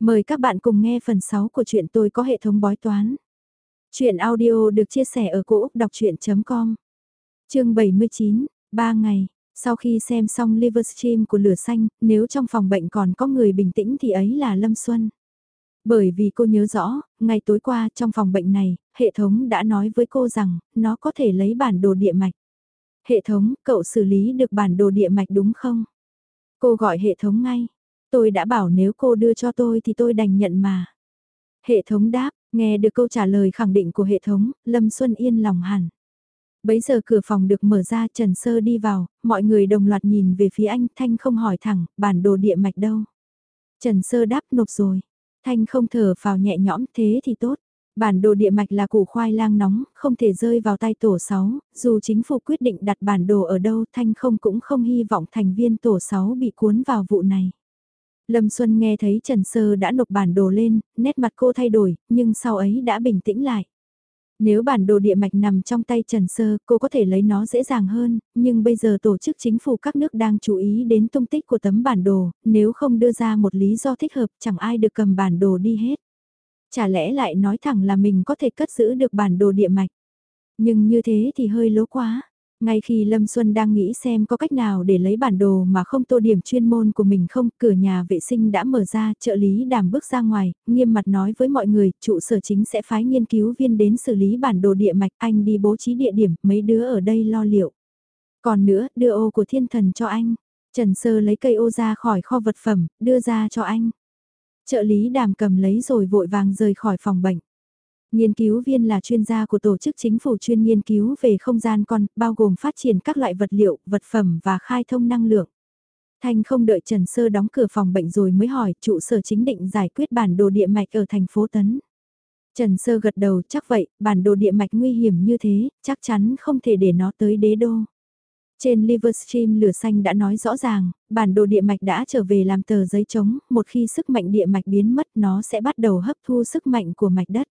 Mời các bạn cùng nghe phần 6 của chuyện tôi có hệ thống bói toán. Chuyện audio được chia sẻ ở cỗ đọc chuyện.com Chương 79, 3 ngày, sau khi xem xong Livestream của Lửa Xanh, nếu trong phòng bệnh còn có người bình tĩnh thì ấy là Lâm Xuân. Bởi vì cô nhớ rõ, ngày tối qua trong phòng bệnh này, hệ thống đã nói với cô rằng, nó có thể lấy bản đồ địa mạch. Hệ thống, cậu xử lý được bản đồ địa mạch đúng không? Cô gọi hệ thống ngay. Tôi đã bảo nếu cô đưa cho tôi thì tôi đành nhận mà. Hệ thống đáp, nghe được câu trả lời khẳng định của hệ thống, Lâm Xuân yên lòng hẳn. Bấy giờ cửa phòng được mở ra Trần Sơ đi vào, mọi người đồng loạt nhìn về phía anh, Thanh không hỏi thẳng, bản đồ địa mạch đâu. Trần Sơ đáp nộp rồi. Thanh không thở vào nhẹ nhõm thế thì tốt. Bản đồ địa mạch là củ khoai lang nóng, không thể rơi vào tay tổ 6, dù chính phủ quyết định đặt bản đồ ở đâu Thanh không cũng không hy vọng thành viên tổ 6 bị cuốn vào vụ này. Lâm Xuân nghe thấy Trần Sơ đã nộp bản đồ lên, nét mặt cô thay đổi, nhưng sau ấy đã bình tĩnh lại. Nếu bản đồ địa mạch nằm trong tay Trần Sơ, cô có thể lấy nó dễ dàng hơn, nhưng bây giờ tổ chức chính phủ các nước đang chú ý đến tung tích của tấm bản đồ, nếu không đưa ra một lý do thích hợp chẳng ai được cầm bản đồ đi hết. Chả lẽ lại nói thẳng là mình có thể cất giữ được bản đồ địa mạch. Nhưng như thế thì hơi lố quá. Ngay khi Lâm Xuân đang nghĩ xem có cách nào để lấy bản đồ mà không tô điểm chuyên môn của mình không, cửa nhà vệ sinh đã mở ra, trợ lý đảm bước ra ngoài, nghiêm mặt nói với mọi người, trụ sở chính sẽ phái nghiên cứu viên đến xử lý bản đồ địa mạch, anh đi bố trí địa điểm, mấy đứa ở đây lo liệu. Còn nữa, đưa ô của thiên thần cho anh. Trần Sơ lấy cây ô ra khỏi kho vật phẩm, đưa ra cho anh. Trợ lý đàm cầm lấy rồi vội vàng rời khỏi phòng bệnh. Nghiên cứu viên là chuyên gia của tổ chức chính phủ chuyên nghiên cứu về không gian con, bao gồm phát triển các loại vật liệu, vật phẩm và khai thông năng lượng. Thanh không đợi Trần Sơ đóng cửa phòng bệnh rồi mới hỏi trụ sở chính định giải quyết bản đồ địa mạch ở thành phố Tấn. Trần Sơ gật đầu chắc vậy, bản đồ địa mạch nguy hiểm như thế, chắc chắn không thể để nó tới đế đô. Trên Livestream lửa xanh đã nói rõ ràng, bản đồ địa mạch đã trở về làm tờ giấy trống, một khi sức mạnh địa mạch biến mất nó sẽ bắt đầu hấp thu sức mạnh của mạch đất.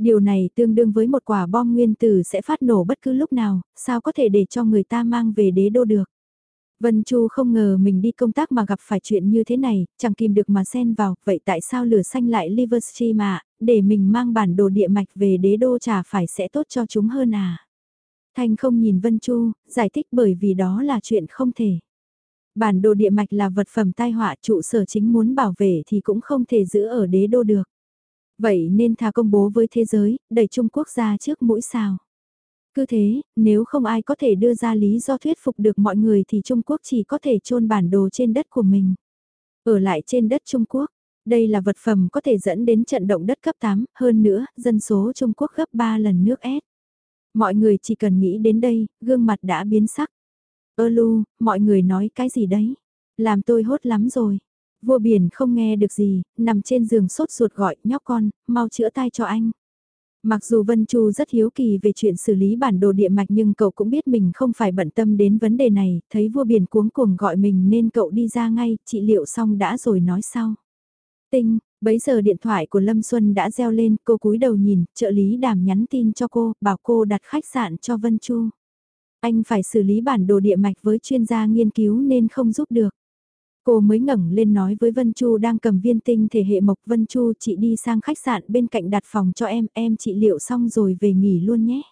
Điều này tương đương với một quả bom nguyên tử sẽ phát nổ bất cứ lúc nào, sao có thể để cho người ta mang về đế đô được. Vân Chu không ngờ mình đi công tác mà gặp phải chuyện như thế này, chẳng kìm được mà xen vào, vậy tại sao lửa xanh lại Liverstream mà, để mình mang bản đồ địa mạch về đế đô chả phải sẽ tốt cho chúng hơn à. Thanh không nhìn Vân Chu, giải thích bởi vì đó là chuyện không thể. Bản đồ địa mạch là vật phẩm tai họa trụ sở chính muốn bảo vệ thì cũng không thể giữ ở đế đô được. Vậy nên thà công bố với thế giới, đẩy Trung Quốc ra trước mũi sao. Cứ thế, nếu không ai có thể đưa ra lý do thuyết phục được mọi người thì Trung Quốc chỉ có thể chôn bản đồ trên đất của mình. Ở lại trên đất Trung Quốc, đây là vật phẩm có thể dẫn đến trận động đất cấp 8, hơn nữa, dân số Trung Quốc gấp 3 lần nước S. Mọi người chỉ cần nghĩ đến đây, gương mặt đã biến sắc. Ơ lu, mọi người nói cái gì đấy? Làm tôi hốt lắm rồi. Vua biển không nghe được gì, nằm trên giường sốt ruột gọi, nhóc con, mau chữa tai cho anh. Mặc dù Vân Chu rất hiếu kỳ về chuyện xử lý bản đồ địa mạch nhưng cậu cũng biết mình không phải bận tâm đến vấn đề này, thấy vua biển cuống cuồng gọi mình nên cậu đi ra ngay, trị liệu xong đã rồi nói sau. Tinh, bấy giờ điện thoại của Lâm Xuân đã reo lên, cô cúi đầu nhìn, trợ lý đàm nhắn tin cho cô, bảo cô đặt khách sạn cho Vân Chu. Anh phải xử lý bản đồ địa mạch với chuyên gia nghiên cứu nên không giúp được. Cô mới ngẩng lên nói với Vân Chu đang cầm viên tinh thể hệ mộc Vân Chu chị đi sang khách sạn bên cạnh đặt phòng cho em, em chị liệu xong rồi về nghỉ luôn nhé.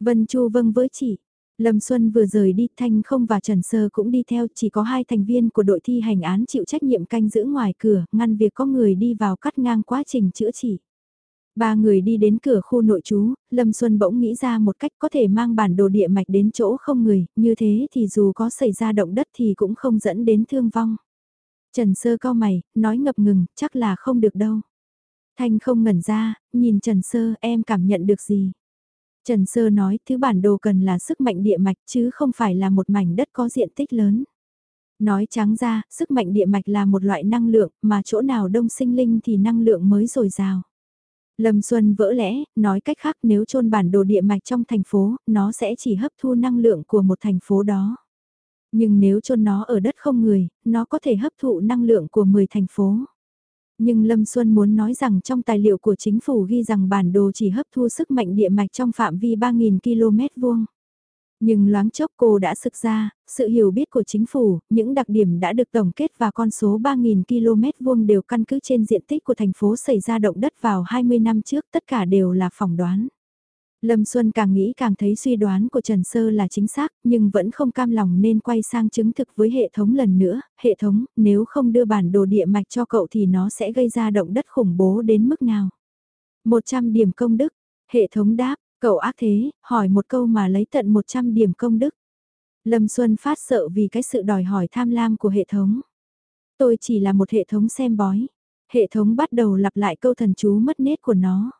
Vân Chu vâng với chị. Lâm Xuân vừa rời đi, Thanh không và Trần Sơ cũng đi theo, chỉ có hai thành viên của đội thi hành án chịu trách nhiệm canh giữ ngoài cửa, ngăn việc có người đi vào cắt ngang quá trình chữa trị. Ba người đi đến cửa khu nội trú, Lâm Xuân bỗng nghĩ ra một cách có thể mang bản đồ địa mạch đến chỗ không người, như thế thì dù có xảy ra động đất thì cũng không dẫn đến thương vong. Trần Sơ cao mày, nói ngập ngừng, chắc là không được đâu. Thanh không ngẩn ra, nhìn Trần Sơ em cảm nhận được gì. Trần Sơ nói thứ bản đồ cần là sức mạnh địa mạch chứ không phải là một mảnh đất có diện tích lớn. Nói trắng ra, sức mạnh địa mạch là một loại năng lượng mà chỗ nào đông sinh linh thì năng lượng mới dồi dào. Lâm Xuân vỡ lẽ, nói cách khác nếu chôn bản đồ địa mạch trong thành phố, nó sẽ chỉ hấp thu năng lượng của một thành phố đó. Nhưng nếu chôn nó ở đất không người, nó có thể hấp thụ năng lượng của 10 thành phố. Nhưng Lâm Xuân muốn nói rằng trong tài liệu của chính phủ ghi rằng bản đồ chỉ hấp thu sức mạnh địa mạch trong phạm vi 3.000 km vuông. Nhưng loáng chốc cô đã sực ra, sự hiểu biết của chính phủ, những đặc điểm đã được tổng kết và con số 3.000 km vuông đều căn cứ trên diện tích của thành phố xảy ra động đất vào 20 năm trước, tất cả đều là phỏng đoán. Lâm Xuân càng nghĩ càng thấy suy đoán của Trần Sơ là chính xác, nhưng vẫn không cam lòng nên quay sang chứng thực với hệ thống lần nữa. Hệ thống, nếu không đưa bản đồ địa mạch cho cậu thì nó sẽ gây ra động đất khủng bố đến mức nào? 100 điểm công đức. Hệ thống đáp, cậu ác thế, hỏi một câu mà lấy tận 100 điểm công đức. Lâm Xuân phát sợ vì cái sự đòi hỏi tham lam của hệ thống. Tôi chỉ là một hệ thống xem bói. Hệ thống bắt đầu lặp lại câu thần chú mất nết của nó.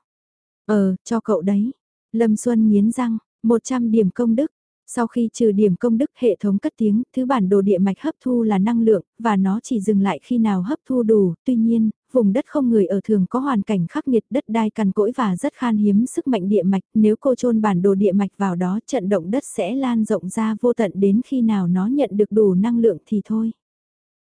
Ờ, cho cậu đấy. Lâm Xuân nghiến răng, 100 điểm công đức. Sau khi trừ điểm công đức hệ thống cất tiếng, thứ bản đồ địa mạch hấp thu là năng lượng, và nó chỉ dừng lại khi nào hấp thu đủ. Tuy nhiên, vùng đất không người ở thường có hoàn cảnh khắc nghiệt đất đai cằn cỗi và rất khan hiếm sức mạnh địa mạch. Nếu cô trôn bản đồ địa mạch vào đó trận động đất sẽ lan rộng ra vô tận đến khi nào nó nhận được đủ năng lượng thì thôi.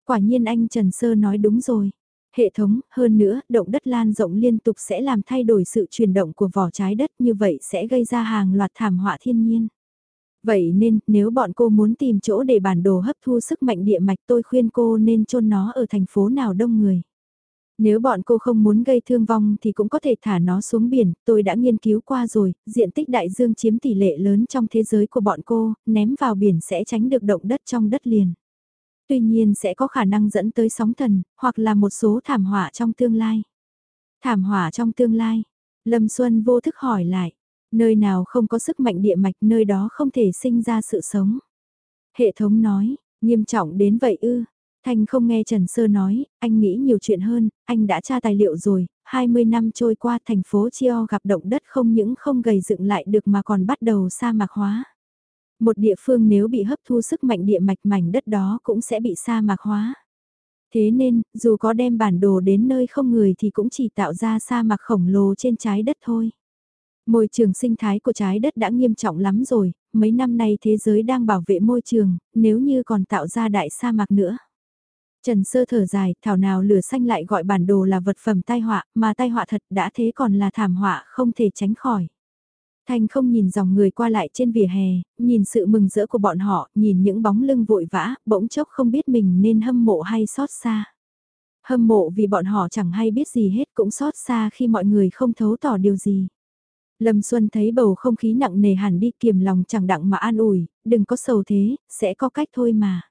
Quả nhiên anh Trần Sơ nói đúng rồi. Hệ thống, hơn nữa, động đất lan rộng liên tục sẽ làm thay đổi sự chuyển động của vỏ trái đất như vậy sẽ gây ra hàng loạt thảm họa thiên nhiên. Vậy nên, nếu bọn cô muốn tìm chỗ để bản đồ hấp thu sức mạnh địa mạch tôi khuyên cô nên chôn nó ở thành phố nào đông người. Nếu bọn cô không muốn gây thương vong thì cũng có thể thả nó xuống biển, tôi đã nghiên cứu qua rồi, diện tích đại dương chiếm tỷ lệ lớn trong thế giới của bọn cô, ném vào biển sẽ tránh được động đất trong đất liền. Tuy nhiên sẽ có khả năng dẫn tới sóng thần, hoặc là một số thảm họa trong tương lai. Thảm họa trong tương lai, Lâm Xuân vô thức hỏi lại, nơi nào không có sức mạnh địa mạch nơi đó không thể sinh ra sự sống. Hệ thống nói, nghiêm trọng đến vậy ư, Thanh không nghe Trần Sơ nói, anh nghĩ nhiều chuyện hơn, anh đã tra tài liệu rồi, 20 năm trôi qua thành phố Chio gặp động đất không những không gầy dựng lại được mà còn bắt đầu sa mạc hóa. Một địa phương nếu bị hấp thu sức mạnh địa mạch mảnh đất đó cũng sẽ bị sa mạc hóa. Thế nên, dù có đem bản đồ đến nơi không người thì cũng chỉ tạo ra sa mạc khổng lồ trên trái đất thôi. Môi trường sinh thái của trái đất đã nghiêm trọng lắm rồi, mấy năm nay thế giới đang bảo vệ môi trường, nếu như còn tạo ra đại sa mạc nữa. Trần Sơ thở dài, thảo nào lửa xanh lại gọi bản đồ là vật phẩm tai họa, mà tai họa thật đã thế còn là thảm họa không thể tránh khỏi. Thanh không nhìn dòng người qua lại trên vỉa hè, nhìn sự mừng rỡ của bọn họ, nhìn những bóng lưng vội vã, bỗng chốc không biết mình nên hâm mộ hay xót xa. Hâm mộ vì bọn họ chẳng hay biết gì hết cũng xót xa khi mọi người không thấu tỏ điều gì. Lâm Xuân thấy bầu không khí nặng nề hẳn đi kiềm lòng chẳng đặng mà an ủi, đừng có sầu thế, sẽ có cách thôi mà.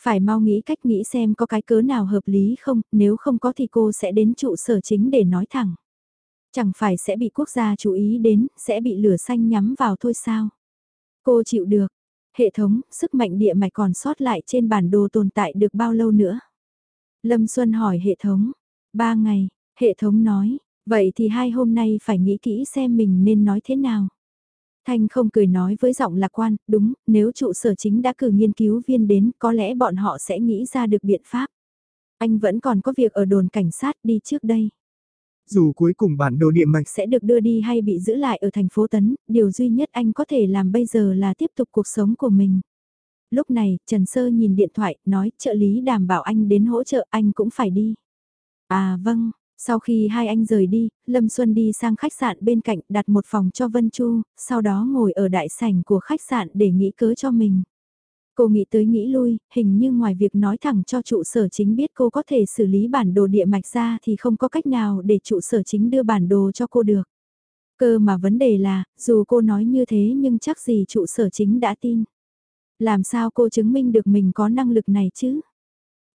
Phải mau nghĩ cách nghĩ xem có cái cớ nào hợp lý không, nếu không có thì cô sẽ đến trụ sở chính để nói thẳng. Chẳng phải sẽ bị quốc gia chú ý đến, sẽ bị lửa xanh nhắm vào thôi sao? Cô chịu được. Hệ thống, sức mạnh địa mạch còn sót lại trên bản đồ tồn tại được bao lâu nữa? Lâm Xuân hỏi hệ thống. Ba ngày, hệ thống nói, vậy thì hai hôm nay phải nghĩ kỹ xem mình nên nói thế nào. Thanh không cười nói với giọng lạc quan, đúng, nếu trụ sở chính đã cử nghiên cứu viên đến, có lẽ bọn họ sẽ nghĩ ra được biện pháp. Anh vẫn còn có việc ở đồn cảnh sát đi trước đây. Dù cuối cùng bản đồ địa mạch sẽ được đưa đi hay bị giữ lại ở thành phố Tấn, điều duy nhất anh có thể làm bây giờ là tiếp tục cuộc sống của mình. Lúc này, Trần Sơ nhìn điện thoại, nói trợ lý đảm bảo anh đến hỗ trợ anh cũng phải đi. À vâng, sau khi hai anh rời đi, Lâm Xuân đi sang khách sạn bên cạnh đặt một phòng cho Vân Chu, sau đó ngồi ở đại sảnh của khách sạn để nghĩ cớ cho mình. Cô nghĩ tới nghĩ lui, hình như ngoài việc nói thẳng cho trụ sở chính biết cô có thể xử lý bản đồ địa mạch ra thì không có cách nào để trụ sở chính đưa bản đồ cho cô được. Cơ mà vấn đề là, dù cô nói như thế nhưng chắc gì trụ sở chính đã tin. Làm sao cô chứng minh được mình có năng lực này chứ?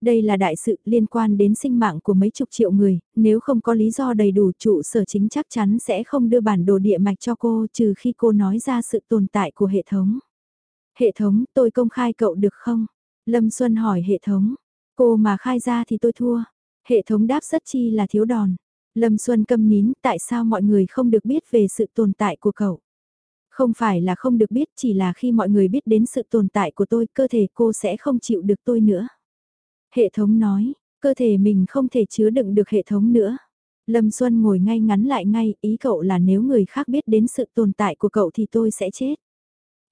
Đây là đại sự liên quan đến sinh mạng của mấy chục triệu người, nếu không có lý do đầy đủ trụ sở chính chắc chắn sẽ không đưa bản đồ địa mạch cho cô trừ khi cô nói ra sự tồn tại của hệ thống. Hệ thống, tôi công khai cậu được không? Lâm Xuân hỏi hệ thống. Cô mà khai ra thì tôi thua. Hệ thống đáp rất chi là thiếu đòn. Lâm Xuân câm nín, tại sao mọi người không được biết về sự tồn tại của cậu? Không phải là không được biết, chỉ là khi mọi người biết đến sự tồn tại của tôi, cơ thể cô sẽ không chịu được tôi nữa. Hệ thống nói, cơ thể mình không thể chứa đựng được hệ thống nữa. Lâm Xuân ngồi ngay ngắn lại ngay, ý cậu là nếu người khác biết đến sự tồn tại của cậu thì tôi sẽ chết.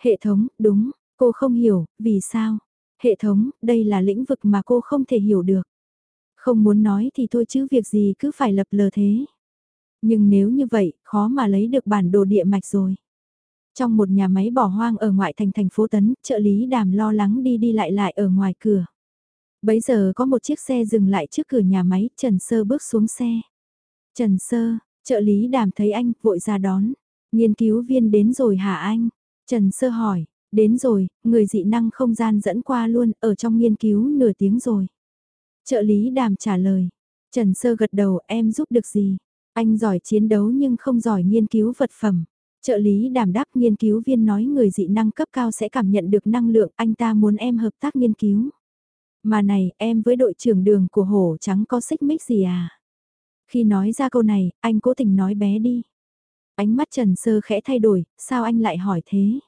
Hệ thống, đúng, cô không hiểu, vì sao? Hệ thống, đây là lĩnh vực mà cô không thể hiểu được. Không muốn nói thì thôi chứ việc gì cứ phải lập lờ thế. Nhưng nếu như vậy, khó mà lấy được bản đồ địa mạch rồi. Trong một nhà máy bỏ hoang ở ngoại thành thành phố Tấn, trợ lý đàm lo lắng đi đi lại lại ở ngoài cửa. Bấy giờ có một chiếc xe dừng lại trước cửa nhà máy, Trần Sơ bước xuống xe. Trần Sơ, trợ lý đàm thấy anh, vội ra đón. Nghiên cứu viên đến rồi hả anh? Trần Sơ hỏi, đến rồi, người dị năng không gian dẫn qua luôn, ở trong nghiên cứu nửa tiếng rồi. Trợ lý đàm trả lời, Trần Sơ gật đầu em giúp được gì? Anh giỏi chiến đấu nhưng không giỏi nghiên cứu vật phẩm. Trợ lý đàm đáp nghiên cứu viên nói người dị năng cấp cao sẽ cảm nhận được năng lượng, anh ta muốn em hợp tác nghiên cứu. Mà này, em với đội trưởng đường của hổ trắng có xích mích gì à? Khi nói ra câu này, anh cố tình nói bé đi. Ánh mắt Trần Sơ khẽ thay đổi, sao anh lại hỏi thế?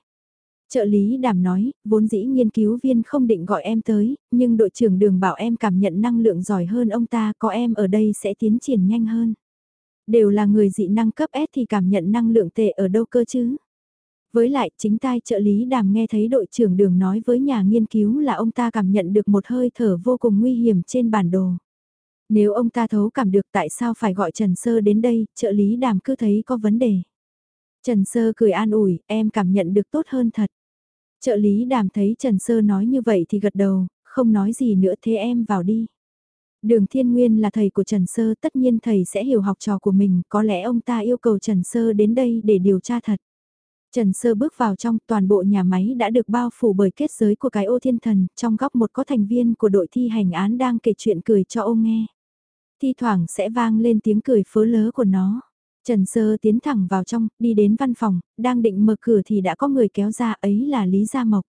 Trợ lý đàm nói, vốn dĩ nghiên cứu viên không định gọi em tới, nhưng đội trưởng đường bảo em cảm nhận năng lượng giỏi hơn ông ta, có em ở đây sẽ tiến triển nhanh hơn. Đều là người dị năng cấp S thì cảm nhận năng lượng tệ ở đâu cơ chứ? Với lại, chính tai trợ lý đàm nghe thấy đội trưởng đường nói với nhà nghiên cứu là ông ta cảm nhận được một hơi thở vô cùng nguy hiểm trên bản đồ. Nếu ông ta thấu cảm được tại sao phải gọi Trần Sơ đến đây, trợ lý đàm cứ thấy có vấn đề. Trần Sơ cười an ủi, em cảm nhận được tốt hơn thật. Trợ lý đàm thấy Trần Sơ nói như vậy thì gật đầu, không nói gì nữa thế em vào đi. Đường Thiên Nguyên là thầy của Trần Sơ tất nhiên thầy sẽ hiểu học trò của mình, có lẽ ông ta yêu cầu Trần Sơ đến đây để điều tra thật. Trần Sơ bước vào trong toàn bộ nhà máy đã được bao phủ bởi kết giới của cái ô thiên thần, trong góc một có thành viên của đội thi hành án đang kể chuyện cười cho ông nghe. Thi thoảng sẽ vang lên tiếng cười phớ lớ của nó. Trần Sơ tiến thẳng vào trong, đi đến văn phòng, đang định mở cửa thì đã có người kéo ra ấy là Lý Gia Mộc.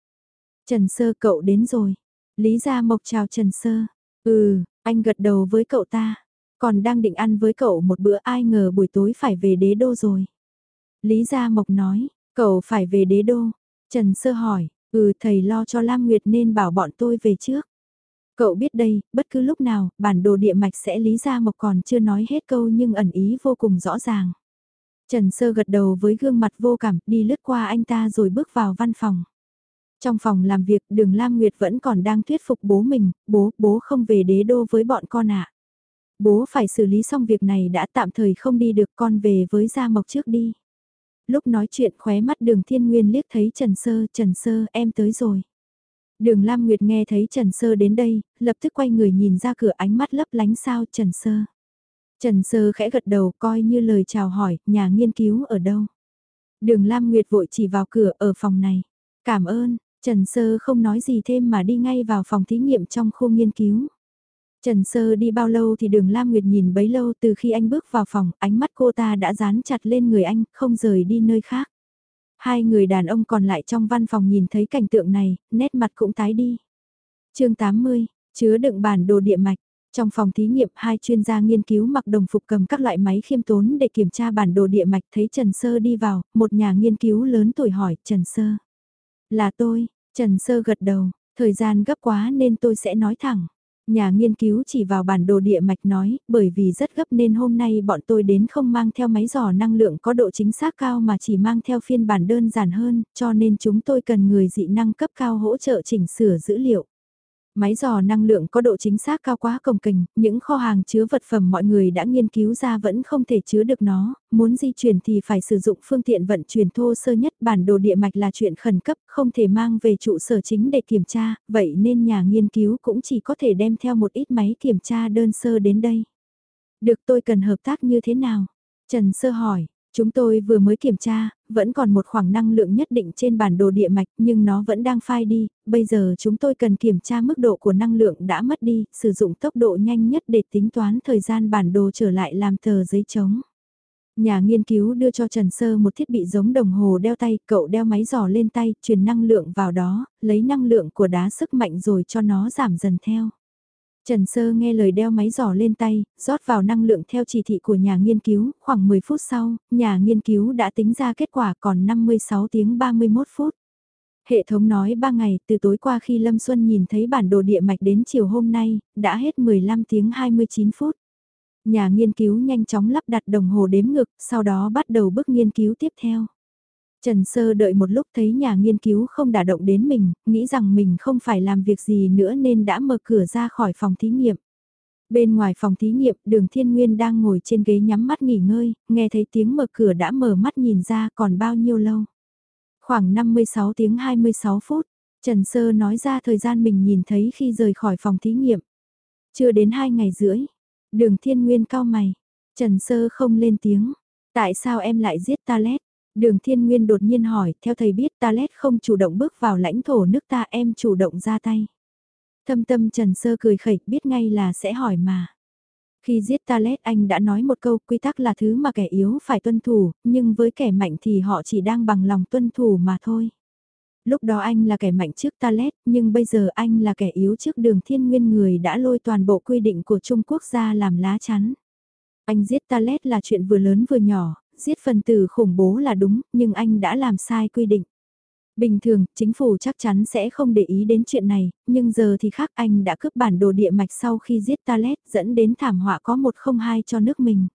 Trần Sơ cậu đến rồi. Lý Gia Mộc chào Trần Sơ. Ừ, anh gật đầu với cậu ta. Còn đang định ăn với cậu một bữa ai ngờ buổi tối phải về đế đô rồi. Lý Gia Mộc nói, cậu phải về đế đô. Trần Sơ hỏi, ừ thầy lo cho Lam Nguyệt nên bảo bọn tôi về trước. Cậu biết đây, bất cứ lúc nào, bản đồ địa mạch sẽ Lý ra Mộc còn chưa nói hết câu nhưng ẩn ý vô cùng rõ ràng. Trần Sơ gật đầu với gương mặt vô cảm, đi lướt qua anh ta rồi bước vào văn phòng. Trong phòng làm việc, đường Lam Nguyệt vẫn còn đang thuyết phục bố mình, bố, bố không về đế đô với bọn con ạ. À. Bố phải xử lý xong việc này đã tạm thời không đi được con về với Gia Mộc trước đi. Lúc nói chuyện khóe mắt đường Thiên Nguyên liếc thấy Trần Sơ, Trần Sơ, em tới rồi. Đường Lam Nguyệt nghe thấy Trần Sơ đến đây, lập tức quay người nhìn ra cửa ánh mắt lấp lánh sao Trần Sơ. Trần Sơ khẽ gật đầu coi như lời chào hỏi, nhà nghiên cứu ở đâu. Đường Lam Nguyệt vội chỉ vào cửa ở phòng này. Cảm ơn, Trần Sơ không nói gì thêm mà đi ngay vào phòng thí nghiệm trong khu nghiên cứu. Trần Sơ đi bao lâu thì đường Lam Nguyệt nhìn bấy lâu từ khi anh bước vào phòng, ánh mắt cô ta đã dán chặt lên người anh, không rời đi nơi khác. Hai người đàn ông còn lại trong văn phòng nhìn thấy cảnh tượng này, nét mặt cũng tái đi. chương 80, chứa đựng bản đồ địa mạch. Trong phòng thí nghiệm, hai chuyên gia nghiên cứu mặc đồng phục cầm các loại máy khiêm tốn để kiểm tra bản đồ địa mạch thấy Trần Sơ đi vào, một nhà nghiên cứu lớn tuổi hỏi Trần Sơ. Là tôi, Trần Sơ gật đầu, thời gian gấp quá nên tôi sẽ nói thẳng. Nhà nghiên cứu chỉ vào bản đồ địa mạch nói, bởi vì rất gấp nên hôm nay bọn tôi đến không mang theo máy dò năng lượng có độ chính xác cao mà chỉ mang theo phiên bản đơn giản hơn, cho nên chúng tôi cần người dị năng cấp cao hỗ trợ chỉnh sửa dữ liệu. Máy dò năng lượng có độ chính xác cao quá cồng kềnh, những kho hàng chứa vật phẩm mọi người đã nghiên cứu ra vẫn không thể chứa được nó, muốn di chuyển thì phải sử dụng phương tiện vận chuyển thô sơ nhất bản đồ địa mạch là chuyện khẩn cấp, không thể mang về trụ sở chính để kiểm tra, vậy nên nhà nghiên cứu cũng chỉ có thể đem theo một ít máy kiểm tra đơn sơ đến đây. Được tôi cần hợp tác như thế nào? Trần Sơ hỏi, Chúng tôi vừa mới kiểm tra, vẫn còn một khoảng năng lượng nhất định trên bản đồ địa mạch nhưng nó vẫn đang phai đi, bây giờ chúng tôi cần kiểm tra mức độ của năng lượng đã mất đi, sử dụng tốc độ nhanh nhất để tính toán thời gian bản đồ trở lại làm tờ giấy trống. Nhà nghiên cứu đưa cho Trần Sơ một thiết bị giống đồng hồ đeo tay, cậu đeo máy giỏ lên tay, truyền năng lượng vào đó, lấy năng lượng của đá sức mạnh rồi cho nó giảm dần theo. Trần Sơ nghe lời đeo máy giỏ lên tay, rót vào năng lượng theo chỉ thị của nhà nghiên cứu, khoảng 10 phút sau, nhà nghiên cứu đã tính ra kết quả còn 56 tiếng 31 phút. Hệ thống nói 3 ngày, từ tối qua khi Lâm Xuân nhìn thấy bản đồ địa mạch đến chiều hôm nay, đã hết 15 tiếng 29 phút. Nhà nghiên cứu nhanh chóng lắp đặt đồng hồ đếm ngực, sau đó bắt đầu bước nghiên cứu tiếp theo. Trần Sơ đợi một lúc thấy nhà nghiên cứu không đả động đến mình, nghĩ rằng mình không phải làm việc gì nữa nên đã mở cửa ra khỏi phòng thí nghiệm. Bên ngoài phòng thí nghiệm, đường thiên nguyên đang ngồi trên ghế nhắm mắt nghỉ ngơi, nghe thấy tiếng mở cửa đã mở mắt nhìn ra còn bao nhiêu lâu. Khoảng 56 tiếng 26 phút, Trần Sơ nói ra thời gian mình nhìn thấy khi rời khỏi phòng thí nghiệm. Chưa đến 2 ngày rưỡi, đường thiên nguyên cao mày, Trần Sơ không lên tiếng. Tại sao em lại giết ta lét? Đường Thiên Nguyên đột nhiên hỏi, theo thầy biết Talet không chủ động bước vào lãnh thổ nước ta em chủ động ra tay. Thâm tâm Trần Sơ cười khẩy biết ngay là sẽ hỏi mà. Khi giết Talet anh đã nói một câu quy tắc là thứ mà kẻ yếu phải tuân thủ, nhưng với kẻ mạnh thì họ chỉ đang bằng lòng tuân thủ mà thôi. Lúc đó anh là kẻ mạnh trước Talet, nhưng bây giờ anh là kẻ yếu trước đường thiên nguyên người đã lôi toàn bộ quy định của Trung Quốc ra làm lá chắn. Anh giết Talet là chuyện vừa lớn vừa nhỏ, giết phần tử khủng bố là đúng, nhưng anh đã làm sai quy định. Bình thường, chính phủ chắc chắn sẽ không để ý đến chuyện này, nhưng giờ thì khác anh đã cướp bản đồ địa mạch sau khi giết Talet dẫn đến thảm họa có một không hai cho nước mình.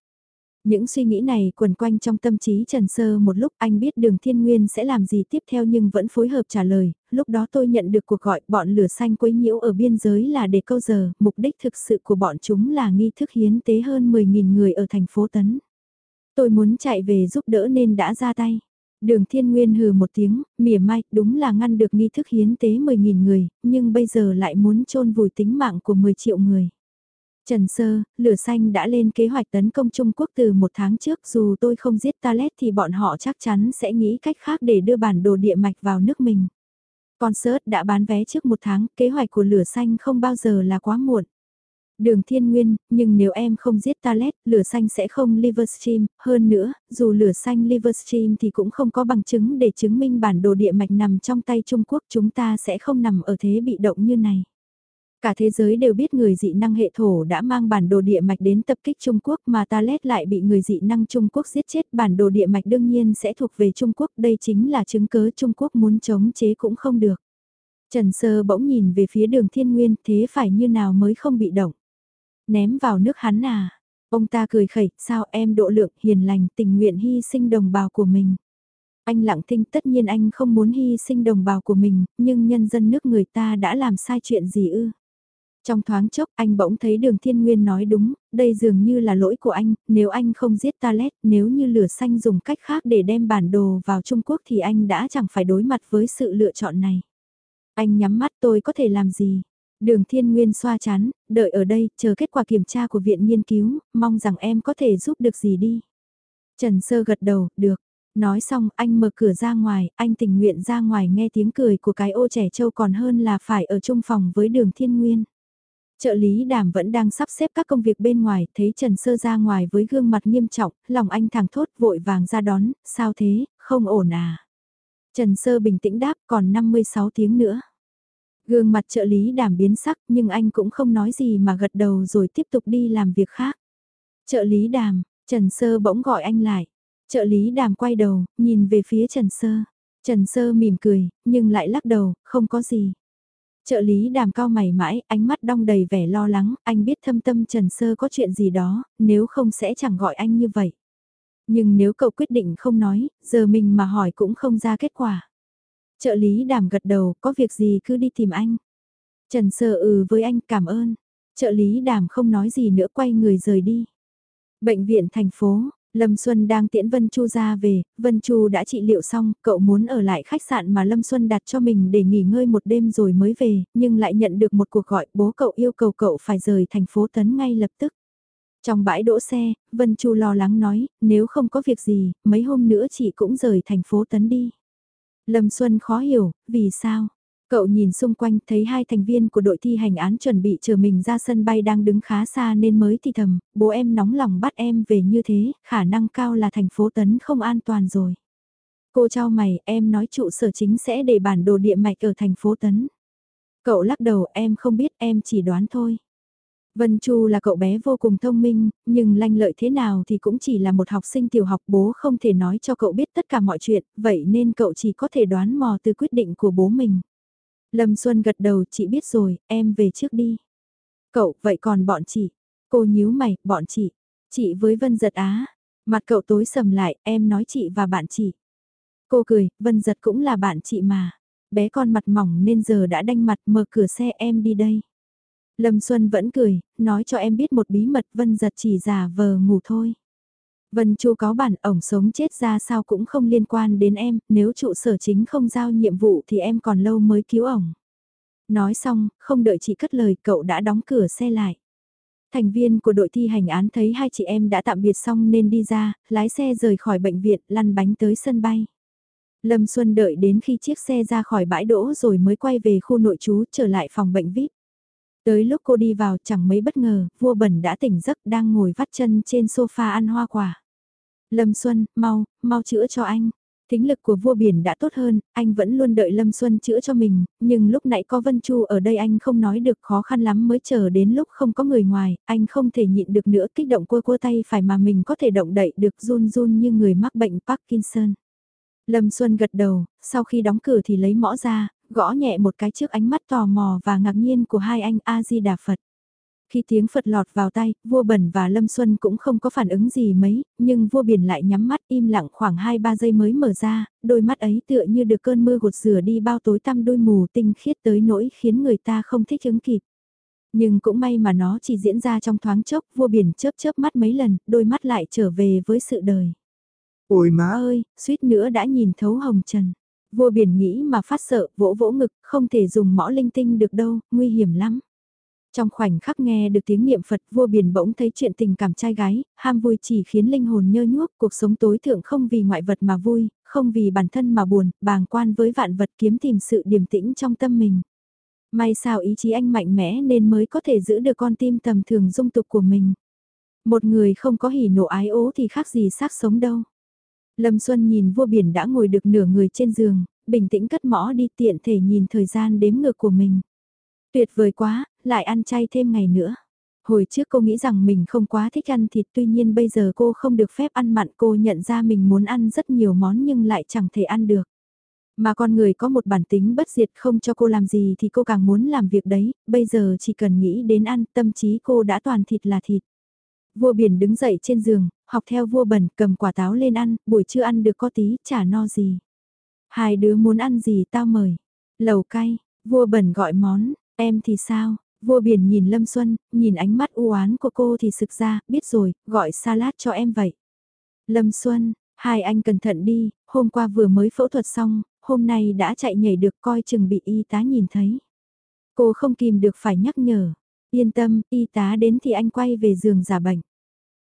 Những suy nghĩ này quần quanh trong tâm trí Trần Sơ một lúc anh biết đường thiên nguyên sẽ làm gì tiếp theo nhưng vẫn phối hợp trả lời, lúc đó tôi nhận được cuộc gọi bọn lửa xanh quấy nhiễu ở biên giới là để câu giờ, mục đích thực sự của bọn chúng là nghi thức hiến tế hơn 10.000 người ở thành phố Tấn. Tôi muốn chạy về giúp đỡ nên đã ra tay. Đường Thiên Nguyên hừ một tiếng, mỉa mai, đúng là ngăn được nghi thức hiến tế 10.000 người, nhưng bây giờ lại muốn chôn vùi tính mạng của 10 triệu người. Trần Sơ, Lửa Xanh đã lên kế hoạch tấn công Trung Quốc từ một tháng trước dù tôi không giết Talet thì bọn họ chắc chắn sẽ nghĩ cách khác để đưa bản đồ địa mạch vào nước mình. Concert đã bán vé trước một tháng, kế hoạch của Lửa Xanh không bao giờ là quá muộn. Đường Thiên Nguyên, nhưng nếu em không giết Talet, lửa xanh sẽ không Liverstream, hơn nữa, dù lửa xanh Liverstream thì cũng không có bằng chứng để chứng minh bản đồ địa mạch nằm trong tay Trung Quốc chúng ta sẽ không nằm ở thế bị động như này. Cả thế giới đều biết người dị năng hệ thổ đã mang bản đồ địa mạch đến tập kích Trung Quốc mà Talet lại bị người dị năng Trung Quốc giết chết bản đồ địa mạch đương nhiên sẽ thuộc về Trung Quốc đây chính là chứng cớ Trung Quốc muốn chống chế cũng không được. Trần Sơ bỗng nhìn về phía đường thiên nguyên thế phải như nào mới không bị động. Ném vào nước hắn à. Ông ta cười khẩy, sao em độ lượng, hiền lành, tình nguyện hy sinh đồng bào của mình. Anh lặng thinh tất nhiên anh không muốn hy sinh đồng bào của mình, nhưng nhân dân nước người ta đã làm sai chuyện gì ư. Trong thoáng chốc anh bỗng thấy đường thiên nguyên nói đúng, đây dường như là lỗi của anh, nếu anh không giết Talet, nếu như lửa xanh dùng cách khác để đem bản đồ vào Trung Quốc thì anh đã chẳng phải đối mặt với sự lựa chọn này. Anh nhắm mắt tôi có thể làm gì, Đường Thiên Nguyên xoa chán, đợi ở đây, chờ kết quả kiểm tra của viện nghiên cứu, mong rằng em có thể giúp được gì đi. Trần Sơ gật đầu, được. Nói xong anh mở cửa ra ngoài, anh tình nguyện ra ngoài nghe tiếng cười của cái ô trẻ trâu còn hơn là phải ở chung phòng với đường Thiên Nguyên. Trợ lý đàm vẫn đang sắp xếp các công việc bên ngoài, thấy Trần Sơ ra ngoài với gương mặt nghiêm trọng, lòng anh thẳng thốt vội vàng ra đón, sao thế, không ổn à. Trần Sơ bình tĩnh đáp còn 56 tiếng nữa. Gương mặt trợ lý đàm biến sắc nhưng anh cũng không nói gì mà gật đầu rồi tiếp tục đi làm việc khác. Trợ lý đàm, Trần Sơ bỗng gọi anh lại. Trợ lý đàm quay đầu, nhìn về phía Trần Sơ. Trần Sơ mỉm cười, nhưng lại lắc đầu, không có gì. Trợ lý đàm cao mày mãi, ánh mắt đong đầy vẻ lo lắng, anh biết thâm tâm Trần Sơ có chuyện gì đó, nếu không sẽ chẳng gọi anh như vậy. Nhưng nếu cậu quyết định không nói, giờ mình mà hỏi cũng không ra kết quả. Trợ lý đàm gật đầu, có việc gì cứ đi tìm anh. Trần sơ ừ với anh cảm ơn. Trợ lý đàm không nói gì nữa quay người rời đi. Bệnh viện thành phố, Lâm Xuân đang tiễn Vân Chu ra về, Vân Chu đã trị liệu xong, cậu muốn ở lại khách sạn mà Lâm Xuân đặt cho mình để nghỉ ngơi một đêm rồi mới về, nhưng lại nhận được một cuộc gọi bố cậu yêu cầu cậu phải rời thành phố Tấn ngay lập tức. Trong bãi đỗ xe, Vân Chu lo lắng nói, nếu không có việc gì, mấy hôm nữa chị cũng rời thành phố Tấn đi. Lâm Xuân khó hiểu, vì sao? Cậu nhìn xung quanh thấy hai thành viên của đội thi hành án chuẩn bị chờ mình ra sân bay đang đứng khá xa nên mới thì thầm, bố em nóng lòng bắt em về như thế, khả năng cao là thành phố Tấn không an toàn rồi. Cô trao mày, em nói trụ sở chính sẽ để bản đồ địa mạch ở thành phố Tấn. Cậu lắc đầu em không biết em chỉ đoán thôi. Vân Chu là cậu bé vô cùng thông minh, nhưng lanh lợi thế nào thì cũng chỉ là một học sinh tiểu học bố không thể nói cho cậu biết tất cả mọi chuyện, vậy nên cậu chỉ có thể đoán mò từ quyết định của bố mình. Lâm Xuân gật đầu chị biết rồi, em về trước đi. Cậu, vậy còn bọn chị? Cô nhíu mày, bọn chị. Chị với Vân Giật Á. Mặt cậu tối sầm lại, em nói chị và bạn chị. Cô cười, Vân Giật cũng là bạn chị mà. Bé con mặt mỏng nên giờ đã đanh mặt mở cửa xe em đi đây. Lâm Xuân vẫn cười, nói cho em biết một bí mật Vân giật chỉ giả vờ ngủ thôi. Vân Chu có bản ổng sống chết ra sao cũng không liên quan đến em, nếu trụ sở chính không giao nhiệm vụ thì em còn lâu mới cứu ổng. Nói xong, không đợi chị cất lời cậu đã đóng cửa xe lại. Thành viên của đội thi hành án thấy hai chị em đã tạm biệt xong nên đi ra, lái xe rời khỏi bệnh viện, lăn bánh tới sân bay. Lâm Xuân đợi đến khi chiếc xe ra khỏi bãi đỗ rồi mới quay về khu nội trú trở lại phòng bệnh VIP. Tới lúc cô đi vào chẳng mấy bất ngờ, vua bẩn đã tỉnh giấc đang ngồi vắt chân trên sofa ăn hoa quả. Lâm Xuân, mau, mau chữa cho anh. Tính lực của vua biển đã tốt hơn, anh vẫn luôn đợi Lâm Xuân chữa cho mình, nhưng lúc nãy có Vân Chu ở đây anh không nói được khó khăn lắm mới chờ đến lúc không có người ngoài, anh không thể nhịn được nữa kích động cua cua tay phải mà mình có thể động đậy được run run như người mắc bệnh Parkinson. Lâm Xuân gật đầu, sau khi đóng cửa thì lấy mõ ra, gõ nhẹ một cái trước ánh mắt tò mò và ngạc nhiên của hai anh A-di-đà Phật. Khi tiếng Phật lọt vào tay, vua bẩn và Lâm Xuân cũng không có phản ứng gì mấy, nhưng vua biển lại nhắm mắt im lặng khoảng 2-3 giây mới mở ra, đôi mắt ấy tựa như được cơn mưa gột rửa đi bao tối tăm đôi mù tinh khiết tới nỗi khiến người ta không thích ứng kịp. Nhưng cũng may mà nó chỉ diễn ra trong thoáng chốc, vua biển chớp chớp mắt mấy lần, đôi mắt lại trở về với sự đời. Ôi má ơi, suýt nữa đã nhìn thấu hồng trần. Vua biển nghĩ mà phát sợ, vỗ vỗ ngực, không thể dùng mõ linh tinh được đâu, nguy hiểm lắm. Trong khoảnh khắc nghe được tiếng niệm Phật vua biển bỗng thấy chuyện tình cảm trai gái, ham vui chỉ khiến linh hồn nhơ nhuốc, cuộc sống tối thượng không vì ngoại vật mà vui, không vì bản thân mà buồn, bàng quan với vạn vật kiếm tìm sự điềm tĩnh trong tâm mình. May sao ý chí anh mạnh mẽ nên mới có thể giữ được con tim tầm thường dung tục của mình. Một người không có hỉ nộ ái ố thì khác gì xác sống đâu. Lâm Xuân nhìn vua biển đã ngồi được nửa người trên giường, bình tĩnh cất mõ đi tiện thể nhìn thời gian đếm ngược của mình. Tuyệt vời quá, lại ăn chay thêm ngày nữa. Hồi trước cô nghĩ rằng mình không quá thích ăn thịt tuy nhiên bây giờ cô không được phép ăn mặn cô nhận ra mình muốn ăn rất nhiều món nhưng lại chẳng thể ăn được. Mà con người có một bản tính bất diệt không cho cô làm gì thì cô càng muốn làm việc đấy, bây giờ chỉ cần nghĩ đến ăn tâm trí cô đã toàn thịt là thịt. Vua biển đứng dậy trên giường, học theo vua bẩn cầm quả táo lên ăn, buổi trưa ăn được có tí, chả no gì. Hai đứa muốn ăn gì tao mời. Lầu cay, vua bẩn gọi món, em thì sao? Vua biển nhìn Lâm Xuân, nhìn ánh mắt u oán của cô thì sực ra, biết rồi, gọi salad cho em vậy. Lâm Xuân, hai anh cẩn thận đi, hôm qua vừa mới phẫu thuật xong, hôm nay đã chạy nhảy được coi chừng bị y tá nhìn thấy. Cô không kìm được phải nhắc nhở. Yên tâm, y tá đến thì anh quay về giường giả bệnh.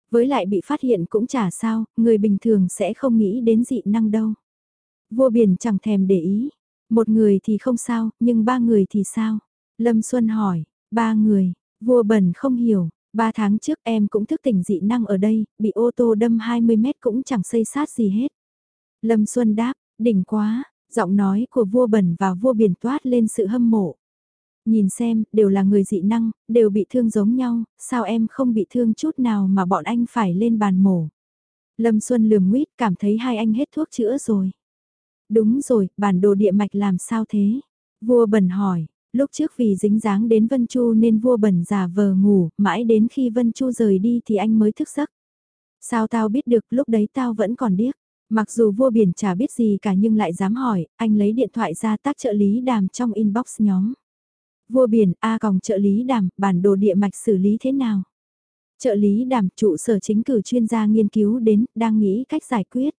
Với lại bị phát hiện cũng chả sao, người bình thường sẽ không nghĩ đến dị năng đâu. Vua biển chẳng thèm để ý. Một người thì không sao, nhưng ba người thì sao? Lâm Xuân hỏi, ba người, vua bẩn không hiểu. Ba tháng trước em cũng thức tỉnh dị năng ở đây, bị ô tô đâm 20 mét cũng chẳng xây sát gì hết. Lâm Xuân đáp, đỉnh quá, giọng nói của vua bẩn và vua biển toát lên sự hâm mộ. Nhìn xem, đều là người dị năng, đều bị thương giống nhau, sao em không bị thương chút nào mà bọn anh phải lên bàn mổ. Lâm Xuân lườm nguyết cảm thấy hai anh hết thuốc chữa rồi. Đúng rồi, bản đồ địa mạch làm sao thế? Vua bẩn hỏi, lúc trước vì dính dáng đến Vân Chu nên vua bẩn giả vờ ngủ, mãi đến khi Vân Chu rời đi thì anh mới thức giấc. Sao tao biết được lúc đấy tao vẫn còn điếc. Mặc dù vua biển chả biết gì cả nhưng lại dám hỏi, anh lấy điện thoại ra tác trợ lý đàm trong inbox nhóm. Vua biển A còng trợ lý đàm, bản đồ địa mạch xử lý thế nào? Trợ lý đàm trụ sở chính cử chuyên gia nghiên cứu đến, đang nghĩ cách giải quyết.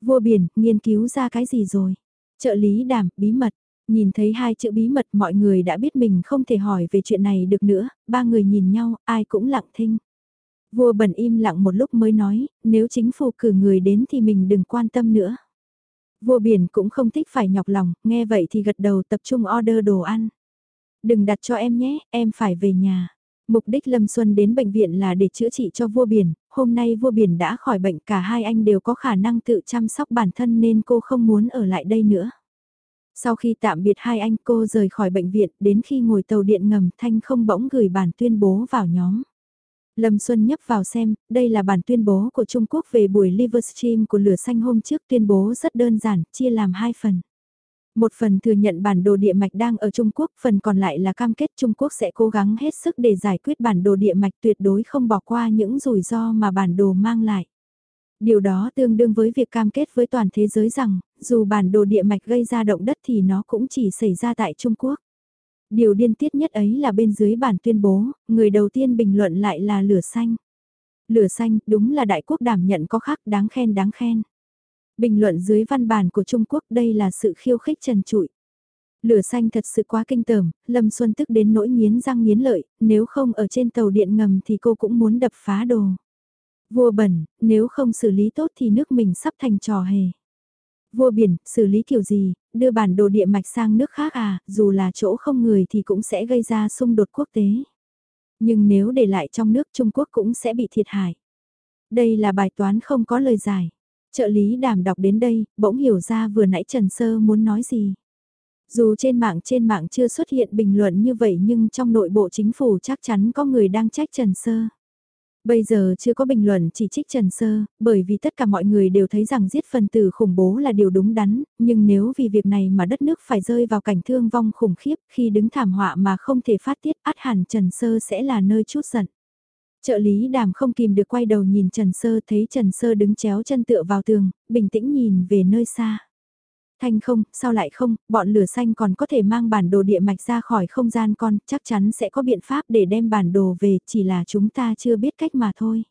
Vua biển, nghiên cứu ra cái gì rồi? Trợ lý đàm, bí mật. Nhìn thấy hai chữ bí mật mọi người đã biết mình không thể hỏi về chuyện này được nữa, ba người nhìn nhau, ai cũng lặng thinh. Vua bẩn im lặng một lúc mới nói, nếu chính phủ cử người đến thì mình đừng quan tâm nữa. Vua biển cũng không thích phải nhọc lòng, nghe vậy thì gật đầu tập trung order đồ ăn. Đừng đặt cho em nhé, em phải về nhà. Mục đích Lâm Xuân đến bệnh viện là để chữa trị cho vua biển, hôm nay vua biển đã khỏi bệnh cả hai anh đều có khả năng tự chăm sóc bản thân nên cô không muốn ở lại đây nữa. Sau khi tạm biệt hai anh cô rời khỏi bệnh viện đến khi ngồi tàu điện ngầm Thanh không bỗng gửi bản tuyên bố vào nhóm. Lâm Xuân nhấp vào xem, đây là bản tuyên bố của Trung Quốc về buổi Livestream của Lửa Xanh hôm trước tuyên bố rất đơn giản, chia làm hai phần. Một phần thừa nhận bản đồ địa mạch đang ở Trung Quốc, phần còn lại là cam kết Trung Quốc sẽ cố gắng hết sức để giải quyết bản đồ địa mạch tuyệt đối không bỏ qua những rủi ro mà bản đồ mang lại. Điều đó tương đương với việc cam kết với toàn thế giới rằng, dù bản đồ địa mạch gây ra động đất thì nó cũng chỉ xảy ra tại Trung Quốc. Điều điên tiết nhất ấy là bên dưới bản tuyên bố, người đầu tiên bình luận lại là lửa xanh. Lửa xanh, đúng là đại quốc đảm nhận có khác đáng khen đáng khen. Bình luận dưới văn bản của Trung Quốc đây là sự khiêu khích trần trụi. Lửa xanh thật sự quá kinh tởm, Lâm Xuân tức đến nỗi nghiến răng nghiến lợi, nếu không ở trên tàu điện ngầm thì cô cũng muốn đập phá đồ. Vua bẩn, nếu không xử lý tốt thì nước mình sắp thành trò hề. Vua biển, xử lý kiểu gì, đưa bản đồ địa mạch sang nước khác à, dù là chỗ không người thì cũng sẽ gây ra xung đột quốc tế. Nhưng nếu để lại trong nước Trung Quốc cũng sẽ bị thiệt hại. Đây là bài toán không có lời giải. Trợ lý đàm đọc đến đây, bỗng hiểu ra vừa nãy Trần Sơ muốn nói gì. Dù trên mạng trên mạng chưa xuất hiện bình luận như vậy nhưng trong nội bộ chính phủ chắc chắn có người đang trách Trần Sơ. Bây giờ chưa có bình luận chỉ trích Trần Sơ, bởi vì tất cả mọi người đều thấy rằng giết phần tử khủng bố là điều đúng đắn, nhưng nếu vì việc này mà đất nước phải rơi vào cảnh thương vong khủng khiếp khi đứng thảm họa mà không thể phát tiết át hẳn Trần Sơ sẽ là nơi chút giận. Trợ lý đàm không kìm được quay đầu nhìn Trần Sơ thấy Trần Sơ đứng chéo chân tựa vào tường, bình tĩnh nhìn về nơi xa. Thanh không, sao lại không, bọn lửa xanh còn có thể mang bản đồ địa mạch ra khỏi không gian con, chắc chắn sẽ có biện pháp để đem bản đồ về, chỉ là chúng ta chưa biết cách mà thôi.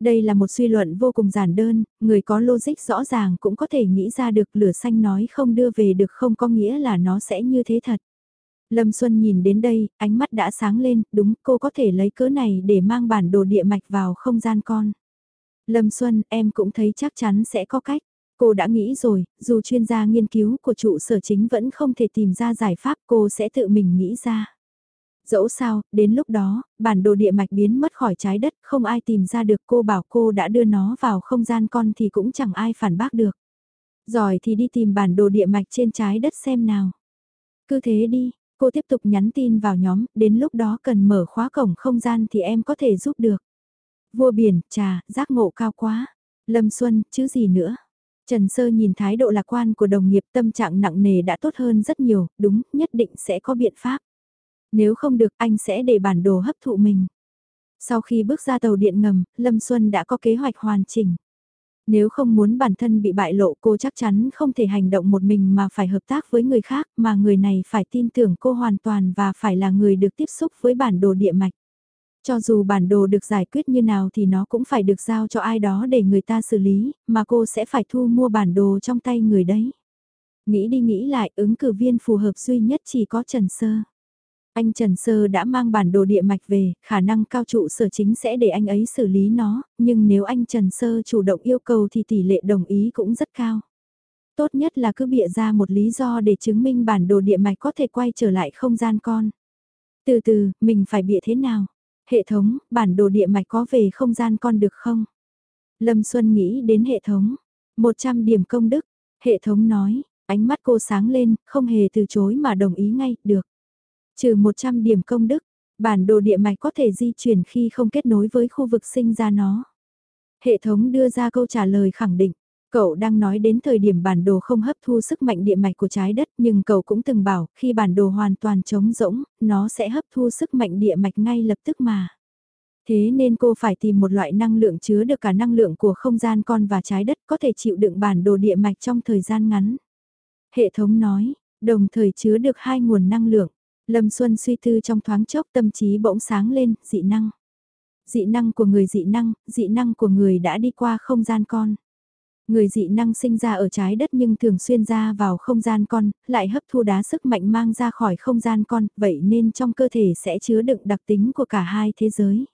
Đây là một suy luận vô cùng giản đơn, người có logic rõ ràng cũng có thể nghĩ ra được lửa xanh nói không đưa về được không có nghĩa là nó sẽ như thế thật. Lâm Xuân nhìn đến đây, ánh mắt đã sáng lên, đúng cô có thể lấy cớ này để mang bản đồ địa mạch vào không gian con. Lâm Xuân, em cũng thấy chắc chắn sẽ có cách. Cô đã nghĩ rồi, dù chuyên gia nghiên cứu của trụ sở chính vẫn không thể tìm ra giải pháp cô sẽ tự mình nghĩ ra. Dẫu sao, đến lúc đó, bản đồ địa mạch biến mất khỏi trái đất, không ai tìm ra được cô bảo cô đã đưa nó vào không gian con thì cũng chẳng ai phản bác được. Rồi thì đi tìm bản đồ địa mạch trên trái đất xem nào. Cứ thế đi, cô tiếp tục nhắn tin vào nhóm, đến lúc đó cần mở khóa cổng không gian thì em có thể giúp được. Vua biển, trà, giác ngộ cao quá. Lâm Xuân, chứ gì nữa. Trần Sơ nhìn thái độ lạc quan của đồng nghiệp tâm trạng nặng nề đã tốt hơn rất nhiều, đúng, nhất định sẽ có biện pháp. Nếu không được anh sẽ để bản đồ hấp thụ mình. Sau khi bước ra tàu điện ngầm, Lâm Xuân đã có kế hoạch hoàn chỉnh. Nếu không muốn bản thân bị bại lộ cô chắc chắn không thể hành động một mình mà phải hợp tác với người khác mà người này phải tin tưởng cô hoàn toàn và phải là người được tiếp xúc với bản đồ địa mạch. Cho dù bản đồ được giải quyết như nào thì nó cũng phải được giao cho ai đó để người ta xử lý, mà cô sẽ phải thu mua bản đồ trong tay người đấy. Nghĩ đi nghĩ lại ứng cử viên phù hợp duy nhất chỉ có Trần Sơ. Anh Trần Sơ đã mang bản đồ địa mạch về, khả năng cao trụ sở chính sẽ để anh ấy xử lý nó, nhưng nếu anh Trần Sơ chủ động yêu cầu thì tỷ lệ đồng ý cũng rất cao. Tốt nhất là cứ bịa ra một lý do để chứng minh bản đồ địa mạch có thể quay trở lại không gian con. Từ từ, mình phải bịa thế nào? Hệ thống, bản đồ địa mạch có về không gian con được không? Lâm Xuân nghĩ đến hệ thống. 100 điểm công đức. Hệ thống nói, ánh mắt cô sáng lên, không hề từ chối mà đồng ý ngay, được. Trừ 100 điểm công đức, bản đồ địa mạch có thể di chuyển khi không kết nối với khu vực sinh ra nó. Hệ thống đưa ra câu trả lời khẳng định. Cậu đang nói đến thời điểm bản đồ không hấp thu sức mạnh địa mạch của trái đất nhưng cậu cũng từng bảo khi bản đồ hoàn toàn trống rỗng, nó sẽ hấp thu sức mạnh địa mạch ngay lập tức mà. Thế nên cô phải tìm một loại năng lượng chứa được cả năng lượng của không gian con và trái đất có thể chịu đựng bản đồ địa mạch trong thời gian ngắn. Hệ thống nói, đồng thời chứa được hai nguồn năng lượng. Lâm Xuân suy tư trong thoáng chốc tâm trí bỗng sáng lên, dị năng. Dị năng của người dị năng, dị năng của người đã đi qua không gian con. Người dị năng sinh ra ở trái đất nhưng thường xuyên ra vào không gian con, lại hấp thu đá sức mạnh mang ra khỏi không gian con, vậy nên trong cơ thể sẽ chứa đựng đặc tính của cả hai thế giới.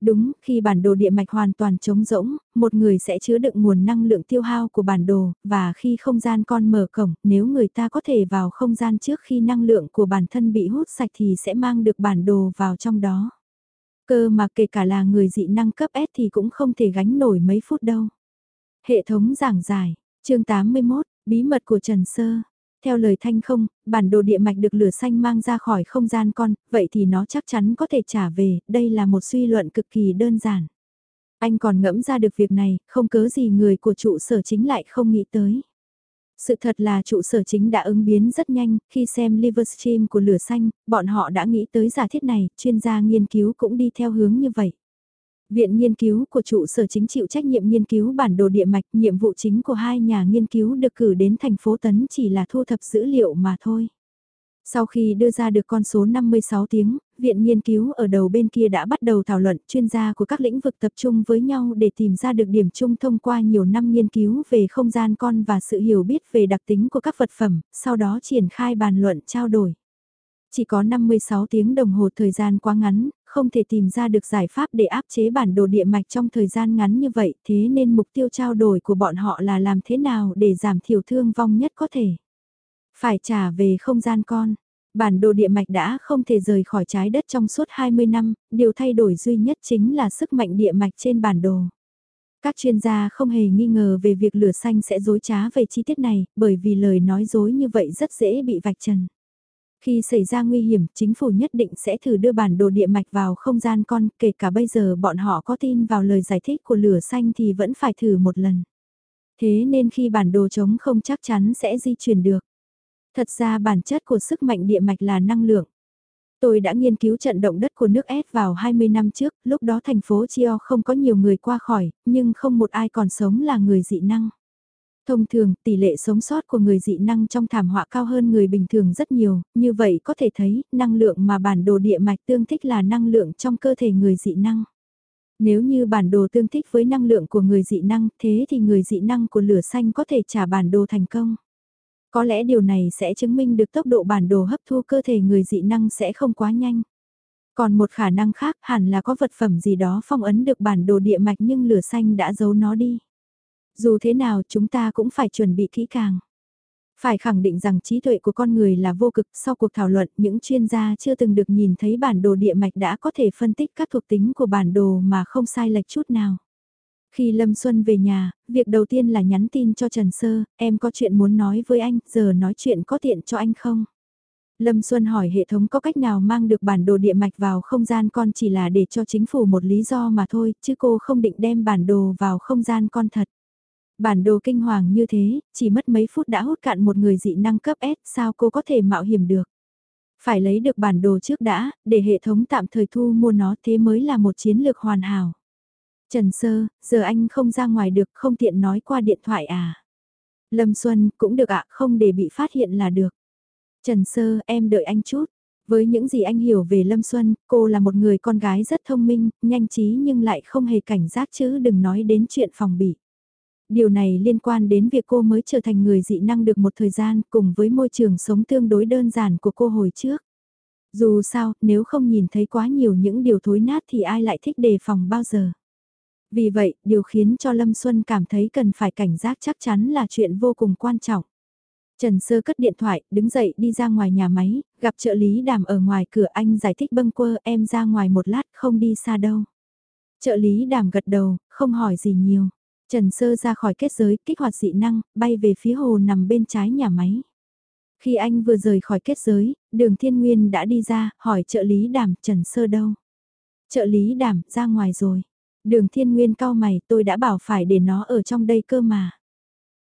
Đúng, khi bản đồ địa mạch hoàn toàn trống rỗng, một người sẽ chứa đựng nguồn năng lượng tiêu hao của bản đồ, và khi không gian con mở cổng, nếu người ta có thể vào không gian trước khi năng lượng của bản thân bị hút sạch thì sẽ mang được bản đồ vào trong đó. Cơ mà kể cả là người dị năng cấp S thì cũng không thể gánh nổi mấy phút đâu. Hệ thống giảng giải, chương 81, bí mật của Trần Sơ. Theo lời Thanh không, bản đồ địa mạch được lửa xanh mang ra khỏi không gian con, vậy thì nó chắc chắn có thể trả về, đây là một suy luận cực kỳ đơn giản. Anh còn ngẫm ra được việc này, không cớ gì người của trụ sở chính lại không nghĩ tới. Sự thật là trụ sở chính đã ứng biến rất nhanh, khi xem Livestream của lửa xanh, bọn họ đã nghĩ tới giả thiết này, chuyên gia nghiên cứu cũng đi theo hướng như vậy. Viện nghiên cứu của trụ sở chính chịu trách nhiệm nghiên cứu bản đồ địa mạch, nhiệm vụ chính của hai nhà nghiên cứu được cử đến thành phố Tấn chỉ là thu thập dữ liệu mà thôi. Sau khi đưa ra được con số 56 tiếng, viện nghiên cứu ở đầu bên kia đã bắt đầu thảo luận chuyên gia của các lĩnh vực tập trung với nhau để tìm ra được điểm chung thông qua nhiều năm nghiên cứu về không gian con và sự hiểu biết về đặc tính của các vật phẩm, sau đó triển khai bàn luận trao đổi. Chỉ có 56 tiếng đồng hồ thời gian quá ngắn, không thể tìm ra được giải pháp để áp chế bản đồ địa mạch trong thời gian ngắn như vậy, thế nên mục tiêu trao đổi của bọn họ là làm thế nào để giảm thiểu thương vong nhất có thể. Phải trả về không gian con. Bản đồ địa mạch đã không thể rời khỏi trái đất trong suốt 20 năm, điều thay đổi duy nhất chính là sức mạnh địa mạch trên bản đồ. Các chuyên gia không hề nghi ngờ về việc lửa xanh sẽ dối trá về chi tiết này, bởi vì lời nói dối như vậy rất dễ bị vạch trần. Khi xảy ra nguy hiểm, chính phủ nhất định sẽ thử đưa bản đồ địa mạch vào không gian con, kể cả bây giờ bọn họ có tin vào lời giải thích của lửa xanh thì vẫn phải thử một lần. Thế nên khi bản đồ chống không chắc chắn sẽ di chuyển được. Thật ra bản chất của sức mạnh địa mạch là năng lượng. Tôi đã nghiên cứu trận động đất của nước S vào 20 năm trước, lúc đó thành phố Chio không có nhiều người qua khỏi, nhưng không một ai còn sống là người dị năng. Thông thường, tỷ lệ sống sót của người dị năng trong thảm họa cao hơn người bình thường rất nhiều, như vậy có thể thấy, năng lượng mà bản đồ địa mạch tương thích là năng lượng trong cơ thể người dị năng. Nếu như bản đồ tương thích với năng lượng của người dị năng, thế thì người dị năng của lửa xanh có thể trả bản đồ thành công. Có lẽ điều này sẽ chứng minh được tốc độ bản đồ hấp thu cơ thể người dị năng sẽ không quá nhanh. Còn một khả năng khác hẳn là có vật phẩm gì đó phong ấn được bản đồ địa mạch nhưng lửa xanh đã giấu nó đi. Dù thế nào chúng ta cũng phải chuẩn bị kỹ càng. Phải khẳng định rằng trí tuệ của con người là vô cực, sau cuộc thảo luận những chuyên gia chưa từng được nhìn thấy bản đồ địa mạch đã có thể phân tích các thuộc tính của bản đồ mà không sai lệch chút nào. Khi Lâm Xuân về nhà, việc đầu tiên là nhắn tin cho Trần Sơ, em có chuyện muốn nói với anh, giờ nói chuyện có tiện cho anh không? Lâm Xuân hỏi hệ thống có cách nào mang được bản đồ địa mạch vào không gian con chỉ là để cho chính phủ một lý do mà thôi, chứ cô không định đem bản đồ vào không gian con thật. Bản đồ kinh hoàng như thế, chỉ mất mấy phút đã hút cạn một người dị năng cấp S, sao cô có thể mạo hiểm được? Phải lấy được bản đồ trước đã, để hệ thống tạm thời thu mua nó thế mới là một chiến lược hoàn hảo. Trần Sơ, giờ anh không ra ngoài được, không tiện nói qua điện thoại à? Lâm Xuân, cũng được ạ, không để bị phát hiện là được. Trần Sơ, em đợi anh chút. Với những gì anh hiểu về Lâm Xuân, cô là một người con gái rất thông minh, nhanh trí nhưng lại không hề cảnh giác chứ đừng nói đến chuyện phòng bị. Điều này liên quan đến việc cô mới trở thành người dị năng được một thời gian cùng với môi trường sống tương đối đơn giản của cô hồi trước. Dù sao, nếu không nhìn thấy quá nhiều những điều thối nát thì ai lại thích đề phòng bao giờ. Vì vậy, điều khiến cho Lâm Xuân cảm thấy cần phải cảnh giác chắc chắn là chuyện vô cùng quan trọng. Trần Sơ cất điện thoại, đứng dậy đi ra ngoài nhà máy, gặp trợ lý đàm ở ngoài cửa anh giải thích bâng quơ em ra ngoài một lát không đi xa đâu. Trợ lý đàm gật đầu, không hỏi gì nhiều. Trần Sơ ra khỏi kết giới, kích hoạt dị năng, bay về phía hồ nằm bên trái nhà máy. Khi anh vừa rời khỏi kết giới, đường thiên nguyên đã đi ra, hỏi trợ lý đảm Trần Sơ đâu? Trợ lý đảm ra ngoài rồi. Đường thiên nguyên cao mày, tôi đã bảo phải để nó ở trong đây cơ mà.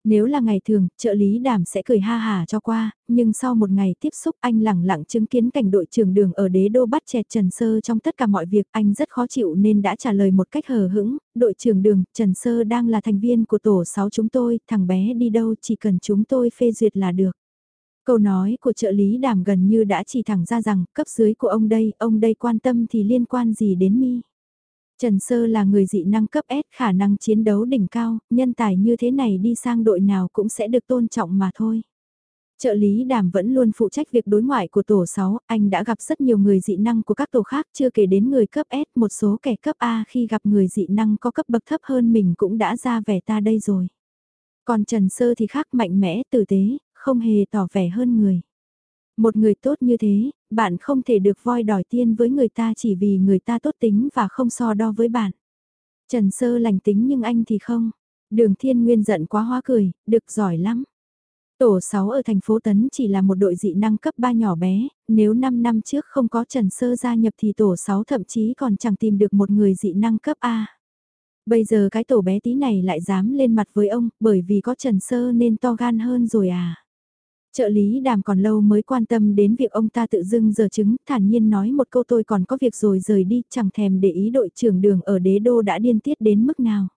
Nếu là ngày thường, trợ lý đàm sẽ cười ha hà cho qua, nhưng sau một ngày tiếp xúc anh lẳng lặng chứng kiến cảnh đội trưởng đường ở đế đô bắt chẹt Trần Sơ trong tất cả mọi việc anh rất khó chịu nên đã trả lời một cách hờ hững, đội trưởng đường, Trần Sơ đang là thành viên của tổ 6 chúng tôi, thằng bé đi đâu chỉ cần chúng tôi phê duyệt là được. Câu nói của trợ lý đàm gần như đã chỉ thẳng ra rằng cấp dưới của ông đây, ông đây quan tâm thì liên quan gì đến mi. Trần Sơ là người dị năng cấp S khả năng chiến đấu đỉnh cao, nhân tài như thế này đi sang đội nào cũng sẽ được tôn trọng mà thôi. Trợ lý đàm vẫn luôn phụ trách việc đối ngoại của tổ 6, anh đã gặp rất nhiều người dị năng của các tổ khác chưa kể đến người cấp S, một số kẻ cấp A khi gặp người dị năng có cấp bậc thấp hơn mình cũng đã ra vẻ ta đây rồi. Còn Trần Sơ thì khác mạnh mẽ, tử tế, không hề tỏ vẻ hơn người. Một người tốt như thế, bạn không thể được voi đòi tiên với người ta chỉ vì người ta tốt tính và không so đo với bạn. Trần Sơ lành tính nhưng anh thì không. Đường Thiên Nguyên giận quá hóa cười, được giỏi lắm. Tổ 6 ở thành phố Tấn chỉ là một đội dị năng cấp 3 nhỏ bé, nếu 5 năm trước không có Trần Sơ gia nhập thì tổ 6 thậm chí còn chẳng tìm được một người dị năng cấp A. Bây giờ cái tổ bé tí này lại dám lên mặt với ông, bởi vì có Trần Sơ nên to gan hơn rồi à. Trợ lý đàm còn lâu mới quan tâm đến việc ông ta tự dưng giờ chứng, thản nhiên nói một câu tôi còn có việc rồi rời đi, chẳng thèm để ý đội trưởng đường ở đế đô đã điên tiết đến mức nào.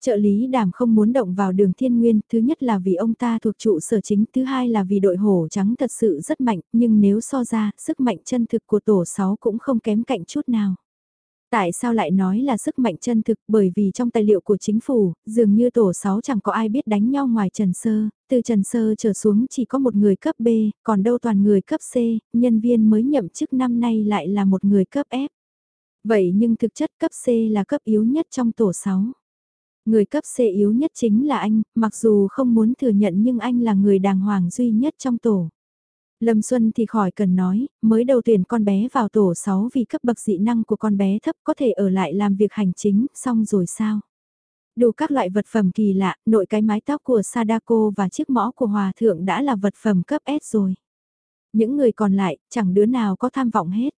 Trợ lý đàm không muốn động vào đường thiên nguyên, thứ nhất là vì ông ta thuộc trụ sở chính, thứ hai là vì đội hổ trắng thật sự rất mạnh, nhưng nếu so ra, sức mạnh chân thực của tổ 6 cũng không kém cạnh chút nào. Tại sao lại nói là sức mạnh chân thực bởi vì trong tài liệu của chính phủ, dường như tổ 6 chẳng có ai biết đánh nhau ngoài Trần Sơ, từ Trần Sơ trở xuống chỉ có một người cấp B, còn đâu toàn người cấp C, nhân viên mới nhậm chức năm nay lại là một người cấp F. Vậy nhưng thực chất cấp C là cấp yếu nhất trong tổ 6. Người cấp C yếu nhất chính là anh, mặc dù không muốn thừa nhận nhưng anh là người đàng hoàng duy nhất trong tổ. Lâm Xuân thì khỏi cần nói, mới đầu tuyển con bé vào tổ 6 vì cấp bậc dị năng của con bé thấp có thể ở lại làm việc hành chính, xong rồi sao? Đủ các loại vật phẩm kỳ lạ, nội cái mái tóc của Sadako và chiếc mõ của Hòa Thượng đã là vật phẩm cấp S rồi. Những người còn lại, chẳng đứa nào có tham vọng hết.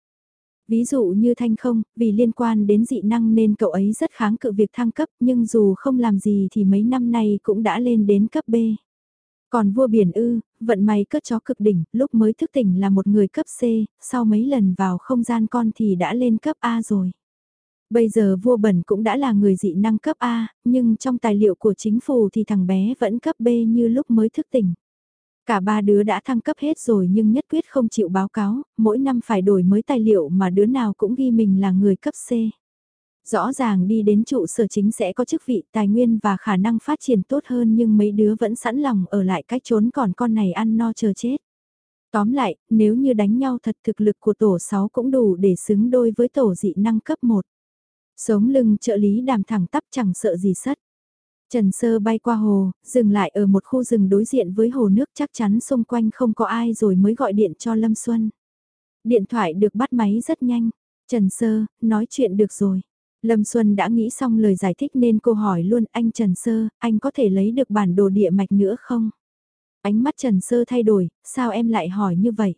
Ví dụ như Thanh không, vì liên quan đến dị năng nên cậu ấy rất kháng cự việc thăng cấp nhưng dù không làm gì thì mấy năm nay cũng đã lên đến cấp B. Còn vua biển ư, vận may cất chó cực đỉnh, lúc mới thức tỉnh là một người cấp C, sau mấy lần vào không gian con thì đã lên cấp A rồi. Bây giờ vua bẩn cũng đã là người dị năng cấp A, nhưng trong tài liệu của chính phủ thì thằng bé vẫn cấp B như lúc mới thức tỉnh. Cả ba đứa đã thăng cấp hết rồi nhưng nhất quyết không chịu báo cáo, mỗi năm phải đổi mới tài liệu mà đứa nào cũng ghi mình là người cấp C. Rõ ràng đi đến trụ sở chính sẽ có chức vị tài nguyên và khả năng phát triển tốt hơn nhưng mấy đứa vẫn sẵn lòng ở lại cách trốn còn con này ăn no chờ chết. Tóm lại, nếu như đánh nhau thật thực lực của tổ 6 cũng đủ để xứng đôi với tổ dị năng cấp 1. Sống lưng trợ lý đàm thẳng tắp chẳng sợ gì sất. Trần Sơ bay qua hồ, dừng lại ở một khu rừng đối diện với hồ nước chắc chắn xung quanh không có ai rồi mới gọi điện cho Lâm Xuân. Điện thoại được bắt máy rất nhanh. Trần Sơ, nói chuyện được rồi. Lâm Xuân đã nghĩ xong lời giải thích nên cô hỏi luôn anh Trần Sơ, anh có thể lấy được bản đồ địa mạch nữa không? Ánh mắt Trần Sơ thay đổi, sao em lại hỏi như vậy?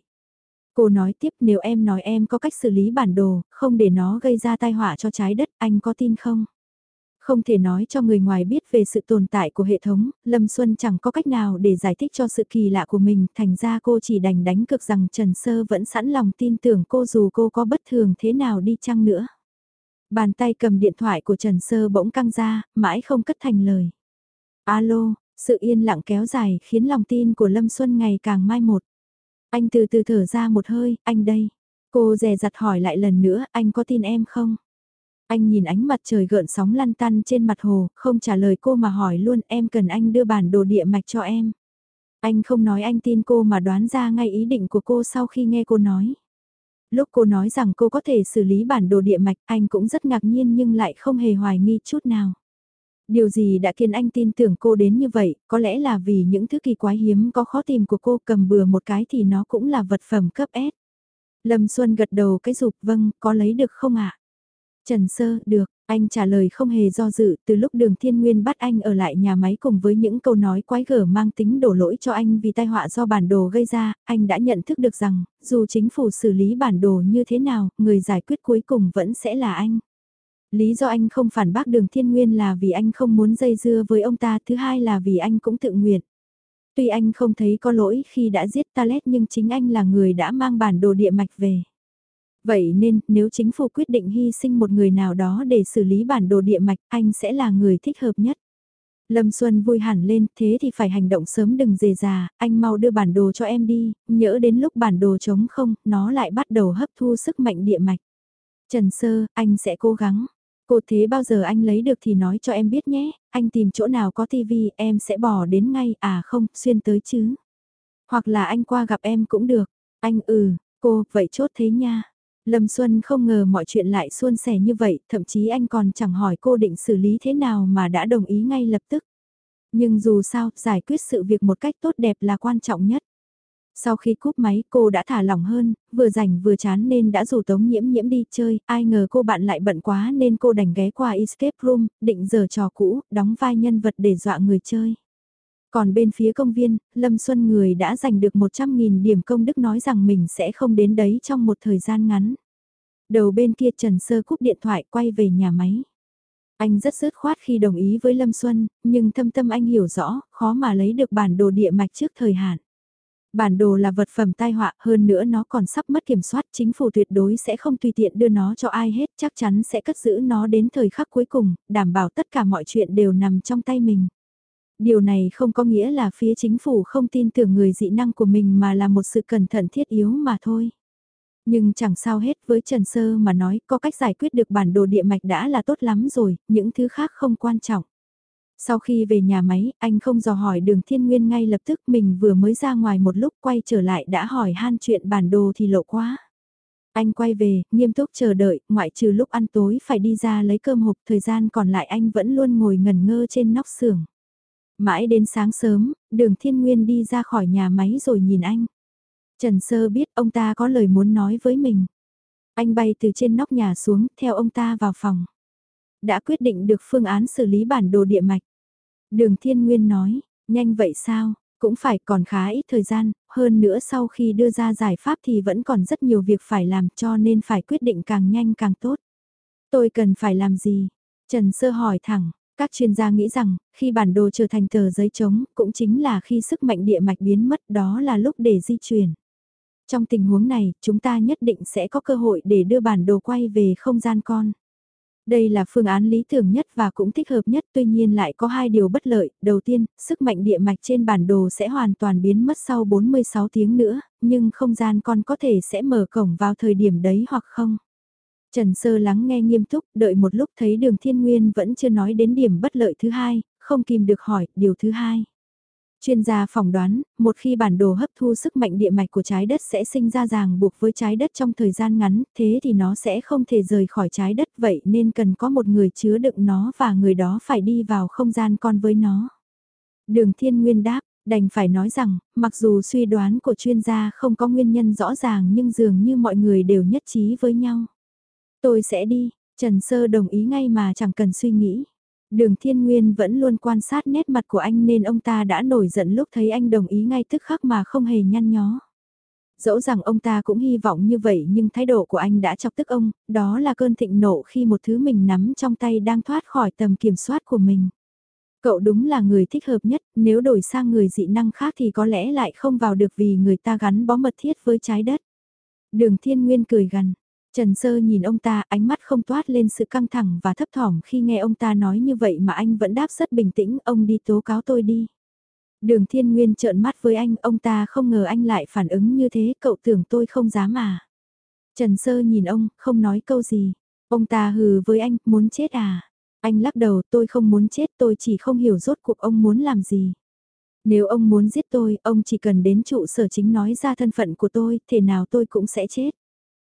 Cô nói tiếp nếu em nói em có cách xử lý bản đồ, không để nó gây ra tai họa cho trái đất, anh có tin không? Không thể nói cho người ngoài biết về sự tồn tại của hệ thống, Lâm Xuân chẳng có cách nào để giải thích cho sự kỳ lạ của mình, thành ra cô chỉ đành đánh cực rằng Trần Sơ vẫn sẵn lòng tin tưởng cô dù cô có bất thường thế nào đi chăng nữa. Bàn tay cầm điện thoại của Trần Sơ bỗng căng ra, mãi không cất thành lời. Alo, sự yên lặng kéo dài khiến lòng tin của Lâm Xuân ngày càng mai một. Anh từ từ thở ra một hơi, anh đây. Cô dè dặt hỏi lại lần nữa, anh có tin em không? Anh nhìn ánh mặt trời gợn sóng lăn tăn trên mặt hồ, không trả lời cô mà hỏi luôn em cần anh đưa bản đồ địa mạch cho em. Anh không nói anh tin cô mà đoán ra ngay ý định của cô sau khi nghe cô nói. Lúc cô nói rằng cô có thể xử lý bản đồ địa mạch, anh cũng rất ngạc nhiên nhưng lại không hề hoài nghi chút nào. Điều gì đã khiến anh tin tưởng cô đến như vậy, có lẽ là vì những thứ kỳ quái hiếm có khó tìm của cô cầm bừa một cái thì nó cũng là vật phẩm cấp S. Lâm Xuân gật đầu cái rụp vâng, có lấy được không ạ? Trần Sơ, được, anh trả lời không hề do dự, từ lúc đường thiên nguyên bắt anh ở lại nhà máy cùng với những câu nói quái gở mang tính đổ lỗi cho anh vì tai họa do bản đồ gây ra, anh đã nhận thức được rằng, dù chính phủ xử lý bản đồ như thế nào, người giải quyết cuối cùng vẫn sẽ là anh. Lý do anh không phản bác đường thiên nguyên là vì anh không muốn dây dưa với ông ta, thứ hai là vì anh cũng tự nguyện. Tuy anh không thấy có lỗi khi đã giết Talet nhưng chính anh là người đã mang bản đồ địa mạch về. Vậy nên, nếu chính phủ quyết định hy sinh một người nào đó để xử lý bản đồ địa mạch, anh sẽ là người thích hợp nhất. Lâm Xuân vui hẳn lên, thế thì phải hành động sớm đừng dề già, anh mau đưa bản đồ cho em đi, nhỡ đến lúc bản đồ trống không, nó lại bắt đầu hấp thu sức mạnh địa mạch. Trần Sơ, anh sẽ cố gắng. Cô thế bao giờ anh lấy được thì nói cho em biết nhé, anh tìm chỗ nào có tivi em sẽ bỏ đến ngay, à không, xuyên tới chứ. Hoặc là anh qua gặp em cũng được. Anh ừ, cô, vậy chốt thế nha. Lâm Xuân không ngờ mọi chuyện lại suôn sẻ như vậy, thậm chí anh còn chẳng hỏi cô định xử lý thế nào mà đã đồng ý ngay lập tức. Nhưng dù sao, giải quyết sự việc một cách tốt đẹp là quan trọng nhất. Sau khi cúp máy cô đã thả lỏng hơn, vừa rảnh vừa chán nên đã rủ Tống Nhiễm Nhiễm đi chơi, ai ngờ cô bạn lại bận quá nên cô đành ghé qua escape room, định giờ trò cũ, đóng vai nhân vật để dọa người chơi. Còn bên phía công viên, Lâm Xuân người đã giành được 100.000 điểm công đức nói rằng mình sẽ không đến đấy trong một thời gian ngắn. Đầu bên kia Trần Sơ cúp điện thoại quay về nhà máy. Anh rất dứt khoát khi đồng ý với Lâm Xuân, nhưng thâm tâm anh hiểu rõ, khó mà lấy được bản đồ địa mạch trước thời hạn. Bản đồ là vật phẩm tai họa, hơn nữa nó còn sắp mất kiểm soát, chính phủ tuyệt đối sẽ không tùy tiện đưa nó cho ai hết, chắc chắn sẽ cất giữ nó đến thời khắc cuối cùng, đảm bảo tất cả mọi chuyện đều nằm trong tay mình. Điều này không có nghĩa là phía chính phủ không tin tưởng người dị năng của mình mà là một sự cẩn thận thiết yếu mà thôi. Nhưng chẳng sao hết với Trần Sơ mà nói có cách giải quyết được bản đồ địa mạch đã là tốt lắm rồi, những thứ khác không quan trọng. Sau khi về nhà máy, anh không dò hỏi đường thiên nguyên ngay lập tức mình vừa mới ra ngoài một lúc quay trở lại đã hỏi han chuyện bản đồ thì lộ quá. Anh quay về, nghiêm túc chờ đợi, ngoại trừ lúc ăn tối phải đi ra lấy cơm hộp, thời gian còn lại anh vẫn luôn ngồi ngẩn ngơ trên nóc xưởng. Mãi đến sáng sớm, đường thiên nguyên đi ra khỏi nhà máy rồi nhìn anh. Trần Sơ biết ông ta có lời muốn nói với mình. Anh bay từ trên nóc nhà xuống, theo ông ta vào phòng. Đã quyết định được phương án xử lý bản đồ địa mạch. Đường Thiên Nguyên nói, nhanh vậy sao, cũng phải còn khá ít thời gian, hơn nữa sau khi đưa ra giải pháp thì vẫn còn rất nhiều việc phải làm cho nên phải quyết định càng nhanh càng tốt. Tôi cần phải làm gì? Trần Sơ hỏi thẳng, các chuyên gia nghĩ rằng, khi bản đồ trở thành tờ giấy trống, cũng chính là khi sức mạnh địa mạch biến mất đó là lúc để di chuyển. Trong tình huống này, chúng ta nhất định sẽ có cơ hội để đưa bản đồ quay về không gian con. Đây là phương án lý tưởng nhất và cũng thích hợp nhất tuy nhiên lại có hai điều bất lợi. Đầu tiên, sức mạnh địa mạch trên bản đồ sẽ hoàn toàn biến mất sau 46 tiếng nữa, nhưng không gian con có thể sẽ mở cổng vào thời điểm đấy hoặc không. Trần Sơ lắng nghe nghiêm túc, đợi một lúc thấy đường thiên nguyên vẫn chưa nói đến điểm bất lợi thứ hai, không kìm được hỏi, điều thứ hai. Chuyên gia phỏng đoán, một khi bản đồ hấp thu sức mạnh địa mạch của trái đất sẽ sinh ra ràng buộc với trái đất trong thời gian ngắn, thế thì nó sẽ không thể rời khỏi trái đất vậy nên cần có một người chứa đựng nó và người đó phải đi vào không gian con với nó. Đường Thiên Nguyên đáp, đành phải nói rằng, mặc dù suy đoán của chuyên gia không có nguyên nhân rõ ràng nhưng dường như mọi người đều nhất trí với nhau. Tôi sẽ đi, Trần Sơ đồng ý ngay mà chẳng cần suy nghĩ. Đường Thiên Nguyên vẫn luôn quan sát nét mặt của anh nên ông ta đã nổi giận lúc thấy anh đồng ý ngay tức khắc mà không hề nhăn nhó. Dẫu rằng ông ta cũng hy vọng như vậy nhưng thái độ của anh đã chọc tức ông, đó là cơn thịnh nộ khi một thứ mình nắm trong tay đang thoát khỏi tầm kiểm soát của mình. Cậu đúng là người thích hợp nhất, nếu đổi sang người dị năng khác thì có lẽ lại không vào được vì người ta gắn bó mật thiết với trái đất. Đường Thiên Nguyên cười gần, Trần Sơ nhìn ông ta ánh mắt không toát lên sự căng thẳng và thấp thỏm khi nghe ông ta nói như vậy mà anh vẫn đáp rất bình tĩnh, ông đi tố cáo tôi đi. Đường Thiên Nguyên trợn mắt với anh, ông ta không ngờ anh lại phản ứng như thế, cậu tưởng tôi không dám à. Trần Sơ nhìn ông, không nói câu gì. Ông ta hừ với anh, muốn chết à? Anh lắc đầu, tôi không muốn chết, tôi chỉ không hiểu rốt cuộc ông muốn làm gì. Nếu ông muốn giết tôi, ông chỉ cần đến trụ sở chính nói ra thân phận của tôi, thế nào tôi cũng sẽ chết.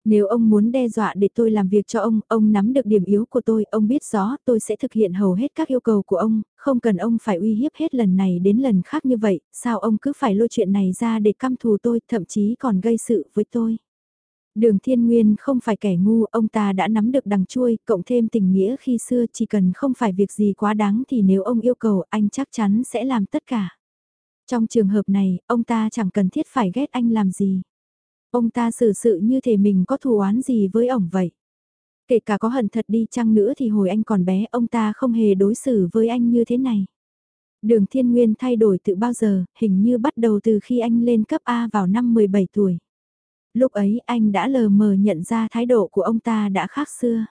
Nếu ông muốn đe dọa để tôi làm việc cho ông, ông nắm được điểm yếu của tôi, ông biết rõ tôi sẽ thực hiện hầu hết các yêu cầu của ông, không cần ông phải uy hiếp hết lần này đến lần khác như vậy, sao ông cứ phải lôi chuyện này ra để căm thù tôi, thậm chí còn gây sự với tôi. Đường Thiên Nguyên không phải kẻ ngu, ông ta đã nắm được đằng chui, cộng thêm tình nghĩa khi xưa chỉ cần không phải việc gì quá đáng thì nếu ông yêu cầu anh chắc chắn sẽ làm tất cả. Trong trường hợp này, ông ta chẳng cần thiết phải ghét anh làm gì. Ông ta xử sự như thể mình có thù oán gì với ổng vậy. Kể cả có hận thật đi chăng nữa thì hồi anh còn bé ông ta không hề đối xử với anh như thế này. Đường Thiên Nguyên thay đổi từ bao giờ, hình như bắt đầu từ khi anh lên cấp A vào năm 17 tuổi. Lúc ấy anh đã lờ mờ nhận ra thái độ của ông ta đã khác xưa.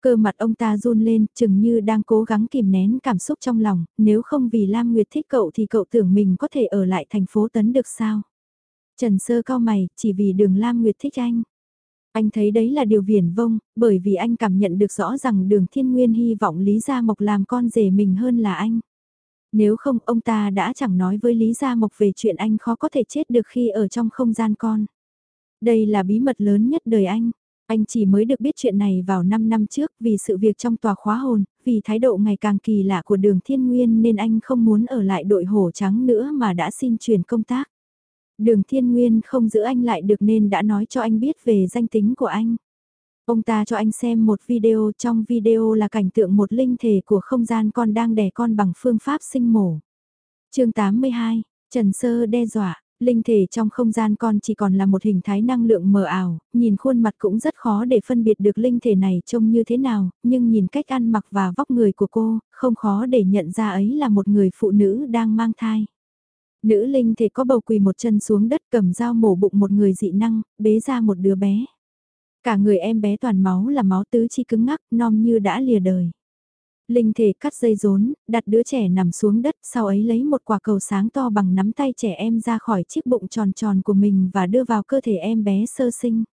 Cơ mặt ông ta run lên, chừng như đang cố gắng kìm nén cảm xúc trong lòng, nếu không vì Lam Nguyệt thích cậu thì cậu tưởng mình có thể ở lại thành phố Tấn được sao? Trần Sơ cao mày, chỉ vì đường Lam Nguyệt thích anh. Anh thấy đấy là điều viển vông, bởi vì anh cảm nhận được rõ rằng đường thiên nguyên hy vọng Lý Gia Mộc làm con rể mình hơn là anh. Nếu không ông ta đã chẳng nói với Lý Gia Mộc về chuyện anh khó có thể chết được khi ở trong không gian con. Đây là bí mật lớn nhất đời anh. Anh chỉ mới được biết chuyện này vào 5 năm trước vì sự việc trong tòa khóa hồn, vì thái độ ngày càng kỳ lạ của đường thiên nguyên nên anh không muốn ở lại đội hổ trắng nữa mà đã xin chuyển công tác. Đường Thiên Nguyên không giữ anh lại được nên đã nói cho anh biết về danh tính của anh. Ông ta cho anh xem một video trong video là cảnh tượng một linh thể của không gian con đang đẻ con bằng phương pháp sinh mổ. chương 82, Trần Sơ đe dọa, linh thể trong không gian con chỉ còn là một hình thái năng lượng mờ ảo, nhìn khuôn mặt cũng rất khó để phân biệt được linh thể này trông như thế nào, nhưng nhìn cách ăn mặc và vóc người của cô, không khó để nhận ra ấy là một người phụ nữ đang mang thai. Nữ linh thể có bầu quỳ một chân xuống đất cầm dao mổ bụng một người dị năng, bế ra một đứa bé. Cả người em bé toàn máu là máu tứ chi cứng ngắc, non như đã lìa đời. Linh thể cắt dây rốn, đặt đứa trẻ nằm xuống đất, sau ấy lấy một quả cầu sáng to bằng nắm tay trẻ em ra khỏi chiếc bụng tròn tròn của mình và đưa vào cơ thể em bé sơ sinh.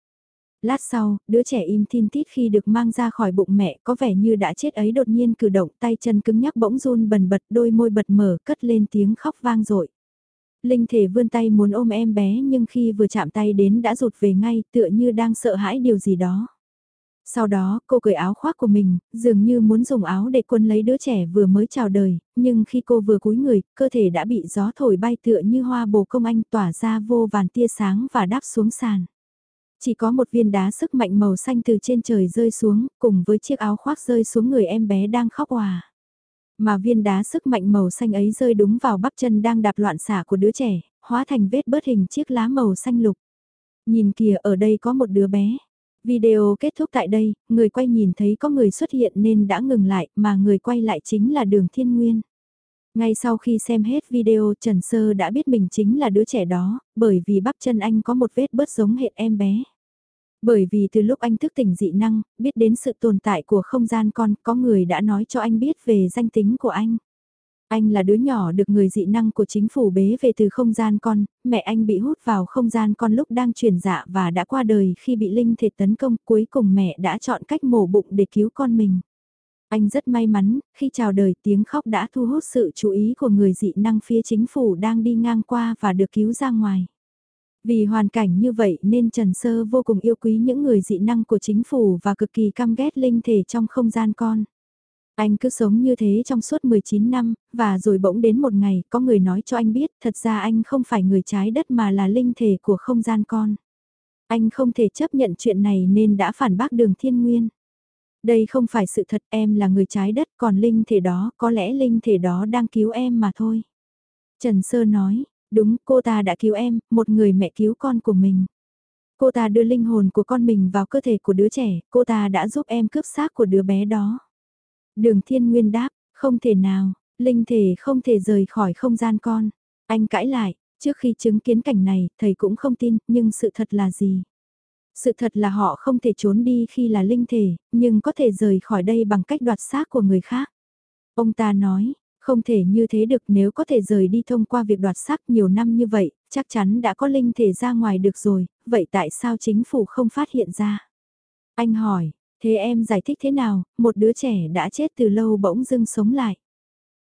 Lát sau, đứa trẻ im thin tít khi được mang ra khỏi bụng mẹ có vẻ như đã chết ấy đột nhiên cử động tay chân cứng nhắc bỗng run bần bật đôi môi bật mở cất lên tiếng khóc vang dội Linh thể vươn tay muốn ôm em bé nhưng khi vừa chạm tay đến đã rụt về ngay tựa như đang sợ hãi điều gì đó. Sau đó, cô cởi áo khoác của mình, dường như muốn dùng áo để quân lấy đứa trẻ vừa mới chào đời, nhưng khi cô vừa cúi người, cơ thể đã bị gió thổi bay tựa như hoa bồ công anh tỏa ra vô vàn tia sáng và đáp xuống sàn. Chỉ có một viên đá sức mạnh màu xanh từ trên trời rơi xuống, cùng với chiếc áo khoác rơi xuống người em bé đang khóc hòa. Mà viên đá sức mạnh màu xanh ấy rơi đúng vào bắp chân đang đạp loạn xả của đứa trẻ, hóa thành vết bớt hình chiếc lá màu xanh lục. Nhìn kìa ở đây có một đứa bé. Video kết thúc tại đây, người quay nhìn thấy có người xuất hiện nên đã ngừng lại, mà người quay lại chính là đường thiên nguyên. Ngay sau khi xem hết video Trần Sơ đã biết mình chính là đứa trẻ đó, bởi vì bắp chân anh có một vết bớt giống hệt em bé. Bởi vì từ lúc anh thức tỉnh dị năng, biết đến sự tồn tại của không gian con, có người đã nói cho anh biết về danh tính của anh. Anh là đứa nhỏ được người dị năng của chính phủ bế về từ không gian con, mẹ anh bị hút vào không gian con lúc đang chuyển dạ và đã qua đời khi bị linh thể tấn công, cuối cùng mẹ đã chọn cách mổ bụng để cứu con mình. Anh rất may mắn, khi chào đời tiếng khóc đã thu hút sự chú ý của người dị năng phía chính phủ đang đi ngang qua và được cứu ra ngoài. Vì hoàn cảnh như vậy nên Trần Sơ vô cùng yêu quý những người dị năng của chính phủ và cực kỳ căm ghét linh thể trong không gian con. Anh cứ sống như thế trong suốt 19 năm, và rồi bỗng đến một ngày có người nói cho anh biết thật ra anh không phải người trái đất mà là linh thể của không gian con. Anh không thể chấp nhận chuyện này nên đã phản bác đường thiên nguyên. Đây không phải sự thật em là người trái đất còn linh thể đó có lẽ linh thể đó đang cứu em mà thôi. Trần Sơ nói, đúng cô ta đã cứu em, một người mẹ cứu con của mình. Cô ta đưa linh hồn của con mình vào cơ thể của đứa trẻ, cô ta đã giúp em cướp xác của đứa bé đó. Đường thiên nguyên đáp, không thể nào, linh thể không thể rời khỏi không gian con. Anh cãi lại, trước khi chứng kiến cảnh này, thầy cũng không tin, nhưng sự thật là gì? Sự thật là họ không thể trốn đi khi là linh thể, nhưng có thể rời khỏi đây bằng cách đoạt xác của người khác. Ông ta nói, không thể như thế được nếu có thể rời đi thông qua việc đoạt xác nhiều năm như vậy, chắc chắn đã có linh thể ra ngoài được rồi, vậy tại sao chính phủ không phát hiện ra? Anh hỏi, thế em giải thích thế nào, một đứa trẻ đã chết từ lâu bỗng dưng sống lại?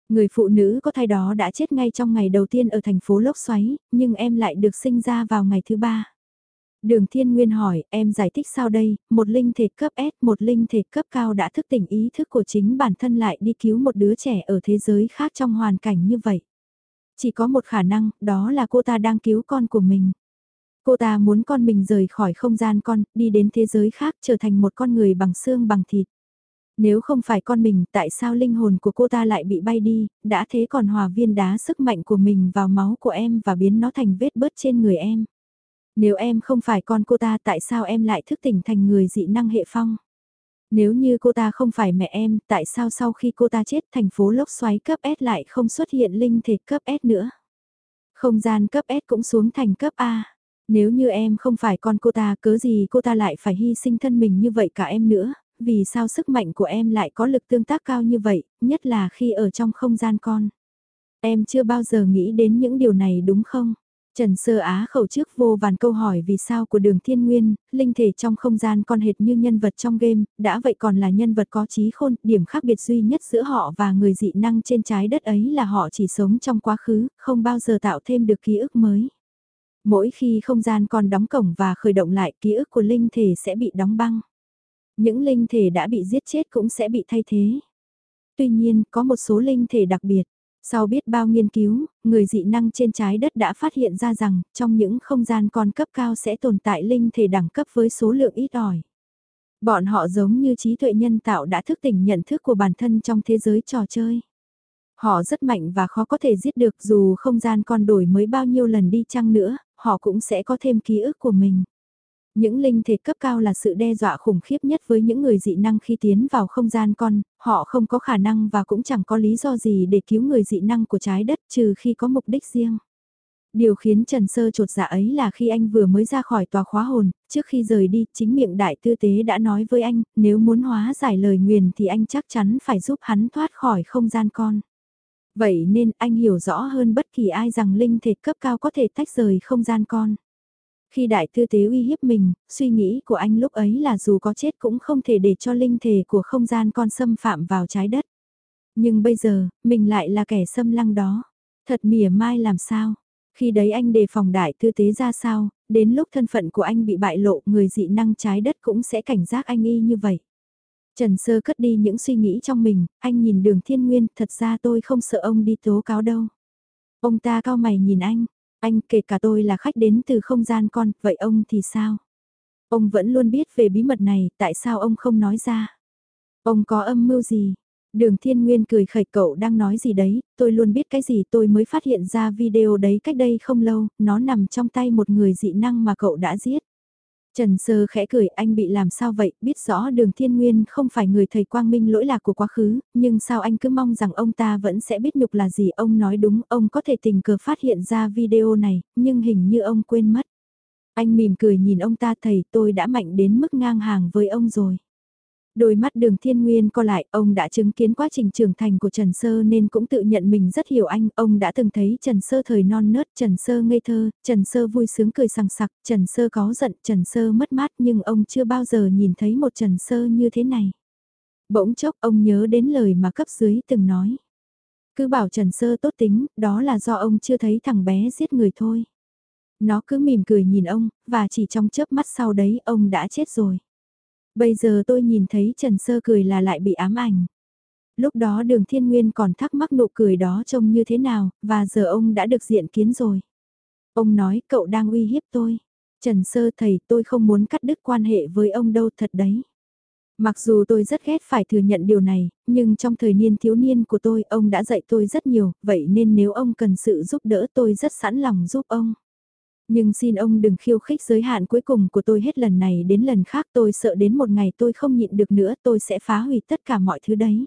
Người phụ nữ có thai đó đã chết ngay trong ngày đầu tiên ở thành phố Lốc Xoáy, nhưng em lại được sinh ra vào ngày thứ ba. Đường Thiên Nguyên hỏi, em giải thích sao đây, một linh thể cấp S, một linh thể cấp cao đã thức tỉnh ý thức của chính bản thân lại đi cứu một đứa trẻ ở thế giới khác trong hoàn cảnh như vậy. Chỉ có một khả năng, đó là cô ta đang cứu con của mình. Cô ta muốn con mình rời khỏi không gian con, đi đến thế giới khác trở thành một con người bằng xương bằng thịt. Nếu không phải con mình, tại sao linh hồn của cô ta lại bị bay đi, đã thế còn hòa viên đá sức mạnh của mình vào máu của em và biến nó thành vết bớt trên người em. Nếu em không phải con cô ta tại sao em lại thức tỉnh thành người dị năng hệ phong? Nếu như cô ta không phải mẹ em, tại sao sau khi cô ta chết thành phố lốc xoáy cấp S lại không xuất hiện linh thể cấp S nữa? Không gian cấp S cũng xuống thành cấp A. Nếu như em không phải con cô ta cớ gì cô ta lại phải hy sinh thân mình như vậy cả em nữa, vì sao sức mạnh của em lại có lực tương tác cao như vậy, nhất là khi ở trong không gian con. Em chưa bao giờ nghĩ đến những điều này đúng không? Trần Sơ Á khẩu trước vô vàn câu hỏi vì sao của đường thiên nguyên, linh thể trong không gian con hệt như nhân vật trong game, đã vậy còn là nhân vật có trí khôn, điểm khác biệt duy nhất giữa họ và người dị năng trên trái đất ấy là họ chỉ sống trong quá khứ, không bao giờ tạo thêm được ký ức mới. Mỗi khi không gian con đóng cổng và khởi động lại ký ức của linh thể sẽ bị đóng băng. Những linh thể đã bị giết chết cũng sẽ bị thay thế. Tuy nhiên, có một số linh thể đặc biệt sau biết bao nghiên cứu, người dị năng trên trái đất đã phát hiện ra rằng, trong những không gian con cấp cao sẽ tồn tại linh thể đẳng cấp với số lượng ít ỏi. Bọn họ giống như trí tuệ nhân tạo đã thức tỉnh nhận thức của bản thân trong thế giới trò chơi. Họ rất mạnh và khó có thể giết được dù không gian con đổi mới bao nhiêu lần đi chăng nữa, họ cũng sẽ có thêm ký ức của mình. Những linh thể cấp cao là sự đe dọa khủng khiếp nhất với những người dị năng khi tiến vào không gian con, họ không có khả năng và cũng chẳng có lý do gì để cứu người dị năng của trái đất trừ khi có mục đích riêng. Điều khiến Trần Sơ trột dạ ấy là khi anh vừa mới ra khỏi tòa khóa hồn, trước khi rời đi, chính miệng đại tư tế đã nói với anh, nếu muốn hóa giải lời nguyền thì anh chắc chắn phải giúp hắn thoát khỏi không gian con. Vậy nên anh hiểu rõ hơn bất kỳ ai rằng linh thể cấp cao có thể tách rời không gian con. Khi đại tư tế uy hiếp mình, suy nghĩ của anh lúc ấy là dù có chết cũng không thể để cho linh thể của không gian con xâm phạm vào trái đất. Nhưng bây giờ, mình lại là kẻ xâm lăng đó. Thật mỉa mai làm sao? Khi đấy anh đề phòng đại tư tế ra sao, đến lúc thân phận của anh bị bại lộ người dị năng trái đất cũng sẽ cảnh giác anh y như vậy. Trần Sơ cất đi những suy nghĩ trong mình, anh nhìn đường thiên nguyên, thật ra tôi không sợ ông đi tố cáo đâu. Ông ta cao mày nhìn anh, anh kể cả tôi là khách đến từ không gian con, vậy ông thì sao? Ông vẫn luôn biết về bí mật này, tại sao ông không nói ra? Ông có âm mưu gì? Đường Thiên Nguyên cười khẩy cậu đang nói gì đấy, tôi luôn biết cái gì tôi mới phát hiện ra video đấy cách đây không lâu, nó nằm trong tay một người dị năng mà cậu đã giết. Trần Sơ khẽ cười anh bị làm sao vậy, biết rõ đường thiên nguyên không phải người thầy quang minh lỗi lạc của quá khứ, nhưng sao anh cứ mong rằng ông ta vẫn sẽ biết nhục là gì ông nói đúng, ông có thể tình cờ phát hiện ra video này, nhưng hình như ông quên mất. Anh mỉm cười nhìn ông ta thầy tôi đã mạnh đến mức ngang hàng với ông rồi. Đôi mắt đường thiên nguyên co lại, ông đã chứng kiến quá trình trưởng thành của Trần Sơ nên cũng tự nhận mình rất hiểu anh, ông đã từng thấy Trần Sơ thời non nớt, Trần Sơ ngây thơ, Trần Sơ vui sướng cười sằng sặc, Trần Sơ có giận, Trần Sơ mất mát nhưng ông chưa bao giờ nhìn thấy một Trần Sơ như thế này. Bỗng chốc ông nhớ đến lời mà cấp dưới từng nói. Cứ bảo Trần Sơ tốt tính, đó là do ông chưa thấy thằng bé giết người thôi. Nó cứ mỉm cười nhìn ông, và chỉ trong chớp mắt sau đấy ông đã chết rồi. Bây giờ tôi nhìn thấy Trần Sơ cười là lại bị ám ảnh. Lúc đó đường thiên nguyên còn thắc mắc nụ cười đó trông như thế nào, và giờ ông đã được diện kiến rồi. Ông nói cậu đang uy hiếp tôi. Trần Sơ thầy tôi không muốn cắt đứt quan hệ với ông đâu thật đấy. Mặc dù tôi rất ghét phải thừa nhận điều này, nhưng trong thời niên thiếu niên của tôi ông đã dạy tôi rất nhiều, vậy nên nếu ông cần sự giúp đỡ tôi rất sẵn lòng giúp ông. Nhưng xin ông đừng khiêu khích giới hạn cuối cùng của tôi hết lần này đến lần khác tôi sợ đến một ngày tôi không nhịn được nữa tôi sẽ phá hủy tất cả mọi thứ đấy.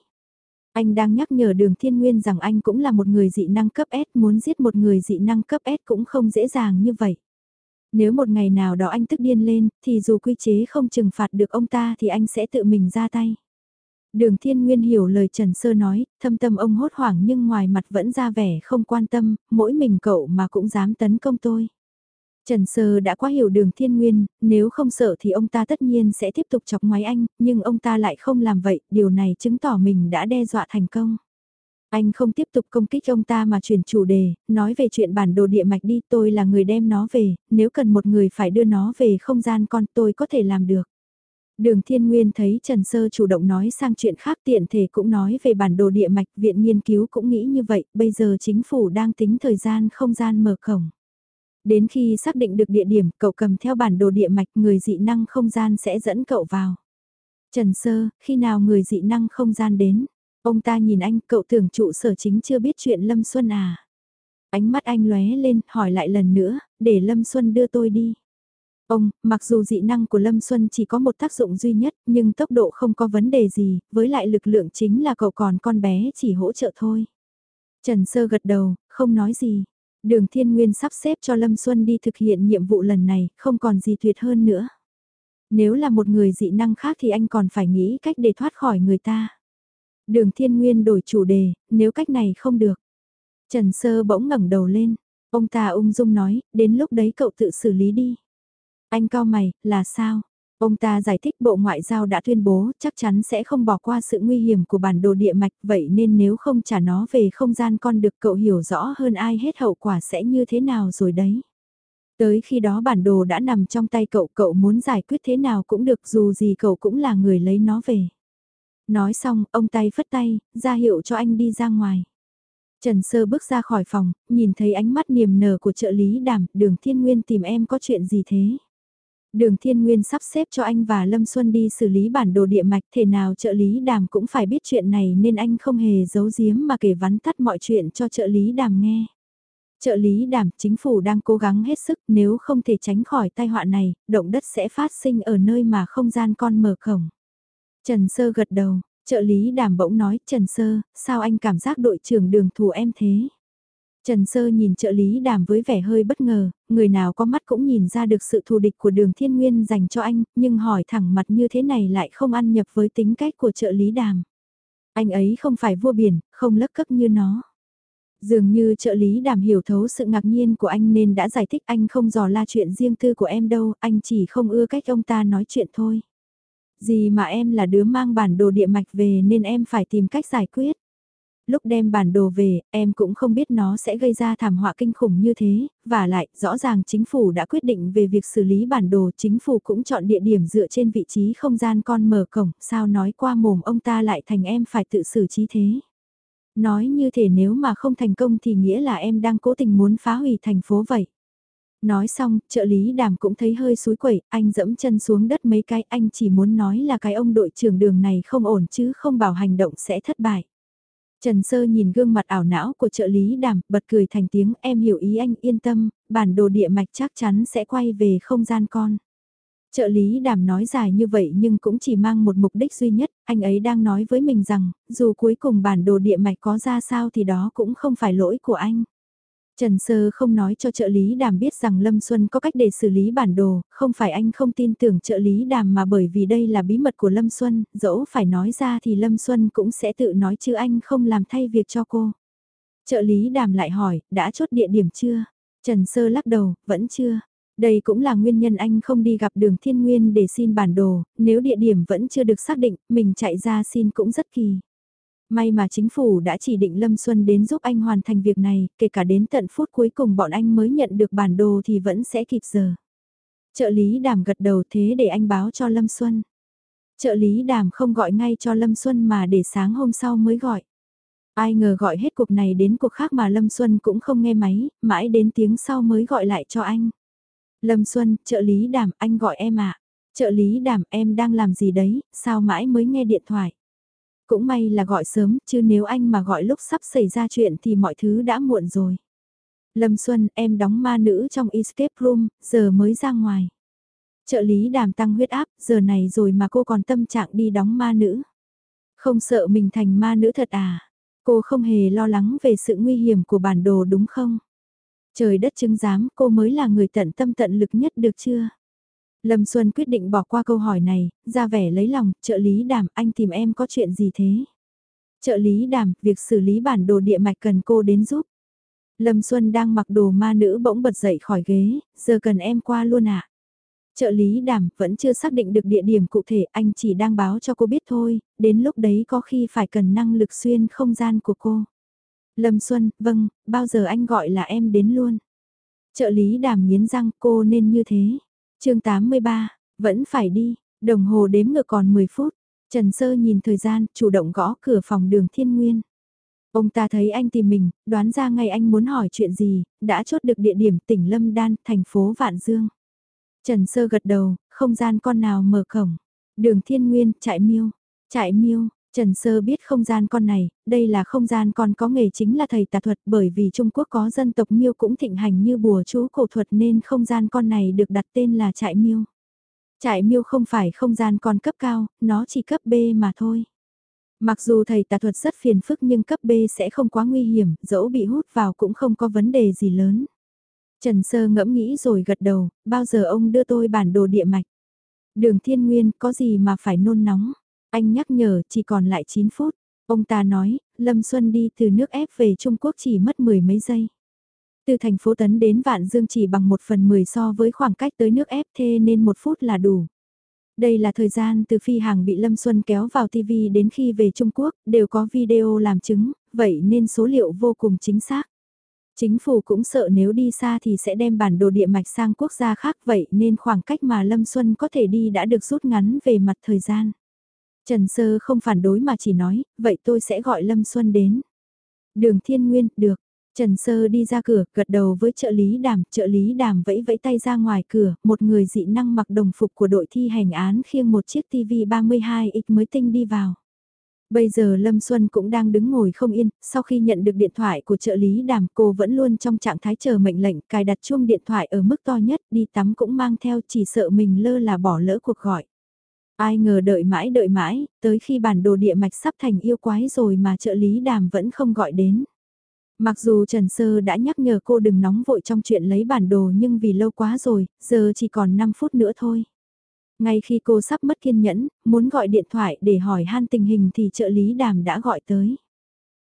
Anh đang nhắc nhở đường thiên nguyên rằng anh cũng là một người dị năng cấp S muốn giết một người dị năng cấp S cũng không dễ dàng như vậy. Nếu một ngày nào đó anh tức điên lên, thì dù quy chế không trừng phạt được ông ta thì anh sẽ tự mình ra tay. Đường Thiên Nguyên hiểu lời Trần Sơ nói, thâm tâm ông hốt hoảng nhưng ngoài mặt vẫn ra vẻ không quan tâm, mỗi mình cậu mà cũng dám tấn công tôi. Trần Sơ đã quá hiểu đường thiên nguyên, nếu không sợ thì ông ta tất nhiên sẽ tiếp tục chọc ngoái anh, nhưng ông ta lại không làm vậy, điều này chứng tỏ mình đã đe dọa thành công. Anh không tiếp tục công kích ông ta mà chuyển chủ đề, nói về chuyện bản đồ địa mạch đi tôi là người đem nó về, nếu cần một người phải đưa nó về không gian con tôi có thể làm được. Đường Thiên Nguyên thấy Trần Sơ chủ động nói sang chuyện khác tiện thể cũng nói về bản đồ địa mạch, viện nghiên cứu cũng nghĩ như vậy, bây giờ chính phủ đang tính thời gian không gian mở cổng. Đến khi xác định được địa điểm, cậu cầm theo bản đồ địa mạch người dị năng không gian sẽ dẫn cậu vào. Trần Sơ, khi nào người dị năng không gian đến? Ông ta nhìn anh, cậu tưởng trụ sở chính chưa biết chuyện Lâm Xuân à? Ánh mắt anh lóe lên, hỏi lại lần nữa, để Lâm Xuân đưa tôi đi. Ông, mặc dù dị năng của Lâm Xuân chỉ có một tác dụng duy nhất, nhưng tốc độ không có vấn đề gì, với lại lực lượng chính là cậu còn con bé chỉ hỗ trợ thôi. Trần Sơ gật đầu, không nói gì. Đường Thiên Nguyên sắp xếp cho Lâm Xuân đi thực hiện nhiệm vụ lần này, không còn gì tuyệt hơn nữa. Nếu là một người dị năng khác thì anh còn phải nghĩ cách để thoát khỏi người ta. Đường Thiên Nguyên đổi chủ đề, nếu cách này không được. Trần Sơ bỗng ngẩng đầu lên, ông ta ung dung nói, đến lúc đấy cậu tự xử lý đi. Anh cao mày, là sao? Ông ta giải thích Bộ Ngoại giao đã tuyên bố chắc chắn sẽ không bỏ qua sự nguy hiểm của bản đồ địa mạch vậy nên nếu không trả nó về không gian con được cậu hiểu rõ hơn ai hết hậu quả sẽ như thế nào rồi đấy. Tới khi đó bản đồ đã nằm trong tay cậu, cậu muốn giải quyết thế nào cũng được dù gì cậu cũng là người lấy nó về. Nói xong, ông tay phất tay, ra hiệu cho anh đi ra ngoài. Trần Sơ bước ra khỏi phòng, nhìn thấy ánh mắt niềm nở của trợ lý đàm, đường thiên nguyên tìm em có chuyện gì thế? Đường Thiên Nguyên sắp xếp cho anh và Lâm Xuân đi xử lý bản đồ địa mạch thể nào trợ lý đàm cũng phải biết chuyện này nên anh không hề giấu giếm mà kể vắn tắt mọi chuyện cho trợ lý đàm nghe. Trợ lý đàm chính phủ đang cố gắng hết sức nếu không thể tránh khỏi tai họa này, động đất sẽ phát sinh ở nơi mà không gian con mở khổng Trần Sơ gật đầu, trợ lý đàm bỗng nói Trần Sơ, sao anh cảm giác đội trưởng đường thù em thế? Trần Sơ nhìn trợ lý đàm với vẻ hơi bất ngờ, người nào có mắt cũng nhìn ra được sự thù địch của đường thiên nguyên dành cho anh, nhưng hỏi thẳng mặt như thế này lại không ăn nhập với tính cách của trợ lý đàm. Anh ấy không phải vua biển, không lấp cấp như nó. Dường như trợ lý đàm hiểu thấu sự ngạc nhiên của anh nên đã giải thích anh không dò la chuyện riêng tư của em đâu, anh chỉ không ưa cách ông ta nói chuyện thôi. Gì mà em là đứa mang bản đồ địa mạch về nên em phải tìm cách giải quyết. Lúc đem bản đồ về, em cũng không biết nó sẽ gây ra thảm họa kinh khủng như thế, và lại, rõ ràng chính phủ đã quyết định về việc xử lý bản đồ, chính phủ cũng chọn địa điểm dựa trên vị trí không gian con mở cổng, sao nói qua mồm ông ta lại thành em phải tự xử trí thế. Nói như thể nếu mà không thành công thì nghĩa là em đang cố tình muốn phá hủy thành phố vậy. Nói xong, trợ lý đàm cũng thấy hơi suối quẩy, anh dẫm chân xuống đất mấy cái, anh chỉ muốn nói là cái ông đội trưởng đường này không ổn chứ không bảo hành động sẽ thất bại. Trần Sơ nhìn gương mặt ảo não của trợ lý đàm, bật cười thành tiếng em hiểu ý anh yên tâm, bản đồ địa mạch chắc chắn sẽ quay về không gian con. Trợ lý đàm nói dài như vậy nhưng cũng chỉ mang một mục đích duy nhất, anh ấy đang nói với mình rằng, dù cuối cùng bản đồ địa mạch có ra sao thì đó cũng không phải lỗi của anh. Trần Sơ không nói cho trợ lý đàm biết rằng Lâm Xuân có cách để xử lý bản đồ, không phải anh không tin tưởng trợ lý đàm mà bởi vì đây là bí mật của Lâm Xuân, dẫu phải nói ra thì Lâm Xuân cũng sẽ tự nói chứ anh không làm thay việc cho cô. Trợ lý đàm lại hỏi, đã chốt địa điểm chưa? Trần Sơ lắc đầu, vẫn chưa. Đây cũng là nguyên nhân anh không đi gặp đường thiên nguyên để xin bản đồ, nếu địa điểm vẫn chưa được xác định, mình chạy ra xin cũng rất kỳ. May mà chính phủ đã chỉ định Lâm Xuân đến giúp anh hoàn thành việc này, kể cả đến tận phút cuối cùng bọn anh mới nhận được bản đồ thì vẫn sẽ kịp giờ. Trợ lý đàm gật đầu thế để anh báo cho Lâm Xuân. Trợ lý đàm không gọi ngay cho Lâm Xuân mà để sáng hôm sau mới gọi. Ai ngờ gọi hết cuộc này đến cuộc khác mà Lâm Xuân cũng không nghe máy, mãi đến tiếng sau mới gọi lại cho anh. Lâm Xuân, trợ lý đàm, anh gọi em ạ. Trợ lý đàm, em đang làm gì đấy, sao mãi mới nghe điện thoại. Cũng may là gọi sớm, chứ nếu anh mà gọi lúc sắp xảy ra chuyện thì mọi thứ đã muộn rồi. Lâm Xuân, em đóng ma nữ trong escape room, giờ mới ra ngoài. Trợ lý đàm tăng huyết áp, giờ này rồi mà cô còn tâm trạng đi đóng ma nữ. Không sợ mình thành ma nữ thật à? Cô không hề lo lắng về sự nguy hiểm của bản đồ đúng không? Trời đất chứng giám cô mới là người tận tâm tận lực nhất được chưa? Lâm Xuân quyết định bỏ qua câu hỏi này, ra vẻ lấy lòng, trợ lý đàm, anh tìm em có chuyện gì thế? Trợ lý đàm, việc xử lý bản đồ địa mạch cần cô đến giúp. Lâm Xuân đang mặc đồ ma nữ bỗng bật dậy khỏi ghế, giờ cần em qua luôn ạ. À? Trợ lý đàm, vẫn chưa xác định được địa điểm cụ thể, anh chỉ đang báo cho cô biết thôi, đến lúc đấy có khi phải cần năng lực xuyên không gian của cô. Lâm Xuân, vâng, bao giờ anh gọi là em đến luôn. Trợ lý đàm nghiến răng cô nên như thế chương 83, vẫn phải đi, đồng hồ đếm ngược còn 10 phút. Trần Sơ nhìn thời gian, chủ động gõ cửa phòng đường thiên nguyên. Ông ta thấy anh tìm mình, đoán ra ngay anh muốn hỏi chuyện gì, đã chốt được địa điểm tỉnh Lâm Đan, thành phố Vạn Dương. Trần Sơ gật đầu, không gian con nào mở cổng. Đường thiên nguyên, trại miêu. Trại miêu, Trần Sơ biết không gian con này, đây là không gian con có nghề chính là thầy tà thuật bởi vì Trung Quốc có dân tộc miêu cũng thịnh hành như bùa chú cổ thuật nên không gian con này được đặt tên là trại miêu. Trại miêu không phải không gian con cấp cao, nó chỉ cấp B mà thôi. Mặc dù thầy tà thuật rất phiền phức nhưng cấp B sẽ không quá nguy hiểm, dẫu bị hút vào cũng không có vấn đề gì lớn. Trần Sơ ngẫm nghĩ rồi gật đầu, bao giờ ông đưa tôi bản đồ địa mạch. Đường Thiên Nguyên có gì mà phải nôn nóng. Anh nhắc nhở chỉ còn lại 9 phút. Ông ta nói, Lâm Xuân đi từ nước ép về Trung Quốc chỉ mất mười mấy giây. Từ thành phố Tấn đến Vạn Dương chỉ bằng một phần 10 so với khoảng cách tới nước ép thế nên một phút là đủ. Đây là thời gian từ phi hàng bị Lâm Xuân kéo vào TV đến khi về Trung Quốc, đều có video làm chứng, vậy nên số liệu vô cùng chính xác. Chính phủ cũng sợ nếu đi xa thì sẽ đem bản đồ địa mạch sang quốc gia khác vậy nên khoảng cách mà Lâm Xuân có thể đi đã được rút ngắn về mặt thời gian. Trần Sơ không phản đối mà chỉ nói, vậy tôi sẽ gọi Lâm Xuân đến. Đường Thiên Nguyên, được. Trần Sơ đi ra cửa, gật đầu với trợ lý đàm, trợ lý đàm vẫy vẫy tay ra ngoài cửa, một người dị năng mặc đồng phục của đội thi hành án khiêng một chiếc TV 32X mới tinh đi vào. Bây giờ Lâm Xuân cũng đang đứng ngồi không yên, sau khi nhận được điện thoại của trợ lý đàm cô vẫn luôn trong trạng thái chờ mệnh lệnh cài đặt chuông điện thoại ở mức to nhất, đi tắm cũng mang theo chỉ sợ mình lơ là bỏ lỡ cuộc gọi. Ai ngờ đợi mãi đợi mãi, tới khi bản đồ địa mạch sắp thành yêu quái rồi mà trợ lý đàm vẫn không gọi đến. Mặc dù Trần Sơ đã nhắc nhở cô đừng nóng vội trong chuyện lấy bản đồ nhưng vì lâu quá rồi, giờ chỉ còn 5 phút nữa thôi. Ngay khi cô sắp mất kiên nhẫn, muốn gọi điện thoại để hỏi han tình hình thì trợ lý đàm đã gọi tới.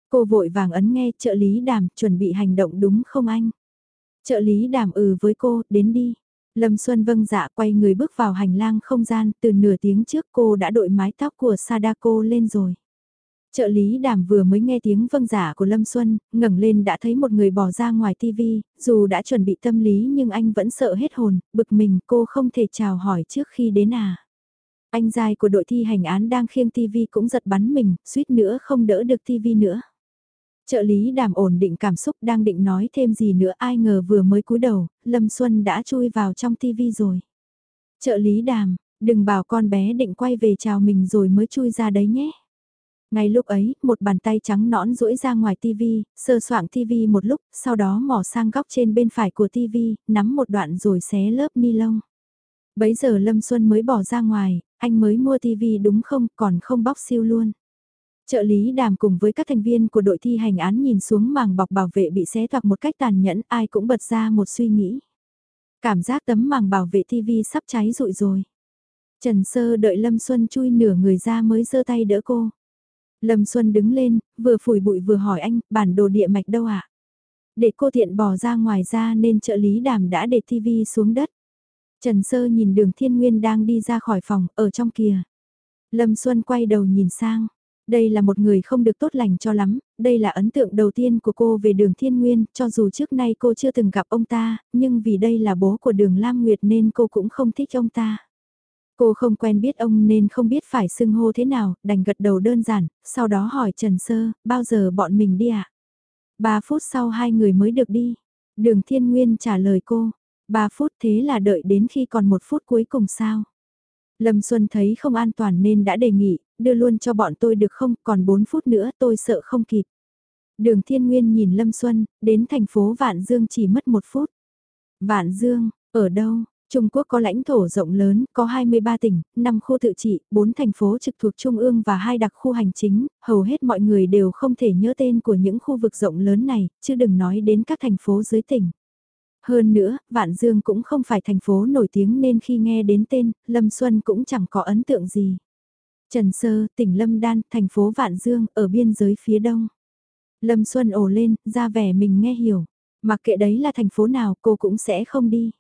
Cô vội vàng ấn nghe trợ lý đàm chuẩn bị hành động đúng không anh? Trợ lý đàm ừ với cô, đến đi. Lâm Xuân vâng dạ quay người bước vào hành lang không gian, từ nửa tiếng trước cô đã đội mái tóc của Sadako lên rồi. Trợ lý đàm vừa mới nghe tiếng vâng giả dạ của Lâm Xuân, ngẩng lên đã thấy một người bỏ ra ngoài tivi, dù đã chuẩn bị tâm lý nhưng anh vẫn sợ hết hồn, bực mình cô không thể chào hỏi trước khi đến à. Anh dài của đội thi hành án đang khiêng tivi cũng giật bắn mình, suýt nữa không đỡ được tivi nữa. Trợ lý đàm ổn định cảm xúc đang định nói thêm gì nữa ai ngờ vừa mới cúi đầu, Lâm Xuân đã chui vào trong tivi rồi. Trợ lý đàm, đừng bảo con bé định quay về chào mình rồi mới chui ra đấy nhé. Ngay lúc ấy, một bàn tay trắng nõn duỗi ra ngoài tivi, sơ soạng tivi một lúc, sau đó mò sang góc trên bên phải của tivi, nắm một đoạn rồi xé lớp ni lông. Bấy giờ Lâm Xuân mới bỏ ra ngoài, anh mới mua tivi đúng không, còn không bóc siêu luôn. Trợ lý đàm cùng với các thành viên của đội thi hành án nhìn xuống màng bọc bảo vệ bị xé toạc một cách tàn nhẫn ai cũng bật ra một suy nghĩ. Cảm giác tấm màng bảo vệ TV sắp cháy rụi rồi. Trần Sơ đợi Lâm Xuân chui nửa người ra mới giơ tay đỡ cô. Lâm Xuân đứng lên, vừa phủi bụi vừa hỏi anh, bản đồ địa mạch đâu ạ? À? Để cô thiện bỏ ra ngoài ra nên trợ lý đàm đã để TV xuống đất. Trần Sơ nhìn đường thiên nguyên đang đi ra khỏi phòng, ở trong kia. Lâm Xuân quay đầu nhìn sang. Đây là một người không được tốt lành cho lắm, đây là ấn tượng đầu tiên của cô về đường Thiên Nguyên, cho dù trước nay cô chưa từng gặp ông ta, nhưng vì đây là bố của đường Lam Nguyệt nên cô cũng không thích ông ta. Cô không quen biết ông nên không biết phải xưng hô thế nào, đành gật đầu đơn giản, sau đó hỏi Trần Sơ, bao giờ bọn mình đi ạ? À? Ba phút sau hai người mới được đi. Đường Thiên Nguyên trả lời cô, ba phút thế là đợi đến khi còn một phút cuối cùng sao? Lâm Xuân thấy không an toàn nên đã đề nghị, đưa luôn cho bọn tôi được không, còn 4 phút nữa tôi sợ không kịp. Đường Thiên Nguyên nhìn Lâm Xuân, đến thành phố Vạn Dương chỉ mất một phút. Vạn Dương, ở đâu? Trung Quốc có lãnh thổ rộng lớn, có 23 tỉnh, 5 khu tự trị, 4 thành phố trực thuộc Trung ương và 2 đặc khu hành chính, hầu hết mọi người đều không thể nhớ tên của những khu vực rộng lớn này, chứ đừng nói đến các thành phố dưới tỉnh. Hơn nữa, Vạn Dương cũng không phải thành phố nổi tiếng nên khi nghe đến tên, Lâm Xuân cũng chẳng có ấn tượng gì. Trần Sơ, tỉnh Lâm Đan, thành phố Vạn Dương, ở biên giới phía đông. Lâm Xuân ồ lên, ra vẻ mình nghe hiểu. Mặc kệ đấy là thành phố nào cô cũng sẽ không đi.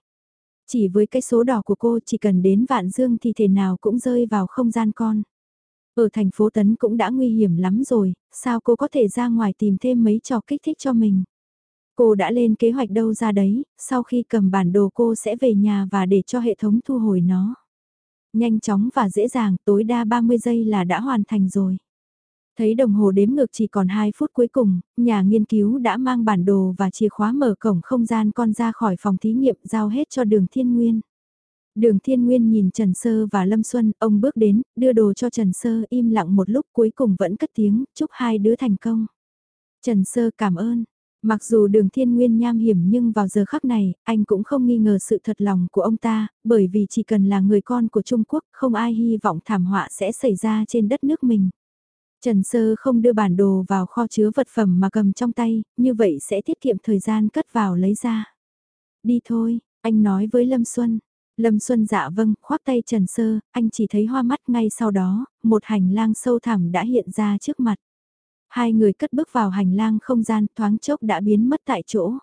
Chỉ với cái số đỏ của cô chỉ cần đến Vạn Dương thì thể nào cũng rơi vào không gian con. Ở thành phố Tấn cũng đã nguy hiểm lắm rồi, sao cô có thể ra ngoài tìm thêm mấy trò kích thích cho mình. Cô đã lên kế hoạch đâu ra đấy, sau khi cầm bản đồ cô sẽ về nhà và để cho hệ thống thu hồi nó. Nhanh chóng và dễ dàng, tối đa 30 giây là đã hoàn thành rồi. Thấy đồng hồ đếm ngược chỉ còn 2 phút cuối cùng, nhà nghiên cứu đã mang bản đồ và chìa khóa mở cổng không gian con ra khỏi phòng thí nghiệm giao hết cho đường thiên nguyên. Đường Thiên Nguyên nhìn Trần Sơ và Lâm Xuân, ông bước đến, đưa đồ cho Trần Sơ im lặng một lúc cuối cùng vẫn cất tiếng, chúc hai đứa thành công. Trần Sơ cảm ơn, Mặc dù đường thiên nguyên nham hiểm nhưng vào giờ khắc này, anh cũng không nghi ngờ sự thật lòng của ông ta, bởi vì chỉ cần là người con của Trung Quốc, không ai hy vọng thảm họa sẽ xảy ra trên đất nước mình. Trần Sơ không đưa bản đồ vào kho chứa vật phẩm mà cầm trong tay, như vậy sẽ tiết kiệm thời gian cất vào lấy ra. Đi thôi, anh nói với Lâm Xuân. Lâm Xuân dạ vâng, khoác tay Trần Sơ, anh chỉ thấy hoa mắt ngay sau đó, một hành lang sâu thẳm đã hiện ra trước mặt. Hai người cất bước vào hành lang không gian thoáng chốc đã biến mất tại chỗ.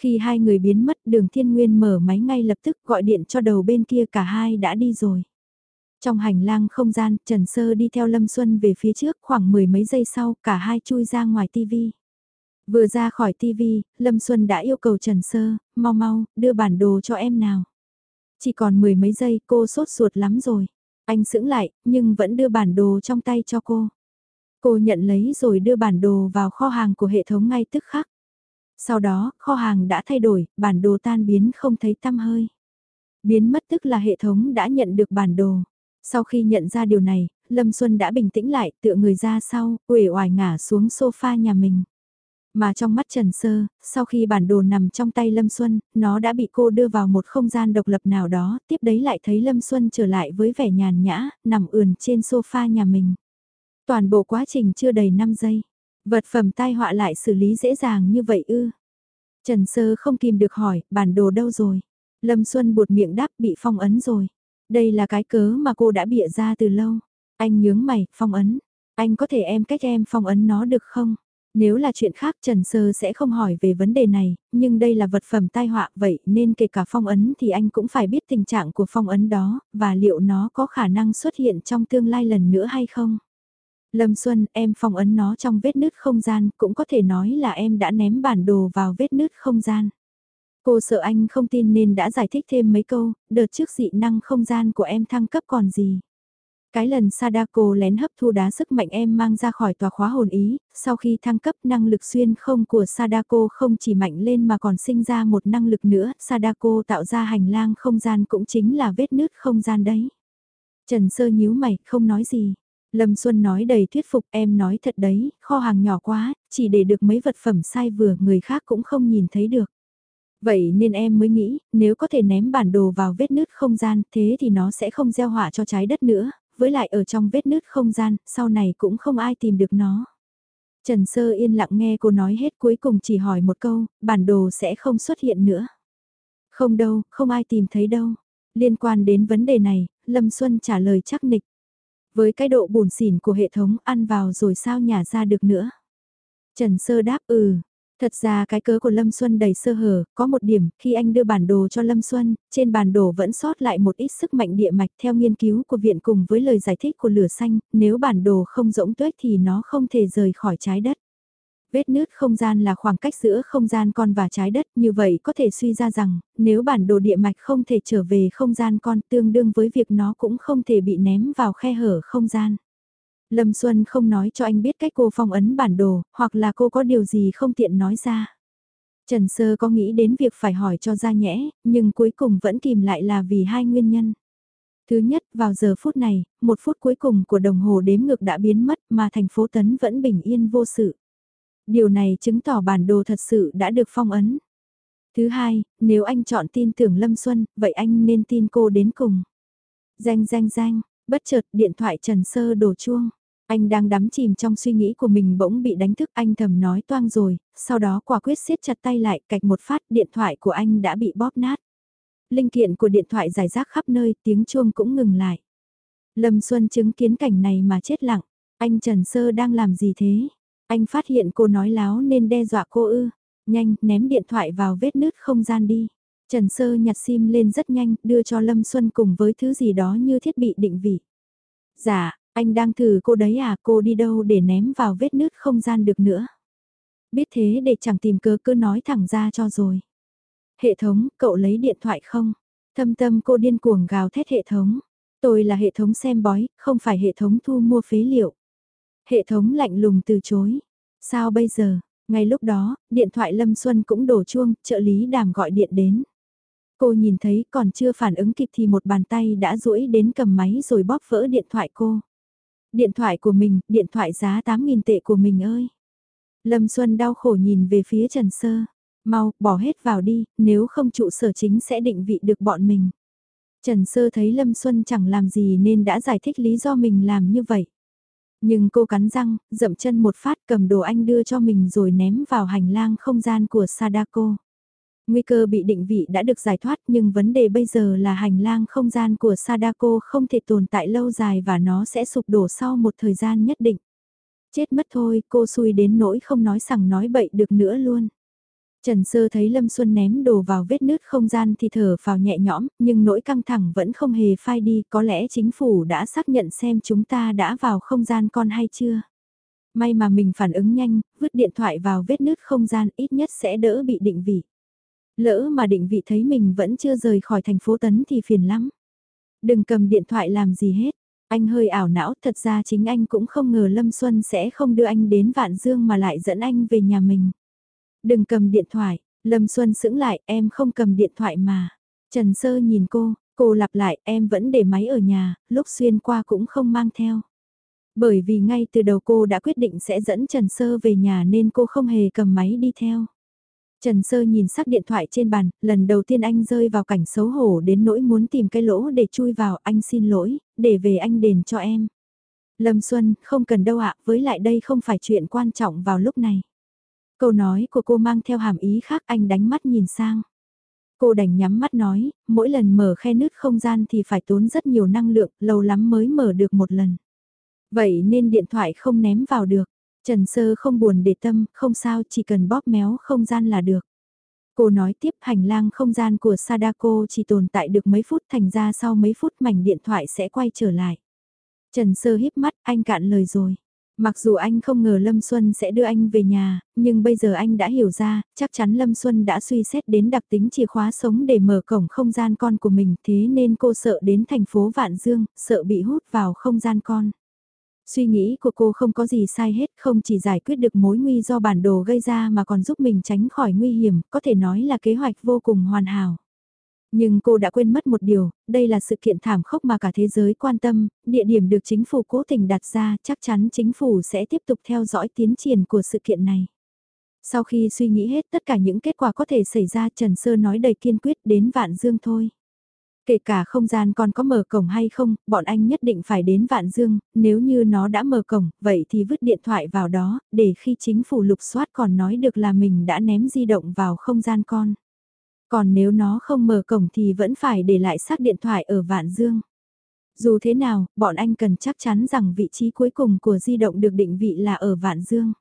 Khi hai người biến mất đường thiên nguyên mở máy ngay lập tức gọi điện cho đầu bên kia cả hai đã đi rồi. Trong hành lang không gian, Trần Sơ đi theo Lâm Xuân về phía trước khoảng mười mấy giây sau cả hai chui ra ngoài tivi. Vừa ra khỏi tivi, Lâm Xuân đã yêu cầu Trần Sơ, mau mau, đưa bản đồ cho em nào. Chỉ còn mười mấy giây cô sốt ruột lắm rồi. Anh sững lại, nhưng vẫn đưa bản đồ trong tay cho cô. Cô nhận lấy rồi đưa bản đồ vào kho hàng của hệ thống ngay tức khắc. Sau đó, kho hàng đã thay đổi, bản đồ tan biến không thấy tăm hơi. Biến mất tức là hệ thống đã nhận được bản đồ. Sau khi nhận ra điều này, Lâm Xuân đã bình tĩnh lại, tựa người ra sau, uể oải ngả xuống sofa nhà mình. Mà trong mắt Trần Sơ, sau khi bản đồ nằm trong tay Lâm Xuân, nó đã bị cô đưa vào một không gian độc lập nào đó, tiếp đấy lại thấy Lâm Xuân trở lại với vẻ nhàn nhã, nằm ườn trên sofa nhà mình. Toàn bộ quá trình chưa đầy 5 giây. Vật phẩm tai họa lại xử lý dễ dàng như vậy ư. Trần Sơ không kìm được hỏi, bản đồ đâu rồi? Lâm Xuân buột miệng đáp bị phong ấn rồi. Đây là cái cớ mà cô đã bịa ra từ lâu. Anh nhướng mày, phong ấn. Anh có thể em cách em phong ấn nó được không? Nếu là chuyện khác Trần Sơ sẽ không hỏi về vấn đề này, nhưng đây là vật phẩm tai họa vậy nên kể cả phong ấn thì anh cũng phải biết tình trạng của phong ấn đó, và liệu nó có khả năng xuất hiện trong tương lai lần nữa hay không. Lâm Xuân, em phong ấn nó trong vết nứt không gian, cũng có thể nói là em đã ném bản đồ vào vết nứt không gian. Cô sợ anh không tin nên đã giải thích thêm mấy câu, đợt trước dị năng không gian của em thăng cấp còn gì. Cái lần Sadako lén hấp thu đá sức mạnh em mang ra khỏi tòa khóa hồn ý, sau khi thăng cấp năng lực xuyên không của Sadako không chỉ mạnh lên mà còn sinh ra một năng lực nữa, Sadako tạo ra hành lang không gian cũng chính là vết nứt không gian đấy. Trần Sơ nhíu mày, không nói gì. Lâm Xuân nói đầy thuyết phục em nói thật đấy, kho hàng nhỏ quá, chỉ để được mấy vật phẩm sai vừa người khác cũng không nhìn thấy được. Vậy nên em mới nghĩ, nếu có thể ném bản đồ vào vết nứt không gian, thế thì nó sẽ không gieo họa cho trái đất nữa, với lại ở trong vết nứt không gian, sau này cũng không ai tìm được nó. Trần Sơ yên lặng nghe cô nói hết cuối cùng chỉ hỏi một câu, bản đồ sẽ không xuất hiện nữa. Không đâu, không ai tìm thấy đâu. Liên quan đến vấn đề này, Lâm Xuân trả lời chắc nịch. Với cái độ bùn xỉn của hệ thống ăn vào rồi sao nhả ra được nữa. Trần Sơ đáp ừ, Thật ra cái cớ của Lâm Xuân đầy sơ hở, có một điểm, khi anh đưa bản đồ cho Lâm Xuân, trên bản đồ vẫn sót lại một ít sức mạnh địa mạch theo nghiên cứu của viện cùng với lời giải thích của lửa xanh, nếu bản đồ không rỗng tuếch thì nó không thể rời khỏi trái đất. Vết nứt không gian là khoảng cách giữa không gian con và trái đất, như vậy có thể suy ra rằng, nếu bản đồ địa mạch không thể trở về không gian con tương đương với việc nó cũng không thể bị ném vào khe hở không gian. Lâm Xuân không nói cho anh biết cách cô phong ấn bản đồ, hoặc là cô có điều gì không tiện nói ra. Trần Sơ có nghĩ đến việc phải hỏi cho ra nhẽ, nhưng cuối cùng vẫn kìm lại là vì hai nguyên nhân. Thứ nhất, vào giờ phút này, một phút cuối cùng của đồng hồ đếm ngược đã biến mất mà thành phố Tấn vẫn bình yên vô sự. Điều này chứng tỏ bản đồ thật sự đã được phong ấn. Thứ hai, nếu anh chọn tin tưởng Lâm Xuân, vậy anh nên tin cô đến cùng. Danh danh danh, bất chợt điện thoại Trần Sơ đổ chuông. Anh đang đắm chìm trong suy nghĩ của mình bỗng bị đánh thức anh thầm nói toang rồi, sau đó quả quyết siết chặt tay lại cạch một phát điện thoại của anh đã bị bóp nát. Linh kiện của điện thoại giải rác khắp nơi tiếng chuông cũng ngừng lại. Lâm Xuân chứng kiến cảnh này mà chết lặng, anh Trần Sơ đang làm gì thế? Anh phát hiện cô nói láo nên đe dọa cô ư, nhanh ném điện thoại vào vết nứt không gian đi. Trần Sơ nhặt sim lên rất nhanh, đưa cho Lâm Xuân cùng với thứ gì đó như thiết bị định vị. Dạ, anh đang thử cô đấy à, cô đi đâu để ném vào vết nứt không gian được nữa. Biết thế để chẳng tìm cớ cứ nói thẳng ra cho rồi. Hệ thống, cậu lấy điện thoại không? Thâm tâm cô điên cuồng gào thét hệ thống. Tôi là hệ thống xem bói, không phải hệ thống thu mua phế liệu. Hệ thống lạnh lùng từ chối. Sao bây giờ? Ngay lúc đó, điện thoại Lâm Xuân cũng đổ chuông, trợ lý đàm gọi điện đến. Cô nhìn thấy còn chưa phản ứng kịp thì một bàn tay đã duỗi đến cầm máy rồi bóp vỡ điện thoại cô. Điện thoại của mình, điện thoại giá 8.000 tệ của mình ơi. Lâm Xuân đau khổ nhìn về phía Trần Sơ. Mau, bỏ hết vào đi, nếu không trụ sở chính sẽ định vị được bọn mình. Trần Sơ thấy Lâm Xuân chẳng làm gì nên đã giải thích lý do mình làm như vậy. Nhưng cô cắn răng, dậm chân một phát cầm đồ anh đưa cho mình rồi ném vào hành lang không gian của Sadako. Nguy cơ bị định vị đã được giải thoát nhưng vấn đề bây giờ là hành lang không gian của Sadako không thể tồn tại lâu dài và nó sẽ sụp đổ sau một thời gian nhất định. Chết mất thôi, cô xui đến nỗi không nói sằng nói bậy được nữa luôn. Trần Sơ thấy Lâm Xuân ném đồ vào vết nứt không gian thì thở vào nhẹ nhõm, nhưng nỗi căng thẳng vẫn không hề phai đi, có lẽ chính phủ đã xác nhận xem chúng ta đã vào không gian con hay chưa. May mà mình phản ứng nhanh, vứt điện thoại vào vết nứt không gian ít nhất sẽ đỡ bị định vị. Lỡ mà định vị thấy mình vẫn chưa rời khỏi thành phố Tấn thì phiền lắm. Đừng cầm điện thoại làm gì hết. Anh hơi ảo não, thật ra chính anh cũng không ngờ Lâm Xuân sẽ không đưa anh đến Vạn Dương mà lại dẫn anh về nhà mình. Đừng cầm điện thoại, Lâm Xuân sững lại, em không cầm điện thoại mà. Trần Sơ nhìn cô, cô lặp lại, em vẫn để máy ở nhà, lúc xuyên qua cũng không mang theo. Bởi vì ngay từ đầu cô đã quyết định sẽ dẫn Trần Sơ về nhà nên cô không hề cầm máy đi theo. Trần Sơ nhìn sắc điện thoại trên bàn, lần đầu tiên anh rơi vào cảnh xấu hổ đến nỗi muốn tìm cái lỗ để chui vào, anh xin lỗi, để về anh đền cho em. Lâm Xuân, không cần đâu ạ, với lại đây không phải chuyện quan trọng vào lúc này. Câu nói của cô mang theo hàm ý khác anh đánh mắt nhìn sang. Cô đành nhắm mắt nói, mỗi lần mở khe nứt không gian thì phải tốn rất nhiều năng lượng, lâu lắm mới mở được một lần. Vậy nên điện thoại không ném vào được. Trần Sơ không buồn để tâm, không sao, chỉ cần bóp méo không gian là được. Cô nói tiếp hành lang không gian của Sadako chỉ tồn tại được mấy phút thành ra sau mấy phút mảnh điện thoại sẽ quay trở lại. Trần Sơ híp mắt, anh cạn lời rồi. Mặc dù anh không ngờ Lâm Xuân sẽ đưa anh về nhà, nhưng bây giờ anh đã hiểu ra, chắc chắn Lâm Xuân đã suy xét đến đặc tính chìa khóa sống để mở cổng không gian con của mình thế nên cô sợ đến thành phố Vạn Dương, sợ bị hút vào không gian con. Suy nghĩ của cô không có gì sai hết, không chỉ giải quyết được mối nguy do bản đồ gây ra mà còn giúp mình tránh khỏi nguy hiểm, có thể nói là kế hoạch vô cùng hoàn hảo. Nhưng cô đã quên mất một điều, đây là sự kiện thảm khốc mà cả thế giới quan tâm, địa điểm được chính phủ cố tình đặt ra, chắc chắn chính phủ sẽ tiếp tục theo dõi tiến triển của sự kiện này. Sau khi suy nghĩ hết tất cả những kết quả có thể xảy ra Trần Sơ nói đầy kiên quyết đến Vạn Dương thôi. Kể cả không gian còn có mở cổng hay không, bọn anh nhất định phải đến Vạn Dương, nếu như nó đã mở cổng, vậy thì vứt điện thoại vào đó, để khi chính phủ lục soát còn nói được là mình đã ném di động vào không gian con. Còn nếu nó không mở cổng thì vẫn phải để lại xác điện thoại ở Vạn Dương. Dù thế nào, bọn anh cần chắc chắn rằng vị trí cuối cùng của di động được định vị là ở Vạn Dương.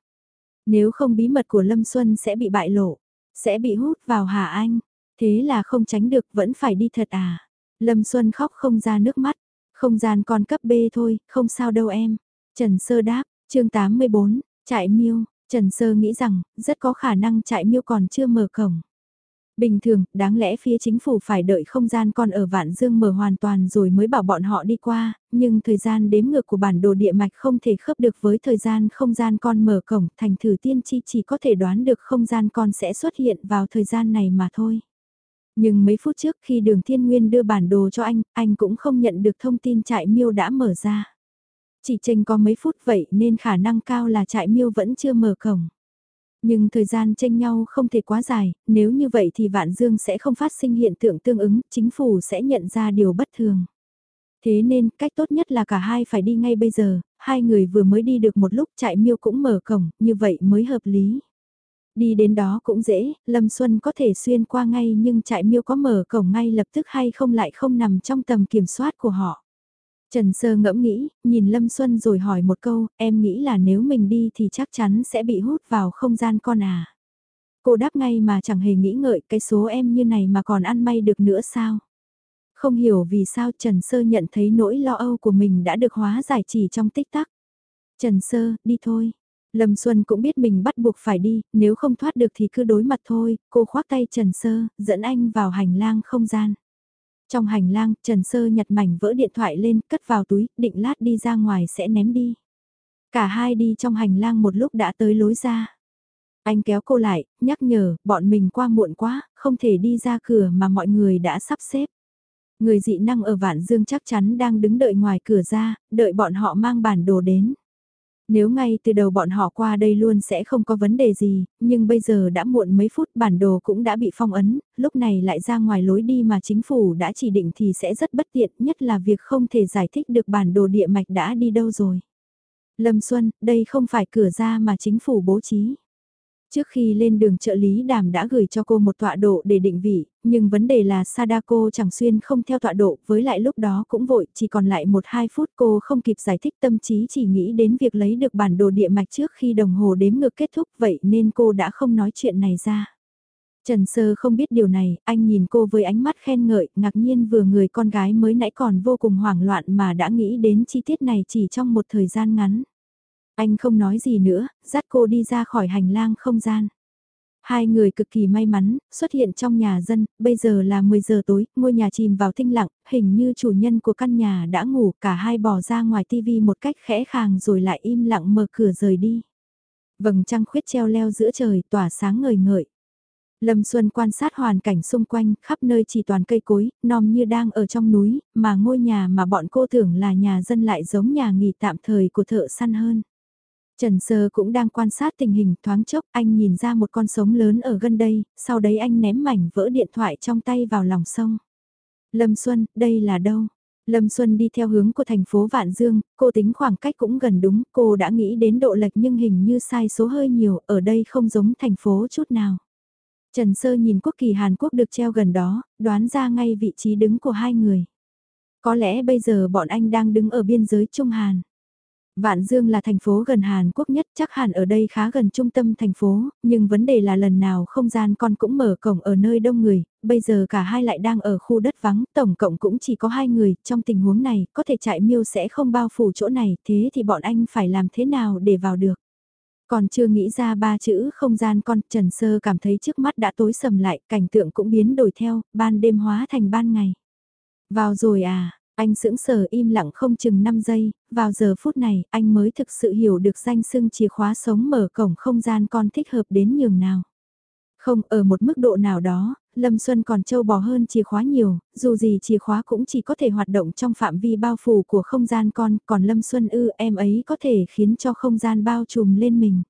Nếu không bí mật của Lâm Xuân sẽ bị bại lộ, sẽ bị hút vào Hà Anh. Thế là không tránh được vẫn phải đi thật à. Lâm Xuân khóc không ra nước mắt. Không gian con cấp B thôi, không sao đâu em. Trần Sơ đáp, chương 84, trại miêu. Trần Sơ nghĩ rằng, rất có khả năng trại miêu còn chưa mở cổng. Bình thường, đáng lẽ phía chính phủ phải đợi không gian con ở Vạn Dương mở hoàn toàn rồi mới bảo bọn họ đi qua, nhưng thời gian đếm ngược của bản đồ địa mạch không thể khớp được với thời gian không gian con mở cổng, thành thử tiên tri chỉ có thể đoán được không gian con sẽ xuất hiện vào thời gian này mà thôi. Nhưng mấy phút trước khi đường thiên nguyên đưa bản đồ cho anh, anh cũng không nhận được thông tin trại miêu đã mở ra. Chỉ tranh có mấy phút vậy nên khả năng cao là trại miêu vẫn chưa mở cổng. Nhưng thời gian tranh nhau không thể quá dài, nếu như vậy thì Vạn Dương sẽ không phát sinh hiện tượng tương ứng, chính phủ sẽ nhận ra điều bất thường. Thế nên, cách tốt nhất là cả hai phải đi ngay bây giờ, hai người vừa mới đi được một lúc trại miêu cũng mở cổng, như vậy mới hợp lý. Đi đến đó cũng dễ, Lâm Xuân có thể xuyên qua ngay nhưng trại miêu có mở cổng ngay lập tức hay không lại không nằm trong tầm kiểm soát của họ. Trần Sơ ngẫm nghĩ, nhìn Lâm Xuân rồi hỏi một câu, em nghĩ là nếu mình đi thì chắc chắn sẽ bị hút vào không gian con à. Cô đáp ngay mà chẳng hề nghĩ ngợi cái số em như này mà còn ăn may được nữa sao. Không hiểu vì sao Trần Sơ nhận thấy nỗi lo âu của mình đã được hóa giải chỉ trong tích tắc. Trần Sơ, đi thôi. Lâm Xuân cũng biết mình bắt buộc phải đi, nếu không thoát được thì cứ đối mặt thôi, cô khoác tay Trần Sơ, dẫn anh vào hành lang không gian. Trong hành lang, Trần Sơ nhặt mảnh vỡ điện thoại lên, cất vào túi, định lát đi ra ngoài sẽ ném đi. Cả hai đi trong hành lang một lúc đã tới lối ra. Anh kéo cô lại, nhắc nhở, bọn mình qua muộn quá, không thể đi ra cửa mà mọi người đã sắp xếp. Người dị năng ở Vạn Dương chắc chắn đang đứng đợi ngoài cửa ra, đợi bọn họ mang bản đồ đến. Nếu ngay từ đầu bọn họ qua đây luôn sẽ không có vấn đề gì, nhưng bây giờ đã muộn mấy phút bản đồ cũng đã bị phong ấn, lúc này lại ra ngoài lối đi mà chính phủ đã chỉ định thì sẽ rất bất tiện, nhất là việc không thể giải thích được bản đồ địa mạch đã đi đâu rồi. Lâm Xuân, đây không phải cửa ra mà chính phủ bố trí. Trước khi lên đường trợ lý đàm đã gửi cho cô một tọa độ để định vị, nhưng vấn đề là Sadako chẳng xuyên không theo tọa độ, với lại lúc đó cũng vội, chỉ còn lại 1-2 phút cô không kịp giải thích tâm trí chỉ nghĩ đến việc lấy được bản đồ địa mạch trước khi đồng hồ đếm ngược kết thúc vậy nên cô đã không nói chuyện này ra. Trần Sơ không biết điều này, anh nhìn cô với ánh mắt khen ngợi, ngạc nhiên vừa người con gái mới nãy còn vô cùng hoảng loạn mà đã nghĩ đến chi tiết này chỉ trong một thời gian ngắn. Anh không nói gì nữa, dắt cô đi ra khỏi hành lang không gian. Hai người cực kỳ may mắn, xuất hiện trong nhà dân, bây giờ là 10 giờ tối, ngôi nhà chìm vào thinh lặng, hình như chủ nhân của căn nhà đã ngủ, cả hai bỏ ra ngoài tivi một cách khẽ khàng rồi lại im lặng mở cửa rời đi. Vầng trăng khuyết treo leo giữa trời, tỏa sáng ngời ngợi. Lâm Xuân quan sát hoàn cảnh xung quanh, khắp nơi chỉ toàn cây cối, non như đang ở trong núi, mà ngôi nhà mà bọn cô tưởng là nhà dân lại giống nhà nghỉ tạm thời của thợ săn hơn. Trần Sơ cũng đang quan sát tình hình thoáng chốc anh nhìn ra một con sống lớn ở gần đây, sau đấy anh ném mảnh vỡ điện thoại trong tay vào lòng sông. Lâm Xuân, đây là đâu? Lâm Xuân đi theo hướng của thành phố Vạn Dương, cô tính khoảng cách cũng gần đúng, cô đã nghĩ đến độ lệch nhưng hình như sai số hơi nhiều, ở đây không giống thành phố chút nào. Trần Sơ nhìn quốc kỳ Hàn Quốc được treo gần đó, đoán ra ngay vị trí đứng của hai người. Có lẽ bây giờ bọn anh đang đứng ở biên giới Trung Hàn. Vạn Dương là thành phố gần Hàn Quốc nhất, chắc hẳn ở đây khá gần trung tâm thành phố, nhưng vấn đề là lần nào không gian con cũng mở cổng ở nơi đông người, bây giờ cả hai lại đang ở khu đất vắng, tổng cộng cũng chỉ có hai người, trong tình huống này, có thể chạy miêu sẽ không bao phủ chỗ này, thế thì bọn anh phải làm thế nào để vào được. Còn chưa nghĩ ra ba chữ không gian con, Trần Sơ cảm thấy trước mắt đã tối sầm lại, cảnh tượng cũng biến đổi theo, ban đêm hóa thành ban ngày. Vào rồi à, anh sững sờ im lặng không chừng 5 giây, vào giờ phút này anh mới thực sự hiểu được danh sưng chìa khóa sống mở cổng không gian con thích hợp đến nhường nào. Không ở một mức độ nào đó, Lâm Xuân còn trâu bò hơn chìa khóa nhiều, dù gì chìa khóa cũng chỉ có thể hoạt động trong phạm vi bao phủ của không gian con, còn Lâm Xuân ư em ấy có thể khiến cho không gian bao trùm lên mình.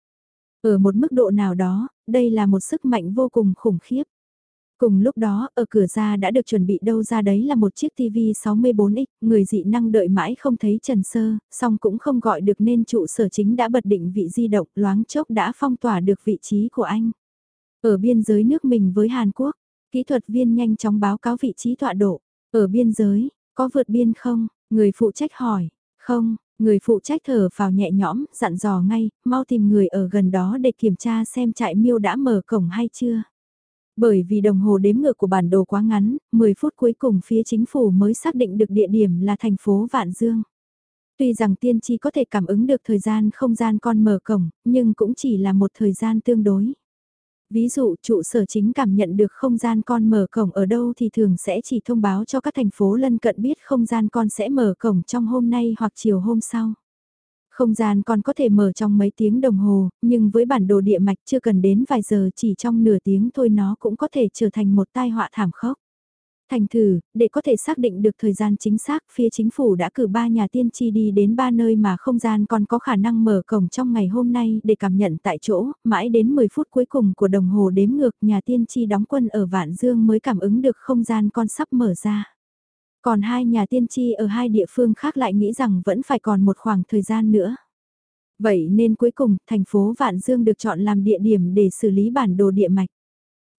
Ở một mức độ nào đó, đây là một sức mạnh vô cùng khủng khiếp. Cùng lúc đó, ở cửa ra đã được chuẩn bị đâu ra đấy là một chiếc TV 64X, người dị năng đợi mãi không thấy Trần Sơ, song cũng không gọi được nên trụ sở chính đã bật định vị di động loáng chốc đã phong tỏa được vị trí của anh. Ở biên giới nước mình với Hàn Quốc, kỹ thuật viên nhanh chóng báo cáo vị trí tọa độ. Ở biên giới, có vượt biên không? Người phụ trách hỏi. Không, người phụ trách thở vào nhẹ nhõm, dặn dò ngay, mau tìm người ở gần đó để kiểm tra xem trại miêu đã mở cổng hay chưa. Bởi vì đồng hồ đếm ngược của bản đồ quá ngắn, 10 phút cuối cùng phía chính phủ mới xác định được địa điểm là thành phố Vạn Dương. Tuy rằng tiên tri có thể cảm ứng được thời gian không gian con mở cổng, nhưng cũng chỉ là một thời gian tương đối. Ví dụ trụ sở chính cảm nhận được không gian con mở cổng ở đâu thì thường sẽ chỉ thông báo cho các thành phố lân cận biết không gian con sẽ mở cổng trong hôm nay hoặc chiều hôm sau. Không gian còn có thể mở trong mấy tiếng đồng hồ, nhưng với bản đồ địa mạch chưa cần đến vài giờ chỉ trong nửa tiếng thôi nó cũng có thể trở thành một tai họa thảm khốc. Thành thử, để có thể xác định được thời gian chính xác, phía chính phủ đã cử ba nhà tiên tri đi đến ba nơi mà không gian còn có khả năng mở cổng trong ngày hôm nay để cảm nhận tại chỗ, mãi đến 10 phút cuối cùng của đồng hồ đếm ngược nhà tiên tri đóng quân ở Vạn Dương mới cảm ứng được không gian con sắp mở ra. Còn hai nhà tiên tri ở hai địa phương khác lại nghĩ rằng vẫn phải còn một khoảng thời gian nữa. Vậy nên cuối cùng, thành phố Vạn Dương được chọn làm địa điểm để xử lý bản đồ địa mạch.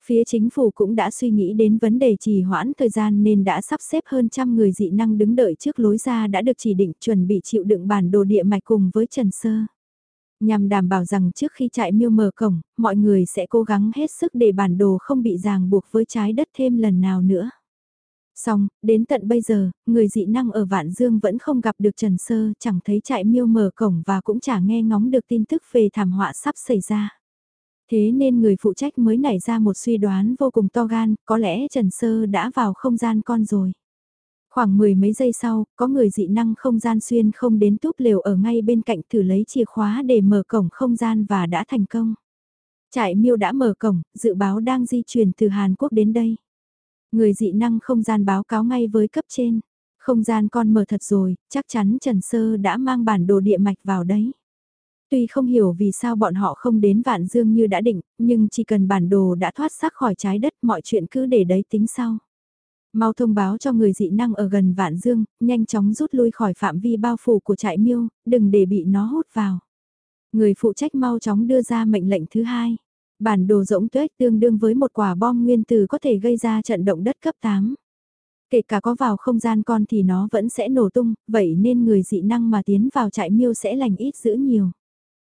Phía chính phủ cũng đã suy nghĩ đến vấn đề trì hoãn thời gian nên đã sắp xếp hơn trăm người dị năng đứng đợi trước lối ra đã được chỉ định chuẩn bị chịu đựng bản đồ địa mạch cùng với Trần Sơ. Nhằm đảm bảo rằng trước khi trại miêu mở cổng, mọi người sẽ cố gắng hết sức để bản đồ không bị ràng buộc với trái đất thêm lần nào nữa. Xong, đến tận bây giờ, người dị năng ở Vạn Dương vẫn không gặp được Trần Sơ, chẳng thấy trại miêu mở cổng và cũng chả nghe ngóng được tin tức về thảm họa sắp xảy ra. Thế nên người phụ trách mới nảy ra một suy đoán vô cùng to gan, có lẽ Trần Sơ đã vào không gian con rồi. Khoảng mười mấy giây sau, có người dị năng không gian xuyên không đến túp lều ở ngay bên cạnh thử lấy chìa khóa để mở cổng không gian và đã thành công. Trại miêu đã mở cổng, dự báo đang di chuyển từ Hàn Quốc đến đây. Người dị năng không gian báo cáo ngay với cấp trên. Không gian con mở thật rồi, chắc chắn Trần Sơ đã mang bản đồ địa mạch vào đấy. Tuy không hiểu vì sao bọn họ không đến Vạn Dương như đã định, nhưng chỉ cần bản đồ đã thoát xác khỏi trái đất mọi chuyện cứ để đấy tính sau. Mau thông báo cho người dị năng ở gần Vạn Dương, nhanh chóng rút lui khỏi phạm vi bao phủ của trại miêu, đừng để bị nó hút vào. Người phụ trách mau chóng đưa ra mệnh lệnh thứ hai. Bản đồ rỗng tuếch tương đương với một quả bom nguyên tử có thể gây ra trận động đất cấp 8. Kể cả có vào không gian con thì nó vẫn sẽ nổ tung, vậy nên người dị năng mà tiến vào trại miêu sẽ lành ít giữ nhiều.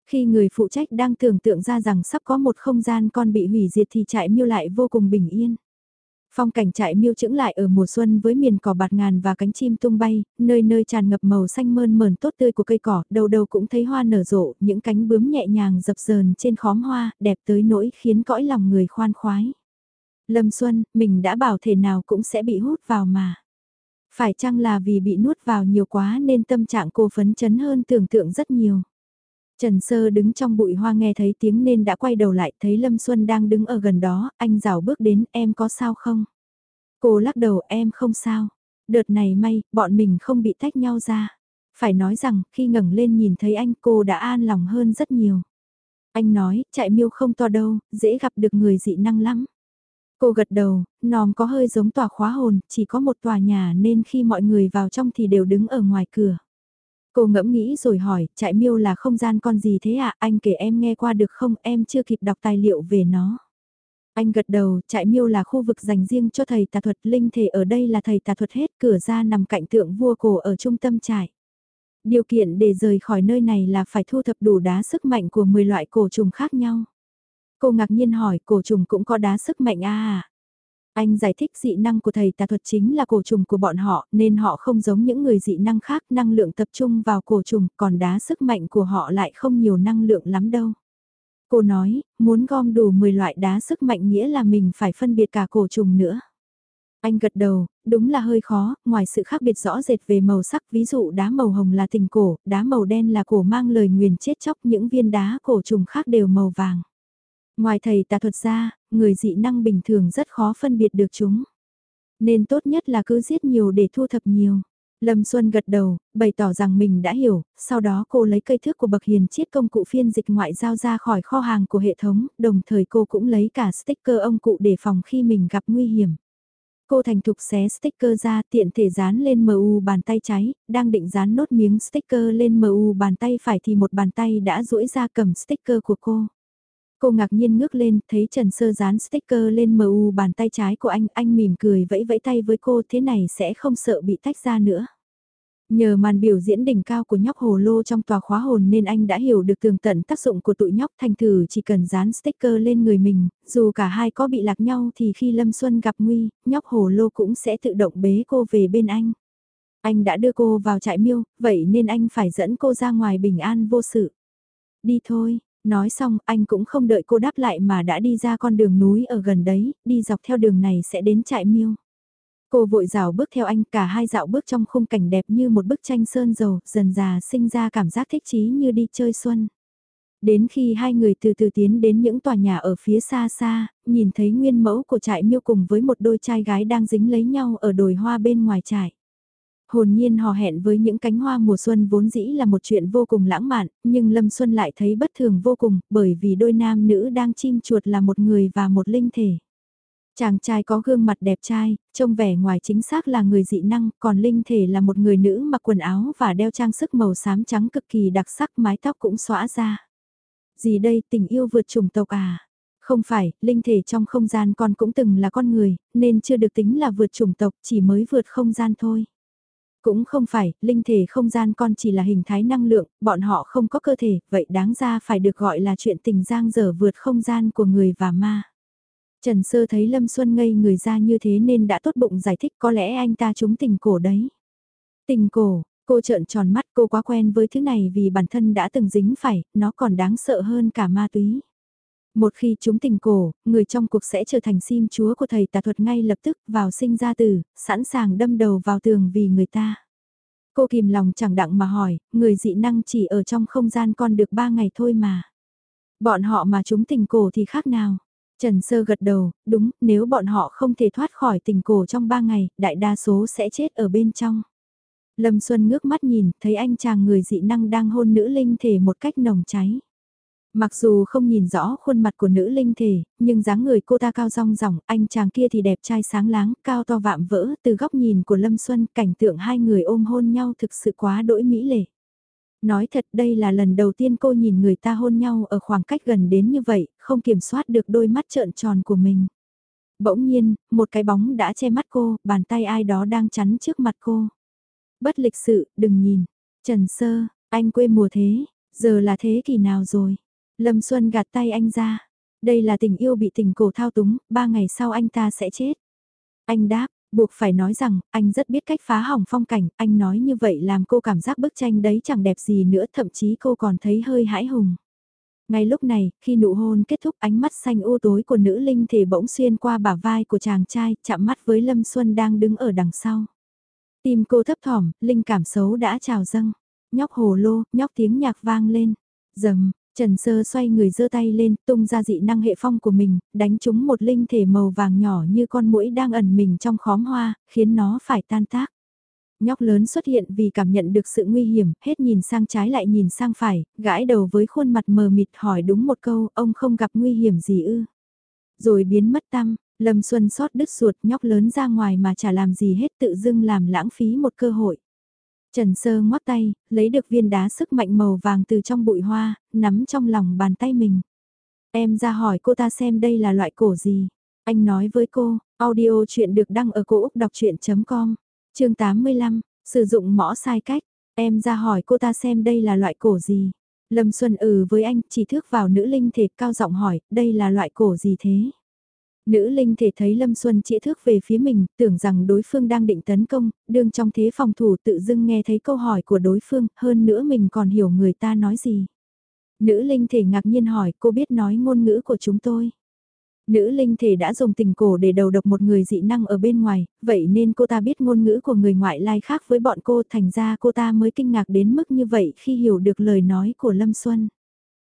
Khi người phụ trách đang tưởng tượng ra rằng sắp có một không gian con bị hủy diệt thì trại miêu lại vô cùng bình yên. Phong cảnh trại miêu chững lại ở mùa xuân với miền cỏ bạt ngàn và cánh chim tung bay, nơi nơi tràn ngập màu xanh mơn mờn tốt tươi của cây cỏ, đầu đầu cũng thấy hoa nở rộ, những cánh bướm nhẹ nhàng dập dờn trên khóm hoa, đẹp tới nỗi khiến cõi lòng người khoan khoái. Lâm Xuân, mình đã bảo thể nào cũng sẽ bị hút vào mà. Phải chăng là vì bị nuốt vào nhiều quá nên tâm trạng cô phấn chấn hơn tưởng tượng rất nhiều. Trần Sơ đứng trong bụi hoa nghe thấy tiếng nên đã quay đầu lại thấy Lâm Xuân đang đứng ở gần đó, anh rào bước đến em có sao không? Cô lắc đầu em không sao. Đợt này may, bọn mình không bị tách nhau ra. Phải nói rằng, khi ngẩng lên nhìn thấy anh cô đã an lòng hơn rất nhiều. Anh nói, chạy miêu không to đâu, dễ gặp được người dị năng lắm. Cô gật đầu, nòm có hơi giống tòa khóa hồn, chỉ có một tòa nhà nên khi mọi người vào trong thì đều đứng ở ngoài cửa. Cô ngẫm nghĩ rồi hỏi, trại miêu là không gian con gì thế ạ, anh kể em nghe qua được không, em chưa kịp đọc tài liệu về nó. Anh gật đầu, trại miêu là khu vực dành riêng cho thầy tà thuật, linh thể ở đây là thầy tà thuật hết, cửa ra nằm cạnh tượng vua cổ ở trung tâm trại. Điều kiện để rời khỏi nơi này là phải thu thập đủ đá sức mạnh của 10 loại cổ trùng khác nhau. Cô ngạc nhiên hỏi cổ trùng cũng có đá sức mạnh à, à? Anh giải thích dị năng của thầy tà thuật chính là cổ trùng của bọn họ nên họ không giống những người dị năng khác năng lượng tập trung vào cổ trùng còn đá sức mạnh của họ lại không nhiều năng lượng lắm đâu. Cô nói, muốn gom đủ 10 loại đá sức mạnh nghĩa là mình phải phân biệt cả cổ trùng nữa. Anh gật đầu, đúng là hơi khó, ngoài sự khác biệt rõ rệt về màu sắc, ví dụ đá màu hồng là tình cổ, đá màu đen là cổ mang lời nguyền chết chóc, những viên đá cổ trùng khác đều màu vàng. Ngoài thầy tà thuật ra, người dị năng bình thường rất khó phân biệt được chúng. Nên tốt nhất là cứ giết nhiều để thu thập nhiều. Lâm Xuân gật đầu, bày tỏ rằng mình đã hiểu, sau đó cô lấy cây thước của bậc hiền chiết công cụ phiên dịch ngoại giao ra khỏi kho hàng của hệ thống, đồng thời cô cũng lấy cả sticker ông cụ để phòng khi mình gặp nguy hiểm. Cô thành thục xé sticker ra tiện thể dán lên MU bàn tay trái, đang định dán nốt miếng sticker lên MU bàn tay phải thì một bàn tay đã duỗi ra cầm sticker của cô. Cô ngạc nhiên ngước lên, thấy Trần Sơ dán sticker lên MU bàn tay trái của anh, anh mỉm cười vẫy vẫy tay với cô thế này sẽ không sợ bị tách ra nữa. Nhờ màn biểu diễn đỉnh cao của nhóc hồ lô trong tòa khóa hồn nên anh đã hiểu được tường tận tác dụng của tụi nhóc thành thử chỉ cần dán sticker lên người mình, dù cả hai có bị lạc nhau thì khi Lâm Xuân gặp nguy, nhóc hồ lô cũng sẽ tự động bế cô về bên anh. Anh đã đưa cô vào trại miêu, vậy nên anh phải dẫn cô ra ngoài bình an vô sự. Đi thôi, Nói xong, anh cũng không đợi cô đáp lại mà đã đi ra con đường núi ở gần đấy, đi dọc theo đường này sẽ đến trại miêu. Cô vội rào bước theo anh, cả hai dạo bước trong khung cảnh đẹp như một bức tranh sơn dầu, dần già sinh ra cảm giác thích chí như đi chơi xuân. Đến khi hai người từ từ tiến đến những tòa nhà ở phía xa xa, nhìn thấy nguyên mẫu của trại miêu cùng với một đôi trai gái đang dính lấy nhau ở đồi hoa bên ngoài trại hồn nhiên hò hẹn với những cánh hoa mùa xuân vốn dĩ là một chuyện vô cùng lãng mạn, nhưng Lâm Xuân lại thấy bất thường vô cùng, bởi vì đôi nam nữ đang chim chuột là một người và một linh thể. Chàng trai có gương mặt đẹp trai, trông vẻ ngoài chính xác là người dị năng, còn linh thể là một người nữ mặc quần áo và đeo trang sức màu xám trắng cực kỳ đặc sắc mái tóc cũng xõa ra. Gì đây tình yêu vượt chủng tộc à? Không phải, linh thể trong không gian con cũng từng là con người, nên chưa được tính là vượt chủng tộc, chỉ mới vượt không gian thôi. Cũng không phải, linh thể không gian con chỉ là hình thái năng lượng, bọn họ không có cơ thể, vậy đáng ra phải được gọi là chuyện tình giang dở vượt không gian của người và ma. Trần Sơ thấy Lâm Xuân ngây người ra như thế nên đã tốt bụng giải thích có lẽ anh ta trúng tình cổ đấy. Tình cổ, cô trợn tròn mắt cô quá quen với thứ này vì bản thân đã từng dính phải, nó còn đáng sợ hơn cả ma túy. Một khi chúng tình cổ, người trong cuộc sẽ trở thành sim chúa của thầy tà thuật ngay lập tức vào sinh ra tử, sẵn sàng đâm đầu vào tường vì người ta. Cô kìm lòng chẳng đặng mà hỏi, người dị năng chỉ ở trong không gian con được ba ngày thôi mà. Bọn họ mà chúng tình cổ thì khác nào? Trần Sơ gật đầu, đúng, nếu bọn họ không thể thoát khỏi tình cổ trong ba ngày, đại đa số sẽ chết ở bên trong. Lâm Xuân ngước mắt nhìn, thấy anh chàng người dị năng đang hôn nữ linh thể một cách nồng cháy. Mặc dù không nhìn rõ khuôn mặt của nữ linh thể, nhưng dáng người cô ta cao rong ròng, anh chàng kia thì đẹp trai sáng láng, cao to vạm vỡ, từ góc nhìn của Lâm Xuân, cảnh tượng hai người ôm hôn nhau thực sự quá đỗi mỹ lệ. Nói thật đây là lần đầu tiên cô nhìn người ta hôn nhau ở khoảng cách gần đến như vậy, không kiểm soát được đôi mắt trợn tròn của mình. Bỗng nhiên, một cái bóng đã che mắt cô, bàn tay ai đó đang chắn trước mặt cô. Bất lịch sự, đừng nhìn. Trần Sơ, anh quê mùa thế, giờ là thế kỷ nào rồi? Lâm Xuân gạt tay anh ra. Đây là tình yêu bị tình cổ thao túng, ba ngày sau anh ta sẽ chết. Anh đáp, buộc phải nói rằng, anh rất biết cách phá hỏng phong cảnh, anh nói như vậy làm cô cảm giác bức tranh đấy chẳng đẹp gì nữa, thậm chí cô còn thấy hơi hãi hùng. Ngay lúc này, khi nụ hôn kết thúc ánh mắt xanh u tối của nữ linh thể bỗng xuyên qua bả vai của chàng trai, chạm mắt với Lâm Xuân đang đứng ở đằng sau. Tim cô thấp thỏm, linh cảm xấu đã trào dâng. Nhóc hồ lô, nhóc tiếng nhạc vang lên. Dầm, Trần Sơ xoay người giơ tay lên, tung ra dị năng hệ phong của mình, đánh trúng một linh thể màu vàng nhỏ như con muỗi đang ẩn mình trong khóm hoa, khiến nó phải tan tác. Nhóc lớn xuất hiện vì cảm nhận được sự nguy hiểm, hết nhìn sang trái lại nhìn sang phải, gãi đầu với khuôn mặt mờ mịt hỏi đúng một câu, ông không gặp nguy hiểm gì ư. Rồi biến mất tâm, Lâm Xuân xót đứt ruột nhóc lớn ra ngoài mà chả làm gì hết tự dưng làm lãng phí một cơ hội. Trần Sơ ngoắt tay, lấy được viên đá sức mạnh màu vàng từ trong bụi hoa, nắm trong lòng bàn tay mình. Em ra hỏi cô ta xem đây là loại cổ gì. Anh nói với cô, audio chuyện được đăng ở cổ Úc đọc chuyện.com, chương 85, sử dụng mõ sai cách. Em ra hỏi cô ta xem đây là loại cổ gì. Lâm Xuân ừ với anh chỉ thước vào nữ linh thể cao giọng hỏi, đây là loại cổ gì thế? Nữ linh thể thấy Lâm Xuân chỉ thước về phía mình, tưởng rằng đối phương đang định tấn công, đương trong thế phòng thủ tự dưng nghe thấy câu hỏi của đối phương, hơn nữa mình còn hiểu người ta nói gì. Nữ linh thể ngạc nhiên hỏi cô biết nói ngôn ngữ của chúng tôi. Nữ linh thể đã dùng tình cổ để đầu độc một người dị năng ở bên ngoài, vậy nên cô ta biết ngôn ngữ của người ngoại lai khác với bọn cô thành ra cô ta mới kinh ngạc đến mức như vậy khi hiểu được lời nói của Lâm Xuân.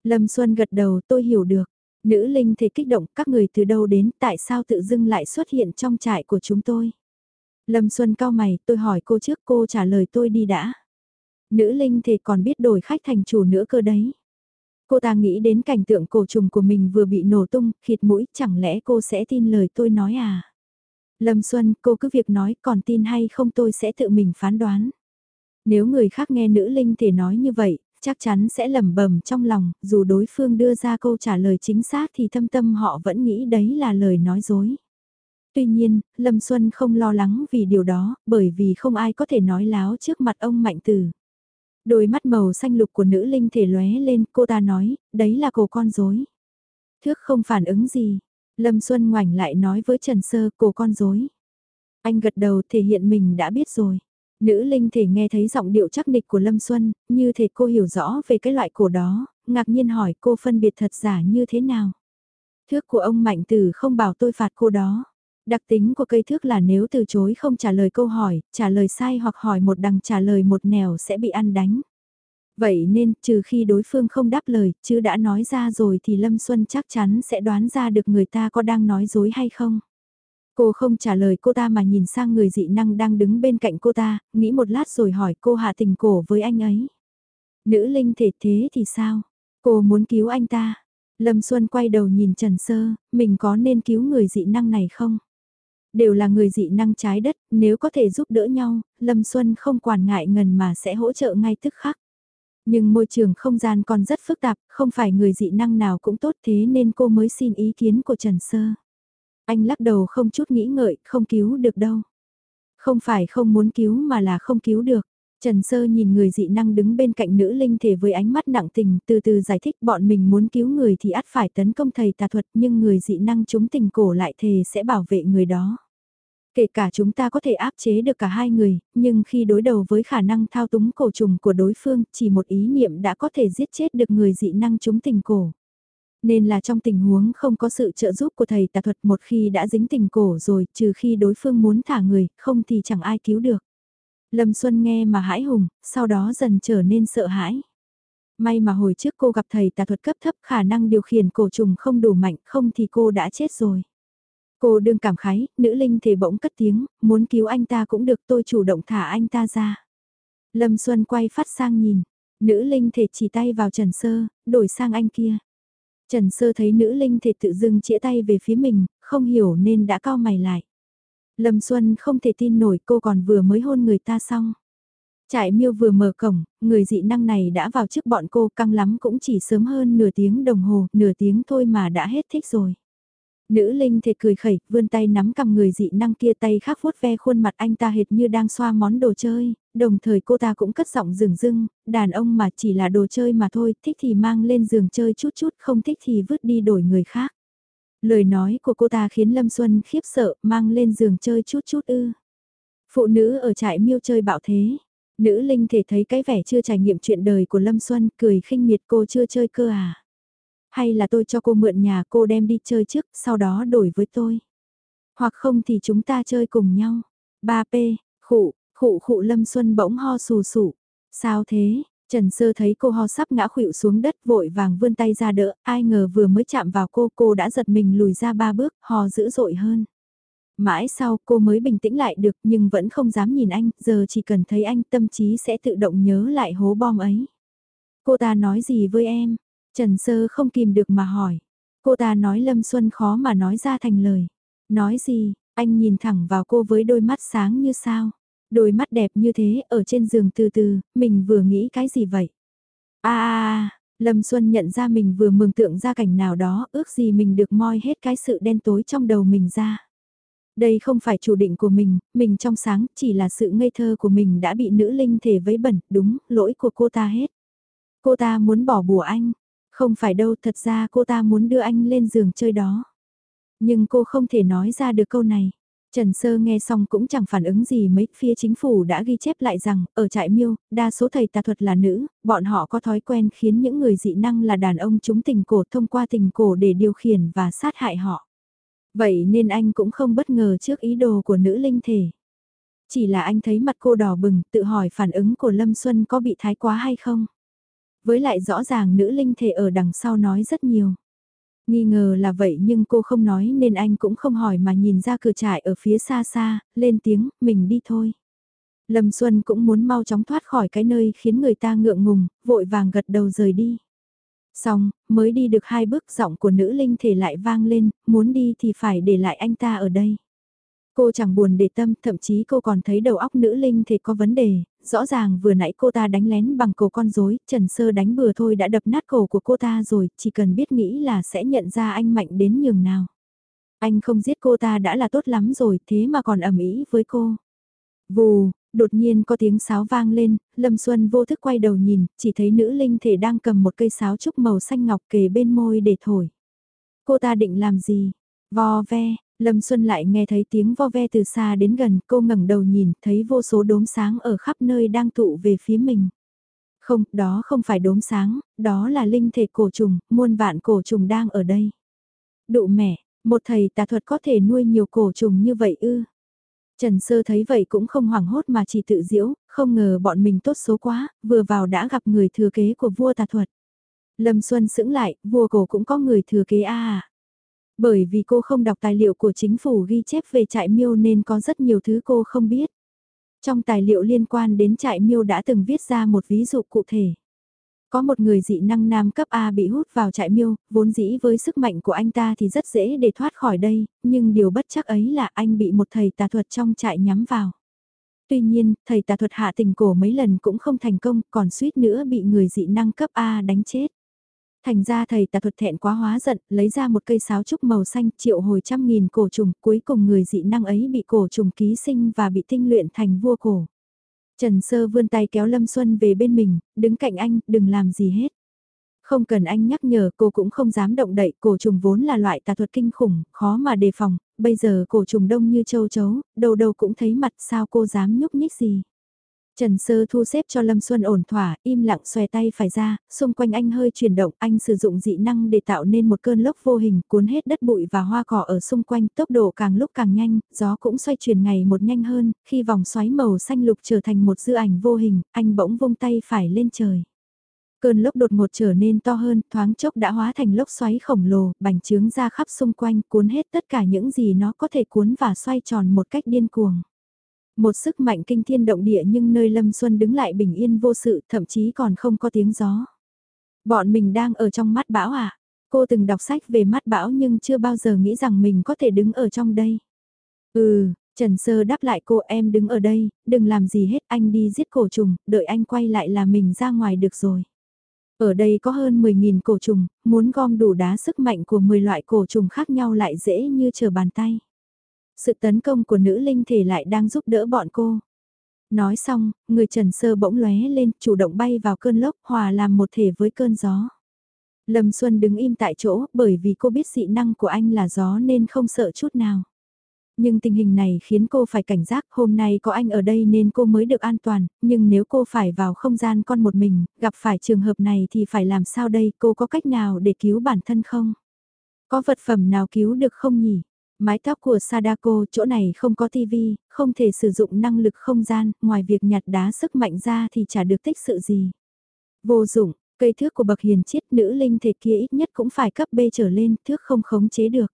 Lâm Xuân gật đầu tôi hiểu được. Nữ linh thể kích động các người từ đâu đến tại sao tự dưng lại xuất hiện trong trại của chúng tôi. Lâm Xuân cao mày tôi hỏi cô trước cô trả lời tôi đi đã. Nữ linh thể còn biết đổi khách thành chủ nữa cơ đấy. Cô ta nghĩ đến cảnh tượng cổ trùng của mình vừa bị nổ tung, khịt mũi, chẳng lẽ cô sẽ tin lời tôi nói à? Lâm Xuân, cô cứ việc nói, còn tin hay không tôi sẽ tự mình phán đoán. Nếu người khác nghe nữ linh thể nói như vậy, chắc chắn sẽ lẩm bẩm trong lòng, dù đối phương đưa ra câu trả lời chính xác thì thâm tâm họ vẫn nghĩ đấy là lời nói dối. Tuy nhiên, Lâm Xuân không lo lắng vì điều đó, bởi vì không ai có thể nói láo trước mặt ông Mạnh Tử. Đôi mắt màu xanh lục của nữ linh thể lóe lên, cô ta nói, đấy là cổ con dối. Thước không phản ứng gì. Lâm Xuân ngoảnh lại nói với Trần Sơ, cổ con dối. Anh gật đầu thể hiện mình đã biết rồi. Nữ linh thể nghe thấy giọng điệu chắc nịch của Lâm Xuân, như thể cô hiểu rõ về cái loại cổ đó, ngạc nhiên hỏi cô phân biệt thật giả như thế nào. Thước của ông Mạnh Tử không bảo tôi phạt cô đó. Đặc tính của cây thước là nếu từ chối không trả lời câu hỏi, trả lời sai hoặc hỏi một đằng trả lời một nẻo sẽ bị ăn đánh. Vậy nên, trừ khi đối phương không đáp lời, chứ đã nói ra rồi thì Lâm Xuân chắc chắn sẽ đoán ra được người ta có đang nói dối hay không. Cô không trả lời cô ta mà nhìn sang người dị năng đang đứng bên cạnh cô ta, nghĩ một lát rồi hỏi cô hạ tình cổ với anh ấy. Nữ linh thể thế thì sao? Cô muốn cứu anh ta. Lâm Xuân quay đầu nhìn Trần Sơ, mình có nên cứu người dị năng này không? Đều là người dị năng trái đất, nếu có thể giúp đỡ nhau, Lâm Xuân không quản ngại ngần mà sẽ hỗ trợ ngay tức khắc. Nhưng môi trường không gian còn rất phức tạp, không phải người dị năng nào cũng tốt thế nên cô mới xin ý kiến của Trần Sơ. Anh lắc đầu không chút nghĩ ngợi, không cứu được đâu. Không phải không muốn cứu mà là không cứu được. Trần Sơ nhìn người dị năng đứng bên cạnh nữ linh thể với ánh mắt nặng tình, từ từ giải thích bọn mình muốn cứu người thì ắt phải tấn công thầy tà thuật nhưng người dị năng chúng tình cổ lại thề sẽ bảo vệ người đó. Kể cả chúng ta có thể áp chế được cả hai người, nhưng khi đối đầu với khả năng thao túng cổ trùng của đối phương, chỉ một ý niệm đã có thể giết chết được người dị năng chúng tình cổ. Nên là trong tình huống không có sự trợ giúp của thầy tà thuật một khi đã dính tình cổ rồi, trừ khi đối phương muốn thả người, không thì chẳng ai cứu được. Lâm Xuân nghe mà hãi hùng, sau đó dần trở nên sợ hãi. May mà hồi trước cô gặp thầy tà thuật cấp thấp khả năng điều khiển cổ trùng không đủ mạnh, không thì cô đã chết rồi. Cô đương cảm khái, nữ linh thể bỗng cất tiếng, muốn cứu anh ta cũng được tôi chủ động thả anh ta ra. Lâm Xuân quay phát sang nhìn, nữ linh thể chỉ tay vào Trần Sơ, đổi sang anh kia. Trần Sơ thấy nữ linh thể tự dưng chĩa tay về phía mình, không hiểu nên đã cao mày lại. Lâm Xuân không thể tin nổi cô còn vừa mới hôn người ta xong. Trại miêu vừa mở cổng, người dị năng này đã vào trước bọn cô căng lắm cũng chỉ sớm hơn nửa tiếng đồng hồ, nửa tiếng thôi mà đã hết thích rồi. Nữ linh thể cười khẩy, vươn tay nắm cầm người dị năng kia tay khác vuốt ve khuôn mặt anh ta hệt như đang xoa món đồ chơi, đồng thời cô ta cũng cất giọng rừng rưng, đàn ông mà chỉ là đồ chơi mà thôi, thích thì mang lên giường chơi chút chút, không thích thì vứt đi đổi người khác. Lời nói của cô ta khiến Lâm Xuân khiếp sợ, mang lên giường chơi chút chút ư. Phụ nữ ở trại miêu chơi bạo thế. Nữ linh thể thấy cái vẻ chưa trải nghiệm chuyện đời của Lâm Xuân, cười khinh miệt cô chưa chơi cơ à. Hay là tôi cho cô mượn nhà cô đem đi chơi trước, sau đó đổi với tôi. Hoặc không thì chúng ta chơi cùng nhau. 3P, khụ, khụ khụ Lâm Xuân bỗng ho sù sụ. Sao thế? Trần Sơ thấy cô ho sắp ngã khuỵu xuống đất vội vàng vươn tay ra đỡ, ai ngờ vừa mới chạm vào cô, cô đã giật mình lùi ra ba bước, ho dữ dội hơn. Mãi sau cô mới bình tĩnh lại được nhưng vẫn không dám nhìn anh, giờ chỉ cần thấy anh tâm trí sẽ tự động nhớ lại hố bom ấy. Cô ta nói gì với em? Trần Sơ không kìm được mà hỏi. Cô ta nói Lâm Xuân khó mà nói ra thành lời. Nói gì, anh nhìn thẳng vào cô với đôi mắt sáng như sao. Đôi mắt đẹp như thế ở trên giường từ từ, mình vừa nghĩ cái gì vậy? a Lâm Xuân nhận ra mình vừa mường tượng ra cảnh nào đó, ước gì mình được moi hết cái sự đen tối trong đầu mình ra. Đây không phải chủ định của mình, mình trong sáng, chỉ là sự ngây thơ của mình đã bị nữ linh thể vấy bẩn, đúng, lỗi của cô ta hết. Cô ta muốn bỏ bùa anh, không phải đâu, thật ra cô ta muốn đưa anh lên giường chơi đó. Nhưng cô không thể nói ra được câu này. Trần Sơ nghe xong cũng chẳng phản ứng gì mấy, phía chính phủ đã ghi chép lại rằng, ở trại miêu, đa số thầy tà thuật là nữ, bọn họ có thói quen khiến những người dị năng là đàn ông chúng tình cổ thông qua tình cổ để điều khiển và sát hại họ. Vậy nên anh cũng không bất ngờ trước ý đồ của nữ linh thể. Chỉ là anh thấy mặt cô đỏ bừng, tự hỏi phản ứng của Lâm Xuân có bị thái quá hay không. Với lại rõ ràng nữ linh thể ở đằng sau nói rất nhiều. Nghi ngờ là vậy nhưng cô không nói nên anh cũng không hỏi mà nhìn ra cửa trại ở phía xa xa, lên tiếng, mình đi thôi. Lâm Xuân cũng muốn mau chóng thoát khỏi cái nơi khiến người ta ngượng ngùng, vội vàng gật đầu rời đi. Xong, mới đi được hai bước giọng của nữ linh thể lại vang lên, muốn đi thì phải để lại anh ta ở đây. Cô chẳng buồn để tâm, thậm chí cô còn thấy đầu óc nữ linh thể có vấn đề, rõ ràng vừa nãy cô ta đánh lén bằng cổ con rối, Trần Sơ đánh bừa thôi đã đập nát cổ của cô ta rồi, chỉ cần biết nghĩ là sẽ nhận ra anh mạnh đến nhường nào. Anh không giết cô ta đã là tốt lắm rồi, thế mà còn ẩm ý với cô. Vù, đột nhiên có tiếng sáo vang lên, Lâm Xuân vô thức quay đầu nhìn, chỉ thấy nữ linh thể đang cầm một cây sáo trúc màu xanh ngọc kề bên môi để thổi. Cô ta định làm gì? Vò ve, Lâm Xuân lại nghe thấy tiếng vo ve từ xa đến gần, cô ngẩng đầu nhìn, thấy vô số đốm sáng ở khắp nơi đang tụ về phía mình. Không, đó không phải đốm sáng, đó là linh thể cổ trùng, muôn vạn cổ trùng đang ở đây. Đụ mẹ, một thầy tà thuật có thể nuôi nhiều cổ trùng như vậy ư. Trần Sơ thấy vậy cũng không hoảng hốt mà chỉ tự diễu, không ngờ bọn mình tốt số quá, vừa vào đã gặp người thừa kế của vua tà thuật. Lâm Xuân sững lại, vua cổ cũng có người thừa kế a à. Bởi vì cô không đọc tài liệu của chính phủ ghi chép về trại miêu nên có rất nhiều thứ cô không biết. Trong tài liệu liên quan đến trại miêu đã từng viết ra một ví dụ cụ thể. Có một người dị năng nam cấp A bị hút vào trại miêu, vốn dĩ với sức mạnh của anh ta thì rất dễ để thoát khỏi đây, nhưng điều bất chắc ấy là anh bị một thầy tà thuật trong trại nhắm vào. Tuy nhiên, thầy tà thuật hạ tình cổ mấy lần cũng không thành công, còn suýt nữa bị người dị năng cấp A đánh chết. Thành ra thầy tà thuật thẹn quá hóa giận, lấy ra một cây sáo trúc màu xanh triệu hồi trăm nghìn cổ trùng, cuối cùng người dị năng ấy bị cổ trùng ký sinh và bị tinh luyện thành vua cổ. Trần Sơ vươn tay kéo Lâm Xuân về bên mình, đứng cạnh anh, đừng làm gì hết. Không cần anh nhắc nhở cô cũng không dám động đậy, cổ trùng vốn là loại tà thuật kinh khủng, khó mà đề phòng, bây giờ cổ trùng đông như châu chấu, đầu đầu cũng thấy mặt sao cô dám nhúc nhích gì. Trần Sơ thu xếp cho Lâm Xuân ổn thỏa, im lặng xòe tay phải ra, xung quanh anh hơi chuyển động, anh sử dụng dị năng để tạo nên một cơn lốc vô hình cuốn hết đất bụi và hoa cỏ ở xung quanh, tốc độ càng lúc càng nhanh, gió cũng xoay chuyển ngày một nhanh hơn, khi vòng xoáy màu xanh lục trở thành một dư ảnh vô hình, anh bỗng vung tay phải lên trời. Cơn lốc đột ngột trở nên to hơn, thoáng chốc đã hóa thành lốc xoáy khổng lồ, bành trướng ra khắp xung quanh, cuốn hết tất cả những gì nó có thể cuốn và xoay tròn một cách điên cuồng. Một sức mạnh kinh thiên động địa nhưng nơi Lâm Xuân đứng lại bình yên vô sự, thậm chí còn không có tiếng gió. Bọn mình đang ở trong mắt bão à? Cô từng đọc sách về mắt bão nhưng chưa bao giờ nghĩ rằng mình có thể đứng ở trong đây. Ừ, Trần Sơ đáp lại cô em đứng ở đây, đừng làm gì hết anh đi giết cổ trùng, đợi anh quay lại là mình ra ngoài được rồi. Ở đây có hơn 10.000 cổ trùng, muốn gom đủ đá sức mạnh của 10 loại cổ trùng khác nhau lại dễ như chờ bàn tay sự tấn công của nữ linh thể lại đang giúp đỡ bọn cô. Nói xong, người Trần Sơ bỗng lóe lên, chủ động bay vào cơn lốc, hòa làm một thể với cơn gió. Lâm Xuân đứng im tại chỗ, bởi vì cô biết dị năng của anh là gió nên không sợ chút nào. Nhưng tình hình này khiến cô phải cảnh giác, hôm nay có anh ở đây nên cô mới được an toàn, nhưng nếu cô phải vào không gian con một mình, gặp phải trường hợp này thì phải làm sao đây, cô có cách nào để cứu bản thân không? Có vật phẩm nào cứu được không nhỉ? Mái tóc của Sadako chỗ này không có tivi, không thể sử dụng năng lực không gian, ngoài việc nhặt đá sức mạnh ra thì chả được tích sự gì. Vô dụng, cây thước của bậc hiền chiết nữ linh thể kia ít nhất cũng phải cấp B trở lên, thước không khống chế được.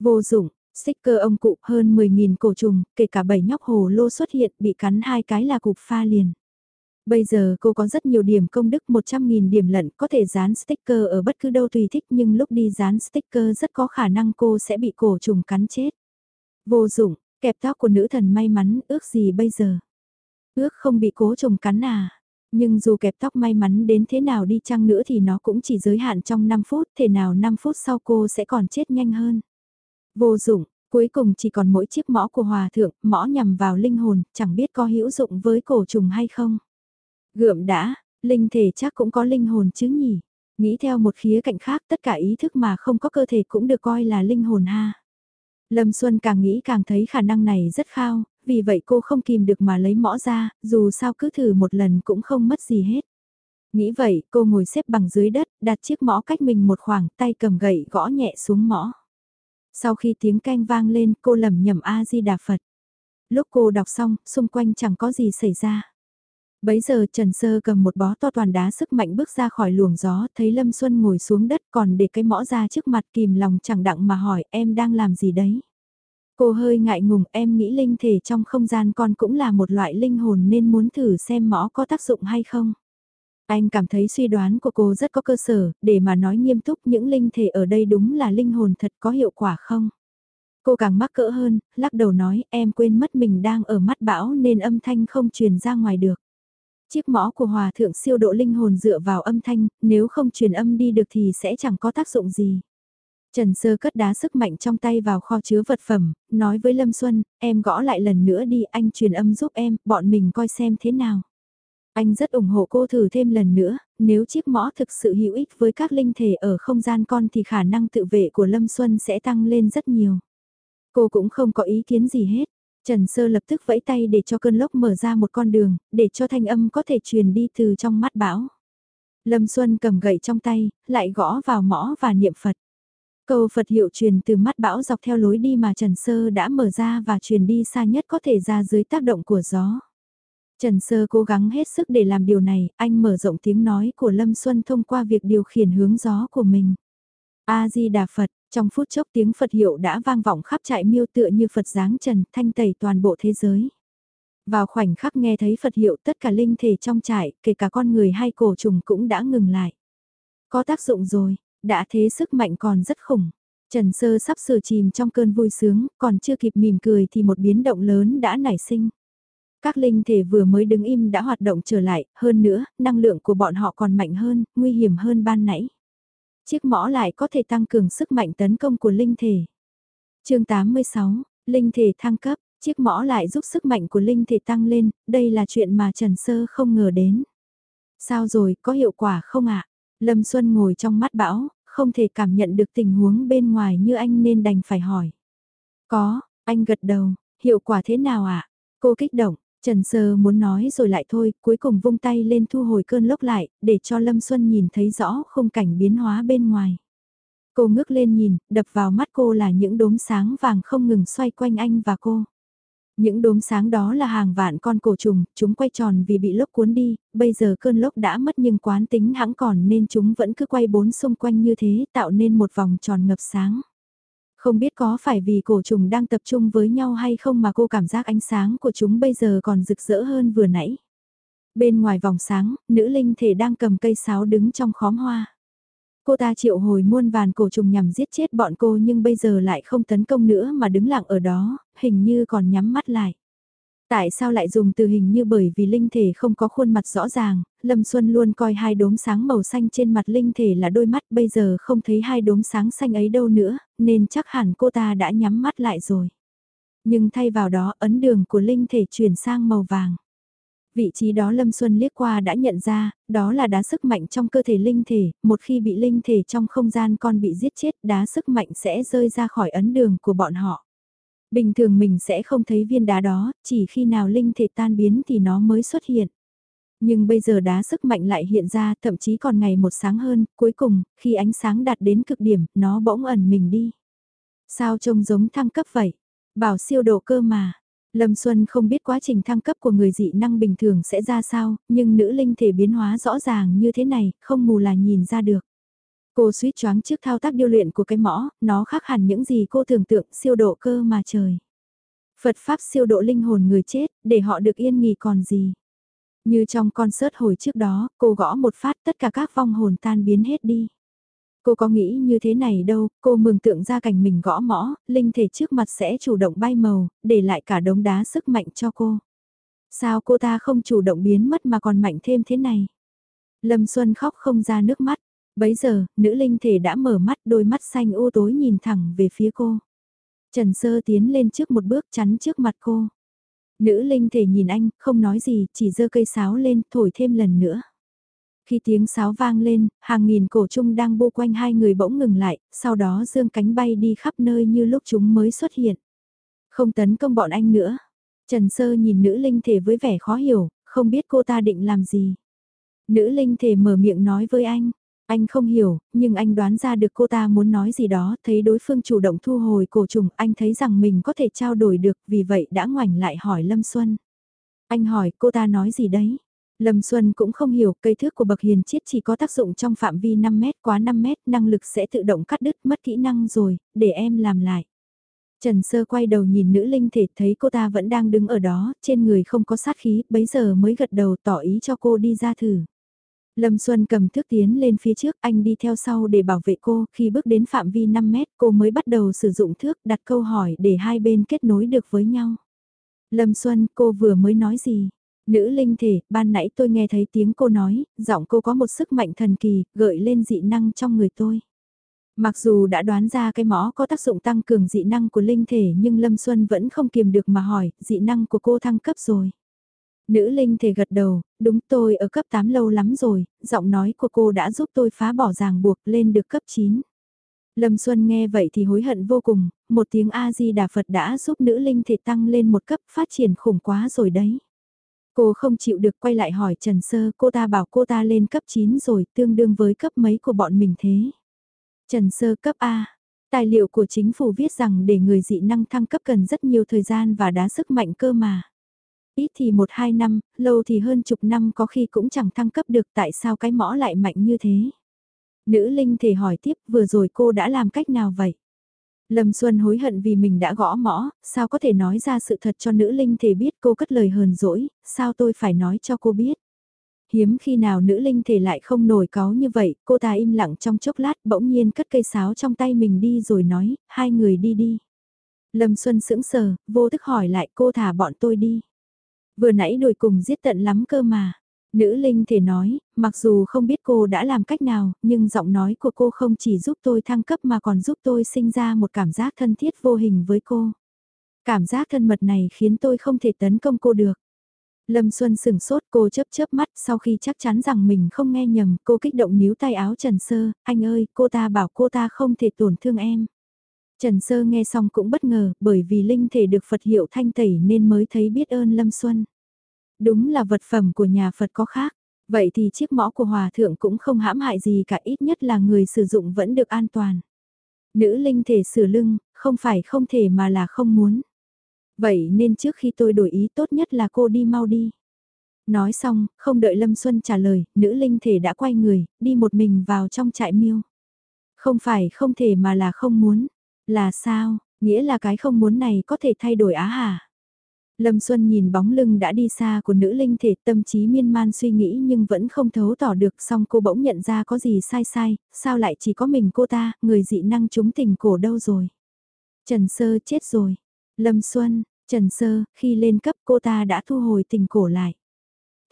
Vô dụng, xích cơ ông cụ hơn 10.000 cổ trùng, kể cả bảy nhóc hồ lô xuất hiện bị cắn hai cái là cục pha liền. Bây giờ cô có rất nhiều điểm công đức 100.000 điểm lận có thể dán sticker ở bất cứ đâu tùy thích nhưng lúc đi dán sticker rất có khả năng cô sẽ bị cổ trùng cắn chết. Vô dụng, kẹp tóc của nữ thần may mắn, ước gì bây giờ? Ước không bị cố trùng cắn à? Nhưng dù kẹp tóc may mắn đến thế nào đi chăng nữa thì nó cũng chỉ giới hạn trong 5 phút, thế nào 5 phút sau cô sẽ còn chết nhanh hơn. Vô dụng, cuối cùng chỉ còn mỗi chiếc mõ của hòa thượng, mõ nhằm vào linh hồn, chẳng biết có hữu dụng với cổ trùng hay không. Gượm đã, linh thể chắc cũng có linh hồn chứ nhỉ. Nghĩ theo một khía cạnh khác tất cả ý thức mà không có cơ thể cũng được coi là linh hồn ha. Lâm Xuân càng nghĩ càng thấy khả năng này rất khao, vì vậy cô không kìm được mà lấy mõ ra, dù sao cứ thử một lần cũng không mất gì hết. Nghĩ vậy, cô ngồi xếp bằng dưới đất, đặt chiếc mõ cách mình một khoảng, tay cầm gậy gõ nhẹ xuống mõ. Sau khi tiếng canh vang lên, cô lẩm nhẩm A-di-đà Phật. Lúc cô đọc xong, xung quanh chẳng có gì xảy ra. Bấy giờ Trần Sơ cầm một bó to toàn đá sức mạnh bước ra khỏi luồng gió, thấy Lâm Xuân ngồi xuống đất còn để cái mõ ra trước mặt kìm lòng chẳng đặng mà hỏi em đang làm gì đấy. Cô hơi ngại ngùng em nghĩ linh thể trong không gian con cũng là một loại linh hồn nên muốn thử xem mõ có tác dụng hay không. Anh cảm thấy suy đoán của cô rất có cơ sở, để mà nói nghiêm túc những linh thể ở đây đúng là linh hồn thật có hiệu quả không? Cô càng mắc cỡ hơn, lắc đầu nói em quên mất mình đang ở mắt bão nên âm thanh không truyền ra ngoài được. Chiếc mõ của hòa thượng siêu độ linh hồn dựa vào âm thanh, nếu không truyền âm đi được thì sẽ chẳng có tác dụng gì. Trần Sơ cất đá sức mạnh trong tay vào kho chứa vật phẩm, nói với Lâm Xuân, em gõ lại lần nữa đi, anh truyền âm giúp em, bọn mình coi xem thế nào. Anh rất ủng hộ cô thử thêm lần nữa, nếu chiếc mõ thực sự hữu ích với các linh thể ở không gian con thì khả năng tự vệ của Lâm Xuân sẽ tăng lên rất nhiều. Cô cũng không có ý kiến gì hết. Trần Sơ lập tức vẫy tay để cho cơn lốc mở ra một con đường, để cho thanh âm có thể truyền đi từ trong mắt bão. Lâm Xuân cầm gậy trong tay, lại gõ vào mõ và niệm Phật. Câu Phật hiệu truyền từ mắt bão dọc theo lối đi mà Trần Sơ đã mở ra và truyền đi xa nhất có thể ra dưới tác động của gió. Trần Sơ cố gắng hết sức để làm điều này, anh mở rộng tiếng nói của Lâm Xuân thông qua việc điều khiển hướng gió của mình. A-di-đà Phật, trong phút chốc tiếng Phật hiệu đã vang vọng khắp trại miêu tựa như Phật giáng trần thanh tẩy toàn bộ thế giới. Vào khoảnh khắc nghe thấy Phật hiệu tất cả linh thể trong trại, kể cả con người hay cổ trùng cũng đã ngừng lại. Có tác dụng rồi, đã thế sức mạnh còn rất khủng. Trần Sơ sắp sửa chìm trong cơn vui sướng, còn chưa kịp mỉm cười thì một biến động lớn đã nảy sinh. Các linh thể vừa mới đứng im đã hoạt động trở lại, hơn nữa, năng lượng của bọn họ còn mạnh hơn, nguy hiểm hơn ban nãy. Chiếc mõ lại có thể tăng cường sức mạnh tấn công của linh thể. chương 86, linh thể thăng cấp, chiếc mõ lại giúp sức mạnh của linh thể tăng lên, đây là chuyện mà Trần Sơ không ngờ đến. Sao rồi, có hiệu quả không ạ? Lâm Xuân ngồi trong mắt bão, không thể cảm nhận được tình huống bên ngoài như anh nên đành phải hỏi. Có, anh gật đầu, hiệu quả thế nào ạ? Cô kích động, Trần Sơ muốn nói rồi lại thôi, cuối cùng vung tay lên thu hồi cơn lốc lại, để cho Lâm Xuân nhìn thấy rõ khung cảnh biến hóa bên ngoài. Cô ngước lên nhìn, đập vào mắt cô là những đốm sáng vàng không ngừng xoay quanh anh và cô. Những đốm sáng đó là hàng vạn con cổ trùng, chúng quay tròn vì bị lốc cuốn đi, bây giờ cơn lốc đã mất nhưng quán tính hãng còn nên chúng vẫn cứ quay bốn xung quanh như thế tạo nên một vòng tròn ngập sáng. Không biết có phải vì cổ trùng đang tập trung với nhau hay không mà cô cảm giác ánh sáng của chúng bây giờ còn rực rỡ hơn vừa nãy. Bên ngoài vòng sáng, nữ linh thể đang cầm cây sáo đứng trong khóm hoa. Cô ta triệu hồi muôn vàn cổ trùng nhằm giết chết bọn cô nhưng bây giờ lại không tấn công nữa mà đứng lặng ở đó, hình như còn nhắm mắt lại. Tại sao lại dùng từ hình như bởi vì linh thể không có khuôn mặt rõ ràng, Lâm Xuân luôn coi hai đốm sáng màu xanh trên mặt linh thể là đôi mắt bây giờ không thấy hai đốm sáng xanh ấy đâu nữa, nên chắc hẳn cô ta đã nhắm mắt lại rồi. Nhưng thay vào đó ấn đường của linh thể chuyển sang màu vàng. Vị trí đó Lâm Xuân liếc qua đã nhận ra, đó là đá sức mạnh trong cơ thể linh thể, một khi bị linh thể trong không gian con bị giết chết đá sức mạnh sẽ rơi ra khỏi ấn đường của bọn họ. Bình thường mình sẽ không thấy viên đá đó, chỉ khi nào linh thể tan biến thì nó mới xuất hiện. Nhưng bây giờ đá sức mạnh lại hiện ra thậm chí còn ngày một sáng hơn, cuối cùng, khi ánh sáng đạt đến cực điểm, nó bỗng ẩn mình đi. Sao trông giống thăng cấp vậy? Bảo siêu độ cơ mà. Lâm Xuân không biết quá trình thăng cấp của người dị năng bình thường sẽ ra sao, nhưng nữ linh thể biến hóa rõ ràng như thế này, không mù là nhìn ra được. Cô suýt choáng trước thao tác điêu luyện của cái mõ, nó khác hẳn những gì cô tưởng tượng siêu độ cơ mà trời. Phật Pháp siêu độ linh hồn người chết, để họ được yên nghỉ còn gì. Như trong concert hồi trước đó, cô gõ một phát tất cả các vong hồn tan biến hết đi. Cô có nghĩ như thế này đâu, cô mường tượng ra cảnh mình gõ mõ, linh thể trước mặt sẽ chủ động bay màu, để lại cả đống đá sức mạnh cho cô. Sao cô ta không chủ động biến mất mà còn mạnh thêm thế này? Lâm Xuân khóc không ra nước mắt. Bấy giờ, nữ linh thể đã mở mắt đôi mắt xanh u tối nhìn thẳng về phía cô. Trần Sơ tiến lên trước một bước chắn trước mặt cô. Nữ linh thể nhìn anh, không nói gì, chỉ giơ cây sáo lên, thổi thêm lần nữa. Khi tiếng sáo vang lên, hàng nghìn cổ trung đang bô quanh hai người bỗng ngừng lại, sau đó dương cánh bay đi khắp nơi như lúc chúng mới xuất hiện. Không tấn công bọn anh nữa. Trần Sơ nhìn nữ linh thể với vẻ khó hiểu, không biết cô ta định làm gì. Nữ linh thể mở miệng nói với anh. Anh không hiểu, nhưng anh đoán ra được cô ta muốn nói gì đó, thấy đối phương chủ động thu hồi cổ trùng, anh thấy rằng mình có thể trao đổi được, vì vậy đã ngoảnh lại hỏi Lâm Xuân. Anh hỏi cô ta nói gì đấy? Lâm Xuân cũng không hiểu cây thước của bậc hiền chiết chỉ có tác dụng trong phạm vi 5 mét quá 5 mét năng lực sẽ tự động cắt đứt mất kỹ năng rồi, để em làm lại. Trần Sơ quay đầu nhìn nữ linh thể thấy cô ta vẫn đang đứng ở đó, trên người không có sát khí, bấy giờ mới gật đầu tỏ ý cho cô đi ra thử. Lâm Xuân cầm thước tiến lên phía trước, anh đi theo sau để bảo vệ cô, khi bước đến phạm vi 5 mét cô mới bắt đầu sử dụng thước đặt câu hỏi để hai bên kết nối được với nhau. Lâm Xuân, cô vừa mới nói gì? Nữ linh thể, ban nãy tôi nghe thấy tiếng cô nói, giọng cô có một sức mạnh thần kỳ, gợi lên dị năng trong người tôi. Mặc dù đã đoán ra cái mõ có tác dụng tăng cường dị năng của linh thể nhưng Lâm Xuân vẫn không kiềm được mà hỏi, dị năng của cô thăng cấp rồi. Nữ linh thể gật đầu, đúng tôi ở cấp 8 lâu lắm rồi, giọng nói của cô đã giúp tôi phá bỏ ràng buộc lên được cấp 9. Lâm Xuân nghe vậy thì hối hận vô cùng, một tiếng A-di-đà Phật đã giúp nữ linh thể tăng lên một cấp phát triển khủng quá rồi đấy. Cô không chịu được quay lại hỏi Trần Sơ, cô ta bảo cô ta lên cấp 9 rồi, tương đương với cấp mấy của bọn mình thế. Trần Sơ cấp A. Tài liệu của chính phủ viết rằng để người dị năng thăng cấp cần rất nhiều thời gian và đá sức mạnh cơ mà. Ít thì 1-2 năm, lâu thì hơn chục năm có khi cũng chẳng thăng cấp được tại sao cái mõ lại mạnh như thế. Nữ linh thể hỏi tiếp vừa rồi cô đã làm cách nào vậy? Lâm Xuân hối hận vì mình đã gõ mõ, sao có thể nói ra sự thật cho nữ linh thể biết cô cất lời hờn dỗi, sao tôi phải nói cho cô biết. Hiếm khi nào nữ linh thể lại không nổi có như vậy, cô ta im lặng trong chốc lát bỗng nhiên cất cây sáo trong tay mình đi rồi nói, hai người đi đi. Lâm Xuân sững sờ, vô thức hỏi lại cô thả bọn tôi đi. Vừa nãy đuổi cùng giết tận lắm cơ mà. Nữ linh thể nói, mặc dù không biết cô đã làm cách nào, nhưng giọng nói của cô không chỉ giúp tôi thăng cấp mà còn giúp tôi sinh ra một cảm giác thân thiết vô hình với cô. Cảm giác thân mật này khiến tôi không thể tấn công cô được. Lâm Xuân sửng sốt cô chớp chớp mắt sau khi chắc chắn rằng mình không nghe nhầm cô kích động níu tay áo Trần Sơ, anh ơi cô ta bảo cô ta không thể tổn thương em. Trần Sơ nghe xong cũng bất ngờ bởi vì linh thể được Phật hiệu thanh tẩy nên mới thấy biết ơn Lâm Xuân. Đúng là vật phẩm của nhà Phật có khác. Vậy thì chiếc mõ của Hòa Thượng cũng không hãm hại gì cả ít nhất là người sử dụng vẫn được an toàn. Nữ linh thể sửa lưng, không phải không thể mà là không muốn. Vậy nên trước khi tôi đổi ý tốt nhất là cô đi mau đi. Nói xong, không đợi Lâm Xuân trả lời, nữ linh thể đã quay người, đi một mình vào trong trại miêu. Không phải không thể mà là không muốn. Là sao, nghĩa là cái không muốn này có thể thay đổi á hả? Lâm Xuân nhìn bóng lưng đã đi xa của nữ linh thể tâm trí miên man suy nghĩ nhưng vẫn không thấu tỏ được xong cô bỗng nhận ra có gì sai sai, sao lại chỉ có mình cô ta, người dị năng chúng tình cổ đâu rồi. Trần Sơ chết rồi. Lâm Xuân, Trần Sơ, khi lên cấp cô ta đã thu hồi tình cổ lại.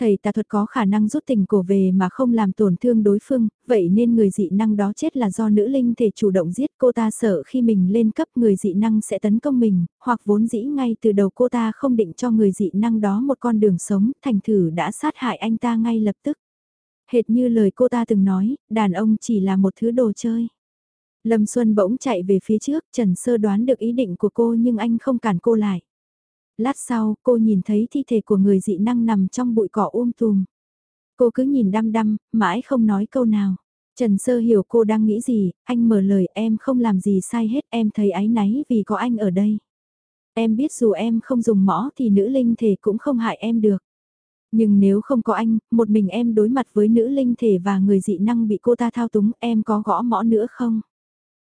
Thầy tà thuật có khả năng rút tình cổ về mà không làm tổn thương đối phương, vậy nên người dị năng đó chết là do nữ linh thể chủ động giết cô ta sợ khi mình lên cấp người dị năng sẽ tấn công mình, hoặc vốn dĩ ngay từ đầu cô ta không định cho người dị năng đó một con đường sống, thành thử đã sát hại anh ta ngay lập tức. Hệt như lời cô ta từng nói, đàn ông chỉ là một thứ đồ chơi. Lâm Xuân bỗng chạy về phía trước, Trần Sơ đoán được ý định của cô nhưng anh không cản cô lại. Lát sau, cô nhìn thấy thi thể của người dị năng nằm trong bụi cỏ ôm tùm. Cô cứ nhìn đăm đăm, mãi không nói câu nào. Trần Sơ hiểu cô đang nghĩ gì, anh mở lời em không làm gì sai hết em thấy áy náy vì có anh ở đây. Em biết dù em không dùng mõ thì nữ linh thể cũng không hại em được. Nhưng nếu không có anh, một mình em đối mặt với nữ linh thể và người dị năng bị cô ta thao túng em có gõ mõ nữa không?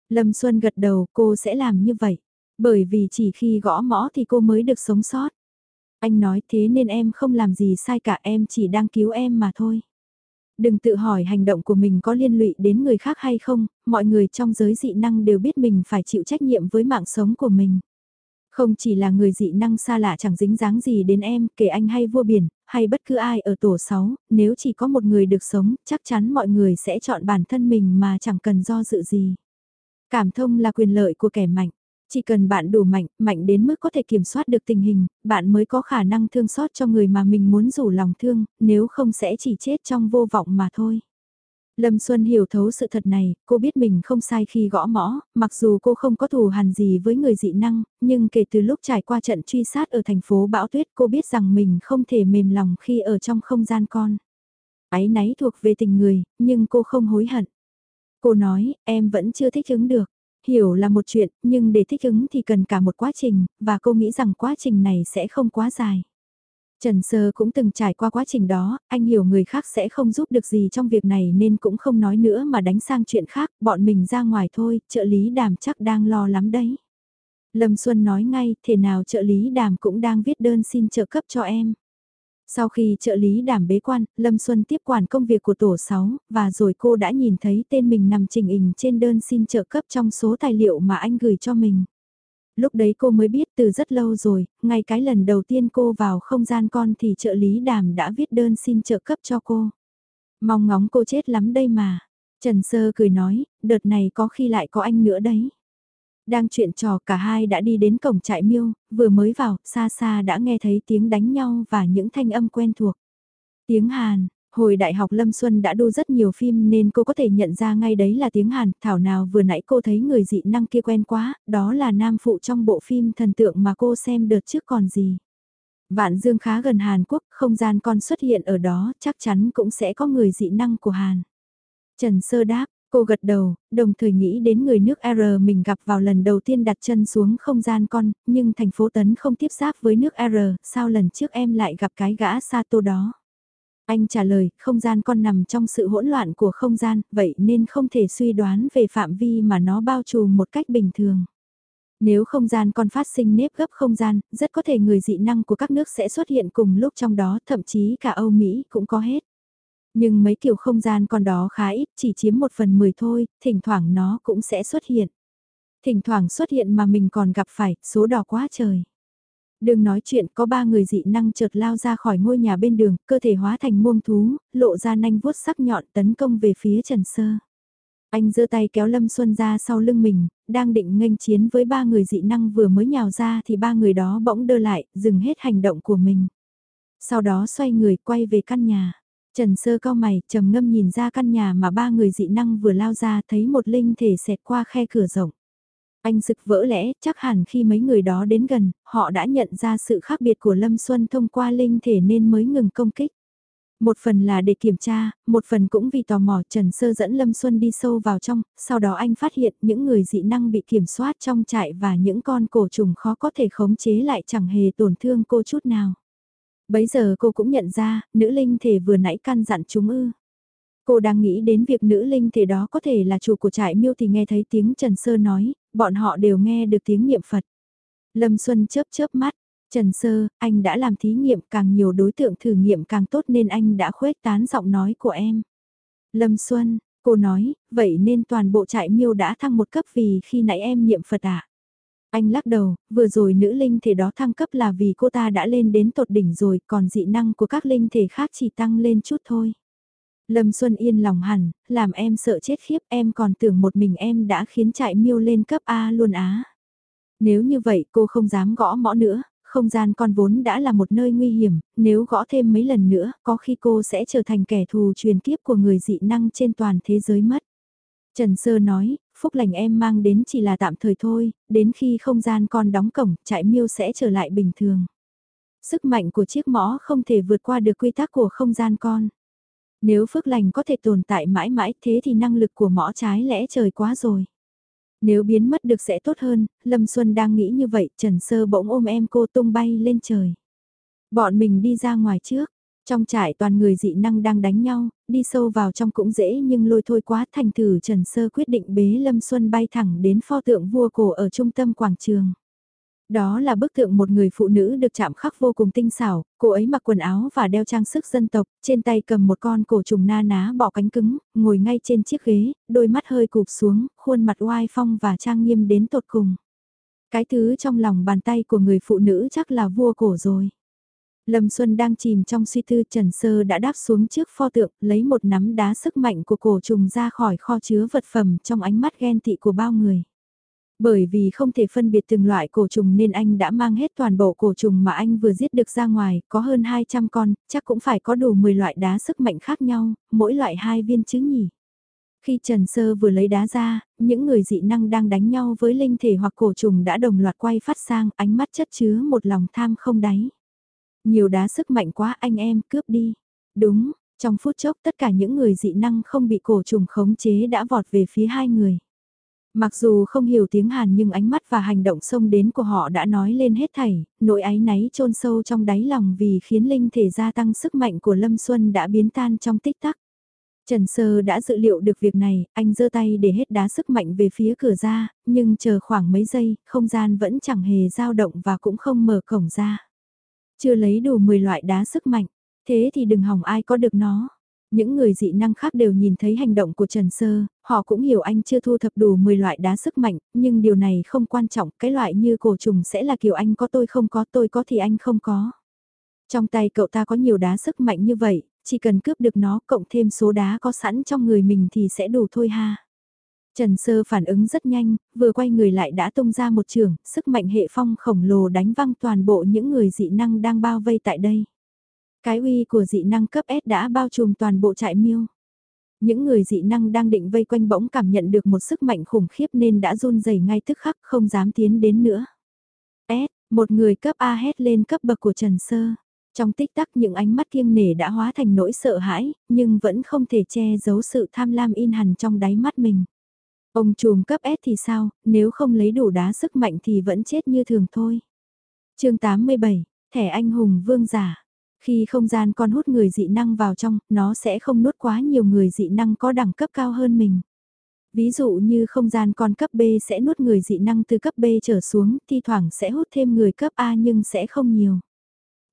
Lâm Xuân gật đầu cô sẽ làm như vậy. Bởi vì chỉ khi gõ mõ thì cô mới được sống sót. Anh nói thế nên em không làm gì sai cả em chỉ đang cứu em mà thôi. Đừng tự hỏi hành động của mình có liên lụy đến người khác hay không, mọi người trong giới dị năng đều biết mình phải chịu trách nhiệm với mạng sống của mình. Không chỉ là người dị năng xa lạ chẳng dính dáng gì đến em, kể anh hay vua biển, hay bất cứ ai ở tổ 6, nếu chỉ có một người được sống, chắc chắn mọi người sẽ chọn bản thân mình mà chẳng cần do dự gì. Cảm thông là quyền lợi của kẻ mạnh. Chỉ cần bạn đủ mạnh, mạnh đến mức có thể kiểm soát được tình hình, bạn mới có khả năng thương xót cho người mà mình muốn rủ lòng thương, nếu không sẽ chỉ chết trong vô vọng mà thôi. Lâm Xuân hiểu thấu sự thật này, cô biết mình không sai khi gõ mõ, mặc dù cô không có thù hằn gì với người dị năng, nhưng kể từ lúc trải qua trận truy sát ở thành phố Bão Tuyết cô biết rằng mình không thể mềm lòng khi ở trong không gian con. Ái náy thuộc về tình người, nhưng cô không hối hận. Cô nói, em vẫn chưa thích ứng được. Hiểu là một chuyện, nhưng để thích ứng thì cần cả một quá trình, và cô nghĩ rằng quá trình này sẽ không quá dài. Trần Sơ cũng từng trải qua quá trình đó, anh hiểu người khác sẽ không giúp được gì trong việc này nên cũng không nói nữa mà đánh sang chuyện khác, bọn mình ra ngoài thôi, trợ lý đàm chắc đang lo lắm đấy. Lâm Xuân nói ngay, thế nào trợ lý đàm cũng đang viết đơn xin trợ cấp cho em. Sau khi trợ lý đảm bế quan, Lâm Xuân tiếp quản công việc của tổ 6, và rồi cô đã nhìn thấy tên mình nằm trình hình trên đơn xin trợ cấp trong số tài liệu mà anh gửi cho mình. Lúc đấy cô mới biết từ rất lâu rồi, ngay cái lần đầu tiên cô vào không gian con thì trợ lý đàm đã viết đơn xin trợ cấp cho cô. Mong ngóng cô chết lắm đây mà. Trần Sơ cười nói, đợt này có khi lại có anh nữa đấy. Đang chuyện trò cả hai đã đi đến cổng trại miêu, vừa mới vào, xa xa đã nghe thấy tiếng đánh nhau và những thanh âm quen thuộc. Tiếng Hàn, Hồi đại học Lâm Xuân đã đu rất nhiều phim nên cô có thể nhận ra ngay đấy là tiếng Hàn, thảo nào vừa nãy cô thấy người dị năng kia quen quá, đó là nam phụ trong bộ phim thần tượng mà cô xem đợt trước còn gì. Vạn Dương khá gần Hàn Quốc, không gian con xuất hiện ở đó, chắc chắn cũng sẽ có người dị năng của Hàn. Trần Sơ đáp, cô gật đầu, đồng thời nghĩ đến người nước R mình gặp vào lần đầu tiên đặt chân xuống không gian con, nhưng thành phố Tấn không tiếp giáp với nước R, sao lần trước em lại gặp cái gã Sato đó. Anh trả lời, không gian con nằm trong sự hỗn loạn của không gian, vậy nên không thể suy đoán về phạm vi mà nó bao trùm một cách bình thường. Nếu không gian con phát sinh nếp gấp không gian, rất có thể người dị năng của các nước sẽ xuất hiện cùng lúc trong đó, thậm chí cả Âu Mỹ cũng có hết. Nhưng mấy kiểu không gian con đó khá ít, chỉ chiếm một phần mười thôi, thỉnh thoảng nó cũng sẽ xuất hiện. Thỉnh thoảng xuất hiện mà mình còn gặp phải, số đỏ quá trời. Đừng nói chuyện có ba người dị năng chợt lao ra khỏi ngôi nhà bên đường, cơ thể hóa thành muông thú, lộ ra nanh vuốt sắc nhọn tấn công về phía Trần Sơ. Anh giơ tay kéo Lâm Xuân ra sau lưng mình, đang định nghênh chiến với ba người dị năng vừa mới nhào ra thì ba người đó bỗng đơ lại, dừng hết hành động của mình. Sau đó xoay người quay về căn nhà. Trần Sơ cao mày, trầm ngâm nhìn ra căn nhà mà ba người dị năng vừa lao ra thấy một linh thể xẹt qua khe cửa rộng. Anh sực vỡ lẽ, chắc hẳn khi mấy người đó đến gần, họ đã nhận ra sự khác biệt của Lâm Xuân thông qua linh thể nên mới ngừng công kích. Một phần là để kiểm tra, một phần cũng vì tò mò Trần Sơ dẫn Lâm Xuân đi sâu vào trong, sau đó anh phát hiện những người dị năng bị kiểm soát trong trại và những con cổ trùng khó có thể khống chế lại chẳng hề tổn thương cô chút nào. Bấy giờ cô cũng nhận ra, nữ linh thể vừa nãy căn dặn chúng ư. Cô đang nghĩ đến việc nữ linh thể đó có thể là chủ của trại miêu thì nghe thấy tiếng Trần Sơ nói, bọn họ đều nghe được tiếng niệm Phật. Lâm Xuân chớp chớp mắt, Trần Sơ, anh đã làm thí nghiệm càng nhiều đối tượng thử nghiệm càng tốt nên anh đã khuếch tán giọng nói của em. Lâm Xuân, cô nói, vậy nên toàn bộ trại miêu đã thăng một cấp vì khi nãy em niệm Phật ạ. À? Anh lắc đầu, vừa rồi nữ linh thể đó thăng cấp là vì cô ta đã lên đến tột đỉnh rồi, còn dị năng của các linh thể khác chỉ tăng lên chút thôi. Lâm Xuân yên lòng hẳn, làm em sợ chết khiếp em còn tưởng một mình em đã khiến trại miêu lên cấp A luôn á. Nếu như vậy cô không dám gõ mõ nữa, không gian con vốn đã là một nơi nguy hiểm, nếu gõ thêm mấy lần nữa có khi cô sẽ trở thành kẻ thù truyền kiếp của người dị năng trên toàn thế giới mất. Trần Sơ nói, phúc lành em mang đến chỉ là tạm thời thôi, đến khi không gian con đóng cổng, trại miêu sẽ trở lại bình thường. Sức mạnh của chiếc mõ không thể vượt qua được quy tắc của không gian con. Nếu phước lành có thể tồn tại mãi mãi thế thì năng lực của mõ trái lẽ trời quá rồi. Nếu biến mất được sẽ tốt hơn, Lâm Xuân đang nghĩ như vậy, Trần Sơ bỗng ôm em cô tung bay lên trời. Bọn mình đi ra ngoài trước, trong trại toàn người dị năng đang đánh nhau, đi sâu vào trong cũng dễ nhưng lôi thôi quá thành thử Trần Sơ quyết định bế Lâm Xuân bay thẳng đến pho tượng vua cổ ở trung tâm quảng trường. Đó là bức tượng một người phụ nữ được chạm khắc vô cùng tinh xảo, cô ấy mặc quần áo và đeo trang sức dân tộc, trên tay cầm một con cổ trùng na ná bỏ cánh cứng, ngồi ngay trên chiếc ghế, đôi mắt hơi cụp xuống, khuôn mặt oai phong và trang nghiêm đến tột cùng. Cái thứ trong lòng bàn tay của người phụ nữ chắc là vua cổ rồi. Lâm Xuân đang chìm trong suy tư Trần Sơ đã đáp xuống trước pho tượng, lấy một nắm đá sức mạnh của cổ trùng ra khỏi kho chứa vật phẩm trong ánh mắt ghen tị của bao người. Bởi vì không thể phân biệt từng loại cổ trùng nên anh đã mang hết toàn bộ cổ trùng mà anh vừa giết được ra ngoài, có hơn 200 con, chắc cũng phải có đủ 10 loại đá sức mạnh khác nhau, mỗi loại hai viên chứ nhỉ. Khi Trần Sơ vừa lấy đá ra, những người dị năng đang đánh nhau với linh thể hoặc cổ trùng đã đồng loạt quay phát sang ánh mắt chất chứa một lòng tham không đáy. Nhiều đá sức mạnh quá anh em cướp đi. Đúng, trong phút chốc tất cả những người dị năng không bị cổ trùng khống chế đã vọt về phía hai người. Mặc dù không hiểu tiếng Hàn nhưng ánh mắt và hành động xông đến của họ đã nói lên hết thảy, nỗi áy náy chôn sâu trong đáy lòng vì khiến linh thể gia tăng sức mạnh của Lâm Xuân đã biến tan trong tích tắc. Trần Sơ đã dự liệu được việc này, anh giơ tay để hết đá sức mạnh về phía cửa ra, nhưng chờ khoảng mấy giây, không gian vẫn chẳng hề dao động và cũng không mở cổng ra. Chưa lấy đủ 10 loại đá sức mạnh, thế thì đừng hỏng ai có được nó. Những người dị năng khác đều nhìn thấy hành động của Trần Sơ, họ cũng hiểu anh chưa thu thập đủ 10 loại đá sức mạnh, nhưng điều này không quan trọng, cái loại như cổ trùng sẽ là kiểu anh có tôi không có tôi có thì anh không có. Trong tay cậu ta có nhiều đá sức mạnh như vậy, chỉ cần cướp được nó cộng thêm số đá có sẵn trong người mình thì sẽ đủ thôi ha. Trần Sơ phản ứng rất nhanh, vừa quay người lại đã tung ra một trường, sức mạnh hệ phong khổng lồ đánh văng toàn bộ những người dị năng đang bao vây tại đây. Cái uy của dị năng cấp S đã bao trùm toàn bộ trại miêu. Những người dị năng đang định vây quanh bỗng cảm nhận được một sức mạnh khủng khiếp nên đã run rẩy ngay tức khắc không dám tiến đến nữa. S, một người cấp A hét lên cấp bậc của Trần Sơ. Trong tích tắc những ánh mắt kiêng nể đã hóa thành nỗi sợ hãi, nhưng vẫn không thể che giấu sự tham lam in hằn trong đáy mắt mình. Ông trùm cấp S thì sao, nếu không lấy đủ đá sức mạnh thì vẫn chết như thường thôi. chương 87, thẻ anh hùng vương giả. Khi không gian con hút người dị năng vào trong, nó sẽ không nuốt quá nhiều người dị năng có đẳng cấp cao hơn mình. Ví dụ như không gian con cấp B sẽ nuốt người dị năng từ cấp B trở xuống, thi thoảng sẽ hút thêm người cấp A nhưng sẽ không nhiều.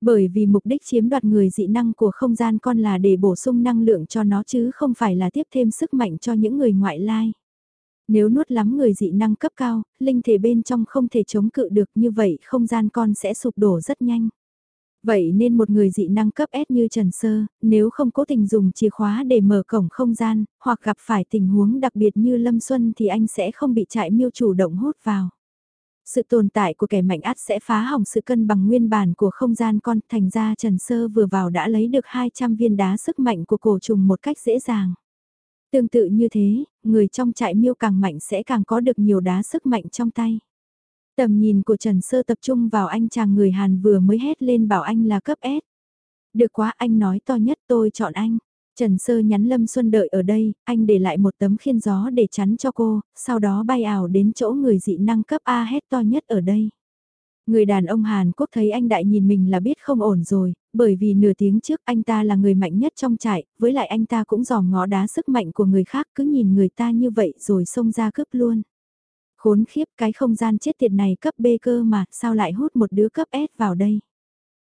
Bởi vì mục đích chiếm đoạt người dị năng của không gian con là để bổ sung năng lượng cho nó chứ không phải là tiếp thêm sức mạnh cho những người ngoại lai. Nếu nuốt lắm người dị năng cấp cao, linh thể bên trong không thể chống cự được như vậy không gian con sẽ sụp đổ rất nhanh. Vậy nên một người dị năng cấp S như Trần Sơ, nếu không cố tình dùng chìa khóa để mở cổng không gian, hoặc gặp phải tình huống đặc biệt như Lâm Xuân thì anh sẽ không bị trại miêu chủ động hút vào. Sự tồn tại của kẻ mạnh át sẽ phá hỏng sự cân bằng nguyên bản của không gian con, thành ra Trần Sơ vừa vào đã lấy được 200 viên đá sức mạnh của cổ trùng một cách dễ dàng. Tương tự như thế, người trong trại miêu càng mạnh sẽ càng có được nhiều đá sức mạnh trong tay. Tầm nhìn của Trần Sơ tập trung vào anh chàng người Hàn vừa mới hét lên bảo anh là cấp S. Được quá anh nói to nhất tôi chọn anh. Trần Sơ nhắn Lâm Xuân đợi ở đây, anh để lại một tấm khiên gió để chắn cho cô, sau đó bay ảo đến chỗ người dị năng cấp A hét to nhất ở đây. Người đàn ông Hàn Quốc thấy anh đại nhìn mình là biết không ổn rồi, bởi vì nửa tiếng trước anh ta là người mạnh nhất trong trại, với lại anh ta cũng dòm ngó đá sức mạnh của người khác cứ nhìn người ta như vậy rồi xông ra cướp luôn. Khốn khiếp cái không gian chết tiệt này cấp B cơ mà sao lại hút một đứa cấp S vào đây.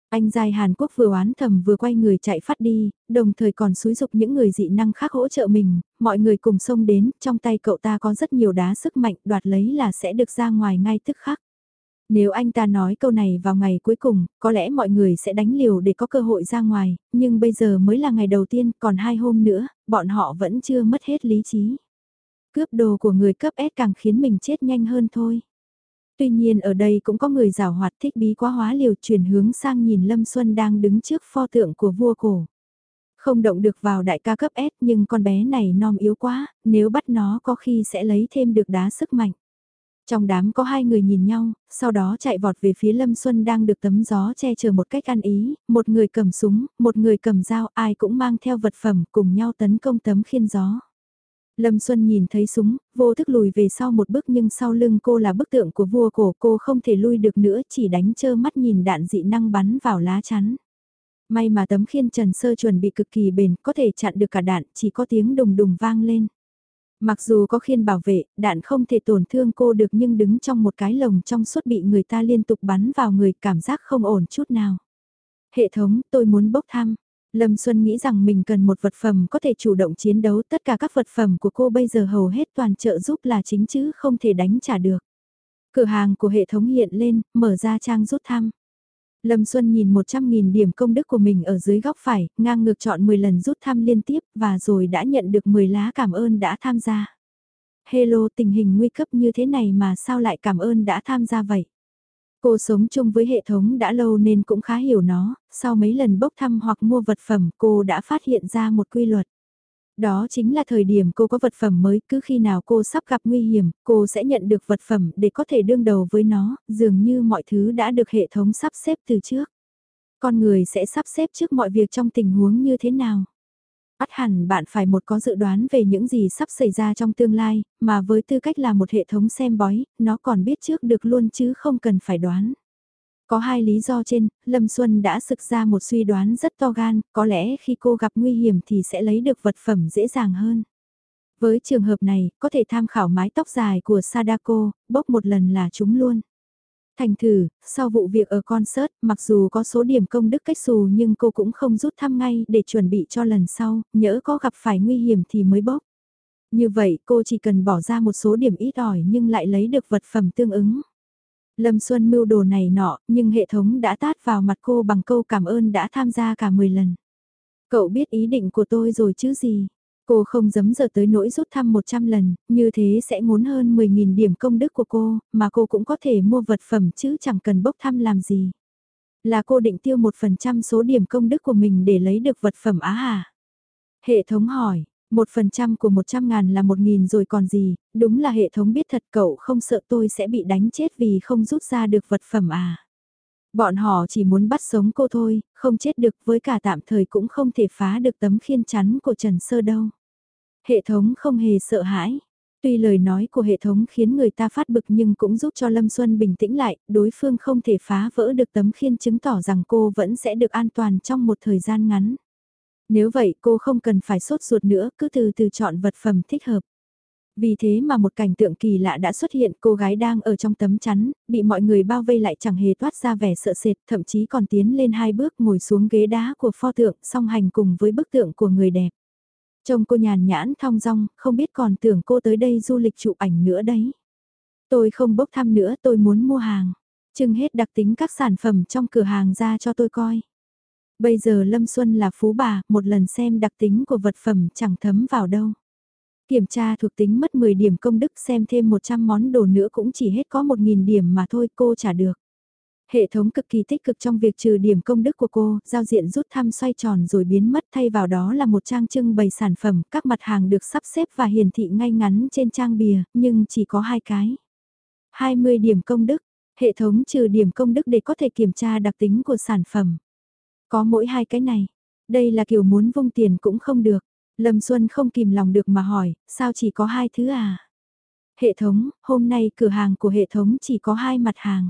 Anh dài Hàn Quốc vừa oán thầm vừa quay người chạy phát đi, đồng thời còn xúi dục những người dị năng khác hỗ trợ mình, mọi người cùng xông đến, trong tay cậu ta có rất nhiều đá sức mạnh đoạt lấy là sẽ được ra ngoài ngay tức khắc. Nếu anh ta nói câu này vào ngày cuối cùng, có lẽ mọi người sẽ đánh liều để có cơ hội ra ngoài, nhưng bây giờ mới là ngày đầu tiên, còn hai hôm nữa, bọn họ vẫn chưa mất hết lý trí. Cướp đồ của người cấp S càng khiến mình chết nhanh hơn thôi. Tuy nhiên ở đây cũng có người rào hoạt thích bí quá hóa liều chuyển hướng sang nhìn Lâm Xuân đang đứng trước pho tượng của vua cổ. Không động được vào đại ca cấp S nhưng con bé này non yếu quá, nếu bắt nó có khi sẽ lấy thêm được đá sức mạnh. Trong đám có hai người nhìn nhau, sau đó chạy vọt về phía Lâm Xuân đang được tấm gió che chở một cách ăn ý, một người cầm súng, một người cầm dao, ai cũng mang theo vật phẩm cùng nhau tấn công tấm khiên gió. Lâm Xuân nhìn thấy súng, vô thức lùi về sau một bước nhưng sau lưng cô là bức tượng của vua cổ cô không thể lui được nữa chỉ đánh chơ mắt nhìn đạn dị năng bắn vào lá chắn. May mà tấm khiên trần sơ chuẩn bị cực kỳ bền có thể chặn được cả đạn chỉ có tiếng đùng đùng vang lên. Mặc dù có khiên bảo vệ, đạn không thể tổn thương cô được nhưng đứng trong một cái lồng trong suốt bị người ta liên tục bắn vào người cảm giác không ổn chút nào. Hệ thống, tôi muốn bốc thăm. Lâm Xuân nghĩ rằng mình cần một vật phẩm có thể chủ động chiến đấu tất cả các vật phẩm của cô bây giờ hầu hết toàn trợ giúp là chính chứ không thể đánh trả được. Cửa hàng của hệ thống hiện lên, mở ra trang rút thăm. Lâm Xuân nhìn 100.000 điểm công đức của mình ở dưới góc phải, ngang ngược chọn 10 lần rút thăm liên tiếp và rồi đã nhận được 10 lá cảm ơn đã tham gia. Hello tình hình nguy cấp như thế này mà sao lại cảm ơn đã tham gia vậy? Cô sống chung với hệ thống đã lâu nên cũng khá hiểu nó, sau mấy lần bốc thăm hoặc mua vật phẩm cô đã phát hiện ra một quy luật. Đó chính là thời điểm cô có vật phẩm mới, cứ khi nào cô sắp gặp nguy hiểm, cô sẽ nhận được vật phẩm để có thể đương đầu với nó, dường như mọi thứ đã được hệ thống sắp xếp từ trước. Con người sẽ sắp xếp trước mọi việc trong tình huống như thế nào? ắt hẳn bạn phải một có dự đoán về những gì sắp xảy ra trong tương lai, mà với tư cách là một hệ thống xem bói, nó còn biết trước được luôn chứ không cần phải đoán. Có hai lý do trên, Lâm Xuân đã sực ra một suy đoán rất to gan, có lẽ khi cô gặp nguy hiểm thì sẽ lấy được vật phẩm dễ dàng hơn. Với trường hợp này, có thể tham khảo mái tóc dài của Sadako, bốc một lần là chúng luôn. Thành thử, sau vụ việc ở concert, mặc dù có số điểm công đức cách xù nhưng cô cũng không rút thăm ngay để chuẩn bị cho lần sau, nhỡ có gặp phải nguy hiểm thì mới bốc. Như vậy cô chỉ cần bỏ ra một số điểm ít ỏi nhưng lại lấy được vật phẩm tương ứng. Lâm Xuân mưu đồ này nọ, nhưng hệ thống đã tát vào mặt cô bằng câu cảm ơn đã tham gia cả 10 lần. Cậu biết ý định của tôi rồi chứ gì? Cô không dấm giờ tới nỗi rút thăm 100 lần, như thế sẽ ngốn hơn 10.000 điểm công đức của cô, mà cô cũng có thể mua vật phẩm chứ chẳng cần bốc thăm làm gì. Là cô định tiêu 1% số điểm công đức của mình để lấy được vật phẩm á hà? Hệ thống hỏi, một phần trăm của 100 ngàn là 1.000 rồi còn gì, đúng là hệ thống biết thật cậu không sợ tôi sẽ bị đánh chết vì không rút ra được vật phẩm à. Bọn họ chỉ muốn bắt sống cô thôi, không chết được với cả tạm thời cũng không thể phá được tấm khiên chắn của Trần Sơ đâu. Hệ thống không hề sợ hãi. Tuy lời nói của hệ thống khiến người ta phát bực nhưng cũng giúp cho Lâm Xuân bình tĩnh lại, đối phương không thể phá vỡ được tấm khiên chứng tỏ rằng cô vẫn sẽ được an toàn trong một thời gian ngắn. Nếu vậy cô không cần phải sốt ruột nữa, cứ từ từ chọn vật phẩm thích hợp. Vì thế mà một cảnh tượng kỳ lạ đã xuất hiện cô gái đang ở trong tấm chắn, bị mọi người bao vây lại chẳng hề toát ra vẻ sợ sệt, thậm chí còn tiến lên hai bước ngồi xuống ghế đá của pho tượng song hành cùng với bức tượng của người đẹp. Trông cô nhàn nhãn thong dong, không biết còn tưởng cô tới đây du lịch chụp ảnh nữa đấy. Tôi không bốc thăm nữa, tôi muốn mua hàng. Trưng hết đặc tính các sản phẩm trong cửa hàng ra cho tôi coi. Bây giờ Lâm Xuân là phú bà, một lần xem đặc tính của vật phẩm chẳng thấm vào đâu. Kiểm tra thuộc tính mất 10 điểm công đức xem thêm 100 món đồ nữa cũng chỉ hết có 1.000 điểm mà thôi cô trả được. Hệ thống cực kỳ tích cực trong việc trừ điểm công đức của cô, giao diện rút thăm xoay tròn rồi biến mất thay vào đó là một trang trưng bày sản phẩm, các mặt hàng được sắp xếp và hiển thị ngay ngắn trên trang bìa, nhưng chỉ có hai cái. 20 điểm công đức, hệ thống trừ điểm công đức để có thể kiểm tra đặc tính của sản phẩm. Có mỗi hai cái này, đây là kiểu muốn vung tiền cũng không được. Lâm Xuân không kìm lòng được mà hỏi, sao chỉ có hai thứ à? Hệ thống, hôm nay cửa hàng của hệ thống chỉ có hai mặt hàng.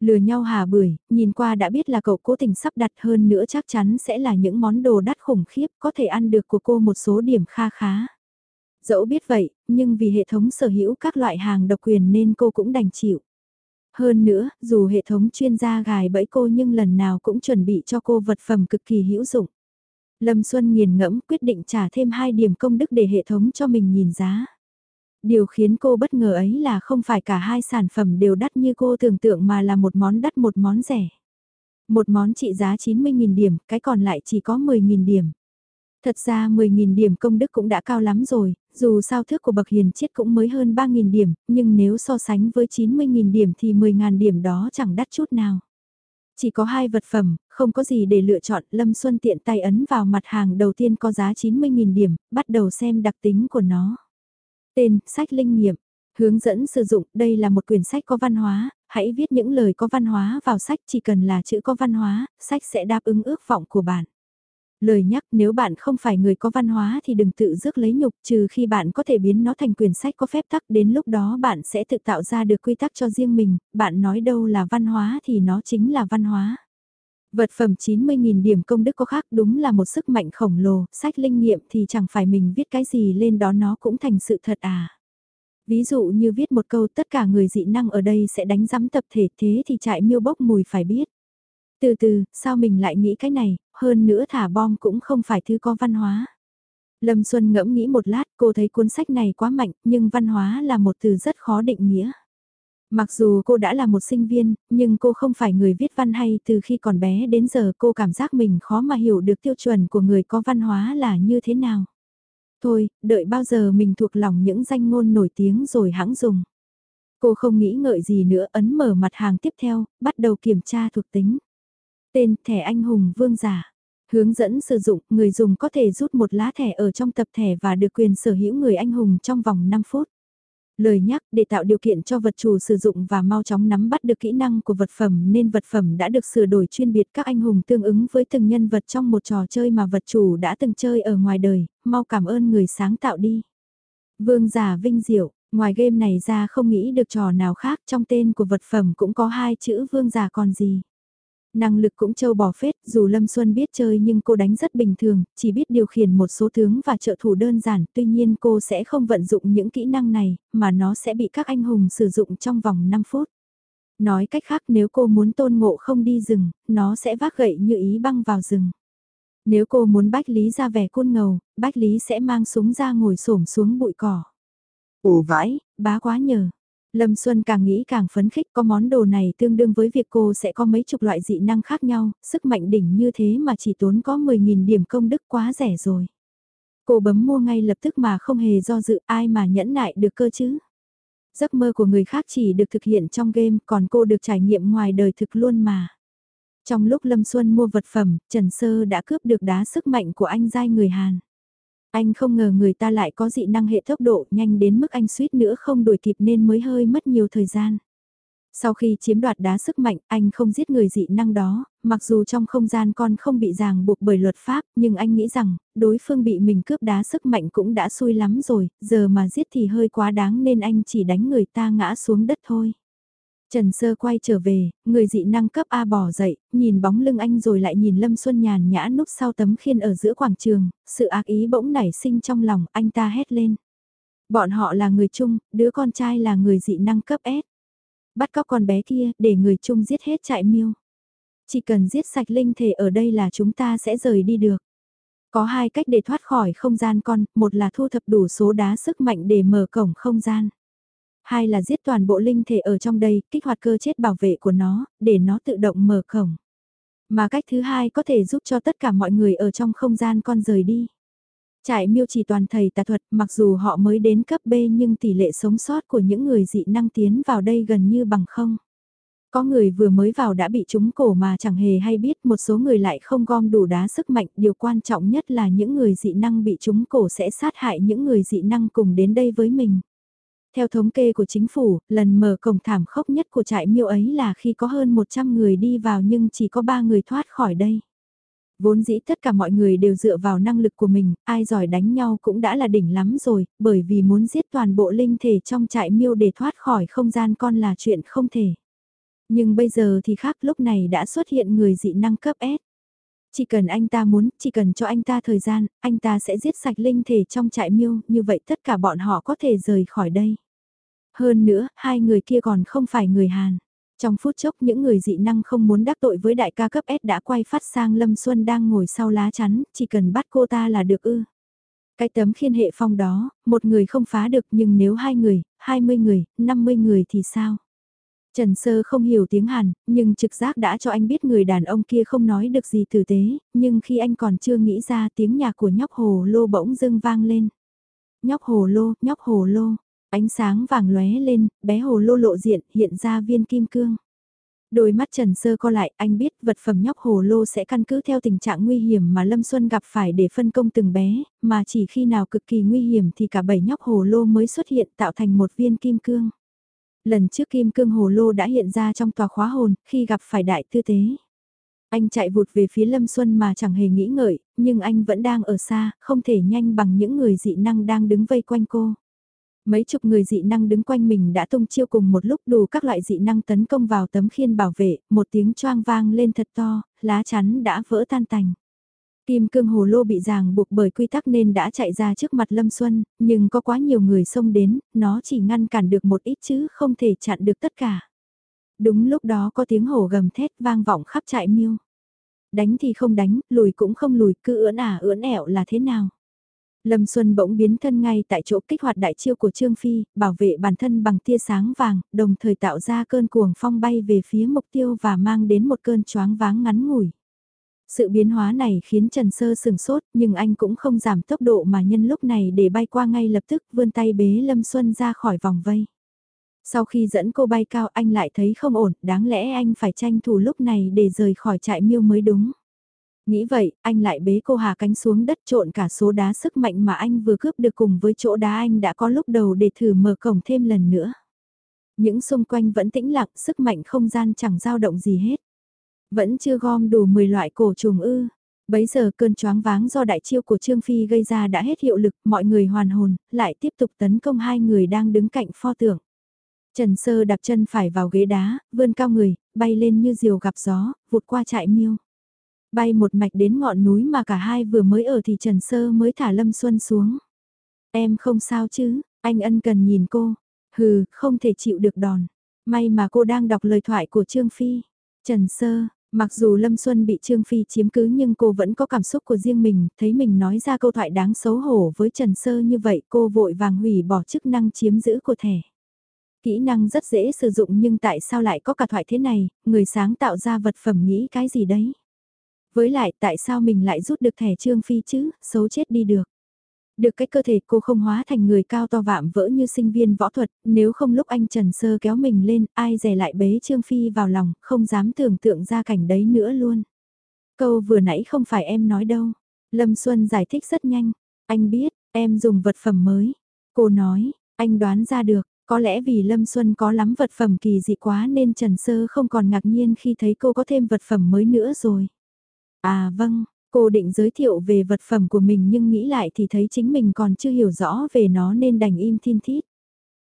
Lừa nhau hà bưởi, nhìn qua đã biết là cậu cố tình sắp đặt hơn nữa chắc chắn sẽ là những món đồ đắt khủng khiếp có thể ăn được của cô một số điểm kha khá. Dẫu biết vậy, nhưng vì hệ thống sở hữu các loại hàng độc quyền nên cô cũng đành chịu. Hơn nữa, dù hệ thống chuyên gia gài bẫy cô nhưng lần nào cũng chuẩn bị cho cô vật phẩm cực kỳ hữu dụng. Lâm Xuân nghiền ngẫm quyết định trả thêm 2 điểm công đức để hệ thống cho mình nhìn giá. Điều khiến cô bất ngờ ấy là không phải cả hai sản phẩm đều đắt như cô tưởng tượng mà là một món đắt một món rẻ. Một món trị giá 90.000 điểm, cái còn lại chỉ có 10.000 điểm. Thật ra 10.000 điểm công đức cũng đã cao lắm rồi, dù sao thước của bậc hiền chiết cũng mới hơn 3.000 điểm, nhưng nếu so sánh với 90.000 điểm thì 10.000 điểm đó chẳng đắt chút nào. Chỉ có hai vật phẩm, không có gì để lựa chọn, Lâm Xuân tiện tay ấn vào mặt hàng đầu tiên có giá 90.000 điểm, bắt đầu xem đặc tính của nó. Tên, sách linh nghiệm, hướng dẫn sử dụng, đây là một quyển sách có văn hóa, hãy viết những lời có văn hóa vào sách chỉ cần là chữ có văn hóa, sách sẽ đáp ứng ước vọng của bạn. Lời nhắc nếu bạn không phải người có văn hóa thì đừng tự rước lấy nhục trừ khi bạn có thể biến nó thành quyển sách có phép tắc đến lúc đó bạn sẽ tự tạo ra được quy tắc cho riêng mình, bạn nói đâu là văn hóa thì nó chính là văn hóa. Vật phẩm 90.000 điểm công đức có khác đúng là một sức mạnh khổng lồ, sách linh nghiệm thì chẳng phải mình viết cái gì lên đó nó cũng thành sự thật à. Ví dụ như viết một câu tất cả người dị năng ở đây sẽ đánh giám tập thể thế thì trại miêu bốc mùi phải biết. Từ từ, sao mình lại nghĩ cái này, hơn nữa thả bom cũng không phải thứ có văn hóa. Lâm Xuân ngẫm nghĩ một lát, cô thấy cuốn sách này quá mạnh, nhưng văn hóa là một từ rất khó định nghĩa. Mặc dù cô đã là một sinh viên, nhưng cô không phải người viết văn hay từ khi còn bé đến giờ cô cảm giác mình khó mà hiểu được tiêu chuẩn của người có văn hóa là như thế nào. Thôi, đợi bao giờ mình thuộc lòng những danh ngôn nổi tiếng rồi hãng dùng. Cô không nghĩ ngợi gì nữa ấn mở mặt hàng tiếp theo, bắt đầu kiểm tra thuộc tính. Tên thẻ anh hùng vương giả. Hướng dẫn sử dụng, người dùng có thể rút một lá thẻ ở trong tập thẻ và được quyền sở hữu người anh hùng trong vòng 5 phút. Lời nhắc để tạo điều kiện cho vật chủ sử dụng và mau chóng nắm bắt được kỹ năng của vật phẩm nên vật phẩm đã được sửa đổi chuyên biệt các anh hùng tương ứng với từng nhân vật trong một trò chơi mà vật chủ đã từng chơi ở ngoài đời, mau cảm ơn người sáng tạo đi. Vương giả vinh diệu, ngoài game này ra không nghĩ được trò nào khác trong tên của vật phẩm cũng có hai chữ vương giả còn gì. Năng lực cũng châu bò phết, dù Lâm Xuân biết chơi nhưng cô đánh rất bình thường, chỉ biết điều khiển một số tướng và trợ thủ đơn giản, tuy nhiên cô sẽ không vận dụng những kỹ năng này, mà nó sẽ bị các anh hùng sử dụng trong vòng 5 phút. Nói cách khác nếu cô muốn tôn ngộ không đi rừng, nó sẽ vác gậy như ý băng vào rừng. Nếu cô muốn Bách Lý ra vẻ côn ngầu, Bách Lý sẽ mang súng ra ngồi xổm xuống bụi cỏ. Ồ vãi, bá quá nhờ. Lâm Xuân càng nghĩ càng phấn khích có món đồ này tương đương với việc cô sẽ có mấy chục loại dị năng khác nhau, sức mạnh đỉnh như thế mà chỉ tốn có 10.000 điểm công đức quá rẻ rồi. Cô bấm mua ngay lập tức mà không hề do dự ai mà nhẫn nại được cơ chứ. Giấc mơ của người khác chỉ được thực hiện trong game còn cô được trải nghiệm ngoài đời thực luôn mà. Trong lúc Lâm Xuân mua vật phẩm, Trần Sơ đã cướp được đá sức mạnh của anh giai người Hàn. Anh không ngờ người ta lại có dị năng hệ tốc độ nhanh đến mức anh suýt nữa không đuổi kịp nên mới hơi mất nhiều thời gian. Sau khi chiếm đoạt đá sức mạnh, anh không giết người dị năng đó, mặc dù trong không gian con không bị ràng buộc bởi luật pháp, nhưng anh nghĩ rằng, đối phương bị mình cướp đá sức mạnh cũng đã xui lắm rồi, giờ mà giết thì hơi quá đáng nên anh chỉ đánh người ta ngã xuống đất thôi. Trần Sơ quay trở về, người dị năng cấp A bỏ dậy, nhìn bóng lưng anh rồi lại nhìn Lâm Xuân nhàn nhã núp sau tấm khiên ở giữa quảng trường, sự ác ý bỗng nảy sinh trong lòng, anh ta hét lên. Bọn họ là người chung, đứa con trai là người dị năng cấp S. Bắt cóc con bé kia, để người chung giết hết trại miêu. Chỉ cần giết sạch linh thể ở đây là chúng ta sẽ rời đi được. Có hai cách để thoát khỏi không gian con, một là thu thập đủ số đá sức mạnh để mở cổng không gian hai là giết toàn bộ linh thể ở trong đây, kích hoạt cơ chết bảo vệ của nó, để nó tự động mở cổng. Mà cách thứ hai có thể giúp cho tất cả mọi người ở trong không gian con rời đi. Trại miêu chỉ toàn thầy tà thuật, mặc dù họ mới đến cấp B nhưng tỷ lệ sống sót của những người dị năng tiến vào đây gần như bằng không. Có người vừa mới vào đã bị trúng cổ mà chẳng hề hay biết một số người lại không gom đủ đá sức mạnh. Điều quan trọng nhất là những người dị năng bị trúng cổ sẽ sát hại những người dị năng cùng đến đây với mình. Theo thống kê của chính phủ, lần mở cổng thảm khốc nhất của trại miêu ấy là khi có hơn 100 người đi vào nhưng chỉ có 3 người thoát khỏi đây. Vốn dĩ tất cả mọi người đều dựa vào năng lực của mình, ai giỏi đánh nhau cũng đã là đỉnh lắm rồi, bởi vì muốn giết toàn bộ linh thể trong trại miêu để thoát khỏi không gian con là chuyện không thể. Nhưng bây giờ thì khác lúc này đã xuất hiện người dị năng cấp S. Chỉ cần anh ta muốn, chỉ cần cho anh ta thời gian, anh ta sẽ giết sạch linh thể trong trại miêu, như vậy tất cả bọn họ có thể rời khỏi đây. Hơn nữa, hai người kia còn không phải người Hàn. Trong phút chốc những người dị năng không muốn đắc tội với đại ca cấp S đã quay phát sang Lâm Xuân đang ngồi sau lá chắn, chỉ cần bắt cô ta là được ư. Cái tấm khiên hệ phong đó, một người không phá được nhưng nếu hai người, hai mươi người, năm mươi người thì sao? Trần Sơ không hiểu tiếng Hàn, nhưng trực giác đã cho anh biết người đàn ông kia không nói được gì tử tế, nhưng khi anh còn chưa nghĩ ra tiếng nhạc của nhóc hồ lô bỗng dưng vang lên. Nhóc hồ lô, nhóc hồ lô, Ánh sáng vàng lóe lên, bé hồ lô lộ diện, hiện ra viên kim cương. Đôi mắt Trần Sơ co lại, anh biết vật phẩm nhóc hồ lô sẽ căn cứ theo tình trạng nguy hiểm mà Lâm Xuân gặp phải để phân công từng bé, mà chỉ khi nào cực kỳ nguy hiểm thì cả bảy nhóc hồ lô mới xuất hiện tạo thành một viên kim cương. Lần trước kim cương hồ lô đã hiện ra trong tòa khóa hồn, khi gặp phải đại tư tế. Anh chạy vụt về phía Lâm Xuân mà chẳng hề nghĩ ngợi, nhưng anh vẫn đang ở xa, không thể nhanh bằng những người dị năng đang đứng vây quanh cô. Mấy chục người dị năng đứng quanh mình đã tung chiêu cùng một lúc đủ các loại dị năng tấn công vào tấm khiên bảo vệ, một tiếng choang vang lên thật to, lá chắn đã vỡ tan tành. Kim cương hồ lô bị ràng buộc bởi quy tắc nên đã chạy ra trước mặt Lâm Xuân, nhưng có quá nhiều người xông đến, nó chỉ ngăn cản được một ít chứ không thể chặn được tất cả. Đúng lúc đó có tiếng hổ gầm thét vang vọng khắp trại miêu. Đánh thì không đánh, lùi cũng không lùi, cứ ưỡn ả ưỡn ẻo là thế nào. Lâm Xuân bỗng biến thân ngay tại chỗ kích hoạt đại chiêu của Trương Phi, bảo vệ bản thân bằng tia sáng vàng, đồng thời tạo ra cơn cuồng phong bay về phía mục tiêu và mang đến một cơn choáng váng ngắn ngủi. Sự biến hóa này khiến Trần Sơ sừng sốt, nhưng anh cũng không giảm tốc độ mà nhân lúc này để bay qua ngay lập tức vươn tay bế Lâm Xuân ra khỏi vòng vây. Sau khi dẫn cô bay cao anh lại thấy không ổn, đáng lẽ anh phải tranh thủ lúc này để rời khỏi trại miêu mới đúng. Nghĩ vậy, anh lại bế cô hạ cánh xuống đất trộn cả số đá sức mạnh mà anh vừa cướp được cùng với chỗ đá anh đã có lúc đầu để thử mở cổng thêm lần nữa. Những xung quanh vẫn tĩnh lặng, sức mạnh không gian chẳng dao động gì hết. Vẫn chưa gom đủ 10 loại cổ trùng ư. Bấy giờ cơn choáng váng do đại chiêu của Trương Phi gây ra đã hết hiệu lực, mọi người hoàn hồn, lại tiếp tục tấn công hai người đang đứng cạnh pho tượng. Trần Sơ đạp chân phải vào ghế đá, vươn cao người, bay lên như diều gặp gió, vụt qua trại miêu. Bay một mạch đến ngọn núi mà cả hai vừa mới ở thì Trần Sơ mới thả Lâm Xuân xuống. Em không sao chứ, anh ân cần nhìn cô. Hừ, không thể chịu được đòn. May mà cô đang đọc lời thoại của Trương Phi. Trần Sơ, mặc dù Lâm Xuân bị Trương Phi chiếm cứ nhưng cô vẫn có cảm xúc của riêng mình, thấy mình nói ra câu thoại đáng xấu hổ với Trần Sơ như vậy cô vội vàng hủy bỏ chức năng chiếm giữ của thẻ. Kỹ năng rất dễ sử dụng nhưng tại sao lại có cả thoại thế này, người sáng tạo ra vật phẩm nghĩ cái gì đấy. Với lại tại sao mình lại rút được thẻ Trương Phi chứ, xấu chết đi được. Được cái cơ thể cô không hóa thành người cao to vạm vỡ như sinh viên võ thuật, nếu không lúc anh Trần Sơ kéo mình lên, ai dè lại bế Trương Phi vào lòng, không dám tưởng tượng ra cảnh đấy nữa luôn. Câu vừa nãy không phải em nói đâu. Lâm Xuân giải thích rất nhanh. Anh biết, em dùng vật phẩm mới. Cô nói, anh đoán ra được, có lẽ vì Lâm Xuân có lắm vật phẩm kỳ dị quá nên Trần Sơ không còn ngạc nhiên khi thấy cô có thêm vật phẩm mới nữa rồi. À vâng, cô định giới thiệu về vật phẩm của mình nhưng nghĩ lại thì thấy chính mình còn chưa hiểu rõ về nó nên đành im thiên thít.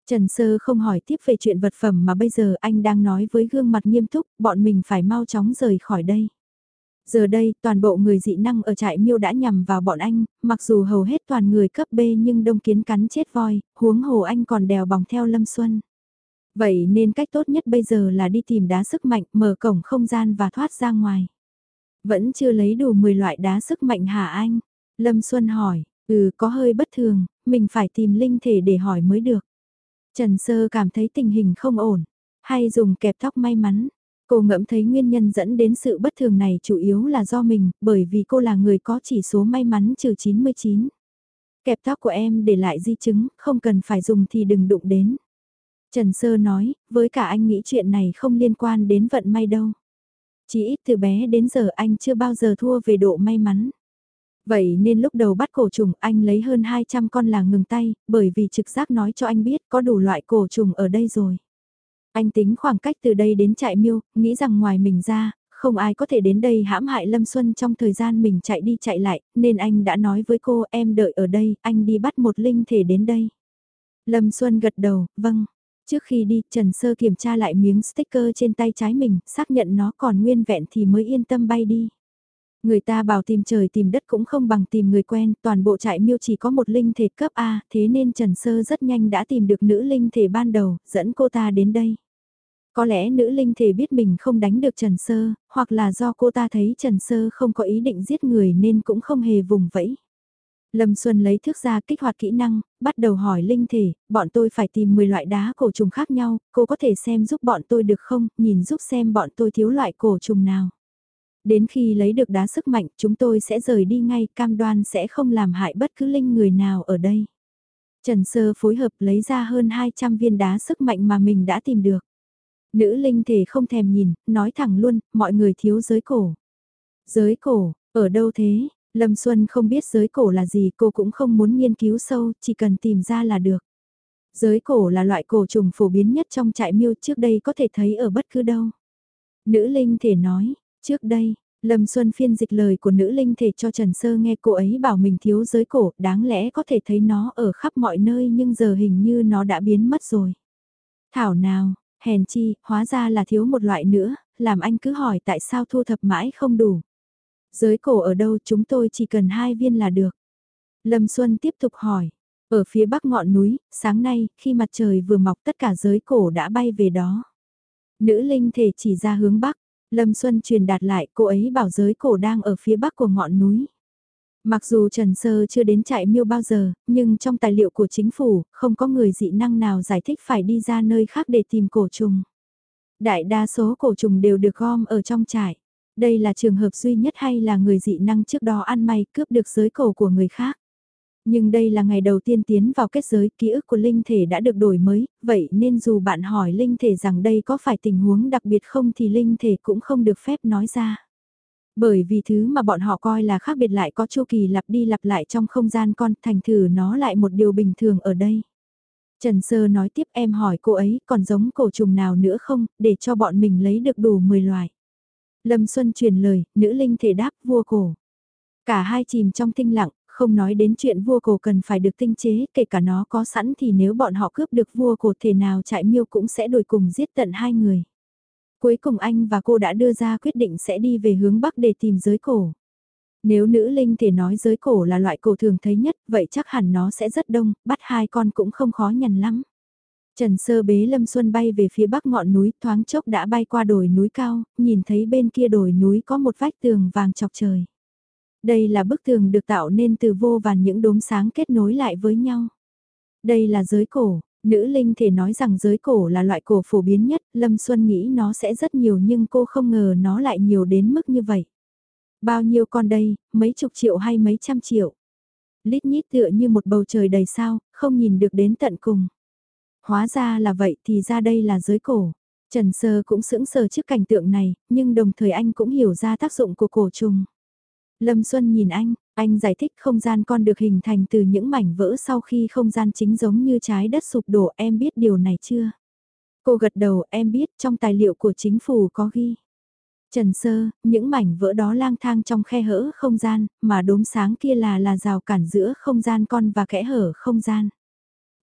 Trần Sơ không hỏi tiếp về chuyện vật phẩm mà bây giờ anh đang nói với gương mặt nghiêm túc, bọn mình phải mau chóng rời khỏi đây. Giờ đây, toàn bộ người dị năng ở trại miêu đã nhằm vào bọn anh, mặc dù hầu hết toàn người cấp B nhưng đông kiến cắn chết voi, huống hồ anh còn đèo bòng theo Lâm Xuân. Vậy nên cách tốt nhất bây giờ là đi tìm đá sức mạnh, mở cổng không gian và thoát ra ngoài. Vẫn chưa lấy đủ 10 loại đá sức mạnh hả anh? Lâm Xuân hỏi, ừ có hơi bất thường, mình phải tìm linh thể để hỏi mới được. Trần Sơ cảm thấy tình hình không ổn, hay dùng kẹp tóc may mắn. Cô ngẫm thấy nguyên nhân dẫn đến sự bất thường này chủ yếu là do mình, bởi vì cô là người có chỉ số may mắn trừ 99. Kẹp tóc của em để lại di chứng, không cần phải dùng thì đừng đụng đến. Trần Sơ nói, với cả anh nghĩ chuyện này không liên quan đến vận may đâu. Chỉ ít từ bé đến giờ anh chưa bao giờ thua về độ may mắn. Vậy nên lúc đầu bắt cổ trùng anh lấy hơn 200 con là ngừng tay, bởi vì trực giác nói cho anh biết có đủ loại cổ trùng ở đây rồi. Anh tính khoảng cách từ đây đến trại miêu, nghĩ rằng ngoài mình ra, không ai có thể đến đây hãm hại Lâm Xuân trong thời gian mình chạy đi chạy lại, nên anh đã nói với cô em đợi ở đây, anh đi bắt một linh thể đến đây. Lâm Xuân gật đầu, vâng. Trước khi đi, Trần Sơ kiểm tra lại miếng sticker trên tay trái mình, xác nhận nó còn nguyên vẹn thì mới yên tâm bay đi. Người ta bảo tìm trời tìm đất cũng không bằng tìm người quen, toàn bộ trại miêu chỉ có một linh thể cấp A, thế nên Trần Sơ rất nhanh đã tìm được nữ linh thể ban đầu, dẫn cô ta đến đây. Có lẽ nữ linh thể biết mình không đánh được Trần Sơ, hoặc là do cô ta thấy Trần Sơ không có ý định giết người nên cũng không hề vùng vẫy. Lâm Xuân lấy thước ra kích hoạt kỹ năng, bắt đầu hỏi linh thể, bọn tôi phải tìm 10 loại đá cổ trùng khác nhau, cô có thể xem giúp bọn tôi được không, nhìn giúp xem bọn tôi thiếu loại cổ trùng nào. Đến khi lấy được đá sức mạnh chúng tôi sẽ rời đi ngay, cam đoan sẽ không làm hại bất cứ linh người nào ở đây. Trần Sơ phối hợp lấy ra hơn 200 viên đá sức mạnh mà mình đã tìm được. Nữ linh thể không thèm nhìn, nói thẳng luôn, mọi người thiếu giới cổ. Giới cổ, ở đâu thế? Lâm Xuân không biết giới cổ là gì cô cũng không muốn nghiên cứu sâu, chỉ cần tìm ra là được. Giới cổ là loại cổ trùng phổ biến nhất trong trại miêu trước đây có thể thấy ở bất cứ đâu. Nữ linh thể nói, trước đây, Lâm Xuân phiên dịch lời của nữ linh thể cho Trần Sơ nghe cô ấy bảo mình thiếu giới cổ, đáng lẽ có thể thấy nó ở khắp mọi nơi nhưng giờ hình như nó đã biến mất rồi. Thảo nào, hèn chi, hóa ra là thiếu một loại nữa, làm anh cứ hỏi tại sao thu thập mãi không đủ. Giới cổ ở đâu chúng tôi chỉ cần hai viên là được. Lâm Xuân tiếp tục hỏi. Ở phía bắc ngọn núi, sáng nay, khi mặt trời vừa mọc tất cả giới cổ đã bay về đó. Nữ linh thể chỉ ra hướng bắc, Lâm Xuân truyền đạt lại cô ấy bảo giới cổ đang ở phía bắc của ngọn núi. Mặc dù Trần Sơ chưa đến trại miêu bao giờ, nhưng trong tài liệu của chính phủ, không có người dị năng nào giải thích phải đi ra nơi khác để tìm cổ trùng. Đại đa số cổ trùng đều được gom ở trong trại. Đây là trường hợp duy nhất hay là người dị năng trước đó ăn may cướp được giới cổ của người khác. Nhưng đây là ngày đầu tiên tiến vào kết giới, ký ức của linh thể đã được đổi mới, vậy nên dù bạn hỏi linh thể rằng đây có phải tình huống đặc biệt không thì linh thể cũng không được phép nói ra. Bởi vì thứ mà bọn họ coi là khác biệt lại có chu kỳ lặp đi lặp lại trong không gian con, thành thử nó lại một điều bình thường ở đây. Trần Sơ nói tiếp em hỏi cô ấy còn giống cổ trùng nào nữa không, để cho bọn mình lấy được đủ 10 loài. Lâm Xuân truyền lời, nữ linh thể đáp vua cổ. Cả hai chìm trong tinh lặng, không nói đến chuyện vua cổ cần phải được tinh chế, kể cả nó có sẵn thì nếu bọn họ cướp được vua cổ thể nào chạy miêu cũng sẽ đuổi cùng giết tận hai người. Cuối cùng anh và cô đã đưa ra quyết định sẽ đi về hướng Bắc để tìm giới cổ. Nếu nữ linh thể nói giới cổ là loại cổ thường thấy nhất, vậy chắc hẳn nó sẽ rất đông, bắt hai con cũng không khó nhằn lắm. Trần Sơ bế Lâm Xuân bay về phía bắc ngọn núi, thoáng chốc đã bay qua đồi núi cao, nhìn thấy bên kia đồi núi có một vách tường vàng chọc trời. Đây là bức tường được tạo nên từ vô vàn những đốm sáng kết nối lại với nhau. Đây là giới cổ, nữ linh thể nói rằng giới cổ là loại cổ phổ biến nhất, Lâm Xuân nghĩ nó sẽ rất nhiều nhưng cô không ngờ nó lại nhiều đến mức như vậy. Bao nhiêu con đây, mấy chục triệu hay mấy trăm triệu? Lít nhít tựa như một bầu trời đầy sao, không nhìn được đến tận cùng. Hóa ra là vậy thì ra đây là giới cổ. Trần Sơ cũng sững sờ trước cảnh tượng này, nhưng đồng thời anh cũng hiểu ra tác dụng của cổ trùng. Lâm Xuân nhìn anh, anh giải thích không gian con được hình thành từ những mảnh vỡ sau khi không gian chính giống như trái đất sụp đổ em biết điều này chưa? Cô gật đầu em biết trong tài liệu của chính phủ có ghi. Trần Sơ, những mảnh vỡ đó lang thang trong khe hở không gian, mà đốm sáng kia là là rào cản giữa không gian con và kẽ hở không gian.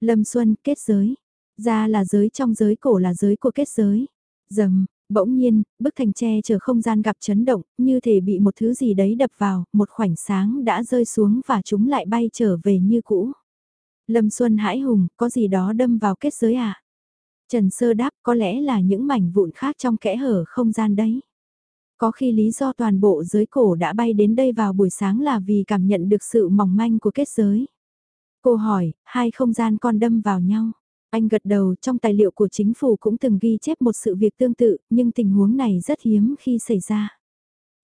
Lâm Xuân, kết giới. Ra là giới trong giới cổ là giới của kết giới. Dầm, Bỗng nhiên, bức thành tre chờ không gian gặp chấn động, như thể bị một thứ gì đấy đập vào, một khoảnh sáng đã rơi xuống và chúng lại bay trở về như cũ. Lâm Xuân hãi hùng, có gì đó đâm vào kết giới à? Trần Sơ đáp có lẽ là những mảnh vụn khác trong kẽ hở không gian đấy. Có khi lý do toàn bộ giới cổ đã bay đến đây vào buổi sáng là vì cảm nhận được sự mỏng manh của kết giới. Cô hỏi, hai không gian con đâm vào nhau. Anh gật đầu trong tài liệu của chính phủ cũng từng ghi chép một sự việc tương tự, nhưng tình huống này rất hiếm khi xảy ra.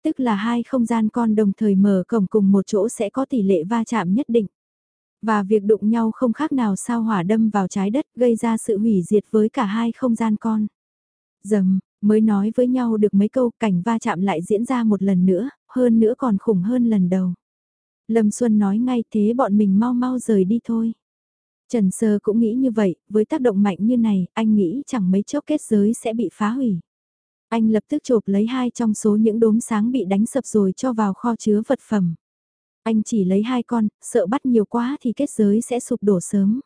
Tức là hai không gian con đồng thời mở cổng cùng một chỗ sẽ có tỷ lệ va chạm nhất định. Và việc đụng nhau không khác nào sao hỏa đâm vào trái đất gây ra sự hủy diệt với cả hai không gian con. Dầm, mới nói với nhau được mấy câu cảnh va chạm lại diễn ra một lần nữa, hơn nữa còn khủng hơn lần đầu. Lâm Xuân nói ngay thế bọn mình mau mau rời đi thôi. Trần Sơ cũng nghĩ như vậy, với tác động mạnh như này, anh nghĩ chẳng mấy chốc kết giới sẽ bị phá hủy. Anh lập tức chộp lấy hai trong số những đốm sáng bị đánh sập rồi cho vào kho chứa vật phẩm. Anh chỉ lấy hai con, sợ bắt nhiều quá thì kết giới sẽ sụp đổ sớm.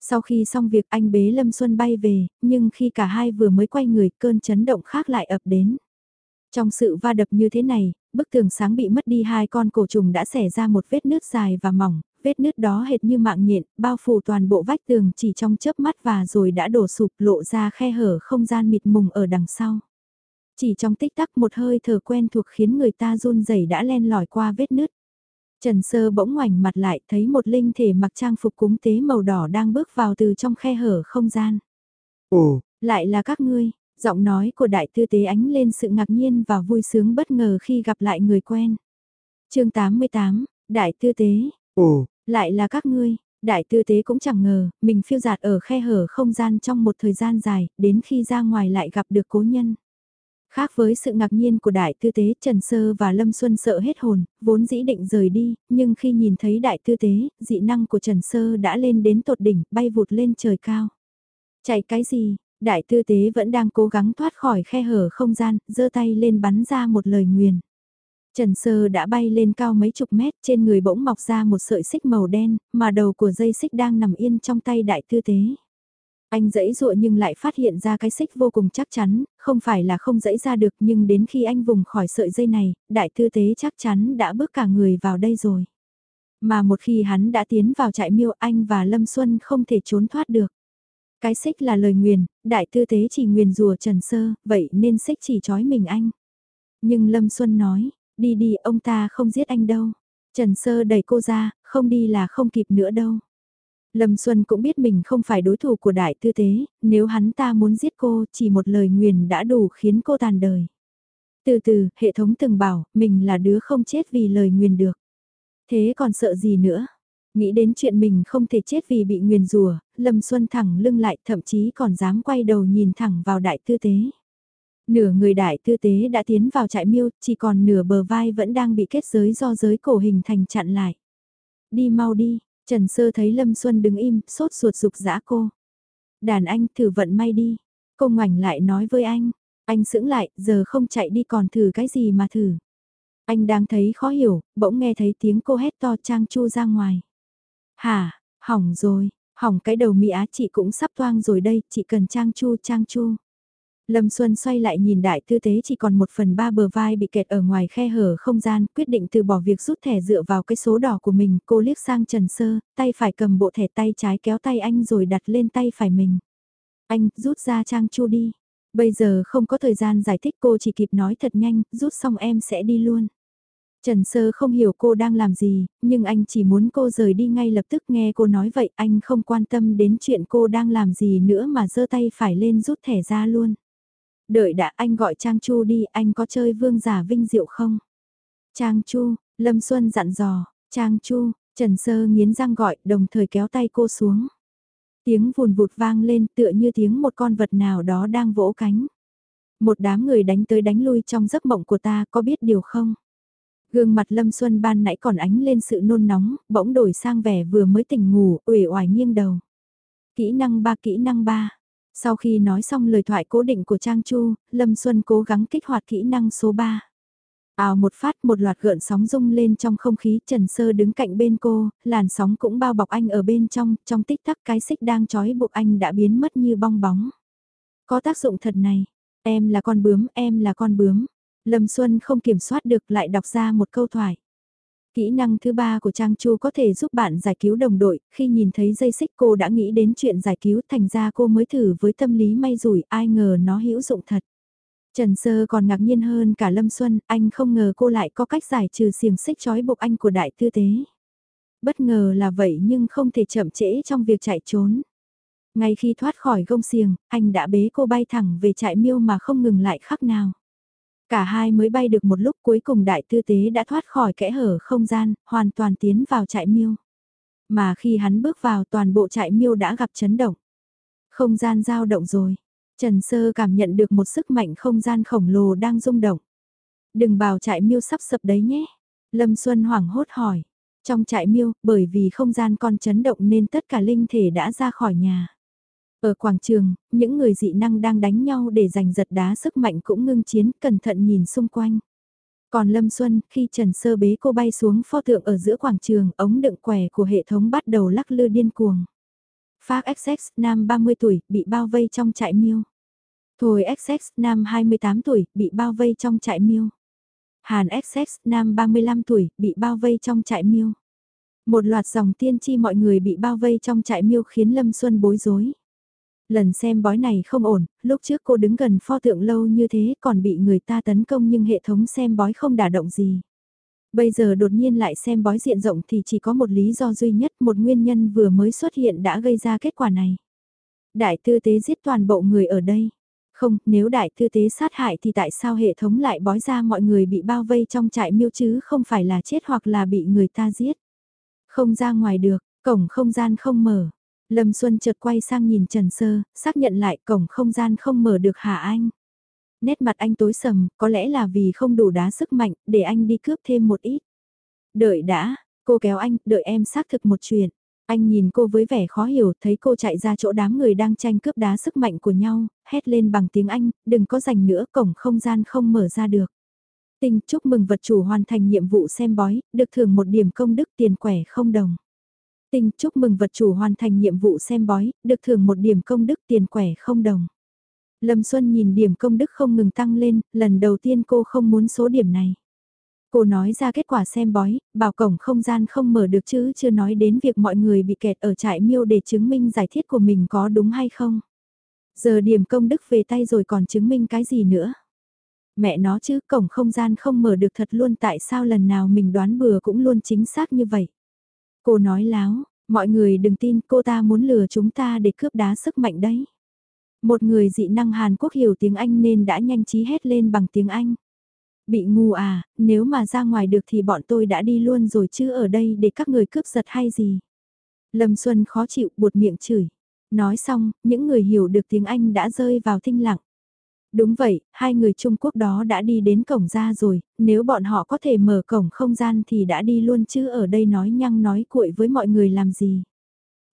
Sau khi xong việc anh bế Lâm Xuân bay về, nhưng khi cả hai vừa mới quay người cơn chấn động khác lại ập đến. Trong sự va đập như thế này, bức tường sáng bị mất đi hai con cổ trùng đã xẻ ra một vết nước dài và mỏng, vết nứt đó hệt như mạng nhện, bao phủ toàn bộ vách tường chỉ trong chớp mắt và rồi đã đổ sụp lộ ra khe hở không gian mịt mùng ở đằng sau. Chỉ trong tích tắc một hơi thở quen thuộc khiến người ta run rẩy đã len lỏi qua vết nứt. Trần Sơ bỗng ngoảnh mặt lại thấy một linh thể mặc trang phục cúng tế màu đỏ đang bước vào từ trong khe hở không gian. Ồ, lại là các ngươi, giọng nói của đại tư tế ánh lên sự ngạc nhiên và vui sướng bất ngờ khi gặp lại người quen. chương 88, đại tư tế, ồ, lại là các ngươi, đại tư tế cũng chẳng ngờ, mình phiêu giạt ở khe hở không gian trong một thời gian dài, đến khi ra ngoài lại gặp được cố nhân. Khác với sự ngạc nhiên của đại tư tế, Trần Sơ và Lâm Xuân sợ hết hồn, vốn dĩ định rời đi, nhưng khi nhìn thấy đại tư tế, dị năng của Trần Sơ đã lên đến tột đỉnh, bay vụt lên trời cao. Chạy cái gì, đại tư tế vẫn đang cố gắng thoát khỏi khe hở không gian, giơ tay lên bắn ra một lời nguyền. Trần Sơ đã bay lên cao mấy chục mét, trên người bỗng mọc ra một sợi xích màu đen, mà đầu của dây xích đang nằm yên trong tay đại tư tế. Anh dẫy dụa nhưng lại phát hiện ra cái xích vô cùng chắc chắn, không phải là không dẫy ra được nhưng đến khi anh vùng khỏi sợi dây này, đại tư tế chắc chắn đã bước cả người vào đây rồi. Mà một khi hắn đã tiến vào trại miêu anh và Lâm Xuân không thể trốn thoát được. Cái xích là lời nguyền, đại tư tế chỉ nguyền rùa Trần Sơ, vậy nên xích chỉ trói mình anh. Nhưng Lâm Xuân nói, đi đi ông ta không giết anh đâu. Trần Sơ đẩy cô ra, không đi là không kịp nữa đâu. Lâm Xuân cũng biết mình không phải đối thủ của đại tư tế, nếu hắn ta muốn giết cô chỉ một lời nguyền đã đủ khiến cô tàn đời. Từ từ, hệ thống từng bảo, mình là đứa không chết vì lời nguyền được. Thế còn sợ gì nữa? Nghĩ đến chuyện mình không thể chết vì bị nguyền rùa, Lâm Xuân thẳng lưng lại thậm chí còn dám quay đầu nhìn thẳng vào đại tư tế. Nửa người đại tư tế đã tiến vào trại miêu, chỉ còn nửa bờ vai vẫn đang bị kết giới do giới cổ hình thành chặn lại. Đi mau đi, Trần Sơ thấy Lâm Xuân đứng im, sốt ruột dục dã cô. Đàn anh thử vận may đi. Cô ngoảnh lại nói với anh. Anh sững lại, giờ không chạy đi còn thử cái gì mà thử. Anh đang thấy khó hiểu, bỗng nghe thấy tiếng cô hét to Trang Chu ra ngoài. Hả, hỏng rồi, hỏng cái đầu Mỹ Á chị cũng sắp toang rồi đây, chị cần Trang Chu Trang Chu. Lâm Xuân xoay lại nhìn đại tư tế chỉ còn một phần ba bờ vai bị kẹt ở ngoài khe hở không gian, quyết định từ bỏ việc rút thẻ dựa vào cái số đỏ của mình, cô liếc sang Trần Sơ, tay phải cầm bộ thẻ tay trái kéo tay anh rồi đặt lên tay phải mình. Anh, rút ra trang chu đi. Bây giờ không có thời gian giải thích cô chỉ kịp nói thật nhanh, rút xong em sẽ đi luôn. Trần Sơ không hiểu cô đang làm gì, nhưng anh chỉ muốn cô rời đi ngay lập tức nghe cô nói vậy anh không quan tâm đến chuyện cô đang làm gì nữa mà giơ tay phải lên rút thẻ ra luôn. Đợi đã anh gọi Trang Chu đi, anh có chơi vương giả vinh diệu không? Trang Chu, Lâm Xuân dặn dò, Trang Chu, Trần Sơ nghiến răng gọi đồng thời kéo tay cô xuống. Tiếng vùn vụt vang lên tựa như tiếng một con vật nào đó đang vỗ cánh. Một đám người đánh tới đánh lui trong giấc mộng của ta có biết điều không? Gương mặt Lâm Xuân ban nãy còn ánh lên sự nôn nóng, bỗng đổi sang vẻ vừa mới tỉnh ngủ, uể oải nghiêng đầu. Kỹ năng ba kỹ năng ba sau khi nói xong lời thoại cố định của Trang Chu, Lâm Xuân cố gắng kích hoạt kỹ năng số 3. Ào một phát một loạt gợn sóng rung lên trong không khí Trần Sơ đứng cạnh bên cô, làn sóng cũng bao bọc anh ở bên trong, trong tích tắc cái xích đang trói buộc anh đã biến mất như bong bóng. Có tác dụng thật này, em là con bướm, em là con bướm. Lâm Xuân không kiểm soát được lại đọc ra một câu thoại. Kỹ năng thứ ba của Trang Chu có thể giúp bạn giải cứu đồng đội, khi nhìn thấy dây xích cô đã nghĩ đến chuyện giải cứu thành ra cô mới thử với tâm lý may rủi, ai ngờ nó hữu dụng thật. Trần Sơ còn ngạc nhiên hơn cả Lâm Xuân, anh không ngờ cô lại có cách giải trừ xiềng xích trói buộc anh của đại tư tế. Bất ngờ là vậy nhưng không thể chậm trễ trong việc chạy trốn. Ngay khi thoát khỏi gông xiềng, anh đã bế cô bay thẳng về trại miêu mà không ngừng lại khắc nào. Cả hai mới bay được một lúc cuối cùng đại tư tế đã thoát khỏi kẽ hở không gian, hoàn toàn tiến vào trại miêu. Mà khi hắn bước vào toàn bộ trại miêu đã gặp chấn động. Không gian dao động rồi. Trần Sơ cảm nhận được một sức mạnh không gian khổng lồ đang rung động. Đừng bảo trại miêu sắp sập đấy nhé. Lâm Xuân hoảng hốt hỏi. Trong trại miêu, bởi vì không gian còn chấn động nên tất cả linh thể đã ra khỏi nhà. Ở quảng trường, những người dị năng đang đánh nhau để giành giật đá sức mạnh cũng ngưng chiến, cẩn thận nhìn xung quanh. Còn Lâm Xuân, khi Trần Sơ bế cô bay xuống pho tượng ở giữa quảng trường, ống đựng quẻ của hệ thống bắt đầu lắc lư điên cuồng. Phác XX, nam 30 tuổi, bị bao vây trong trại miêu. Thôi XX, nam 28 tuổi, bị bao vây trong trại miêu. Hàn XX, nam 35 tuổi, bị bao vây trong trại miêu. Một loạt dòng tiên tri mọi người bị bao vây trong trại miêu khiến Lâm Xuân bối rối. Lần xem bói này không ổn, lúc trước cô đứng gần pho tượng lâu như thế còn bị người ta tấn công nhưng hệ thống xem bói không đả động gì. Bây giờ đột nhiên lại xem bói diện rộng thì chỉ có một lý do duy nhất một nguyên nhân vừa mới xuất hiện đã gây ra kết quả này. Đại tư tế giết toàn bộ người ở đây. Không, nếu đại tư tế sát hại thì tại sao hệ thống lại bói ra mọi người bị bao vây trong trại miêu chứ không phải là chết hoặc là bị người ta giết. Không ra ngoài được, cổng không gian không mở. Lâm Xuân chợt quay sang nhìn Trần Sơ, xác nhận lại cổng không gian không mở được hả anh? Nét mặt anh tối sầm, có lẽ là vì không đủ đá sức mạnh, để anh đi cướp thêm một ít. Đợi đã, cô kéo anh, đợi em xác thực một chuyện. Anh nhìn cô với vẻ khó hiểu, thấy cô chạy ra chỗ đám người đang tranh cướp đá sức mạnh của nhau, hét lên bằng tiếng Anh, đừng có giành nữa, cổng không gian không mở ra được. Tinh chúc mừng vật chủ hoàn thành nhiệm vụ xem bói, được thưởng một điểm công đức tiền quẻ không đồng. Tinh chúc mừng vật chủ hoàn thành nhiệm vụ xem bói, được thưởng một điểm công đức tiền quẻ không đồng. Lâm Xuân nhìn điểm công đức không ngừng tăng lên, lần đầu tiên cô không muốn số điểm này. Cô nói ra kết quả xem bói, bảo cổng không gian không mở được chứ chưa nói đến việc mọi người bị kẹt ở trại miêu để chứng minh giải thiết của mình có đúng hay không. Giờ điểm công đức về tay rồi còn chứng minh cái gì nữa. Mẹ nó chứ cổng không gian không mở được thật luôn tại sao lần nào mình đoán bừa cũng luôn chính xác như vậy. Cô nói láo, mọi người đừng tin cô ta muốn lừa chúng ta để cướp đá sức mạnh đấy. Một người dị năng Hàn Quốc hiểu tiếng Anh nên đã nhanh trí hét lên bằng tiếng Anh. Bị ngu à, nếu mà ra ngoài được thì bọn tôi đã đi luôn rồi chứ ở đây để các người cướp giật hay gì. Lâm Xuân khó chịu buột miệng chửi. Nói xong, những người hiểu được tiếng Anh đã rơi vào thinh lặng. Đúng vậy, hai người Trung Quốc đó đã đi đến cổng ra rồi, nếu bọn họ có thể mở cổng không gian thì đã đi luôn chứ ở đây nói nhăng nói cuội với mọi người làm gì.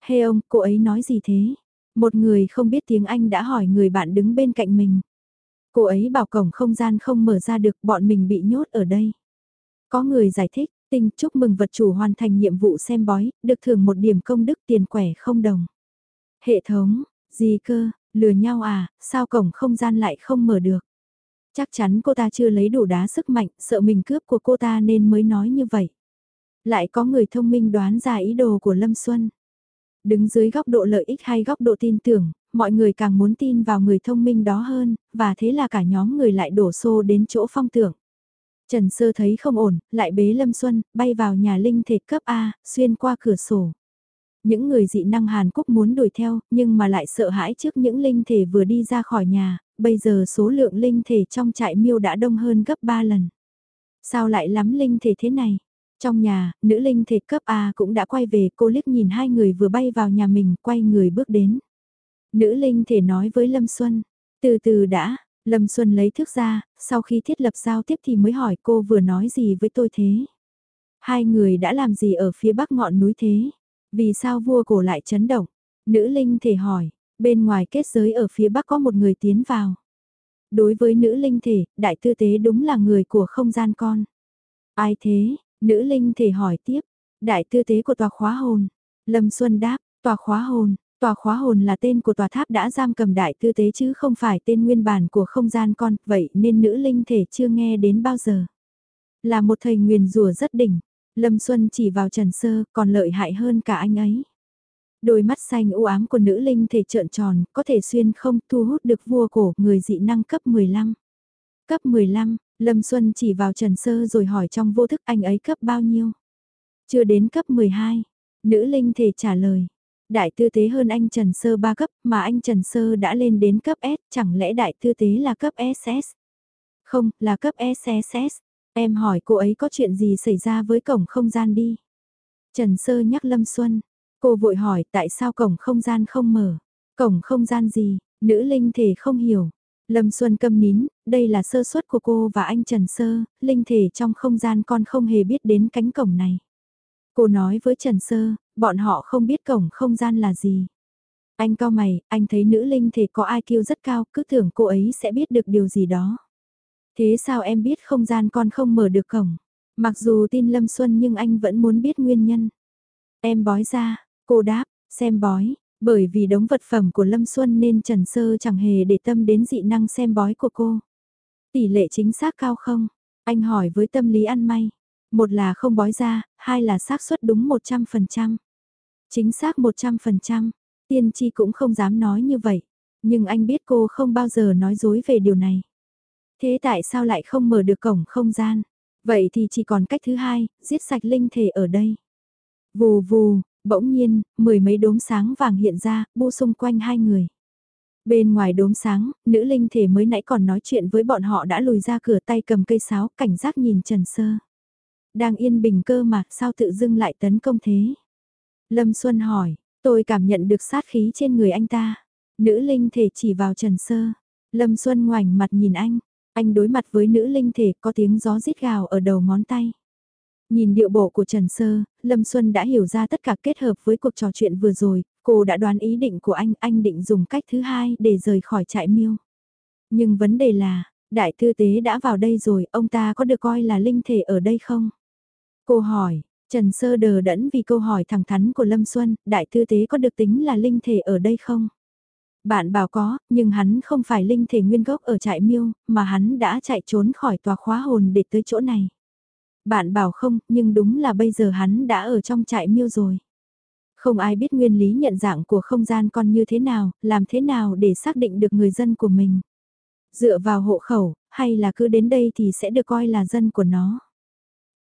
Hê ông, cô ấy nói gì thế? Một người không biết tiếng Anh đã hỏi người bạn đứng bên cạnh mình. Cô ấy bảo cổng không gian không mở ra được bọn mình bị nhốt ở đây. Có người giải thích, tinh chúc mừng vật chủ hoàn thành nhiệm vụ xem bói, được thưởng một điểm công đức tiền quẻ không đồng. Hệ thống, gì cơ, lừa nhau à, sao cổng không gian lại không mở được? Chắc chắn cô ta chưa lấy đủ đá sức mạnh, sợ mình cướp của cô ta nên mới nói như vậy. Lại có người thông minh đoán ra ý đồ của Lâm Xuân. Đứng dưới góc độ lợi ích hay góc độ tin tưởng, mọi người càng muốn tin vào người thông minh đó hơn, và thế là cả nhóm người lại đổ xô đến chỗ phong tưởng. Trần Sơ thấy không ổn, lại bế Lâm Xuân, bay vào nhà linh thể cấp A, xuyên qua cửa sổ. Những người dị năng Hàn Quốc muốn đuổi theo, nhưng mà lại sợ hãi trước những linh thể vừa đi ra khỏi nhà, bây giờ số lượng linh thể trong trại miêu đã đông hơn gấp 3 lần. Sao lại lắm linh thể thế này? Trong nhà, nữ linh thể cấp A cũng đã quay về, cô liếc nhìn hai người vừa bay vào nhà mình, quay người bước đến. Nữ linh thể nói với Lâm Xuân, từ từ đã, Lâm Xuân lấy thước ra, sau khi thiết lập giao tiếp thì mới hỏi cô vừa nói gì với tôi thế. Hai người đã làm gì ở phía bắc ngọn núi thế? Vì sao vua cổ lại chấn động? Nữ linh thể hỏi, bên ngoài kết giới ở phía bắc có một người tiến vào. Đối với nữ linh thể, đại tư tế đúng là người của không gian con. Ai thế? Nữ linh thể hỏi tiếp. Đại tư tế của tòa khóa hồn. Lâm Xuân đáp, tòa khóa hồn. Tòa khóa hồn là tên của tòa tháp đã giam cầm đại tư tế chứ không phải tên nguyên bản của không gian con, vậy nên nữ linh thể chưa nghe đến bao giờ. Là một thầy nguyền rùa rất đỉnh, Lâm Xuân chỉ vào Trần Sơ còn lợi hại hơn cả anh ấy. Đôi mắt xanh u ám của nữ linh thể trợn tròn, có thể xuyên không thu hút được vua cổ, người dị năng cấp 15. Cấp 15, Lâm Xuân chỉ vào Trần Sơ rồi hỏi trong vô thức anh ấy cấp bao nhiêu. Chưa đến cấp 12, nữ linh thể trả lời. Đại tư tế hơn anh Trần Sơ 3 cấp mà anh Trần Sơ đã lên đến cấp S, chẳng lẽ đại tư tế là cấp SS? Không, là cấp SSS. Em hỏi cô ấy có chuyện gì xảy ra với cổng không gian đi. Trần Sơ nhắc Lâm Xuân. Cô vội hỏi tại sao cổng không gian không mở. Cổng không gian gì, nữ linh thể không hiểu. Lâm Xuân câm nín, đây là sơ suất của cô và anh Trần Sơ, linh thể trong không gian con không hề biết đến cánh cổng này. Cô nói với Trần Sơ, bọn họ không biết cổng không gian là gì. Anh cao mày, anh thấy nữ linh thể có IQ rất cao, cứ tưởng cô ấy sẽ biết được điều gì đó. Thế sao em biết không gian con không mở được cổng? Mặc dù tin Lâm Xuân nhưng anh vẫn muốn biết nguyên nhân. Em bói ra, cô đáp, xem bói, bởi vì đống vật phẩm của Lâm Xuân nên Trần Sơ chẳng hề để tâm đến dị năng xem bói của cô. Tỷ lệ chính xác cao không? Anh hỏi với tâm lý ăn may. Một là không bói ra, hai là xác suất đúng 100%. Chính xác 100%, tiên tri cũng không dám nói như vậy. Nhưng anh biết cô không bao giờ nói dối về điều này. Thế tại sao lại không mở được cổng không gian? Vậy thì chỉ còn cách thứ hai, giết sạch linh thể ở đây. Vù vù, bỗng nhiên, mười mấy đốm sáng vàng hiện ra, bu xung quanh hai người. Bên ngoài đốm sáng, nữ linh thể mới nãy còn nói chuyện với bọn họ đã lùi ra cửa tay cầm cây sáo, cảnh giác nhìn Trần Sơ. Đang yên bình cơ mà, sao tự dưng lại tấn công thế? Lâm Xuân hỏi, tôi cảm nhận được sát khí trên người anh ta. Nữ linh thể chỉ vào Trần Sơ. Lâm Xuân ngoảnh mặt nhìn anh, anh đối mặt với nữ linh thể có tiếng gió rít gào ở đầu ngón tay. Nhìn điệu bộ của Trần Sơ, Lâm Xuân đã hiểu ra tất cả kết hợp với cuộc trò chuyện vừa rồi, cô đã đoán ý định của anh, anh định dùng cách thứ hai để rời khỏi trại miêu. Nhưng vấn đề là, Đại tư tế đã vào đây rồi, ông ta có được coi là linh thể ở đây không? Cô hỏi, Trần Sơ đờ đẫn vì câu hỏi thẳng thắn của Lâm Xuân, đại tư tế có được tính là linh thể ở đây không? Bạn bảo có, nhưng hắn không phải linh thể nguyên gốc ở trại miêu, mà hắn đã chạy trốn khỏi tòa khóa hồn để tới chỗ này. Bạn bảo không, nhưng đúng là bây giờ hắn đã ở trong trại miêu rồi. Không ai biết nguyên lý nhận dạng của không gian con như thế nào, làm thế nào để xác định được người dân của mình. Dựa vào hộ khẩu, hay là cứ đến đây thì sẽ được coi là dân của nó.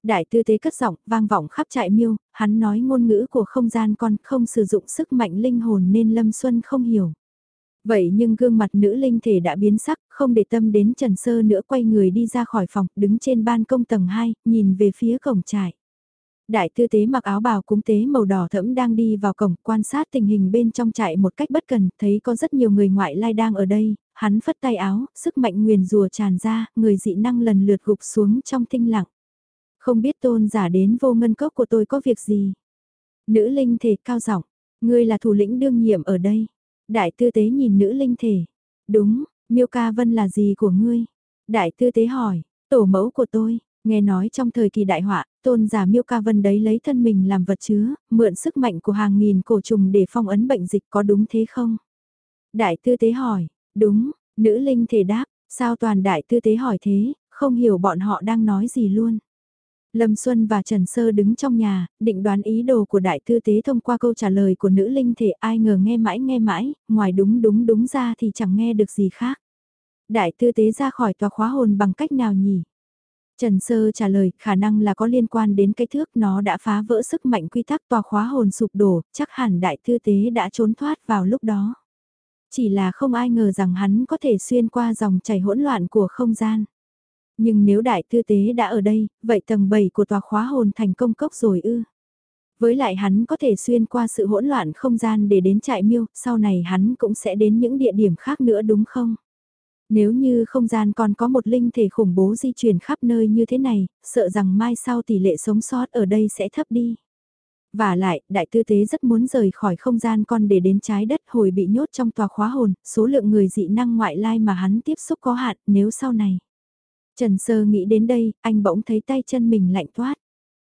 Đại tư tế cất giọng, vang vọng khắp trại miêu, hắn nói ngôn ngữ của không gian con không sử dụng sức mạnh linh hồn nên Lâm Xuân không hiểu. Vậy nhưng gương mặt nữ linh thể đã biến sắc, không để tâm đến Trần Sơ nữa quay người đi ra khỏi phòng, đứng trên ban công tầng 2, nhìn về phía cổng trại. Đại tư tế mặc áo bào cúng tế màu đỏ thẫm đang đi vào cổng quan sát tình hình bên trong trại một cách bất cần, thấy có rất nhiều người ngoại lai đang ở đây, hắn phất tay áo, sức mạnh nguyền rùa tràn ra, người dị năng lần lượt gục xuống trong tinh lặng. Không biết tôn giả đến vô ngân cốc của tôi có việc gì? Nữ linh thể cao giọng, ngươi là thủ lĩnh đương nhiệm ở đây. Đại tư tế nhìn nữ linh thể. Đúng, miêu ca vân là gì của ngươi? Đại tư tế hỏi, tổ mẫu của tôi, nghe nói trong thời kỳ đại họa, tôn giả miêu ca vân đấy lấy thân mình làm vật chứa, mượn sức mạnh của hàng nghìn cổ trùng để phong ấn bệnh dịch có đúng thế không? Đại tư tế hỏi, đúng, nữ linh thể đáp, sao toàn đại tư tế hỏi thế, không hiểu bọn họ đang nói gì luôn. Lâm Xuân và Trần Sơ đứng trong nhà, định đoán ý đồ của đại tư tế thông qua câu trả lời của nữ linh thể ai ngờ nghe mãi nghe mãi, ngoài đúng đúng đúng ra thì chẳng nghe được gì khác. Đại tư tế ra khỏi tòa khóa hồn bằng cách nào nhỉ? Trần Sơ trả lời khả năng là có liên quan đến cái thước nó đã phá vỡ sức mạnh quy tắc tòa khóa hồn sụp đổ, chắc hẳn đại tư tế đã trốn thoát vào lúc đó. Chỉ là không ai ngờ rằng hắn có thể xuyên qua dòng chảy hỗn loạn của không gian. Nhưng nếu đại tư tế đã ở đây, vậy tầng 7 của tòa khóa hồn thành công cốc rồi ư. Với lại hắn có thể xuyên qua sự hỗn loạn không gian để đến trại miêu, sau này hắn cũng sẽ đến những địa điểm khác nữa đúng không? Nếu như không gian còn có một linh thể khủng bố di chuyển khắp nơi như thế này, sợ rằng mai sau tỷ lệ sống sót ở đây sẽ thấp đi. Và lại, đại tư tế rất muốn rời khỏi không gian con để đến trái đất hồi bị nhốt trong tòa khóa hồn, số lượng người dị năng ngoại lai mà hắn tiếp xúc có hạn nếu sau này. Trần Sơ nghĩ đến đây, anh bỗng thấy tay chân mình lạnh toát.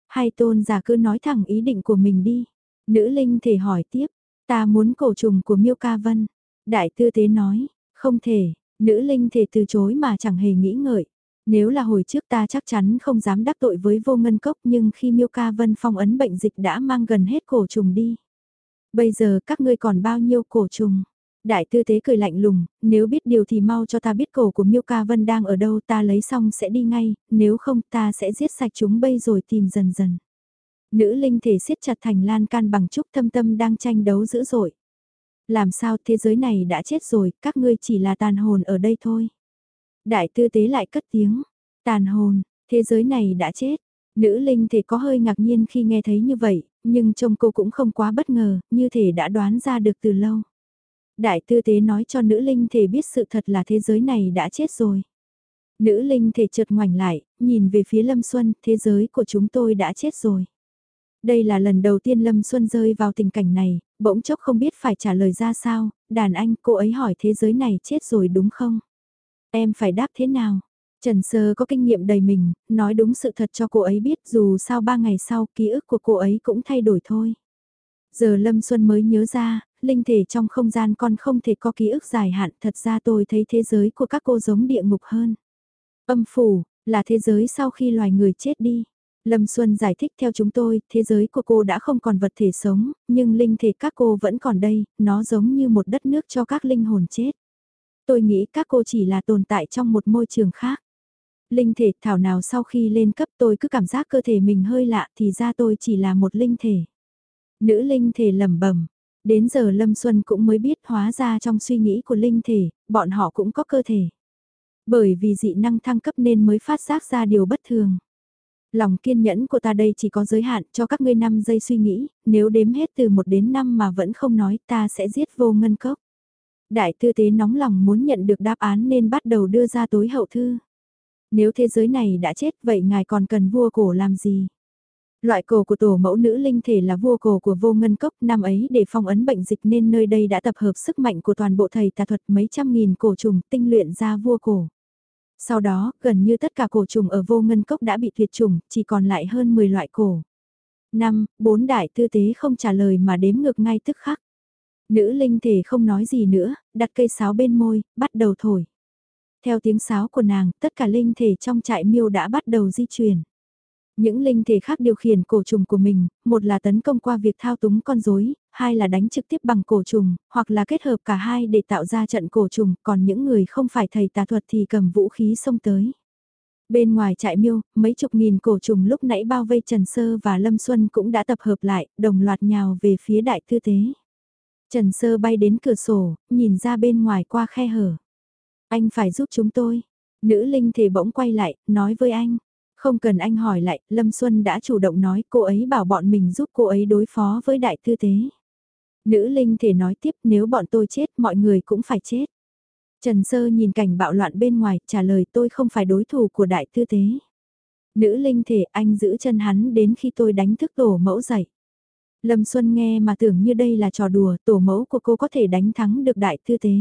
Hai tôn giả cứ nói thẳng ý định của mình đi. Nữ linh thể hỏi tiếp, ta muốn cổ trùng của Miêu Ca Vân. Đại tư tế nói, không thể, nữ linh thể từ chối mà chẳng hề nghĩ ngợi. Nếu là hồi trước ta chắc chắn không dám đắc tội với vô ngân cốc nhưng khi Miêu Ca Vân phong ấn bệnh dịch đã mang gần hết cổ trùng đi. Bây giờ các ngươi còn bao nhiêu cổ trùng? Đại tư tế cười lạnh lùng, nếu biết điều thì mau cho ta biết cổ của Miêu Ca Vân đang ở đâu ta lấy xong sẽ đi ngay, nếu không ta sẽ giết sạch chúng bây rồi tìm dần dần. Nữ linh thể siết chặt thành lan can bằng trúc thâm tâm đang tranh đấu dữ dội. Làm sao thế giới này đã chết rồi, các ngươi chỉ là tàn hồn ở đây thôi. Đại tư tế lại cất tiếng, tàn hồn, thế giới này đã chết. Nữ linh thể có hơi ngạc nhiên khi nghe thấy như vậy, nhưng trông cô cũng không quá bất ngờ, như thể đã đoán ra được từ lâu. Đại tư tế nói cho nữ linh thể biết sự thật là thế giới này đã chết rồi. Nữ linh thể chợt ngoảnh lại, nhìn về phía Lâm Xuân, thế giới của chúng tôi đã chết rồi. Đây là lần đầu tiên Lâm Xuân rơi vào tình cảnh này, bỗng chốc không biết phải trả lời ra sao, đàn anh cô ấy hỏi thế giới này chết rồi đúng không? Em phải đáp thế nào? Trần Sơ có kinh nghiệm đầy mình, nói đúng sự thật cho cô ấy biết dù sao ba ngày sau ký ức của cô ấy cũng thay đổi thôi. Giờ Lâm Xuân mới nhớ ra, linh thể trong không gian con không thể có ký ức dài hạn, thật ra tôi thấy thế giới của các cô giống địa ngục hơn. Âm phủ, là thế giới sau khi loài người chết đi. Lâm Xuân giải thích theo chúng tôi, thế giới của cô đã không còn vật thể sống, nhưng linh thể các cô vẫn còn đây, nó giống như một đất nước cho các linh hồn chết. Tôi nghĩ các cô chỉ là tồn tại trong một môi trường khác. Linh thể thảo nào sau khi lên cấp tôi cứ cảm giác cơ thể mình hơi lạ thì ra tôi chỉ là một linh thể. Nữ linh thể lẩm bẩm Đến giờ Lâm Xuân cũng mới biết hóa ra trong suy nghĩ của linh thể, bọn họ cũng có cơ thể. Bởi vì dị năng thăng cấp nên mới phát giác ra điều bất thường. Lòng kiên nhẫn của ta đây chỉ có giới hạn cho các ngươi 5 giây suy nghĩ, nếu đếm hết từ 1 đến 5 mà vẫn không nói ta sẽ giết vô ngân cốc. Đại tư tế nóng lòng muốn nhận được đáp án nên bắt đầu đưa ra tối hậu thư. Nếu thế giới này đã chết vậy ngài còn cần vua cổ làm gì? Loại cổ của tổ mẫu nữ linh thể là vua cổ của vô ngân cốc năm ấy để phong ấn bệnh dịch nên nơi đây đã tập hợp sức mạnh của toàn bộ thầy tà thuật mấy trăm nghìn cổ trùng tinh luyện ra vua cổ. Sau đó, gần như tất cả cổ trùng ở vô ngân cốc đã bị tuyệt chủng, chỉ còn lại hơn 10 loại cổ. Năm, bốn đại tư tế không trả lời mà đếm ngược ngay tức khắc. Nữ linh thể không nói gì nữa, đặt cây sáo bên môi, bắt đầu thổi. Theo tiếng sáo của nàng, tất cả linh thể trong trại miêu đã bắt đầu di chuyển. Những linh thể khác điều khiển cổ trùng của mình, một là tấn công qua việc thao túng con rối, hai là đánh trực tiếp bằng cổ trùng, hoặc là kết hợp cả hai để tạo ra trận cổ trùng, còn những người không phải thầy tà thuật thì cầm vũ khí xông tới. Bên ngoài trại miêu, mấy chục nghìn cổ trùng lúc nãy bao vây Trần Sơ và Lâm Xuân cũng đã tập hợp lại, đồng loạt nhào về phía đại tư tế. Trần Sơ bay đến cửa sổ, nhìn ra bên ngoài qua khe hở. Anh phải giúp chúng tôi. Nữ linh thể bỗng quay lại, nói với anh. Không cần anh hỏi lại, Lâm Xuân đã chủ động nói cô ấy bảo bọn mình giúp cô ấy đối phó với đại tư tế. Nữ linh thể nói tiếp nếu bọn tôi chết mọi người cũng phải chết. Trần Sơ nhìn cảnh bạo loạn bên ngoài trả lời tôi không phải đối thủ của đại tư tế. Nữ linh thể anh giữ chân hắn đến khi tôi đánh thức tổ mẫu dậy. Lâm Xuân nghe mà tưởng như đây là trò đùa tổ mẫu của cô có thể đánh thắng được đại tư tế.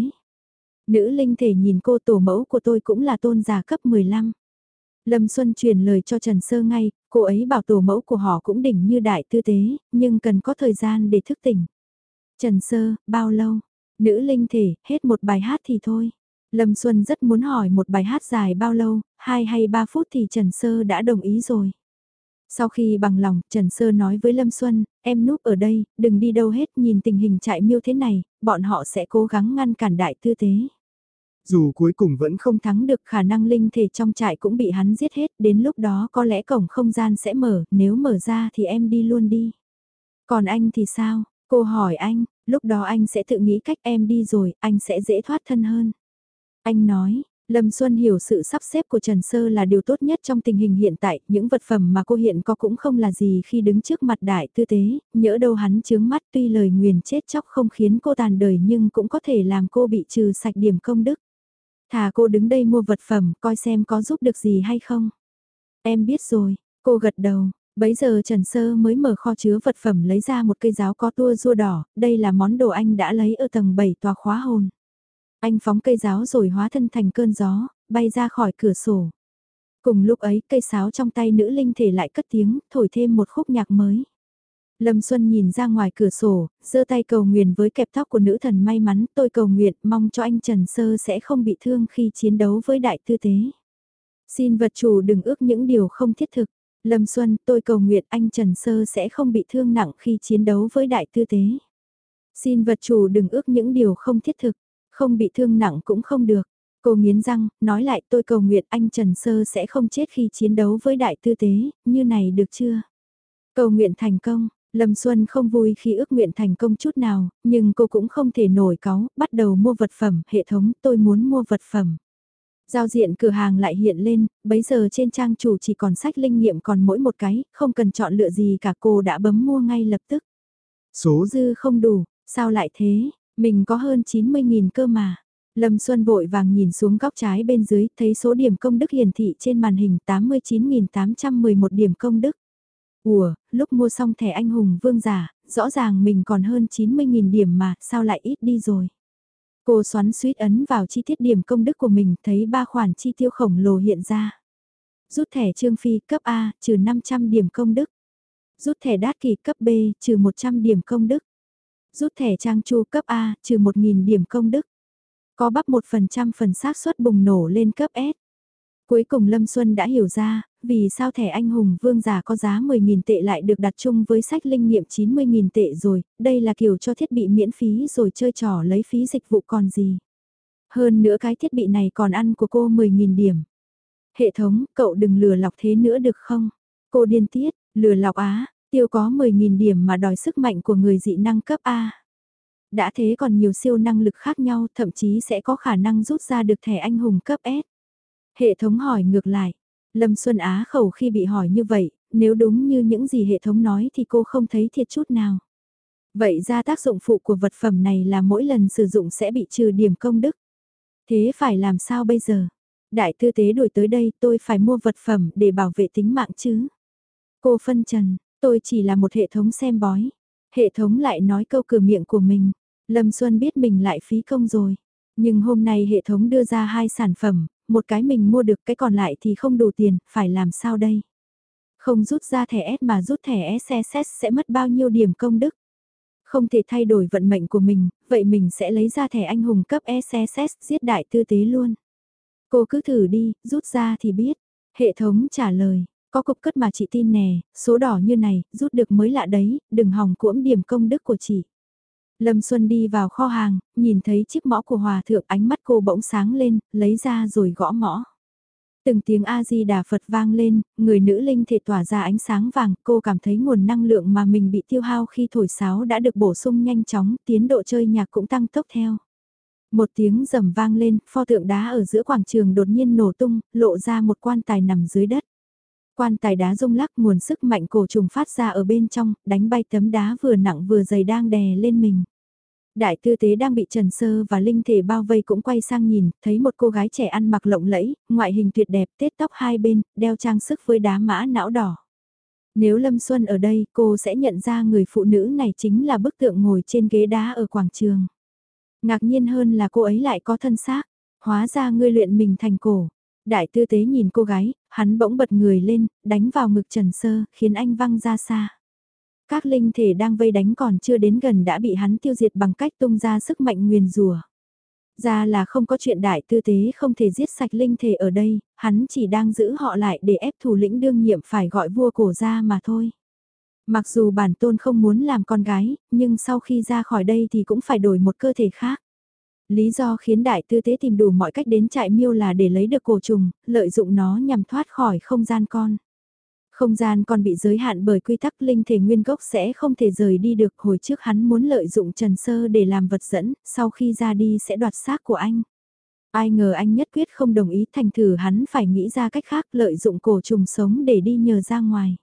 Nữ linh thể nhìn cô tổ mẫu của tôi cũng là tôn giả cấp 15. Lâm Xuân truyền lời cho Trần Sơ ngay, cô ấy bảo tổ mẫu của họ cũng đỉnh như đại tư tế, nhưng cần có thời gian để thức tỉnh. Trần Sơ, bao lâu? Nữ linh thể, hết một bài hát thì thôi. Lâm Xuân rất muốn hỏi một bài hát dài bao lâu, 2 hay 3 phút thì Trần Sơ đã đồng ý rồi. Sau khi bằng lòng, Trần Sơ nói với Lâm Xuân, em núp ở đây, đừng đi đâu hết, nhìn tình hình trại miêu thế này, bọn họ sẽ cố gắng ngăn cản đại tư tế. Dù cuối cùng vẫn không thắng được khả năng linh thể trong trại cũng bị hắn giết hết, đến lúc đó có lẽ cổng không gian sẽ mở, nếu mở ra thì em đi luôn đi. Còn anh thì sao? Cô hỏi anh, lúc đó anh sẽ tự nghĩ cách em đi rồi, anh sẽ dễ thoát thân hơn. Anh nói, Lâm Xuân hiểu sự sắp xếp của Trần Sơ là điều tốt nhất trong tình hình hiện tại, những vật phẩm mà cô hiện có cũng không là gì khi đứng trước mặt đại tư tế, nhỡ đâu hắn chướng mắt tuy lời nguyền chết chóc không khiến cô tàn đời nhưng cũng có thể làm cô bị trừ sạch điểm công đức. Thà cô đứng đây mua vật phẩm coi xem có giúp được gì hay không. Em biết rồi, cô gật đầu, bấy giờ Trần Sơ mới mở kho chứa vật phẩm lấy ra một cây giáo có tua rua đỏ, đây là món đồ anh đã lấy ở tầng 7 tòa khóa hồn. Anh phóng cây giáo rồi hóa thân thành cơn gió, bay ra khỏi cửa sổ. Cùng lúc ấy cây sáo trong tay nữ linh thể lại cất tiếng, thổi thêm một khúc nhạc mới. Lâm Xuân nhìn ra ngoài cửa sổ, giơ tay cầu nguyện với kẹp tóc của nữ thần may mắn, tôi cầu nguyện mong cho anh Trần Sơ sẽ không bị thương khi chiến đấu với đại tư tế. Xin vật chủ đừng ước những điều không thiết thực. Lâm Xuân, tôi cầu nguyện anh Trần Sơ sẽ không bị thương nặng khi chiến đấu với đại tư tế. Xin vật chủ đừng ước những điều không thiết thực. Không bị thương nặng cũng không được. Cô nghiến răng, nói lại tôi cầu nguyện anh Trần Sơ sẽ không chết khi chiến đấu với đại tư tế, như này được chưa? Cầu nguyện thành công, Lâm Xuân không vui khi ước nguyện thành công chút nào, nhưng cô cũng không thể nổi cáu, bắt đầu mua vật phẩm, hệ thống tôi muốn mua vật phẩm. Giao diện cửa hàng lại hiện lên, bấy giờ trên trang chủ chỉ còn sách linh nghiệm còn mỗi một cái, không cần chọn lựa gì cả cô đã bấm mua ngay lập tức. Số dư không đủ, sao lại thế, mình có hơn 90.000 cơ mà. Lâm Xuân vội vàng nhìn xuống góc trái bên dưới, thấy số điểm công đức hiển thị trên màn hình 89.811 điểm công đức. Ủa, lúc mua xong thẻ anh hùng vương giả, rõ ràng mình còn hơn 90.000 điểm mà, sao lại ít đi rồi. Cô xoắn suýt ấn vào chi tiết điểm công đức của mình, thấy ba khoản chi tiêu khổng lồ hiện ra. Rút thẻ Trương Phi cấp A, trừ 500 điểm công đức. Rút thẻ Đát Kỳ cấp B, trừ 100 điểm công đức. Rút thẻ Trang Chu cấp A, trừ 1.000 điểm công đức. Có bắp 1% phần xác suất bùng nổ lên cấp S. Cuối cùng Lâm Xuân đã hiểu ra, vì sao thẻ anh hùng vương giả có giá 10.000 tệ lại được đặt chung với sách linh nghiệm 90.000 tệ rồi, đây là kiểu cho thiết bị miễn phí rồi chơi trò lấy phí dịch vụ còn gì. Hơn nữa cái thiết bị này còn ăn của cô 10.000 điểm. Hệ thống, cậu đừng lừa lọc thế nữa được không? Cô điên tiết, lừa lọc á, tiêu có 10.000 điểm mà đòi sức mạnh của người dị năng cấp A. Đã thế còn nhiều siêu năng lực khác nhau, thậm chí sẽ có khả năng rút ra được thẻ anh hùng cấp S. Hệ thống hỏi ngược lại, Lâm Xuân Á khẩu khi bị hỏi như vậy, nếu đúng như những gì hệ thống nói thì cô không thấy thiệt chút nào. Vậy ra tác dụng phụ của vật phẩm này là mỗi lần sử dụng sẽ bị trừ điểm công đức. Thế phải làm sao bây giờ? Đại tư tế đuổi tới đây tôi phải mua vật phẩm để bảo vệ tính mạng chứ. Cô phân trần, tôi chỉ là một hệ thống xem bói. Hệ thống lại nói câu cửa miệng của mình. Lâm Xuân biết mình lại phí công rồi. Nhưng hôm nay hệ thống đưa ra hai sản phẩm, một cái mình mua được cái còn lại thì không đủ tiền, phải làm sao đây? Không rút ra thẻ S mà rút thẻ SSS sẽ mất bao nhiêu điểm công đức? Không thể thay đổi vận mệnh của mình, vậy mình sẽ lấy ra thẻ anh hùng cấp SSS giết đại tư tế luôn. Cô cứ thử đi, rút ra thì biết. Hệ thống trả lời, có cục cất mà chị tin nè, số đỏ như này, rút được mới lạ đấy, đừng hòng cuỗm điểm công đức của chị. Lâm Xuân đi vào kho hàng, nhìn thấy chiếc mõ của hòa thượng ánh mắt cô bỗng sáng lên, lấy ra rồi gõ mõ. Từng tiếng A-di-đà Phật vang lên, người nữ linh thể tỏa ra ánh sáng vàng, cô cảm thấy nguồn năng lượng mà mình bị tiêu hao khi thổi sáo đã được bổ sung nhanh chóng, tiến độ chơi nhạc cũng tăng tốc theo. Một tiếng rầm vang lên, pho tượng đá ở giữa quảng trường đột nhiên nổ tung, lộ ra một quan tài nằm dưới đất. Quan tài đá rung lắc nguồn sức mạnh cổ trùng phát ra ở bên trong, đánh bay tấm đá vừa nặng vừa dày đang đè lên mình. Đại tư tế đang bị Trần Sơ và Linh Thể bao vây cũng quay sang nhìn, thấy một cô gái trẻ ăn mặc lộng lẫy, ngoại hình tuyệt đẹp, tết tóc hai bên, đeo trang sức với đá mã não đỏ. Nếu Lâm Xuân ở đây, cô sẽ nhận ra người phụ nữ này chính là bức tượng ngồi trên ghế đá ở quảng trường. Ngạc nhiên hơn là cô ấy lại có thân xác, hóa ra ngươi luyện mình thành cổ. Đại tư tế nhìn cô gái, hắn bỗng bật người lên, đánh vào ngực Trần Sơ, khiến anh văng ra xa. Các linh thể đang vây đánh còn chưa đến gần đã bị hắn tiêu diệt bằng cách tung ra sức mạnh nguyền rùa. Ra là không có chuyện đại tư tế không thể giết sạch linh thể ở đây, hắn chỉ đang giữ họ lại để ép thủ lĩnh đương nhiệm phải gọi vua cổ ra mà thôi. Mặc dù bản tôn không muốn làm con gái, nhưng sau khi ra khỏi đây thì cũng phải đổi một cơ thể khác. Lý do khiến đại tư tế tìm đủ mọi cách đến trại miêu là để lấy được cổ trùng, lợi dụng nó nhằm thoát khỏi không gian con. Không gian con bị giới hạn bởi quy tắc linh thể nguyên gốc sẽ không thể rời đi được hồi trước hắn muốn lợi dụng Trần Sơ để làm vật dẫn, sau khi ra đi sẽ đoạt xác của anh. Ai ngờ anh nhất quyết không đồng ý thành thử hắn phải nghĩ ra cách khác lợi dụng cổ trùng sống để đi nhờ ra ngoài.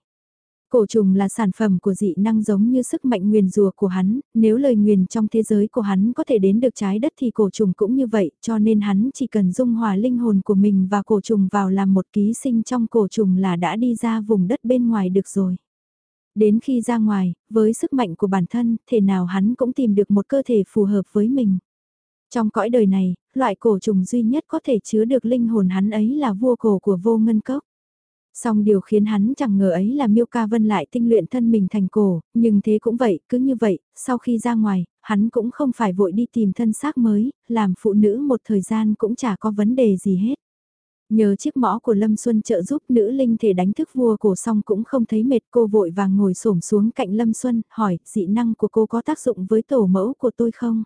Cổ trùng là sản phẩm của dị năng giống như sức mạnh nguyền rùa của hắn, nếu lời nguyền trong thế giới của hắn có thể đến được trái đất thì cổ trùng cũng như vậy, cho nên hắn chỉ cần dung hòa linh hồn của mình và cổ trùng vào làm một ký sinh trong cổ trùng là đã đi ra vùng đất bên ngoài được rồi. Đến khi ra ngoài, với sức mạnh của bản thân, thể nào hắn cũng tìm được một cơ thể phù hợp với mình. Trong cõi đời này, loại cổ trùng duy nhất có thể chứa được linh hồn hắn ấy là vua cổ của vô ngân cốc. Song điều khiến hắn chẳng ngờ ấy là Miêu Ca Vân lại tinh luyện thân mình thành cổ, nhưng thế cũng vậy, cứ như vậy, sau khi ra ngoài, hắn cũng không phải vội đi tìm thân xác mới, làm phụ nữ một thời gian cũng chả có vấn đề gì hết. Nhờ chiếc mõ của Lâm Xuân trợ giúp nữ linh thể đánh thức vua cổ xong cũng không thấy mệt cô vội vàng ngồi xổm xuống cạnh Lâm Xuân, hỏi dị năng của cô có tác dụng với tổ mẫu của tôi không?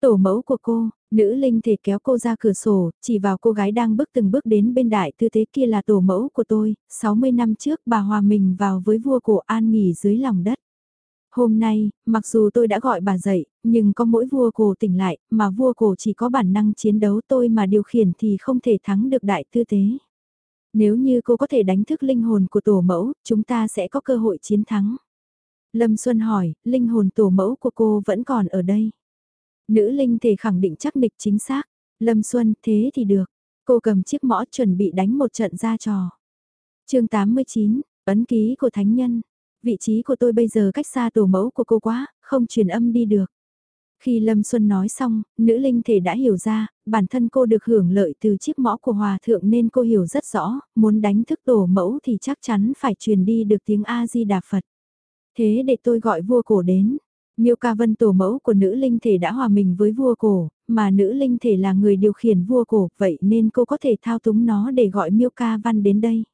Tổ mẫu của cô, nữ linh thể kéo cô ra cửa sổ, chỉ vào cô gái đang bước từng bước đến bên đại tư thế kia là tổ mẫu của tôi, 60 năm trước bà hòa mình vào với vua cổ an nghỉ dưới lòng đất. Hôm nay, mặc dù tôi đã gọi bà dậy, nhưng có mỗi vua cổ tỉnh lại, mà vua cổ chỉ có bản năng chiến đấu tôi mà điều khiển thì không thể thắng được đại tư tế. Nếu như cô có thể đánh thức linh hồn của tổ mẫu, chúng ta sẽ có cơ hội chiến thắng. Lâm Xuân hỏi, linh hồn tổ mẫu của cô vẫn còn ở đây. Nữ linh thể khẳng định chắc nịch chính xác. Lâm Xuân, thế thì được. Cô cầm chiếc mõ chuẩn bị đánh một trận ra trò. chương 89, ấn ký của thánh nhân. Vị trí của tôi bây giờ cách xa tổ mẫu của cô quá, không truyền âm đi được. Khi Lâm Xuân nói xong, nữ linh thể đã hiểu ra, bản thân cô được hưởng lợi từ chiếc mõ của hòa thượng nên cô hiểu rất rõ, muốn đánh thức tổ mẫu thì chắc chắn phải truyền đi được tiếng A-di-đà Phật. Thế để tôi gọi vua cổ đến, Miêu Ca Vân tổ mẫu của nữ linh thể đã hòa mình với vua cổ, mà nữ linh thể là người điều khiển vua cổ, vậy nên cô có thể thao túng nó để gọi Miêu Ca Văn đến đây.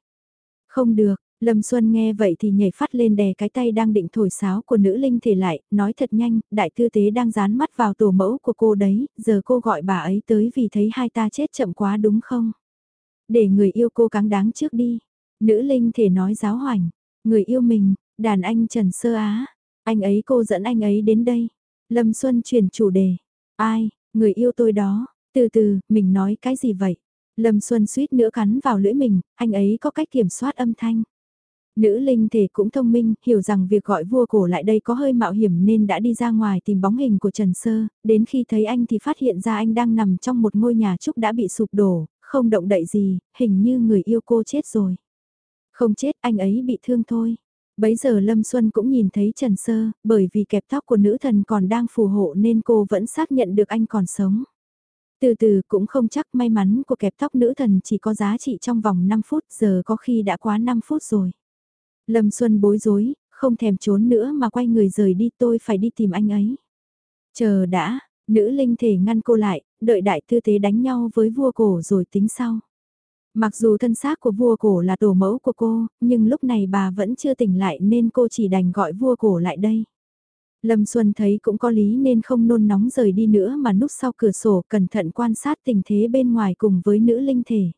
Không được, Lâm Xuân nghe vậy thì nhảy phát lên đè cái tay đang định thổi sáo của nữ linh thể lại, nói thật nhanh, đại tư tế đang dán mắt vào tổ mẫu của cô đấy, giờ cô gọi bà ấy tới vì thấy hai ta chết chậm quá đúng không? Để người yêu cô cáng đáng trước đi. Nữ linh thể nói giáo hoành, người yêu mình, đàn anh Trần Sơ Á, anh ấy cô dẫn anh ấy đến đây. Lâm Xuân chuyển chủ đề. Ai, người yêu tôi đó. Từ từ, mình nói cái gì vậy? Lâm Xuân suýt nữa cắn vào lưỡi mình, anh ấy có cách kiểm soát âm thanh. Nữ linh thể cũng thông minh, hiểu rằng việc gọi vua cổ lại đây có hơi mạo hiểm nên đã đi ra ngoài tìm bóng hình của Trần Sơ, đến khi thấy anh thì phát hiện ra anh đang nằm trong một ngôi nhà trúc đã bị sụp đổ, không động đậy gì, hình như người yêu cô chết rồi. Không chết, anh ấy bị thương thôi. Bấy giờ Lâm Xuân cũng nhìn thấy Trần Sơ, bởi vì kẹp tóc của nữ thần còn đang phù hộ nên cô vẫn xác nhận được anh còn sống. Từ từ cũng không chắc may mắn của kẹp tóc nữ thần chỉ có giá trị trong vòng 5 phút giờ có khi đã quá 5 phút rồi. Lâm Xuân bối rối, không thèm trốn nữa mà quay người rời đi tôi phải đi tìm anh ấy. Chờ đã, nữ linh thể ngăn cô lại, đợi đại tư tế đánh nhau với vua cổ rồi tính sau. Mặc dù thân xác của vua cổ là tổ mẫu của cô, nhưng lúc này bà vẫn chưa tỉnh lại nên cô chỉ đành gọi vua cổ lại đây. Lâm Xuân thấy cũng có lý nên không nôn nóng rời đi nữa mà núp sau cửa sổ cẩn thận quan sát tình thế bên ngoài cùng với nữ linh thể.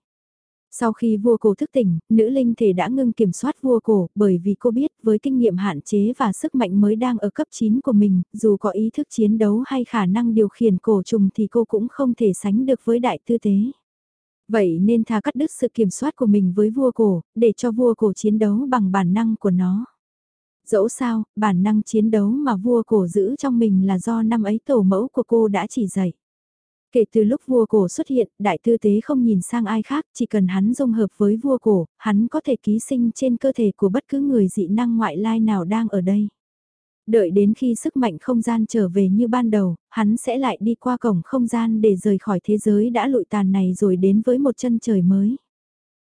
Sau khi vua cổ thức tỉnh, nữ linh thể đã ngưng kiểm soát vua cổ bởi vì cô biết với kinh nghiệm hạn chế và sức mạnh mới đang ở cấp 9 của mình, dù có ý thức chiến đấu hay khả năng điều khiển cổ trùng thì cô cũng không thể sánh được với đại tư tế. Vậy nên thà cắt đứt sự kiểm soát của mình với vua cổ, để cho vua cổ chiến đấu bằng bản năng của nó. Dẫu sao, bản năng chiến đấu mà vua cổ giữ trong mình là do năm ấy tổ mẫu của cô đã chỉ dạy. Kể từ lúc vua cổ xuất hiện, đại tư tế không nhìn sang ai khác, chỉ cần hắn dung hợp với vua cổ, hắn có thể ký sinh trên cơ thể của bất cứ người dị năng ngoại lai nào đang ở đây. Đợi đến khi sức mạnh không gian trở về như ban đầu, hắn sẽ lại đi qua cổng không gian để rời khỏi thế giới đã lụi tàn này rồi đến với một chân trời mới.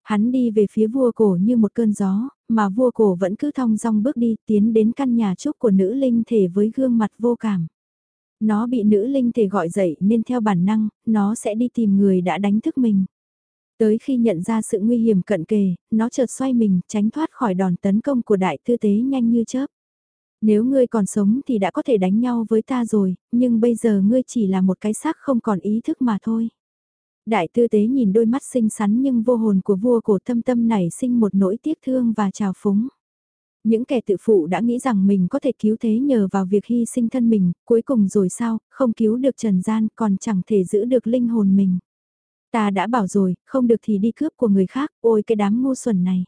Hắn đi về phía vua cổ như một cơn gió, mà vua cổ vẫn cứ thong dong bước đi tiến đến căn nhà trúc của nữ linh thể với gương mặt vô cảm. Nó bị nữ linh thể gọi dậy nên theo bản năng, nó sẽ đi tìm người đã đánh thức mình. Tới khi nhận ra sự nguy hiểm cận kề, nó chợt xoay mình, tránh thoát khỏi đòn tấn công của đại tư tế nhanh như chớp. Nếu ngươi còn sống thì đã có thể đánh nhau với ta rồi, nhưng bây giờ ngươi chỉ là một cái xác không còn ý thức mà thôi. Đại tư tế nhìn đôi mắt xinh xắn nhưng vô hồn của vua cổ thâm tâm này sinh một nỗi tiếc thương và trào phúng. Những kẻ tự phụ đã nghĩ rằng mình có thể cứu thế nhờ vào việc hy sinh thân mình, cuối cùng rồi sao, không cứu được trần gian còn chẳng thể giữ được linh hồn mình. Ta đã bảo rồi, không được thì đi cướp của người khác, ôi cái đám ngu xuẩn này.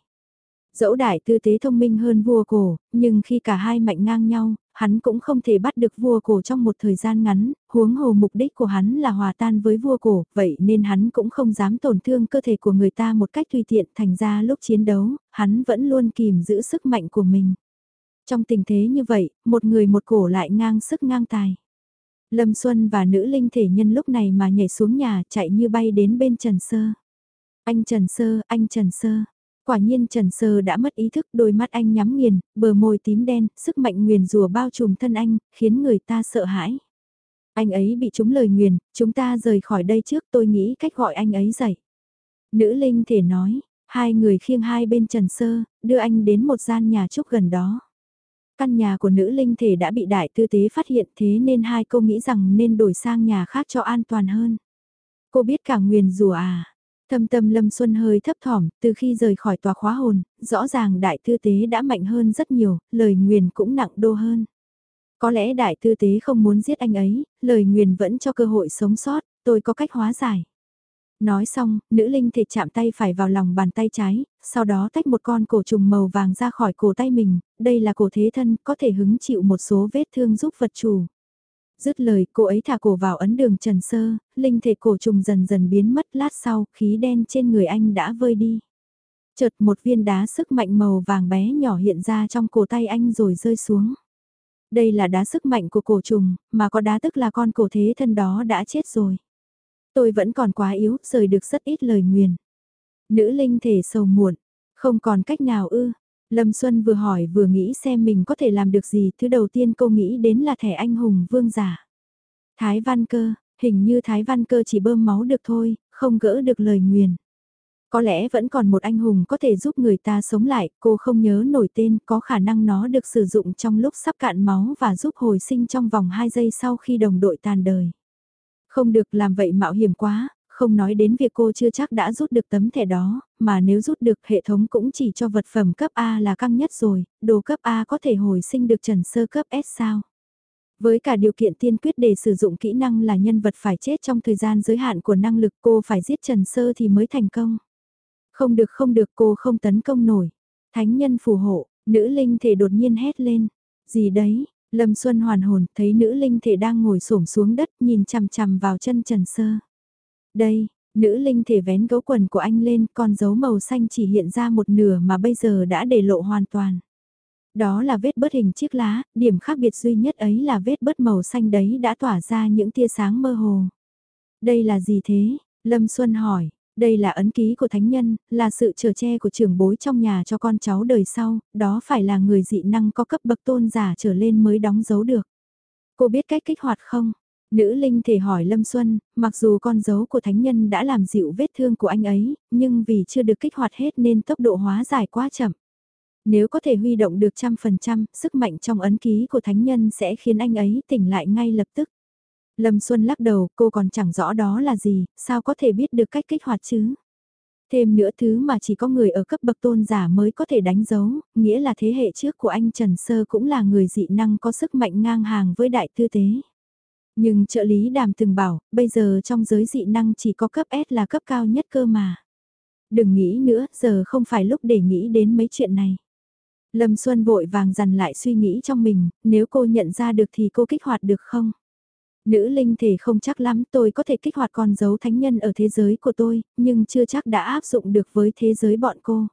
Dẫu đại tư tế thông minh hơn vua cổ, nhưng khi cả hai mạnh ngang nhau, hắn cũng không thể bắt được vua cổ trong một thời gian ngắn, huống hồ mục đích của hắn là hòa tan với vua cổ, vậy nên hắn cũng không dám tổn thương cơ thể của người ta một cách tùy tiện, thành ra lúc chiến đấu, hắn vẫn luôn kìm giữ sức mạnh của mình. Trong tình thế như vậy, một người một cổ lại ngang sức ngang tài. Lâm Xuân và nữ linh thể nhân lúc này mà nhảy xuống nhà chạy như bay đến bên Trần Sơ. Anh Trần Sơ, anh Trần Sơ, Quả nhiên Trần Sơ đã mất ý thức đôi mắt anh nhắm nghiền, bờ môi tím đen, sức mạnh nguyền rùa bao trùm thân anh, khiến người ta sợ hãi. Anh ấy bị trúng lời nguyền, chúng ta rời khỏi đây trước tôi nghĩ cách gọi anh ấy dậy. Nữ linh thể nói, hai người khiêng hai bên Trần Sơ, đưa anh đến một gian nhà trúc gần đó. Căn nhà của nữ linh thể đã bị đại tư tế phát hiện thế nên hai cô nghĩ rằng nên đổi sang nhà khác cho an toàn hơn. Cô biết cả nguyền rùa à, Thâm tâm Lâm Xuân hơi thấp thỏm, từ khi rời khỏi tòa khóa hồn, rõ ràng đại tư tế đã mạnh hơn rất nhiều, lời nguyền cũng nặng đô hơn. Có lẽ đại tư tế không muốn giết anh ấy, lời nguyền vẫn cho cơ hội sống sót, tôi có cách hóa giải. Nói xong, nữ linh thể chạm tay phải vào lòng bàn tay trái, sau đó tách một con cổ trùng màu vàng ra khỏi cổ tay mình, đây là cổ thế thân, có thể hứng chịu một số vết thương giúp vật chủ. Dứt lời, cô ấy thả cổ vào ấn đường trần sơ, linh thể cổ trùng dần dần biến mất lát sau, khí đen trên người anh đã vơi đi. Chợt một viên đá sức mạnh màu vàng bé nhỏ hiện ra trong cổ tay anh rồi rơi xuống. Đây là đá sức mạnh của cổ trùng, mà có đá tức là con cổ thế thân đó đã chết rồi. Tôi vẫn còn quá yếu, rời được rất ít lời nguyền. Nữ linh thể sầu muộn, không còn cách nào ư, Lâm Xuân vừa hỏi vừa nghĩ xem mình có thể làm được gì, thứ đầu tiên cô nghĩ đến là thẻ anh hùng vương giả. Thái Văn Cơ, hình như Thái Văn Cơ chỉ bơm máu được thôi, không gỡ được lời nguyền. Có lẽ vẫn còn một anh hùng có thể giúp người ta sống lại, cô không nhớ nổi tên, có khả năng nó được sử dụng trong lúc sắp cạn máu và giúp hồi sinh trong vòng 2 giây sau khi đồng đội tàn đời. Không được làm vậy mạo hiểm quá, không nói đến việc cô chưa chắc đã rút được tấm thẻ đó, mà nếu rút được hệ thống cũng chỉ cho vật phẩm cấp A là căng nhất rồi, đồ cấp A có thể hồi sinh được trần sơ cấp S sao. Với cả điều kiện tiên quyết để sử dụng kỹ năng là nhân vật phải chết trong thời gian giới hạn của năng lực cô phải giết Trần Sơ thì mới thành công. Không được không được cô không tấn công nổi. Thánh nhân phù hộ, nữ linh thể đột nhiên hét lên. Gì đấy, Lâm Xuân hoàn hồn thấy nữ linh thể đang ngồi xổm xuống đất nhìn chằm chằm vào chân Trần Sơ. Đây, nữ linh thể vén gấu quần của anh lên, con dấu màu xanh chỉ hiện ra một nửa mà bây giờ đã để lộ hoàn toàn. Đó là vết bớt hình chiếc lá, điểm khác biệt duy nhất ấy là vết bớt màu xanh đấy đã tỏa ra những tia sáng mơ hồ. Đây là gì thế? Lâm Xuân hỏi, đây là ấn ký của thánh nhân, là sự trở che của trưởng bối trong nhà cho con cháu đời sau, đó phải là người dị năng có cấp bậc tôn giả trở lên mới đóng dấu được. Cô biết cách kích hoạt không? Nữ linh thể hỏi Lâm Xuân, mặc dù con dấu của thánh nhân đã làm dịu vết thương của anh ấy, nhưng vì chưa được kích hoạt hết nên tốc độ hóa giải quá chậm. Nếu có thể huy động được trăm phần trăm, sức mạnh trong ấn ký của thánh nhân sẽ khiến anh ấy tỉnh lại ngay lập tức. Lâm Xuân lắc đầu, cô còn chẳng rõ đó là gì, sao có thể biết được cách kích hoạt chứ? Thêm nữa thứ mà chỉ có người ở cấp bậc tôn giả mới có thể đánh dấu, nghĩa là thế hệ trước của anh Trần Sơ cũng là người dị năng có sức mạnh ngang hàng với đại tư tế. Nhưng trợ lý đàm từng bảo, bây giờ trong giới dị năng chỉ có cấp S là cấp cao nhất cơ mà. Đừng nghĩ nữa, giờ không phải lúc để nghĩ đến mấy chuyện này. Lâm Xuân vội vàng dằn lại suy nghĩ trong mình, nếu cô nhận ra được thì cô kích hoạt được không? Nữ linh thể không chắc lắm tôi có thể kích hoạt con dấu thánh nhân ở thế giới của tôi, nhưng chưa chắc đã áp dụng được với thế giới bọn cô.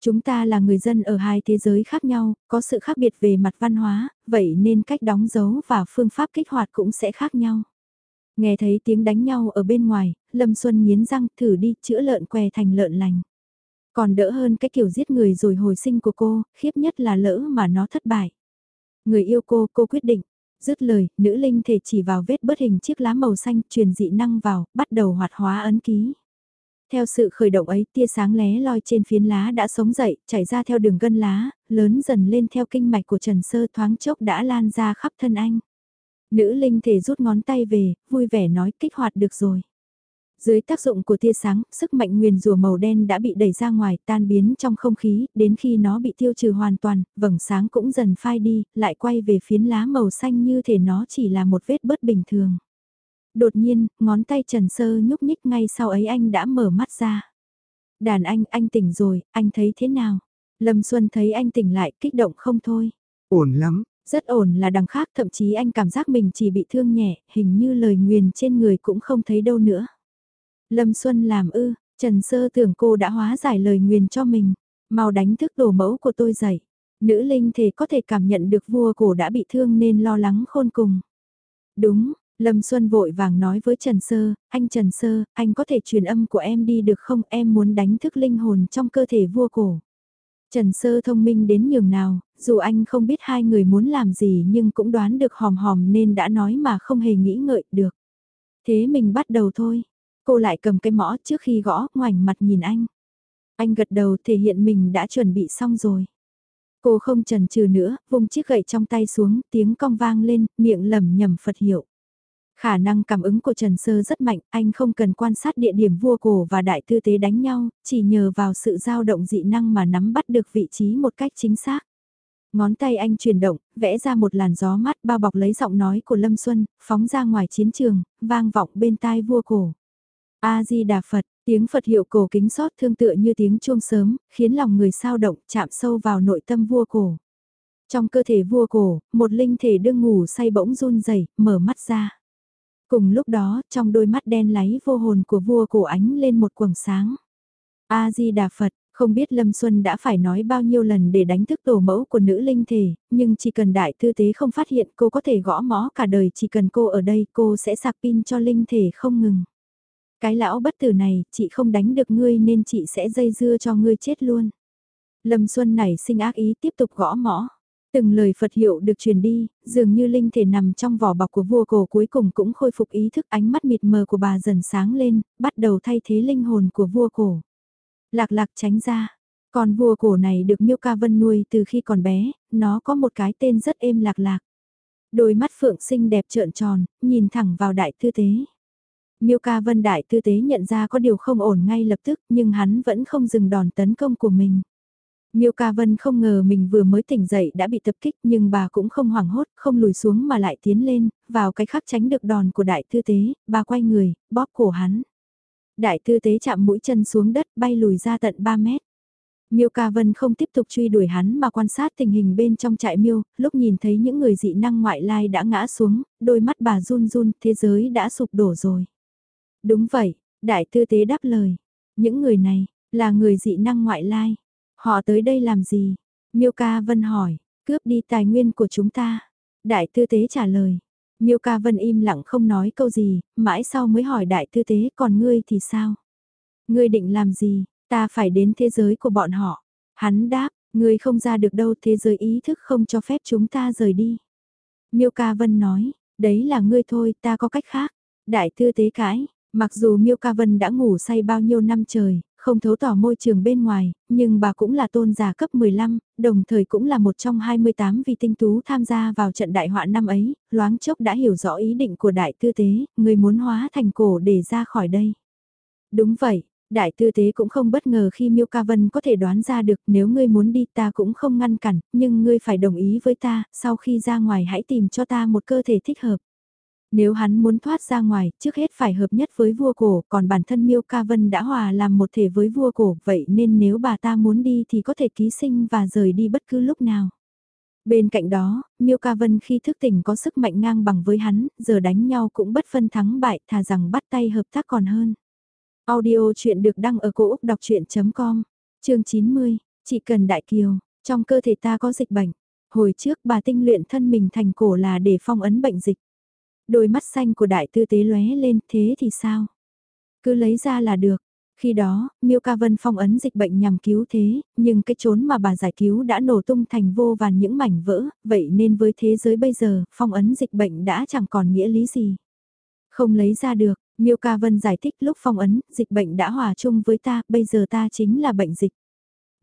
Chúng ta là người dân ở hai thế giới khác nhau, có sự khác biệt về mặt văn hóa, vậy nên cách đóng dấu và phương pháp kích hoạt cũng sẽ khác nhau. Nghe thấy tiếng đánh nhau ở bên ngoài, Lâm Xuân nghiến răng thử đi chữa lợn què thành lợn lành. Còn đỡ hơn cái kiểu giết người rồi hồi sinh của cô, khiếp nhất là lỡ mà nó thất bại. Người yêu cô, cô quyết định. Dứt lời, nữ linh thể chỉ vào vết bớt hình chiếc lá màu xanh, truyền dị năng vào, bắt đầu hoạt hóa ấn ký. Theo sự khởi động ấy, tia sáng lé loi trên phiến lá đã sống dậy, chảy ra theo đường gân lá, lớn dần lên theo kinh mạch của Trần Sơ thoáng chốc đã lan ra khắp thân anh. Nữ linh thể rút ngón tay về, vui vẻ nói kích hoạt được rồi. Dưới tác dụng của tia sáng, sức mạnh nguyền rùa màu đen đã bị đẩy ra ngoài tan biến trong không khí, đến khi nó bị tiêu trừ hoàn toàn, vầng sáng cũng dần phai đi, lại quay về phiến lá màu xanh như thể nó chỉ là một vết bớt bình thường. Đột nhiên, ngón tay Trần Sơ nhúc nhích ngay sau ấy anh đã mở mắt ra. Đàn anh, anh tỉnh rồi, anh thấy thế nào? Lâm Xuân thấy anh tỉnh lại, kích động không thôi. Ổn lắm. Rất ổn là đằng khác, thậm chí anh cảm giác mình chỉ bị thương nhẹ, hình như lời nguyền trên người cũng không thấy đâu nữa. Lâm Xuân làm ư, Trần Sơ tưởng cô đã hóa giải lời nguyền cho mình, mau đánh thức đồ mẫu của tôi dậy. Nữ linh thể có thể cảm nhận được vua cổ đã bị thương nên lo lắng khôn cùng. Đúng, Lâm Xuân vội vàng nói với Trần Sơ, anh Trần Sơ, anh có thể truyền âm của em đi được không em muốn đánh thức linh hồn trong cơ thể vua cổ. Trần Sơ thông minh đến nhường nào, dù anh không biết hai người muốn làm gì nhưng cũng đoán được hòm hòm nên đã nói mà không hề nghĩ ngợi được. Thế mình bắt đầu thôi, cô lại cầm cái mõ trước khi gõ, ngoảnh mặt nhìn anh. Anh gật đầu thể hiện mình đã chuẩn bị xong rồi. Cô không chần chừ nữa, vùng chiếc gậy trong tay xuống, tiếng cong vang lên, miệng lẩm nhẩm Phật hiệu. Khả năng cảm ứng của Trần Sơ rất mạnh, anh không cần quan sát địa điểm vua cổ và đại tư tế đánh nhau, chỉ nhờ vào sự dao động dị năng mà nắm bắt được vị trí một cách chính xác. Ngón tay anh chuyển động, vẽ ra một làn gió mát bao bọc lấy giọng nói của Lâm Xuân, phóng ra ngoài chiến trường, vang vọng bên tai vua cổ. A-di-đà Phật, tiếng Phật hiệu cổ kính xót thương tựa như tiếng chuông sớm, khiến lòng người sao động chạm sâu vào nội tâm vua cổ. Trong cơ thể vua cổ, một linh thể đương ngủ say bỗng run rẩy mở mắt ra. Cùng lúc đó, trong đôi mắt đen láy vô hồn của vua cổ ánh lên một quầng sáng. A-di-đà Phật, không biết Lâm Xuân đã phải nói bao nhiêu lần để đánh thức tổ mẫu của nữ linh thể, nhưng chỉ cần đại tư tế không phát hiện cô có thể gõ mõ cả đời chỉ cần cô ở đây cô sẽ sạc pin cho linh thể không ngừng. Cái lão bất tử này, chị không đánh được ngươi nên chị sẽ dây dưa cho ngươi chết luôn. Lâm Xuân nảy sinh ác ý tiếp tục gõ mõ. Từng lời Phật hiệu được truyền đi, dường như linh thể nằm trong vỏ bọc của vua cổ cuối cùng cũng khôi phục ý thức ánh mắt mịt mờ của bà dần sáng lên, bắt đầu thay thế linh hồn của vua cổ. Lạc lạc tránh ra, con vua cổ này được Miêu Ca Vân nuôi từ khi còn bé, nó có một cái tên rất êm lạc lạc. Đôi mắt phượng xinh đẹp trợn tròn, nhìn thẳng vào đại tư tế. Miêu Ca Vân đại tư tế nhận ra có điều không ổn ngay lập tức nhưng hắn vẫn không dừng đòn tấn công của mình. Miêu Ca Vân không ngờ mình vừa mới tỉnh dậy đã bị tập kích nhưng bà cũng không hoảng hốt, không lùi xuống mà lại tiến lên, vào cái khắc tránh được đòn của đại tư tế, bà quay người, bóp cổ hắn. Đại tư tế chạm mũi chân xuống đất bay lùi ra tận 3 mét. Miêu Ca Vân không tiếp tục truy đuổi hắn mà quan sát tình hình bên trong trại miêu, lúc nhìn thấy những người dị năng ngoại lai đã ngã xuống, đôi mắt bà run run, thế giới đã sụp đổ rồi. Đúng vậy, đại tư tế đáp lời. Những người này, là người dị năng ngoại lai. Họ tới đây làm gì? Miêu Ca Vân hỏi, cướp đi tài nguyên của chúng ta. Đại tư tế trả lời, Miêu Ca Vân im lặng không nói câu gì, mãi sau mới hỏi đại tư tế còn ngươi thì sao? Ngươi định làm gì, ta phải đến thế giới của bọn họ. Hắn đáp, ngươi không ra được đâu thế giới ý thức không cho phép chúng ta rời đi. Miêu Ca Vân nói, đấy là ngươi thôi ta có cách khác. Đại tư tế cãi, mặc dù Miêu Ca Vân đã ngủ say bao nhiêu năm trời, không thấu tỏ môi trường bên ngoài, nhưng bà cũng là tôn giả cấp 15, đồng thời cũng là một trong 28 vị tinh tú tham gia vào trận đại họa năm ấy, loáng chốc đã hiểu rõ ý định của đại tư tế, người muốn hóa thành cổ để ra khỏi đây. Đúng vậy, đại tư tế cũng không bất ngờ khi Miêu Ca Vân có thể đoán ra được nếu ngươi muốn đi ta cũng không ngăn cản, nhưng ngươi phải đồng ý với ta, sau khi ra ngoài hãy tìm cho ta một cơ thể thích hợp. Nếu hắn muốn thoát ra ngoài, trước hết phải hợp nhất với vua cổ, còn bản thân Miêu Ca Vân đã hòa làm một thể với vua cổ, vậy nên nếu bà ta muốn đi thì có thể ký sinh và rời đi bất cứ lúc nào. Bên cạnh đó, Miêu Ca Vân khi thức tỉnh có sức mạnh ngang bằng với hắn, giờ đánh nhau cũng bất phân thắng bại, thà rằng bắt tay hợp tác còn hơn. Audio chuyện được đăng ở cổ Úc đọc chuyện.com, chương 90, chỉ cần đại kiều, trong cơ thể ta có dịch bệnh. Hồi trước bà tinh luyện thân mình thành cổ là để phong ấn bệnh dịch. Đôi mắt xanh của đại tư tế lóe lên, thế thì sao? Cứ lấy ra là được. Khi đó, Miêu Ca Vân phong ấn dịch bệnh nhằm cứu thế, nhưng cái chốn mà bà giải cứu đã nổ tung thành vô vàn những mảnh vỡ, vậy nên với thế giới bây giờ, phong ấn dịch bệnh đã chẳng còn nghĩa lý gì. Không lấy ra được, Miêu Ca Vân giải thích lúc phong ấn, dịch bệnh đã hòa chung với ta, bây giờ ta chính là bệnh dịch.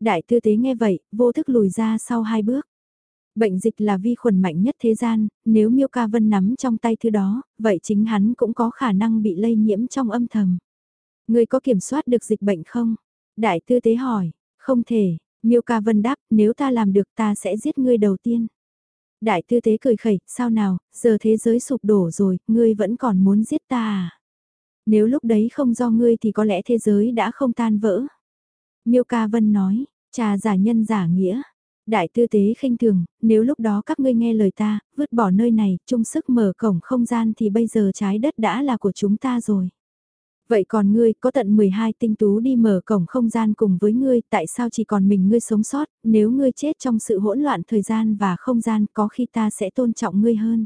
Đại tư tế nghe vậy, vô thức lùi ra sau hai bước. Bệnh dịch là vi khuẩn mạnh nhất thế gian, nếu Miêu Ca Vân nắm trong tay thứ đó, vậy chính hắn cũng có khả năng bị lây nhiễm trong âm thầm. Người có kiểm soát được dịch bệnh không? Đại tư tế hỏi, không thể, Miêu Ca Vân đáp, nếu ta làm được ta sẽ giết ngươi đầu tiên. Đại tư tế cười khẩy, sao nào, giờ thế giới sụp đổ rồi, ngươi vẫn còn muốn giết ta à? Nếu lúc đấy không do ngươi thì có lẽ thế giới đã không tan vỡ. Miêu Ca Vân nói, trà giả nhân giả nghĩa, Đại tư tế khinh thường, nếu lúc đó các ngươi nghe lời ta, vứt bỏ nơi này, chung sức mở cổng không gian thì bây giờ trái đất đã là của chúng ta rồi. Vậy còn ngươi có tận 12 tinh tú đi mở cổng không gian cùng với ngươi, tại sao chỉ còn mình ngươi sống sót, nếu ngươi chết trong sự hỗn loạn thời gian và không gian có khi ta sẽ tôn trọng ngươi hơn.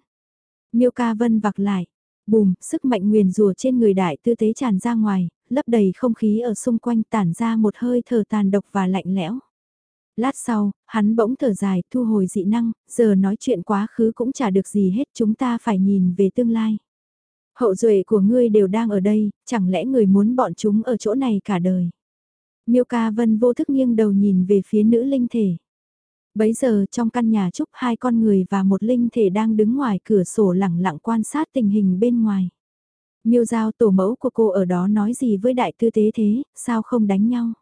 Miêu ca vân vặc lại, bùm, sức mạnh nguyền rùa trên người đại tư tế tràn ra ngoài, lấp đầy không khí ở xung quanh tản ra một hơi thở tàn độc và lạnh lẽo. Lát sau, hắn bỗng thở dài, thu hồi dị năng, giờ nói chuyện quá khứ cũng chả được gì hết, chúng ta phải nhìn về tương lai. Hậu duệ của ngươi đều đang ở đây, chẳng lẽ người muốn bọn chúng ở chỗ này cả đời? Miêu Ca Vân vô thức nghiêng đầu nhìn về phía nữ linh thể. Bấy giờ trong căn nhà trúc hai con người và một linh thể đang đứng ngoài cửa sổ lẳng lặng quan sát tình hình bên ngoài. Miêu Giao tổ mẫu của cô ở đó nói gì với đại tư tế thế, sao không đánh nhau?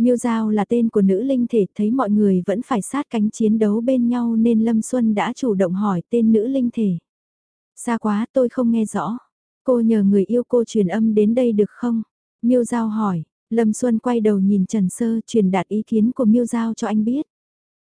Miêu Giao là tên của nữ linh thể, thấy mọi người vẫn phải sát cánh chiến đấu bên nhau nên Lâm Xuân đã chủ động hỏi tên nữ linh thể. Xa quá, tôi không nghe rõ. Cô nhờ người yêu cô truyền âm đến đây được không? Miêu Giao hỏi. Lâm Xuân quay đầu nhìn Trần Sơ truyền đạt ý kiến của Miêu Giao cho anh biết.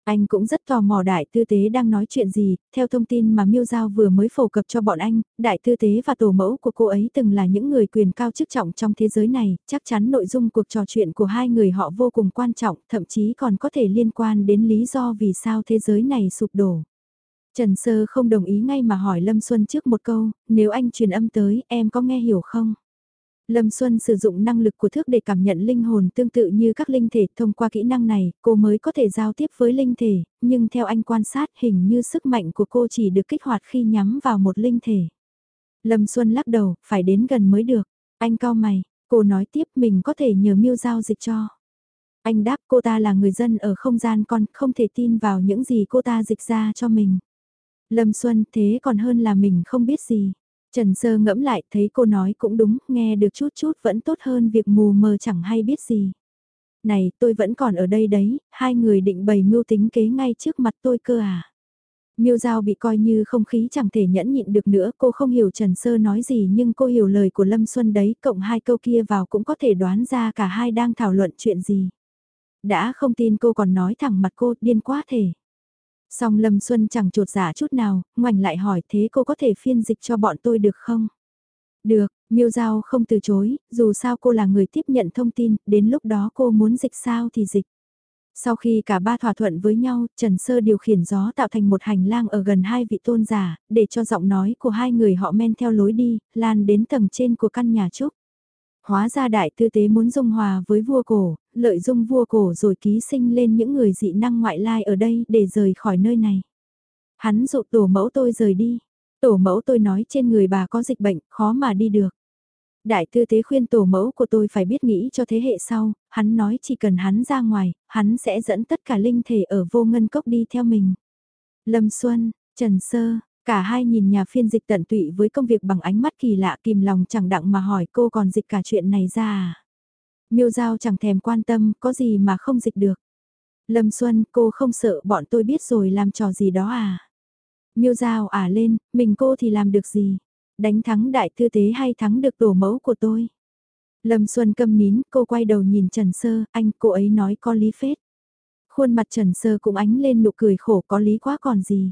Anh cũng rất tò mò đại tư tế đang nói chuyện gì, theo thông tin mà Miêu Giao vừa mới phổ cập cho bọn anh, đại tư tế và tổ mẫu của cô ấy từng là những người quyền cao chức trọng trong thế giới này, chắc chắn nội dung cuộc trò chuyện của hai người họ vô cùng quan trọng, thậm chí còn có thể liên quan đến lý do vì sao thế giới này sụp đổ. Trần Sơ không đồng ý ngay mà hỏi Lâm Xuân trước một câu, nếu anh truyền âm tới, em có nghe hiểu không? Lâm Xuân sử dụng năng lực của thước để cảm nhận linh hồn tương tự như các linh thể, thông qua kỹ năng này, cô mới có thể giao tiếp với linh thể, nhưng theo anh quan sát hình như sức mạnh của cô chỉ được kích hoạt khi nhắm vào một linh thể. Lâm Xuân lắc đầu, phải đến gần mới được. Anh cao mày, cô nói tiếp mình có thể nhờ miêu giao dịch cho. Anh đáp cô ta là người dân ở không gian con không thể tin vào những gì cô ta dịch ra cho mình. Lâm Xuân thế còn hơn là mình không biết gì. Trần Sơ ngẫm lại thấy cô nói cũng đúng, nghe được chút chút vẫn tốt hơn việc mù mờ chẳng hay biết gì. Này, tôi vẫn còn ở đây đấy, hai người định bày mưu tính kế ngay trước mặt tôi cơ à. Miêu Giao bị coi như không khí chẳng thể nhẫn nhịn được nữa, cô không hiểu Trần Sơ nói gì nhưng cô hiểu lời của Lâm Xuân đấy, cộng hai câu kia vào cũng có thể đoán ra cả hai đang thảo luận chuyện gì. Đã không tin cô còn nói thẳng mặt cô, điên quá thể. Song Lâm Xuân chẳng trột giả dạ chút nào, ngoảnh lại hỏi thế cô có thể phiên dịch cho bọn tôi được không? Được, Miêu Giao không từ chối, dù sao cô là người tiếp nhận thông tin, đến lúc đó cô muốn dịch sao thì dịch. Sau khi cả ba thỏa thuận với nhau, Trần Sơ điều khiển gió tạo thành một hành lang ở gần hai vị tôn giả, để cho giọng nói của hai người họ men theo lối đi, lan đến tầng trên của căn nhà trúc. Hóa ra đại tư tế muốn dung hòa với vua cổ, lợi dung vua cổ rồi ký sinh lên những người dị năng ngoại lai ở đây để rời khỏi nơi này. Hắn dụ tổ mẫu tôi rời đi. Tổ mẫu tôi nói trên người bà có dịch bệnh, khó mà đi được. Đại tư tế khuyên tổ mẫu của tôi phải biết nghĩ cho thế hệ sau, hắn nói chỉ cần hắn ra ngoài, hắn sẽ dẫn tất cả linh thể ở vô ngân cốc đi theo mình. Lâm Xuân, Trần Sơ, cả hai nhìn nhà phiên dịch tận tụy với công việc bằng ánh mắt kỳ lạ kìm lòng chẳng đặng mà hỏi cô còn dịch cả chuyện này ra à. Miêu Giao chẳng thèm quan tâm, có gì mà không dịch được. Lâm Xuân, cô không sợ bọn tôi biết rồi làm trò gì đó à? Miêu Giao à lên, mình cô thì làm được gì? Đánh thắng đại thư tế hay thắng được tổ mẫu của tôi? Lâm Xuân câm nín, cô quay đầu nhìn Trần Sơ, anh cô ấy nói có lý phết. Khuôn mặt Trần Sơ cũng ánh lên nụ cười khổ có lý quá còn gì.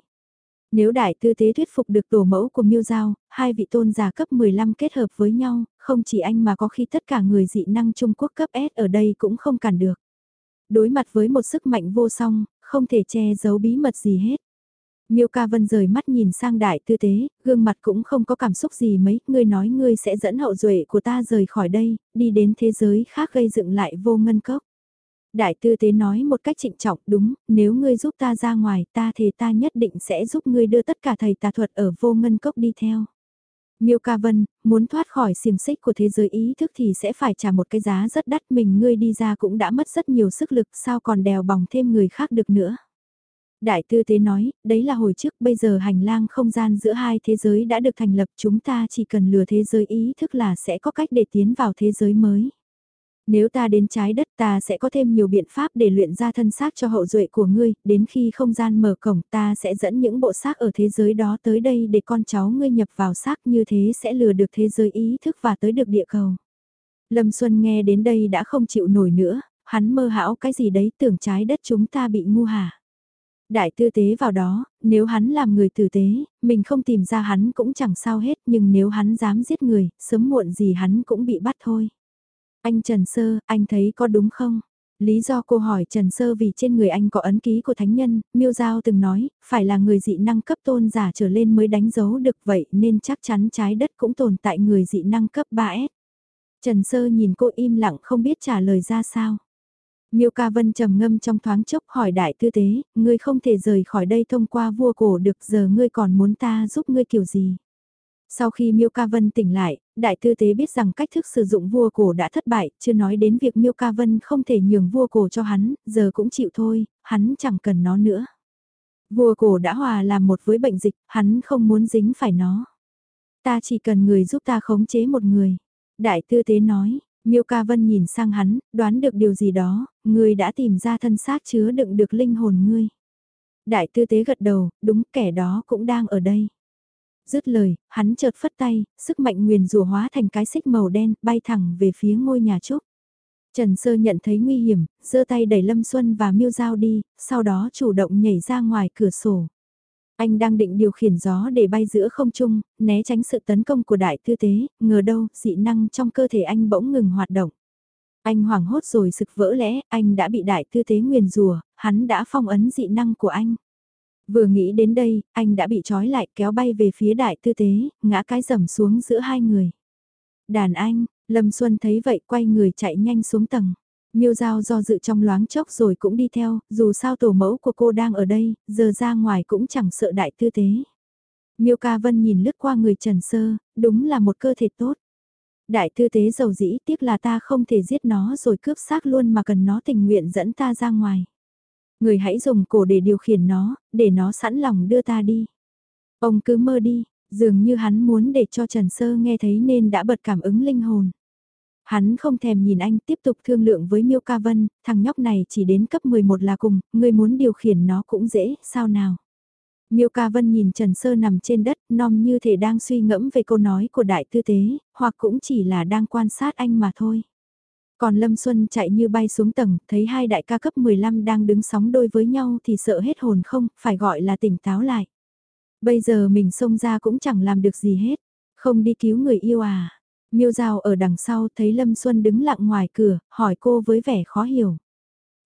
Nếu đại tư tế thuyết phục được tổ mẫu của Miêu Giao, hai vị tôn giả cấp 15 kết hợp với nhau, không chỉ anh mà có khi tất cả người dị năng Trung Quốc cấp S ở đây cũng không cản được. Đối mặt với một sức mạnh vô song, không thể che giấu bí mật gì hết. Miêu Ca Vân rời mắt nhìn sang đại tư tế, gương mặt cũng không có cảm xúc gì mấy, ngươi nói ngươi sẽ dẫn hậu duệ của ta rời khỏi đây, đi đến thế giới khác gây dựng lại vô ngân cốc. Đại tư tế nói một cách trịnh trọng đúng, nếu ngươi giúp ta ra ngoài ta thì ta nhất định sẽ giúp ngươi đưa tất cả thầy tà thuật ở vô ngân cốc đi theo. Miêu Ca Vân, muốn thoát khỏi xiềng xích của thế giới ý thức thì sẽ phải trả một cái giá rất đắt mình ngươi đi ra cũng đã mất rất nhiều sức lực sao còn đèo bỏng thêm người khác được nữa. Đại tư tế nói, đấy là hồi trước bây giờ hành lang không gian giữa hai thế giới đã được thành lập chúng ta chỉ cần lừa thế giới ý thức là sẽ có cách để tiến vào thế giới mới. Nếu ta đến trái đất ta sẽ có thêm nhiều biện pháp để luyện ra thân xác cho hậu duệ của ngươi, đến khi không gian mở cổng ta sẽ dẫn những bộ xác ở thế giới đó tới đây để con cháu ngươi nhập vào xác như thế sẽ lừa được thế giới ý thức và tới được địa cầu. Lâm Xuân nghe đến đây đã không chịu nổi nữa, hắn mơ hão cái gì đấy tưởng trái đất chúng ta bị ngu hả. Đại tư tế vào đó, nếu hắn làm người tử tế, mình không tìm ra hắn cũng chẳng sao hết nhưng nếu hắn dám giết người, sớm muộn gì hắn cũng bị bắt thôi. Anh Trần Sơ, anh thấy có đúng không? Lý do cô hỏi Trần Sơ vì trên người anh có ấn ký của thánh nhân, Miêu Giao từng nói, phải là người dị năng cấp tôn giả trở lên mới đánh dấu được vậy nên chắc chắn trái đất cũng tồn tại người dị năng cấp 3S. Trần Sơ nhìn cô im lặng không biết trả lời ra sao. Miêu Ca Vân trầm ngâm trong thoáng chốc hỏi đại tư tế, ngươi không thể rời khỏi đây thông qua vua cổ được giờ ngươi còn muốn ta giúp ngươi kiểu gì. Sau khi Miêu Ca Vân tỉnh lại, đại tư tế biết rằng cách thức sử dụng vua cổ đã thất bại, chưa nói đến việc Miêu Ca Vân không thể nhường vua cổ cho hắn, giờ cũng chịu thôi, hắn chẳng cần nó nữa. Vua cổ đã hòa làm một với bệnh dịch, hắn không muốn dính phải nó. Ta chỉ cần người giúp ta khống chế một người. Đại tư tế nói, Miêu Ca Vân nhìn sang hắn, đoán được điều gì đó, ngươi đã tìm ra thân xác chứa đựng được linh hồn ngươi. Đại tư tế gật đầu, đúng kẻ đó cũng đang ở đây. Dứt lời, hắn chợt phất tay, sức mạnh nguyền rủa hóa thành cái xích màu đen, bay thẳng về phía ngôi nhà trúc. Trần Sơ nhận thấy nguy hiểm, giơ tay đẩy Lâm Xuân và Miêu Giao đi, sau đó chủ động nhảy ra ngoài cửa sổ. Anh đang định điều khiển gió để bay giữa không trung, né tránh sự tấn công của đại tư tế, ngờ đâu, dị năng trong cơ thể anh bỗng ngừng hoạt động. Anh hoảng hốt rồi sực vỡ lẽ, anh đã bị đại tư tế nguyền rùa, hắn đã phong ấn dị năng của anh. Vừa nghĩ đến đây, anh đã bị trói lại kéo bay về phía đại tư tế, ngã cái rầm xuống giữa hai người. Đàn anh, Lâm Xuân thấy vậy quay người chạy nhanh xuống tầng. Miêu Giao do dự trong loáng chốc rồi cũng đi theo, dù sao tổ mẫu của cô đang ở đây, giờ ra ngoài cũng chẳng sợ đại tư tế. Miêu Ca Vân nhìn lướt qua người Trần Sơ, đúng là một cơ thể tốt. Đại tư tế giàu dĩ tiếc là ta không thể giết nó rồi cướp xác luôn mà cần nó tình nguyện dẫn ta ra ngoài. Người hãy dùng cổ để điều khiển nó, để nó sẵn lòng đưa ta đi. Ông cứ mơ đi, dường như hắn muốn để cho Trần Sơ nghe thấy nên đã bật cảm ứng linh hồn. Hắn không thèm nhìn anh tiếp tục thương lượng với Miêu Ca Vân, thằng nhóc này chỉ đến cấp 11 là cùng, người muốn điều khiển nó cũng dễ, sao nào. Miêu Ca Vân nhìn Trần Sơ nằm trên đất, non như thể đang suy ngẫm về câu nói của đại tư tế, hoặc cũng chỉ là đang quan sát anh mà thôi. Còn Lâm Xuân chạy như bay xuống tầng, thấy hai đại ca cấp 15 đang đứng sóng đôi với nhau thì sợ hết hồn không, phải gọi là tỉnh táo lại. Bây giờ mình xông ra cũng chẳng làm được gì hết, không đi cứu người yêu à. Miêu Giao ở đằng sau thấy Lâm Xuân đứng lặng ngoài cửa, hỏi cô với vẻ khó hiểu.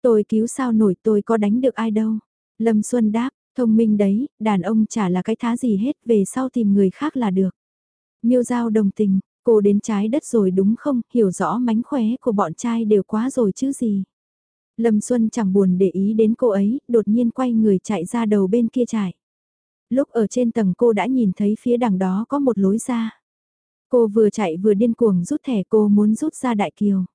Tôi cứu sao nổi tôi có đánh được ai đâu. Lâm Xuân đáp, thông minh đấy, đàn ông chả là cái thá gì hết về sau tìm người khác là được. Miêu Giao đồng tình, cô đến trái đất rồi đúng không, hiểu rõ mánh khóe của bọn trai đều quá rồi chứ gì. Lâm Xuân chẳng buồn để ý đến cô ấy, đột nhiên quay người chạy ra đầu bên kia chạy. Lúc ở trên tầng cô đã nhìn thấy phía đằng đó có một lối ra. Cô vừa chạy vừa điên cuồng rút thẻ cô muốn rút ra Đại Kiều.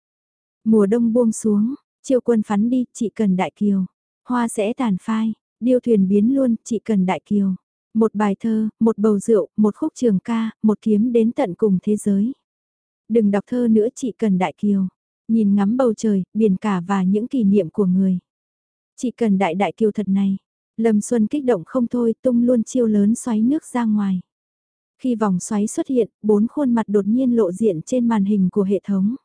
Mùa đông buông xuống, chiêu quân phắn đi, chị cần Đại Kiều. Hoa sẽ tàn phai, điêu thuyền biến luôn, chị cần Đại Kiều. Một bài thơ, một bầu rượu, một khúc trường ca, một kiếm đến tận cùng thế giới. Đừng đọc thơ nữa chị cần Đại Kiều. Nhìn ngắm bầu trời, biển cả và những kỷ niệm của người. Chị cần Đại Đại Kiều thật này. Lâm Xuân kích động không thôi tung luôn chiêu lớn xoáy nước ra ngoài. Khi vòng xoáy xuất hiện, bốn khuôn mặt đột nhiên lộ diện trên màn hình của hệ thống.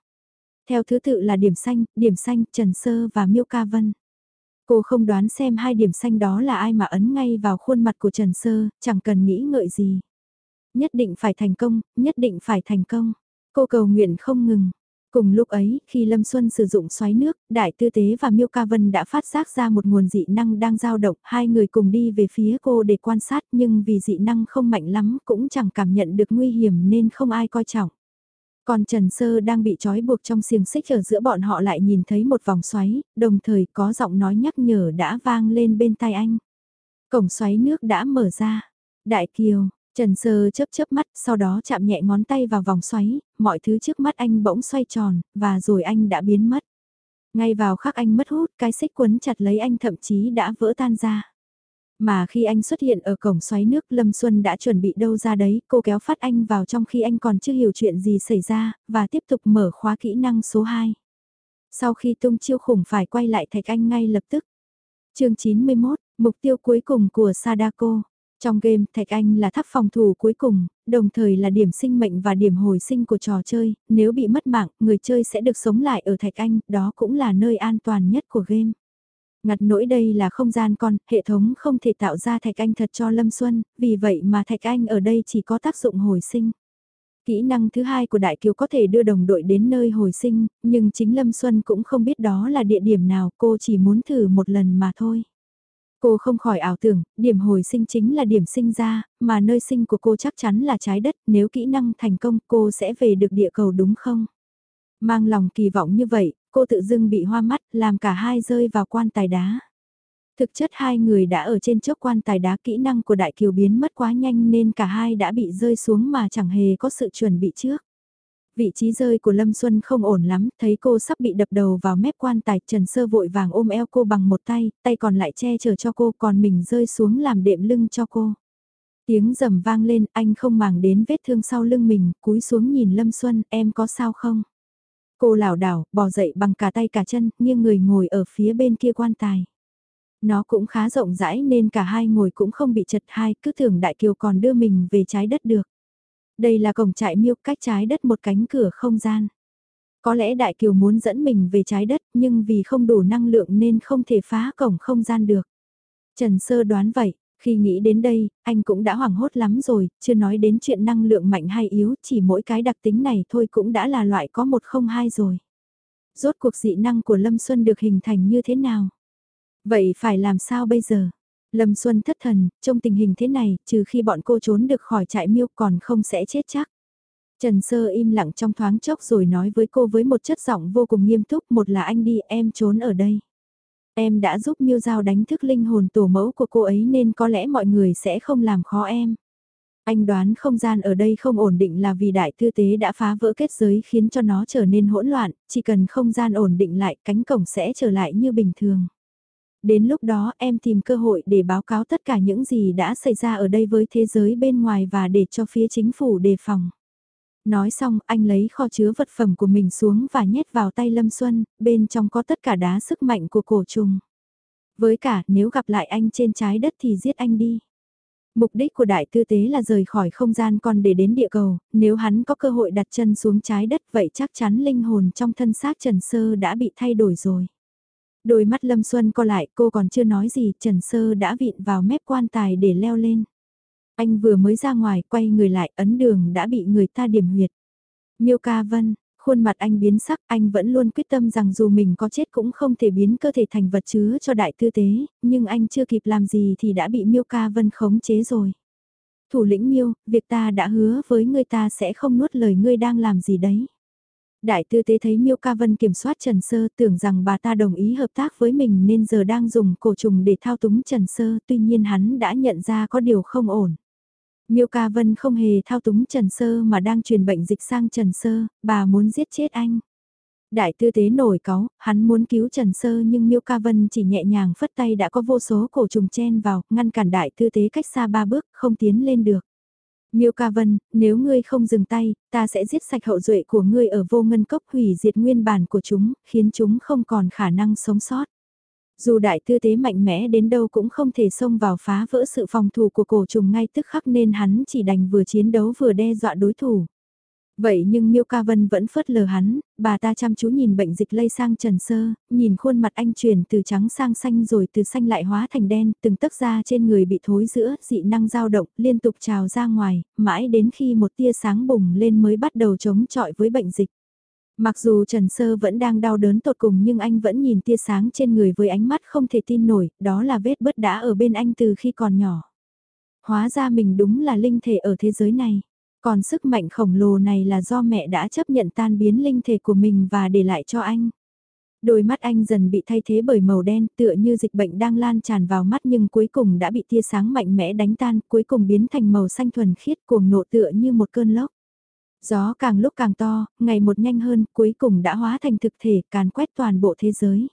Theo thứ tự là điểm xanh, điểm xanh, Trần Sơ và Miêu Ca Vân. Cô không đoán xem hai điểm xanh đó là ai mà ấn ngay vào khuôn mặt của Trần Sơ, chẳng cần nghĩ ngợi gì. Nhất định phải thành công, nhất định phải thành công. Cô cầu nguyện không ngừng. Cùng lúc ấy, khi Lâm Xuân sử dụng xoáy nước, Đại Tư Tế và Miêu Ca Vân đã phát giác ra một nguồn dị năng đang dao động, hai người cùng đi về phía cô để quan sát nhưng vì dị năng không mạnh lắm cũng chẳng cảm nhận được nguy hiểm nên không ai coi trọng. Còn Trần Sơ đang bị trói buộc trong xiềng xích ở giữa bọn họ lại nhìn thấy một vòng xoáy, đồng thời có giọng nói nhắc nhở đã vang lên bên tai anh. Cổng xoáy nước đã mở ra. Đại Kiều, Trần Sơ chớp chớp mắt, sau đó chạm nhẹ ngón tay vào vòng xoáy, mọi thứ trước mắt anh bỗng xoay tròn, và rồi anh đã biến mất. Ngay vào khắc anh mất hút, cái xích quấn chặt lấy anh thậm chí đã vỡ tan ra. Mà khi anh xuất hiện ở cổng xoáy nước Lâm Xuân đã chuẩn bị đâu ra đấy, cô kéo phát anh vào trong khi anh còn chưa hiểu chuyện gì xảy ra, và tiếp tục mở khóa kỹ năng số 2. Sau khi tung chiêu khủng phải quay lại thạch anh ngay lập tức. chương 91, mục tiêu cuối cùng của Sadako. Trong game, Thạch Anh là tháp phòng thủ cuối cùng, đồng thời là điểm sinh mệnh và điểm hồi sinh của trò chơi, nếu bị mất mạng, người chơi sẽ được sống lại ở Thạch Anh, đó cũng là nơi an toàn nhất của game. Ngặt nỗi đây là không gian con, hệ thống không thể tạo ra Thạch Anh thật cho Lâm Xuân, vì vậy mà Thạch Anh ở đây chỉ có tác dụng hồi sinh. Kỹ năng thứ hai của Đại Kiều có thể đưa đồng đội đến nơi hồi sinh, nhưng chính Lâm Xuân cũng không biết đó là địa điểm nào, cô chỉ muốn thử một lần mà thôi. Cô không khỏi ảo tưởng, điểm hồi sinh chính là điểm sinh ra, mà nơi sinh của cô chắc chắn là trái đất, nếu kỹ năng thành công cô sẽ về được địa cầu đúng không? Mang lòng kỳ vọng như vậy, cô tự dưng bị hoa mắt, làm cả hai rơi vào quan tài đá. Thực chất hai người đã ở trên chốc quan tài đá kỹ năng của Đại Kiều biến mất quá nhanh nên cả hai đã bị rơi xuống mà chẳng hề có sự chuẩn bị trước. Vị trí rơi của Lâm Xuân không ổn lắm, thấy cô sắp bị đập đầu vào mép quan tài, Trần Sơ vội vàng ôm eo cô bằng một tay, tay còn lại che chở cho cô, còn mình rơi xuống làm đệm lưng cho cô. Tiếng rầm vang lên, anh không màng đến vết thương sau lưng mình, cúi xuống nhìn Lâm Xuân, em có sao không? Cô lảo đảo, bò dậy bằng cả tay cả chân, nghiêng người ngồi ở phía bên kia quan tài. Nó cũng khá rộng rãi nên cả hai ngồi cũng không bị chật hai, cứ tưởng Đại Kiều còn đưa mình về trái đất được. Đây là cổng trại miêu cách trái đất một cánh cửa không gian. Có lẽ Đại Kiều muốn dẫn mình về trái đất nhưng vì không đủ năng lượng nên không thể phá cổng không gian được. Trần Sơ đoán vậy, khi nghĩ đến đây, anh cũng đã hoảng hốt lắm rồi, chưa nói đến chuyện năng lượng mạnh hay yếu, chỉ mỗi cái đặc tính này thôi cũng đã là loại có một không hai rồi. Rốt cuộc dị năng của Lâm Xuân được hình thành như thế nào? Vậy phải làm sao bây giờ? Lâm Xuân thất thần, trong tình hình thế này, trừ khi bọn cô trốn được khỏi trại miêu còn không sẽ chết chắc. Trần Sơ im lặng trong thoáng chốc rồi nói với cô với một chất giọng vô cùng nghiêm túc, một là anh đi, em trốn ở đây. Em đã giúp miêu giao đánh thức linh hồn tổ mẫu của cô ấy nên có lẽ mọi người sẽ không làm khó em. Anh đoán không gian ở đây không ổn định là vì đại tư tế đã phá vỡ kết giới khiến cho nó trở nên hỗn loạn, chỉ cần không gian ổn định lại cánh cổng sẽ trở lại như bình thường. Đến lúc đó em tìm cơ hội để báo cáo tất cả những gì đã xảy ra ở đây với thế giới bên ngoài và để cho phía chính phủ đề phòng. Nói xong anh lấy kho chứa vật phẩm của mình xuống và nhét vào tay Lâm Xuân, bên trong có tất cả đá sức mạnh của cổ trùng. Với cả nếu gặp lại anh trên trái đất thì giết anh đi. Mục đích của đại tư tế là rời khỏi không gian còn để đến địa cầu, nếu hắn có cơ hội đặt chân xuống trái đất vậy chắc chắn linh hồn trong thân xác Trần Sơ đã bị thay đổi rồi. Đôi mắt Lâm Xuân co lại cô còn chưa nói gì Trần Sơ đã vịn vào mép quan tài để leo lên. Anh vừa mới ra ngoài quay người lại ấn đường đã bị người ta điểm huyệt. Miêu ca vân, Khuôn mặt anh biến sắc, anh vẫn luôn quyết tâm rằng dù mình có chết cũng không thể biến cơ thể thành vật chứa cho đại tư tế, nhưng anh chưa kịp làm gì thì đã bị Miêu Ca Vân khống chế rồi. Thủ lĩnh Miêu, việc ta đã hứa với ngươi ta sẽ không nuốt lời ngươi đang làm gì đấy. Đại tư tế thấy Miêu Ca Vân kiểm soát Trần Sơ tưởng rằng bà ta đồng ý hợp tác với mình nên giờ đang dùng cổ trùng để thao túng Trần Sơ, tuy nhiên hắn đã nhận ra có điều không ổn. Miêu Ca Vân không hề thao túng Trần Sơ mà đang truyền bệnh dịch sang Trần Sơ, bà muốn giết chết anh. Đại tư tế nổi cáu, hắn muốn cứu Trần Sơ nhưng Miêu Ca Vân chỉ nhẹ nhàng phất tay đã có vô số cổ trùng chen vào, ngăn cản đại tư tế cách xa ba bước, không tiến lên được. Miêu Ca Vân, nếu ngươi không dừng tay, ta sẽ giết sạch hậu duệ của ngươi ở vô ngân cốc hủy diệt nguyên bản của chúng, khiến chúng không còn khả năng sống sót. Dù đại tư tế mạnh mẽ đến đâu cũng không thể xông vào phá vỡ sự phòng thủ của cổ trùng ngay tức khắc nên hắn chỉ đành vừa chiến đấu vừa đe dọa đối thủ. Vậy nhưng Miêu Ca Vân vẫn phớt lờ hắn, bà ta chăm chú nhìn bệnh dịch lây sang Trần Sơ, nhìn khuôn mặt anh chuyển từ trắng sang xanh rồi từ xanh lại hóa thành đen, từng tấc da trên người bị thối giữa, dị năng dao động, liên tục trào ra ngoài, mãi đến khi một tia sáng bùng lên mới bắt đầu chống chọi với bệnh dịch. Mặc dù Trần Sơ vẫn đang đau đớn tột cùng nhưng anh vẫn nhìn tia sáng trên người với ánh mắt không thể tin nổi, đó là vết bớt đã ở bên anh từ khi còn nhỏ. Hóa ra mình đúng là linh thể ở thế giới này. Còn sức mạnh khổng lồ này là do mẹ đã chấp nhận tan biến linh thể của mình và để lại cho anh. Đôi mắt anh dần bị thay thế bởi màu đen tựa như dịch bệnh đang lan tràn vào mắt nhưng cuối cùng đã bị tia sáng mạnh mẽ đánh tan, cuối cùng biến thành màu xanh thuần khiết cuồng nộ tựa như một cơn lốc. Gió càng lúc càng to, ngày một nhanh hơn, cuối cùng đã hóa thành thực thể càn quét toàn bộ thế giới.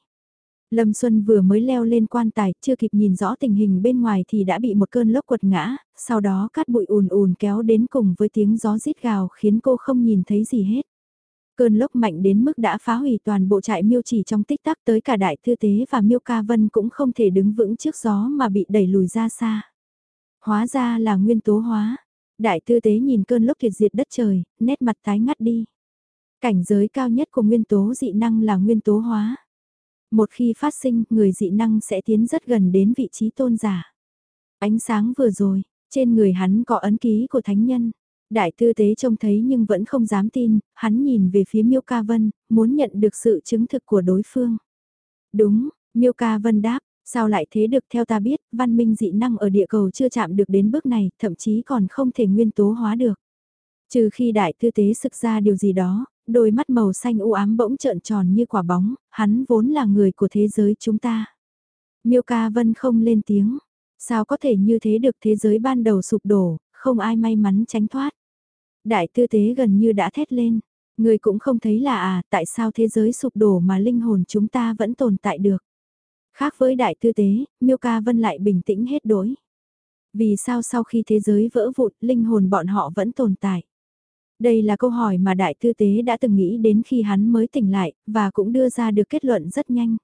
Lâm Xuân vừa mới leo lên quan tài, chưa kịp nhìn rõ tình hình bên ngoài thì đã bị một cơn lốc quật ngã, sau đó cát bụi ùn ùn kéo đến cùng với tiếng gió rít gào khiến cô không nhìn thấy gì hết. Cơn lốc mạnh đến mức đã phá hủy toàn bộ trại miêu chỉ trong tích tắc tới cả đại thư tế và miêu ca vân cũng không thể đứng vững trước gió mà bị đẩy lùi ra xa. Hóa ra là nguyên tố hóa. Đại tư tế nhìn cơn lốc thiệt diệt đất trời, nét mặt tái ngắt đi. Cảnh giới cao nhất của nguyên tố dị năng là nguyên tố hóa. Một khi phát sinh, người dị năng sẽ tiến rất gần đến vị trí tôn giả. Ánh sáng vừa rồi, trên người hắn có ấn ký của thánh nhân. Đại tư tế trông thấy nhưng vẫn không dám tin, hắn nhìn về phía Miêu Ca Vân, muốn nhận được sự chứng thực của đối phương. Đúng, Miêu Ca Vân đáp, sao lại thế được theo ta biết, văn minh dị năng ở địa cầu chưa chạm được đến bước này, thậm chí còn không thể nguyên tố hóa được. Trừ khi đại tư tế sực ra điều gì đó, đôi mắt màu xanh u ám bỗng trợn tròn như quả bóng, hắn vốn là người của thế giới chúng ta. Miêu Ca Vân không lên tiếng, sao có thể như thế được thế giới ban đầu sụp đổ, không ai may mắn tránh thoát. Đại tư tế gần như đã thét lên, người cũng không thấy là à, tại sao thế giới sụp đổ mà linh hồn chúng ta vẫn tồn tại được. Khác với đại tư tế, Miêu Ca Vân lại bình tĩnh hết đối. Vì sao sau khi thế giới vỡ vụn, linh hồn bọn họ vẫn tồn tại? Đây là câu hỏi mà đại tư tế đã từng nghĩ đến khi hắn mới tỉnh lại, và cũng đưa ra được kết luận rất nhanh.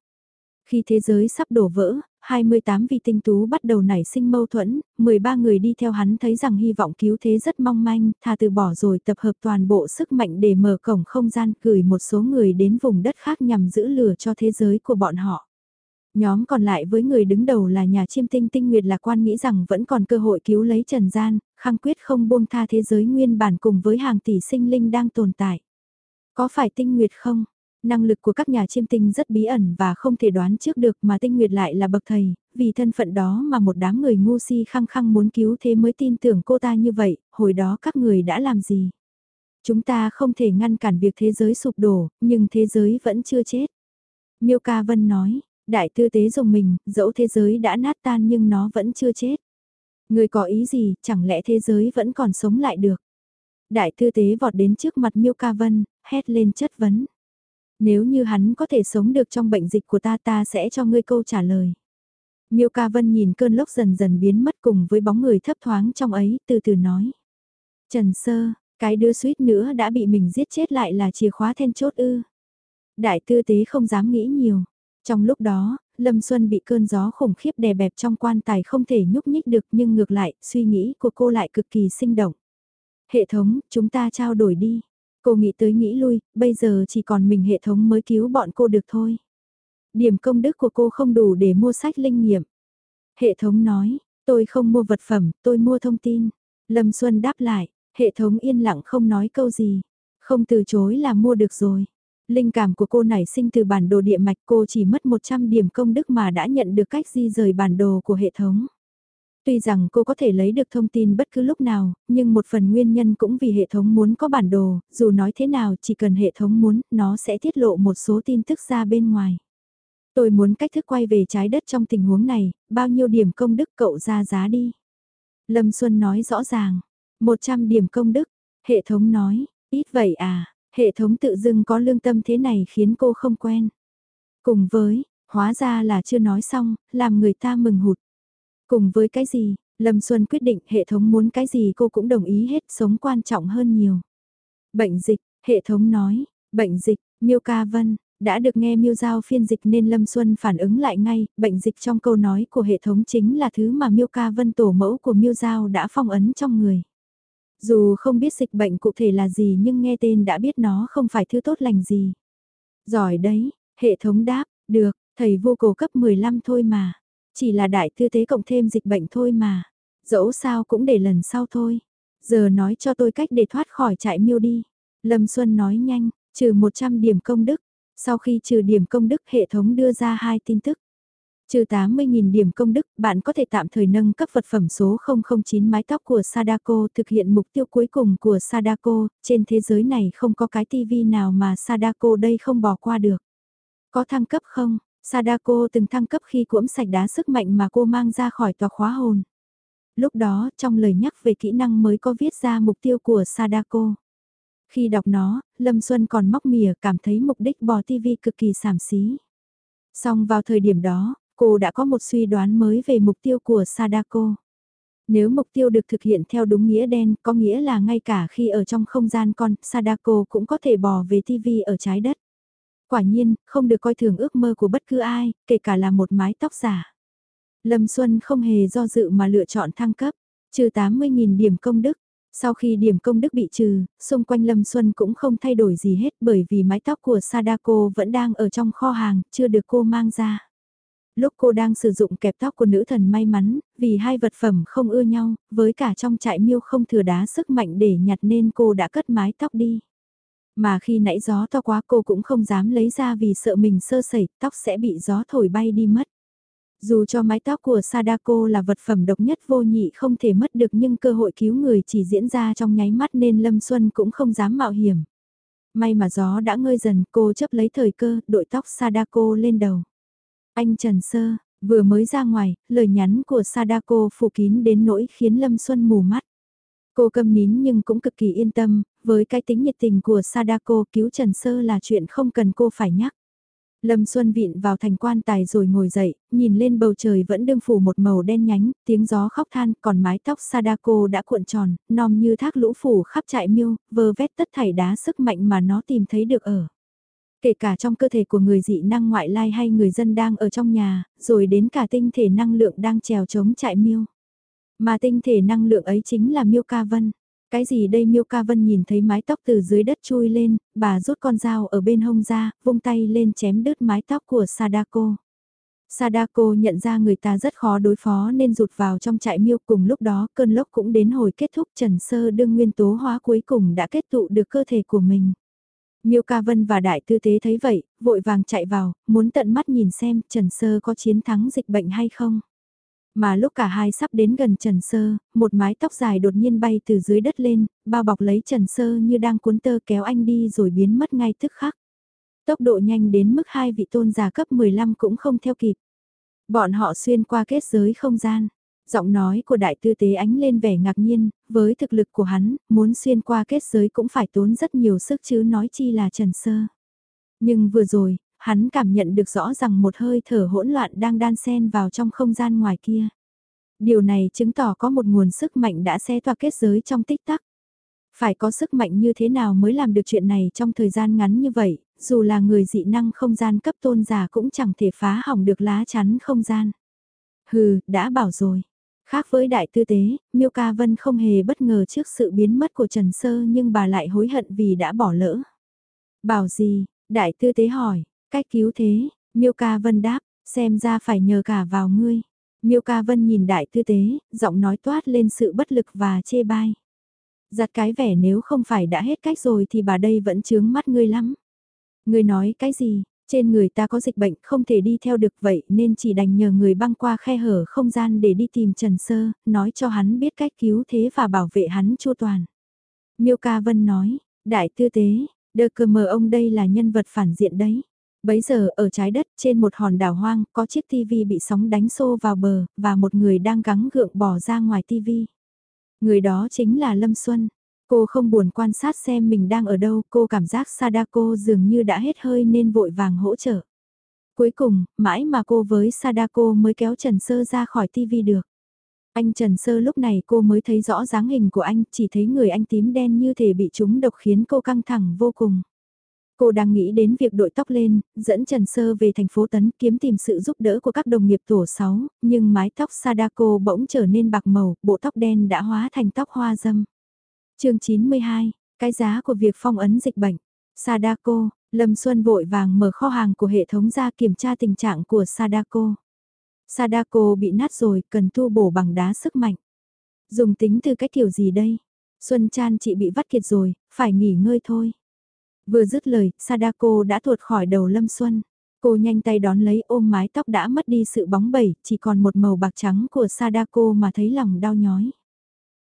Khi thế giới sắp đổ vỡ, 28 vị tinh tú bắt đầu nảy sinh mâu thuẫn, 13 người đi theo hắn thấy rằng hy vọng cứu thế rất mong manh, thà từ bỏ rồi tập hợp toàn bộ sức mạnh để mở cổng không gian gửi một số người đến vùng đất khác nhằm giữ lửa cho thế giới của bọn họ. Nhóm còn lại với người đứng đầu là nhà chiêm tinh tinh nguyệt lạc quan nghĩ rằng vẫn còn cơ hội cứu lấy Trần Gian, khăng quyết không buông tha thế giới nguyên bản cùng với hàng tỷ sinh linh đang tồn tại. Có phải tinh nguyệt không? Năng lực của các nhà chiêm tinh rất bí ẩn và không thể đoán trước được mà tinh nguyệt lại là bậc thầy, vì thân phận đó mà một đám người ngu si khăng khăng muốn cứu thế mới tin tưởng cô ta như vậy, hồi đó các người đã làm gì? Chúng ta không thể ngăn cản việc thế giới sụp đổ, nhưng thế giới vẫn chưa chết. Miêu Ca Vân nói, đại tư tế dùng mình, dẫu thế giới đã nát tan nhưng nó vẫn chưa chết. Người có ý gì, chẳng lẽ thế giới vẫn còn sống lại được? Đại tư tế vọt đến trước mặt Miêu Ca Vân, hét lên chất vấn. Nếu như hắn có thể sống được trong bệnh dịch của ta ta sẽ cho ngươi câu trả lời. Miêu Ca Vân nhìn cơn lốc dần dần biến mất cùng với bóng người thấp thoáng trong ấy, từ từ nói. Trần Sơ, cái đứa suýt nữa đã bị mình giết chết lại là chìa khóa then chốt ư. Đại tư tế không dám nghĩ nhiều. Trong lúc đó, Lâm Xuân bị cơn gió khủng khiếp đè bẹp trong quan tài không thể nhúc nhích được nhưng ngược lại, suy nghĩ của cô lại cực kỳ sinh động. Hệ thống, chúng ta trao đổi đi. Cô nghĩ tới nghĩ lui, bây giờ chỉ còn mình hệ thống mới cứu bọn cô được thôi. Điểm công đức của cô không đủ để mua sách linh nghiệm. Hệ thống nói, tôi không mua vật phẩm, tôi mua thông tin. Lâm Xuân đáp lại, hệ thống yên lặng không nói câu gì. Không từ chối là mua được rồi. Linh cảm của cô nảy sinh từ bản đồ địa mạch cô chỉ mất 100 điểm công đức mà đã nhận được cách di rời bản đồ của hệ thống. Tuy rằng cô có thể lấy được thông tin bất cứ lúc nào, nhưng một phần nguyên nhân cũng vì hệ thống muốn có bản đồ, dù nói thế nào chỉ cần hệ thống muốn, nó sẽ tiết lộ một số tin tức ra bên ngoài. Tôi muốn cách thức quay về trái đất trong tình huống này, bao nhiêu điểm công đức cậu ra giá đi. Lâm Xuân nói rõ ràng, 100 điểm công đức, hệ thống nói, ít vậy à, hệ thống tự dưng có lương tâm thế này khiến cô không quen. Cùng với, hóa ra là chưa nói xong, làm người ta mừng hụt. Cùng với cái gì, Lâm Xuân quyết định hệ thống muốn cái gì cô cũng đồng ý hết sống quan trọng hơn nhiều. Bệnh dịch, hệ thống nói, bệnh dịch, Miêu Ca Vân, đã được nghe Miêu Giao phiên dịch nên Lâm Xuân phản ứng lại ngay, bệnh dịch trong câu nói của hệ thống chính là thứ mà Miêu Ca Vân tổ mẫu của Miêu Giao đã phong ấn trong người. Dù không biết dịch bệnh cụ thể là gì nhưng nghe tên đã biết nó không phải thứ tốt lành gì. Giỏi đấy, hệ thống đáp, được, thầy vô cổ cấp 15 thôi mà. Chỉ là đại tư tế cộng thêm dịch bệnh thôi mà. Dẫu sao cũng để lần sau thôi. Giờ nói cho tôi cách để thoát khỏi trại miêu đi. Lâm Xuân nói nhanh, trừ 100 điểm công đức. Sau khi trừ điểm công đức hệ thống đưa ra hai tin tức. Trừ 80.000 điểm công đức, bạn có thể tạm thời nâng cấp vật phẩm số 009 mái tóc của Sadako thực hiện mục tiêu cuối cùng của Sadako, trên thế giới này không có cái tivi nào mà Sadako đây không bỏ qua được. Có thăng cấp không? Sadako từng thăng cấp khi cuỗm sạch đá sức mạnh mà cô mang ra khỏi tòa khóa hồn. Lúc đó, trong lời nhắc về kỹ năng mới có viết ra mục tiêu của Sadako. Khi đọc nó, Lâm Xuân còn móc mỉa cảm thấy mục đích bỏ TV cực kỳ sảm xí. Song vào thời điểm đó, cô đã có một suy đoán mới về mục tiêu của Sadako. Nếu mục tiêu được thực hiện theo đúng nghĩa đen, có nghĩa là ngay cả khi ở trong không gian con, Sadako cũng có thể bò về TV ở trái đất. Quả nhiên, không được coi thường ước mơ của bất cứ ai, kể cả là một mái tóc giả. Lâm Xuân không hề do dự mà lựa chọn thăng cấp, trừ 80.000 điểm công đức. Sau khi điểm công đức bị trừ, xung quanh Lâm Xuân cũng không thay đổi gì hết bởi vì mái tóc của Sadako vẫn đang ở trong kho hàng, chưa được cô mang ra. Lúc cô đang sử dụng kẹp tóc của nữ thần may mắn, vì hai vật phẩm không ưa nhau, với cả trong trại miêu không thừa đá sức mạnh để nhặt nên cô đã cất mái tóc đi. Mà khi nãy gió to quá cô cũng không dám lấy ra vì sợ mình sơ sẩy, tóc sẽ bị gió thổi bay đi mất. Dù cho mái tóc của Sadako là vật phẩm độc nhất vô nhị không thể mất được nhưng cơ hội cứu người chỉ diễn ra trong nháy mắt nên Lâm Xuân cũng không dám mạo hiểm. May mà gió đã ngơi dần cô chấp lấy thời cơ đội tóc Sadako lên đầu. Anh Trần Sơ, vừa mới ra ngoài, lời nhắn của Sadako phủ kín đến nỗi khiến Lâm Xuân mù mắt. Cô câm nín nhưng cũng cực kỳ yên tâm, với cái tính nhiệt tình của Sadako cứu Trần Sơ là chuyện không cần cô phải nhắc. Lâm Xuân vịn vào thành quan tài rồi ngồi dậy, nhìn lên bầu trời vẫn đương phủ một màu đen nhánh, tiếng gió khóc than, còn mái tóc Sadako đã cuộn tròn, nòm như thác lũ phủ khắp trại miêu, vơ vét tất thảy đá sức mạnh mà nó tìm thấy được ở. Kể cả trong cơ thể của người dị năng ngoại lai hay người dân đang ở trong nhà, rồi đến cả tinh thể năng lượng đang trèo chống trại miêu. Mà tinh thể năng lượng ấy chính là miêu ca vân. Cái gì đây Miêu Ca Vân nhìn thấy mái tóc từ dưới đất chui lên, bà rút con dao ở bên hông ra, vung tay lên chém đứt mái tóc của Sadako. Sadako nhận ra người ta rất khó đối phó nên rụt vào trong trại miêu cùng lúc đó cơn lốc cũng đến hồi kết thúc Trần Sơ đương nguyên tố hóa cuối cùng đã kết tụ được cơ thể của mình. Miêu Ca Vân và Đại Tư Tế thấy vậy, vội vàng chạy vào, muốn tận mắt nhìn xem Trần Sơ có chiến thắng dịch bệnh hay không. Mà lúc cả hai sắp đến gần Trần Sơ, một mái tóc dài đột nhiên bay từ dưới đất lên, bao bọc lấy Trần Sơ như đang cuốn tơ kéo anh đi rồi biến mất ngay tức khắc. Tốc độ nhanh đến mức hai vị tôn giả cấp 15 cũng không theo kịp. Bọn họ xuyên qua kết giới không gian. Giọng nói của đại tư tế ánh lên vẻ ngạc nhiên, với thực lực của hắn, muốn xuyên qua kết giới cũng phải tốn rất nhiều sức chứ nói chi là Trần Sơ. Nhưng vừa rồi, hắn cảm nhận được rõ rằng một hơi thở hỗn loạn đang đan xen vào trong không gian ngoài kia. Điều này chứng tỏ có một nguồn sức mạnh đã xé toa kết giới trong tích tắc. Phải có sức mạnh như thế nào mới làm được chuyện này trong thời gian ngắn như vậy, dù là người dị năng không gian cấp tôn giả cũng chẳng thể phá hỏng được lá chắn không gian. Hừ, đã bảo rồi. Khác với đại tư tế, Miêu Ca Vân không hề bất ngờ trước sự biến mất của Trần Sơ nhưng bà lại hối hận vì đã bỏ lỡ. Bảo gì, đại tư tế hỏi, Cách cứu thế, Miêu Ca Vân đáp, xem ra phải nhờ cả vào ngươi. Miêu Ca Vân nhìn đại tư tế, giọng nói toát lên sự bất lực và chê bai. Giặt cái vẻ nếu không phải đã hết cách rồi thì bà đây vẫn chướng mắt ngươi lắm. Ngươi nói cái gì, trên người ta có dịch bệnh không thể đi theo được vậy nên chỉ đành nhờ người băng qua khe hở không gian để đi tìm Trần Sơ, nói cho hắn biết cách cứu thế và bảo vệ hắn chu toàn. Miêu Ca Vân nói, đại tư tế, đờ cờ mờ ông đây là nhân vật phản diện đấy. Bấy giờ ở trái đất trên một hòn đảo hoang có chiếc tivi bị sóng đánh xô vào bờ và một người đang gắng gượng bỏ ra ngoài tivi. Người đó chính là Lâm Xuân. Cô không buồn quan sát xem mình đang ở đâu, cô cảm giác Sadako dường như đã hết hơi nên vội vàng hỗ trợ. Cuối cùng, mãi mà cô với Sadako mới kéo Trần Sơ ra khỏi tivi được. Anh Trần Sơ lúc này cô mới thấy rõ dáng hình của anh, chỉ thấy người anh tím đen như thể bị trúng độc khiến cô căng thẳng vô cùng. Cô đang nghĩ đến việc đội tóc lên, dẫn Trần Sơ về thành phố Tấn kiếm tìm sự giúp đỡ của các đồng nghiệp tổ 6, nhưng mái tóc Sadako bỗng trở nên bạc màu, bộ tóc đen đã hóa thành tóc hoa dâm chương 92, cái giá của việc phong ấn dịch bệnh. Sadako, Lâm Xuân vội vàng mở kho hàng của hệ thống ra kiểm tra tình trạng của Sadako. Sadako bị nát rồi, cần tu bổ bằng đá sức mạnh. Dùng tính từ cách kiểu gì đây? Xuân Chan chị bị vắt kiệt rồi, phải nghỉ ngơi thôi. Vừa dứt lời, Sadako đã tuột khỏi đầu Lâm Xuân. Cô nhanh tay đón lấy ôm mái tóc đã mất đi sự bóng bẩy, chỉ còn một màu bạc trắng của Sadako mà thấy lòng đau nhói.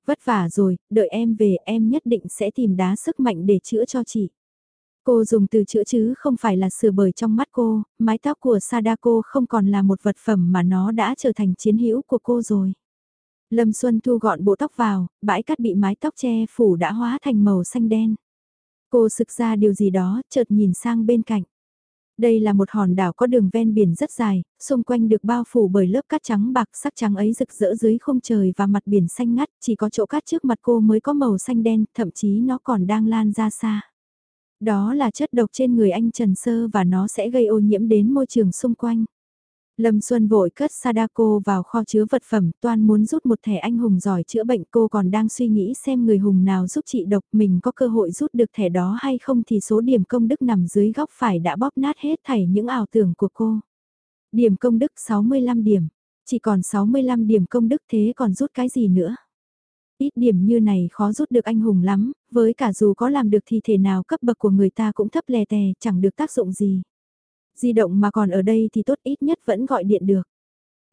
Vất vả rồi, đợi em về em nhất định sẽ tìm đá sức mạnh để chữa cho chị. Cô dùng từ chữa chứ không phải là sửa bởi trong mắt cô, mái tóc của Sadako không còn là một vật phẩm mà nó đã trở thành chiến hữu của cô rồi. Lâm Xuân thu gọn bộ tóc vào, bãi cắt bị mái tóc che phủ đã hóa thành màu xanh đen. Cô sực ra điều gì đó, chợt nhìn sang bên cạnh. Đây là một hòn đảo có đường ven biển rất dài, xung quanh được bao phủ bởi lớp cát trắng bạc sắc trắng ấy rực rỡ dưới không trời và mặt biển xanh ngắt, chỉ có chỗ cát trước mặt cô mới có màu xanh đen, thậm chí nó còn đang lan ra xa. Đó là chất độc trên người anh Trần Sơ và nó sẽ gây ô nhiễm đến môi trường xung quanh. Lâm Xuân vội cất Sadako vào kho chứa vật phẩm, toan muốn rút một thẻ anh hùng giỏi chữa bệnh cô còn đang suy nghĩ xem người hùng nào giúp chị độc mình có cơ hội rút được thẻ đó hay không thì số điểm công đức nằm dưới góc phải đã bóp nát hết thảy những ảo tưởng của cô. Điểm công đức 65 điểm, chỉ còn 65 điểm công đức thế còn rút cái gì nữa. Ít điểm như này khó rút được anh hùng lắm, với cả dù có làm được thì thể nào cấp bậc của người ta cũng thấp lè tè, chẳng được tác dụng gì. Di động mà còn ở đây thì tốt ít nhất vẫn gọi điện được.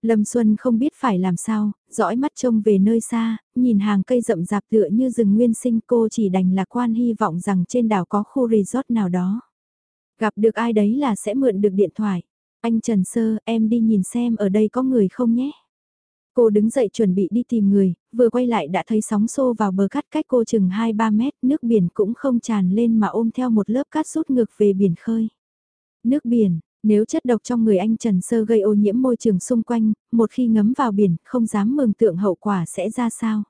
Lâm Xuân không biết phải làm sao, dõi mắt trông về nơi xa, nhìn hàng cây rậm rạp tựa như rừng nguyên sinh cô chỉ đành lạc quan hy vọng rằng trên đảo có khu resort nào đó. Gặp được ai đấy là sẽ mượn được điện thoại. Anh Trần Sơ, em đi nhìn xem ở đây có người không nhé. Cô đứng dậy chuẩn bị đi tìm người, vừa quay lại đã thấy sóng xô vào bờ cát cách cô chừng 2-3 mét, nước biển cũng không tràn lên mà ôm theo một lớp cát rút ngược về biển khơi. Nước biển, nếu chất độc trong người anh Trần Sơ gây ô nhiễm môi trường xung quanh, một khi ngấm vào biển, không dám mường tượng hậu quả sẽ ra sao.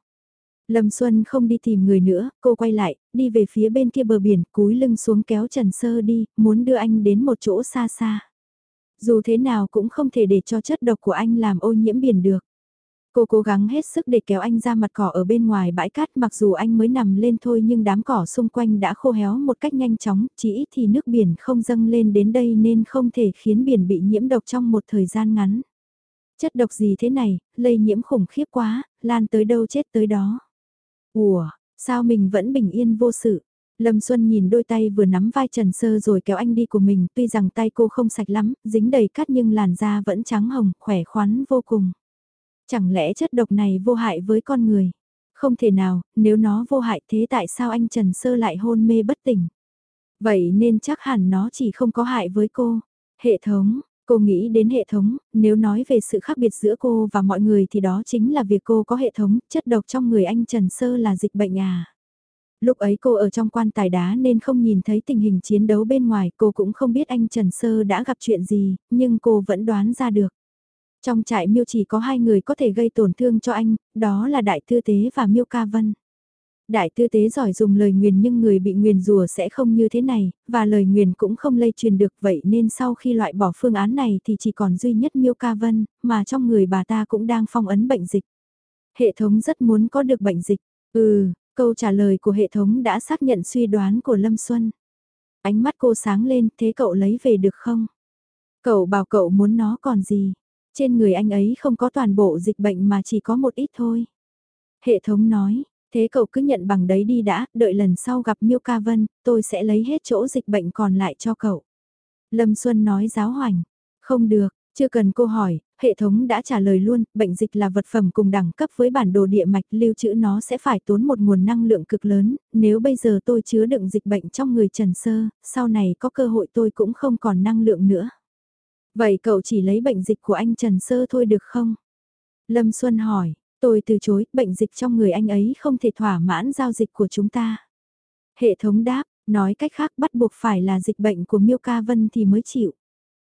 Lâm Xuân không đi tìm người nữa, cô quay lại, đi về phía bên kia bờ biển, cúi lưng xuống kéo Trần Sơ đi, muốn đưa anh đến một chỗ xa xa. Dù thế nào cũng không thể để cho chất độc của anh làm ô nhiễm biển được. Cô cố gắng hết sức để kéo anh ra mặt cỏ ở bên ngoài bãi cát mặc dù anh mới nằm lên thôi nhưng đám cỏ xung quanh đã khô héo một cách nhanh chóng, chỉ ít thì nước biển không dâng lên đến đây nên không thể khiến biển bị nhiễm độc trong một thời gian ngắn. Chất độc gì thế này, lây nhiễm khủng khiếp quá, lan tới đâu chết tới đó. Ủa, sao mình vẫn bình yên vô sự? Lâm Xuân nhìn đôi tay vừa nắm vai Trần Sơ rồi kéo anh đi của mình, tuy rằng tay cô không sạch lắm, dính đầy cát nhưng làn da vẫn trắng hồng, khỏe khoắn vô cùng. Chẳng lẽ chất độc này vô hại với con người? Không thể nào, nếu nó vô hại thế tại sao anh Trần Sơ lại hôn mê bất tỉnh? Vậy nên chắc hẳn nó chỉ không có hại với cô. Hệ thống, cô nghĩ đến hệ thống, nếu nói về sự khác biệt giữa cô và mọi người thì đó chính là việc cô có hệ thống, chất độc trong người anh Trần Sơ là dịch bệnh à. Lúc ấy cô ở trong quan tài đá nên không nhìn thấy tình hình chiến đấu bên ngoài, cô cũng không biết anh Trần Sơ đã gặp chuyện gì, nhưng cô vẫn đoán ra được. Trong trại miêu chỉ có hai người có thể gây tổn thương cho anh, đó là Đại Tư Tế và Miêu Ca Vân. Đại Tư Tế giỏi dùng lời nguyền nhưng người bị nguyền rùa sẽ không như thế này, và lời nguyền cũng không lây truyền được vậy nên sau khi loại bỏ phương án này thì chỉ còn duy nhất Miêu Ca Vân, mà trong người bà ta cũng đang phong ấn bệnh dịch. Hệ thống rất muốn có được bệnh dịch. Ừ, câu trả lời của hệ thống đã xác nhận suy đoán của Lâm Xuân. Ánh mắt cô sáng lên, thế cậu lấy về được không? Cậu bảo cậu muốn nó còn gì? Trên người anh ấy không có toàn bộ dịch bệnh mà chỉ có một ít thôi. Hệ thống nói, Thế cậu cứ nhận bằng đấy đi đã, đợi lần sau gặp Miêu Ca Vân, tôi sẽ lấy hết chỗ dịch bệnh còn lại cho cậu. Lâm Xuân nói giáo hoành, không được, chưa cần cô hỏi, hệ thống đã trả lời luôn, bệnh dịch là vật phẩm cùng đẳng cấp với bản đồ địa mạch lưu trữ nó sẽ phải tốn một nguồn năng lượng cực lớn, nếu bây giờ tôi chứa đựng dịch bệnh trong người Trần Sơ, sau này có cơ hội tôi cũng không còn năng lượng nữa. Vậy cậu chỉ lấy bệnh dịch của anh Trần Sơ thôi được không? Lâm Xuân hỏi, tôi từ chối, bệnh dịch trong người anh ấy không thể thỏa mãn giao dịch của chúng ta. Hệ thống đáp, nói cách khác bắt buộc phải là dịch bệnh của Miêu Ca Vân thì mới chịu.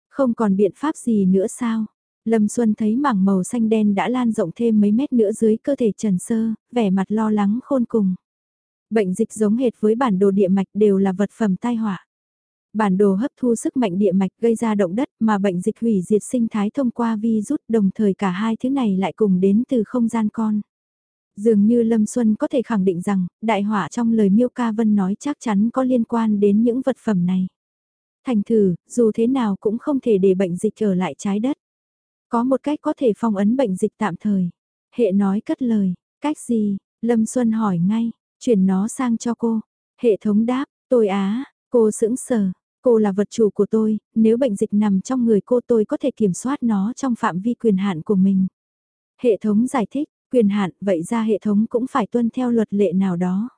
Không còn biện pháp gì nữa sao? Lâm Xuân thấy mảng màu xanh đen đã lan rộng thêm mấy mét nữa dưới cơ thể Trần Sơ, vẻ mặt lo lắng khôn cùng. Bệnh dịch giống hệt với bản đồ địa mạch đều là vật phẩm tai họa. Bản đồ hấp thu sức mạnh địa mạch gây ra động đất mà bệnh dịch hủy diệt sinh thái thông qua vi rút đồng thời cả hai thứ này lại cùng đến từ không gian con. Dường như Lâm Xuân có thể khẳng định rằng, đại họa trong lời Miêu Ca Vân nói chắc chắn có liên quan đến những vật phẩm này. Thành thử, dù thế nào cũng không thể để bệnh dịch trở lại trái đất. Có một cách có thể phong ấn bệnh dịch tạm thời. Hệ nói cất lời, cách gì? Lâm Xuân hỏi ngay, chuyển nó sang cho cô. Hệ thống đáp, tôi á, cô sững sờ, cô là vật chủ của tôi, nếu bệnh dịch nằm trong người cô tôi có thể kiểm soát nó trong phạm vi quyền hạn của mình. Hệ thống giải thích, quyền hạn vậy ra hệ thống cũng phải tuân theo luật lệ nào đó.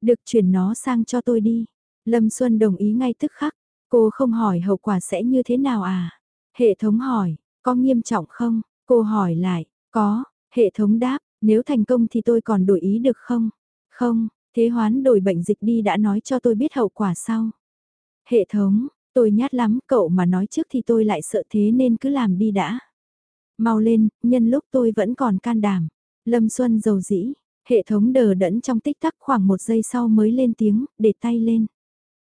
Được chuyển nó sang cho tôi đi. Lâm Xuân đồng ý ngay tức khắc, cô không hỏi hậu quả sẽ như thế nào à? Hệ thống hỏi, có nghiêm trọng không? Cô hỏi lại, có, hệ thống đáp, nếu thành công thì tôi còn đổi ý được không? Không, thế hoán đổi bệnh dịch đi đã nói cho tôi biết hậu quả sau. Hệ thống, tôi nhát lắm, cậu mà nói trước thì tôi lại sợ thế nên cứ làm đi đã. Mau lên, nhân lúc tôi vẫn còn can đảm. Lâm Xuân dầu dĩ, hệ thống đờ đẫn trong tích tắc khoảng một giây sau mới lên tiếng, để tay lên.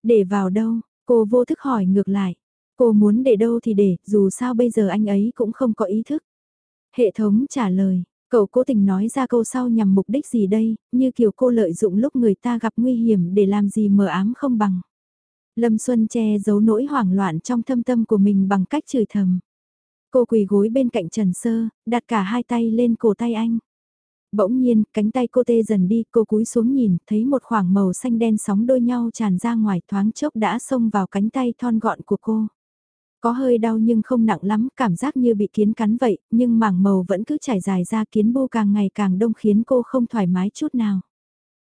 Để vào đâu, cô vô thức hỏi ngược lại. Cô muốn để đâu thì để, dù sao bây giờ anh ấy cũng không có ý thức. Hệ thống trả lời, cậu cố tình nói ra câu sau nhằm mục đích gì đây, như kiểu cô lợi dụng lúc người ta gặp nguy hiểm để làm gì mờ ám không bằng. Lâm Xuân che giấu nỗi hoảng loạn trong thâm tâm của mình bằng cách chửi thầm. Cô quỳ gối bên cạnh Trần Sơ, đặt cả hai tay lên cổ tay anh. Bỗng nhiên, cánh tay cô tê dần đi, cô cúi xuống nhìn, thấy một khoảng màu xanh đen sóng đôi nhau tràn ra ngoài thoáng chốc đã xông vào cánh tay thon gọn của cô. Có hơi đau nhưng không nặng lắm, cảm giác như bị kiến cắn vậy, nhưng mảng màu vẫn cứ trải dài ra kiến bu càng ngày càng đông khiến cô không thoải mái chút nào.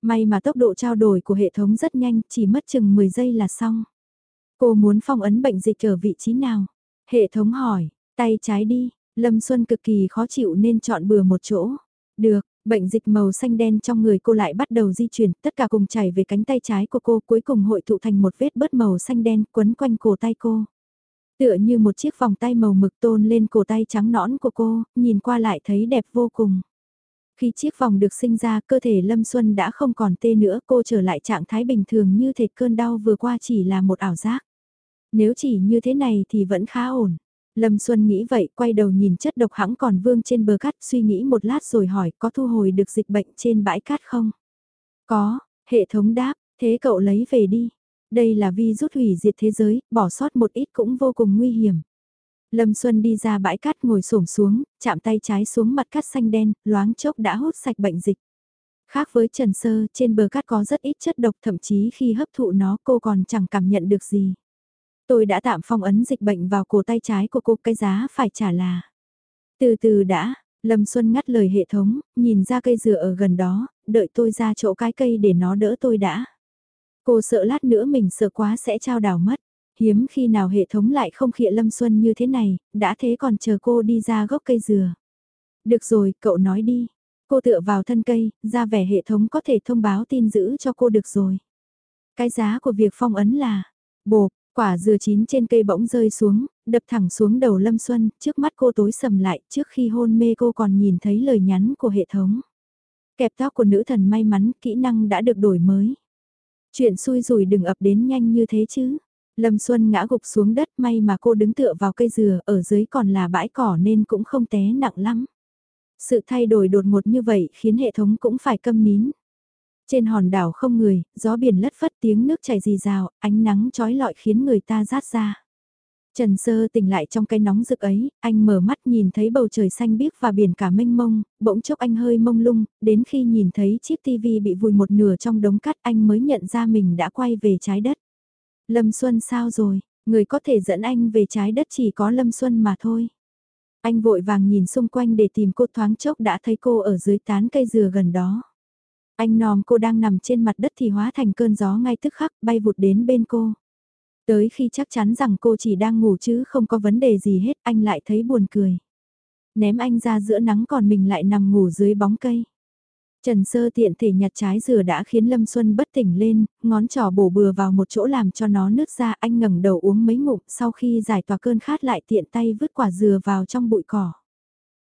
May mà tốc độ trao đổi của hệ thống rất nhanh, chỉ mất chừng 10 giây là xong. Cô muốn phong ấn bệnh dịch ở vị trí nào? Hệ thống hỏi, tay trái đi, Lâm Xuân cực kỳ khó chịu nên chọn bừa một chỗ. Được, bệnh dịch màu xanh đen trong người cô lại bắt đầu di chuyển, tất cả cùng chảy về cánh tay trái của cô cuối cùng hội tụ thành một vết bớt màu xanh đen quấn quanh cổ tay cô. Tựa như một chiếc vòng tay màu mực tôn lên cổ tay trắng nõn của cô, nhìn qua lại thấy đẹp vô cùng. Khi chiếc vòng được sinh ra, cơ thể Lâm Xuân đã không còn tê nữa, cô trở lại trạng thái bình thường như thể cơn đau vừa qua chỉ là một ảo giác. Nếu chỉ như thế này thì vẫn khá ổn. Lâm Xuân nghĩ vậy, quay đầu nhìn chất độc hãng còn vương trên bờ cát, suy nghĩ một lát rồi hỏi có thu hồi được dịch bệnh trên bãi cát không? Có, hệ thống đáp, thế cậu lấy về đi. Đây là vi rút hủy diệt thế giới, bỏ sót một ít cũng vô cùng nguy hiểm. Lâm Xuân đi ra bãi cát ngồi xổm xuống, chạm tay trái xuống mặt cát xanh đen, loáng chốc đã hút sạch bệnh dịch. Khác với Trần Sơ, trên bờ cát có rất ít chất độc thậm chí khi hấp thụ nó cô còn chẳng cảm nhận được gì. Tôi đã tạm phong ấn dịch bệnh vào cổ tay trái của cô, cái giá phải trả là. Từ từ đã, Lâm Xuân ngắt lời hệ thống, nhìn ra cây dừa ở gần đó, đợi tôi ra chỗ cái cây để nó đỡ tôi đã. Cô sợ lát nữa mình sợ quá sẽ trao đảo mất. Hiếm khi nào hệ thống lại không khịa Lâm Xuân như thế này, đã thế còn chờ cô đi ra gốc cây dừa. Được rồi, cậu nói đi. Cô tựa vào thân cây, ra vẻ hệ thống có thể thông báo tin giữ cho cô được rồi. Cái giá của việc phong ấn là, bộp, quả dừa chín trên cây bỗng rơi xuống, đập thẳng xuống đầu Lâm Xuân, trước mắt cô tối sầm lại, trước khi hôn mê cô còn nhìn thấy lời nhắn của hệ thống. Kẹp tóc của nữ thần may mắn, kỹ năng đã được đổi mới. Chuyện xui rủi đừng ập đến nhanh như thế chứ. Lâm Xuân ngã gục xuống đất may mà cô đứng tựa vào cây dừa, ở dưới còn là bãi cỏ nên cũng không té nặng lắm. Sự thay đổi đột ngột như vậy khiến hệ thống cũng phải câm nín. Trên hòn đảo không người, gió biển lất phất tiếng nước chảy rì rào, ánh nắng trói lọi khiến người ta rát ra. Trần Sơ tỉnh lại trong cái nóng rực ấy, anh mở mắt nhìn thấy bầu trời xanh biếc và biển cả mênh mông, bỗng chốc anh hơi mông lung, đến khi nhìn thấy chiếc tivi bị vùi một nửa trong đống cát anh mới nhận ra mình đã quay về trái đất. Lâm Xuân sao rồi, người có thể dẫn anh về trái đất chỉ có Lâm Xuân mà thôi. Anh vội vàng nhìn xung quanh để tìm cô thoáng chốc đã thấy cô ở dưới tán cây dừa gần đó. Anh nòm cô đang nằm trên mặt đất thì hóa thành cơn gió ngay tức khắc bay vụt đến bên cô. Tới khi chắc chắn rằng cô chỉ đang ngủ chứ không có vấn đề gì hết anh lại thấy buồn cười. Ném anh ra giữa nắng còn mình lại nằm ngủ dưới bóng cây. Trần Sơ tiện thể nhặt trái dừa đã khiến Lâm Xuân bất tỉnh lên, ngón trỏ bổ bừa vào một chỗ làm cho nó nứt ra anh ngẩng đầu uống mấy ngụm sau khi giải tỏa cơn khát lại tiện tay vứt quả dừa vào trong bụi cỏ.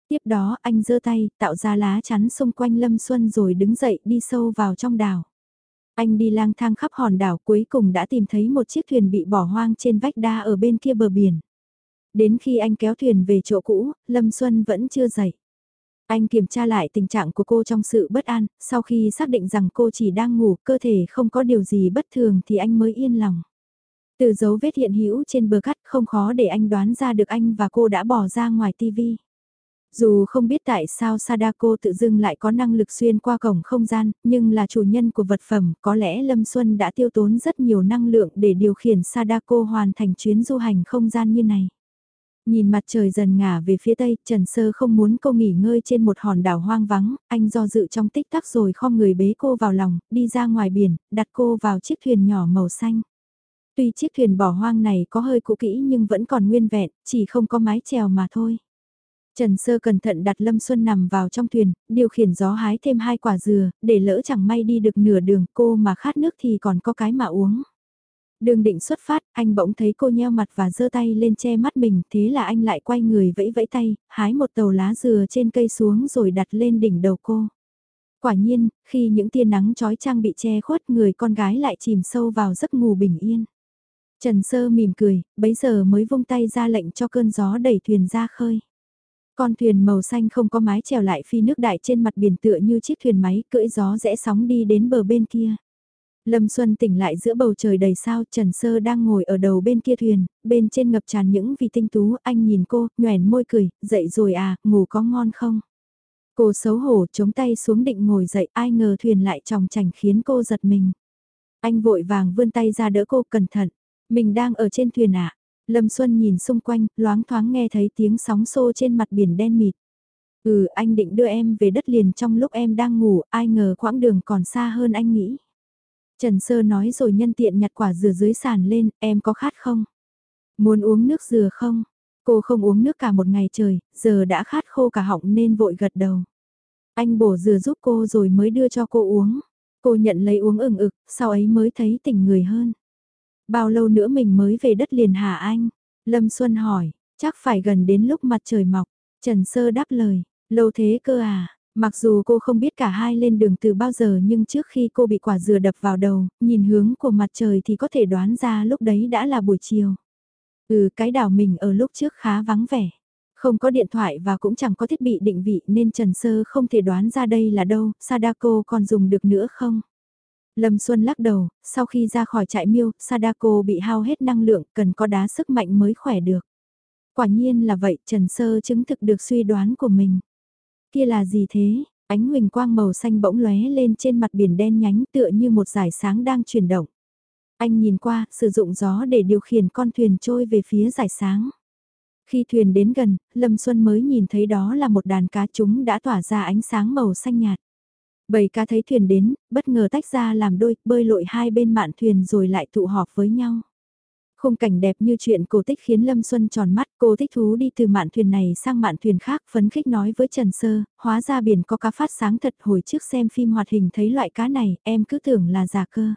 Tiếp đó anh giơ tay tạo ra lá chắn xung quanh Lâm Xuân rồi đứng dậy đi sâu vào trong đảo. Anh đi lang thang khắp hòn đảo cuối cùng đã tìm thấy một chiếc thuyền bị bỏ hoang trên vách đa ở bên kia bờ biển. Đến khi anh kéo thuyền về chỗ cũ, Lâm Xuân vẫn chưa dậy. Anh kiểm tra lại tình trạng của cô trong sự bất an, sau khi xác định rằng cô chỉ đang ngủ, cơ thể không có điều gì bất thường thì anh mới yên lòng. Từ dấu vết hiện hữu trên bờ cắt không khó để anh đoán ra được anh và cô đã bỏ ra ngoài tivi. Dù không biết tại sao Sadako tự dưng lại có năng lực xuyên qua cổng không gian, nhưng là chủ nhân của vật phẩm, có lẽ Lâm Xuân đã tiêu tốn rất nhiều năng lượng để điều khiển Sadako hoàn thành chuyến du hành không gian như này. Nhìn mặt trời dần ngả về phía tây, Trần Sơ không muốn cô nghỉ ngơi trên một hòn đảo hoang vắng, anh do dự trong tích tắc rồi khom người bế cô vào lòng, đi ra ngoài biển, đặt cô vào chiếc thuyền nhỏ màu xanh. Tuy chiếc thuyền bỏ hoang này có hơi cũ kỹ nhưng vẫn còn nguyên vẹn, chỉ không có mái chèo mà thôi. Trần Sơ cẩn thận đặt Lâm Xuân nằm vào trong thuyền, điều khiển gió hái thêm hai quả dừa, để lỡ chẳng may đi được nửa đường cô mà khát nước thì còn có cái mà uống. Đường định xuất phát, anh bỗng thấy cô nheo mặt và giơ tay lên che mắt mình, thế là anh lại quay người vẫy vẫy tay, hái một tàu lá dừa trên cây xuống rồi đặt lên đỉnh đầu cô. Quả nhiên, khi những tia nắng trói trang bị che khuất người con gái lại chìm sâu vào giấc ngủ bình yên. Trần Sơ mỉm cười, bấy giờ mới vung tay ra lệnh cho cơn gió đẩy thuyền ra khơi. Con thuyền màu xanh không có mái trèo lại phi nước đại trên mặt biển tựa như chiếc thuyền máy cưỡi gió rẽ sóng đi đến bờ bên kia. Lâm Xuân tỉnh lại giữa bầu trời đầy sao, Trần Sơ đang ngồi ở đầu bên kia thuyền, bên trên ngập tràn những vì tinh tú, anh nhìn cô, nhoèn môi cười, dậy rồi à, ngủ có ngon không? Cô xấu hổ chống tay xuống định ngồi dậy, ai ngờ thuyền lại tròng chảnh khiến cô giật mình. Anh vội vàng vươn tay ra đỡ cô cẩn thận, mình đang ở trên thuyền ạ. À? Lâm Xuân nhìn xung quanh, loáng thoáng nghe thấy tiếng sóng xô trên mặt biển đen mịt. Ừ, anh định đưa em về đất liền trong lúc em đang ngủ, ai ngờ quãng đường còn xa hơn anh nghĩ. Trần Sơ nói rồi nhân tiện nhặt quả dừa dưới sàn lên, em có khát không? Muốn uống nước dừa không? Cô không uống nước cả một ngày trời, giờ đã khát khô cả họng nên vội gật đầu. Anh bổ dừa giúp cô rồi mới đưa cho cô uống. Cô nhận lấy uống ửng ực, sau ấy mới thấy tỉnh người hơn. Bao lâu nữa mình mới về đất liền hả anh? Lâm Xuân hỏi, chắc phải gần đến lúc mặt trời mọc. Trần Sơ đáp lời, lâu thế cơ à? Mặc dù cô không biết cả hai lên đường từ bao giờ nhưng trước khi cô bị quả dừa đập vào đầu, nhìn hướng của mặt trời thì có thể đoán ra lúc đấy đã là buổi chiều. Ừ cái đảo mình ở lúc trước khá vắng vẻ. Không có điện thoại và cũng chẳng có thiết bị định vị nên Trần Sơ không thể đoán ra đây là đâu, Sadako còn dùng được nữa không? Lâm Xuân lắc đầu, sau khi ra khỏi trại miêu, Sadako bị hao hết năng lượng, cần có đá sức mạnh mới khỏe được. Quả nhiên là vậy, Trần Sơ chứng thực được suy đoán của mình. Kia là gì thế? Ánh huỳnh quang màu xanh bỗng lóe lên trên mặt biển đen nhánh tựa như một dải sáng đang chuyển động. Anh nhìn qua, sử dụng gió để điều khiển con thuyền trôi về phía dải sáng. Khi thuyền đến gần, Lâm Xuân mới nhìn thấy đó là một đàn cá chúng đã tỏa ra ánh sáng màu xanh nhạt. Bầy cá thấy thuyền đến, bất ngờ tách ra làm đôi, bơi lội hai bên mạn thuyền rồi lại tụ họp với nhau. Khung cảnh đẹp như chuyện cổ tích khiến Lâm Xuân tròn mắt, cô thích thú đi từ mạn thuyền này sang mạn thuyền khác, phấn khích nói với Trần Sơ, hóa ra biển có cá phát sáng thật hồi trước xem phim hoạt hình thấy loại cá này, em cứ tưởng là giả cơ.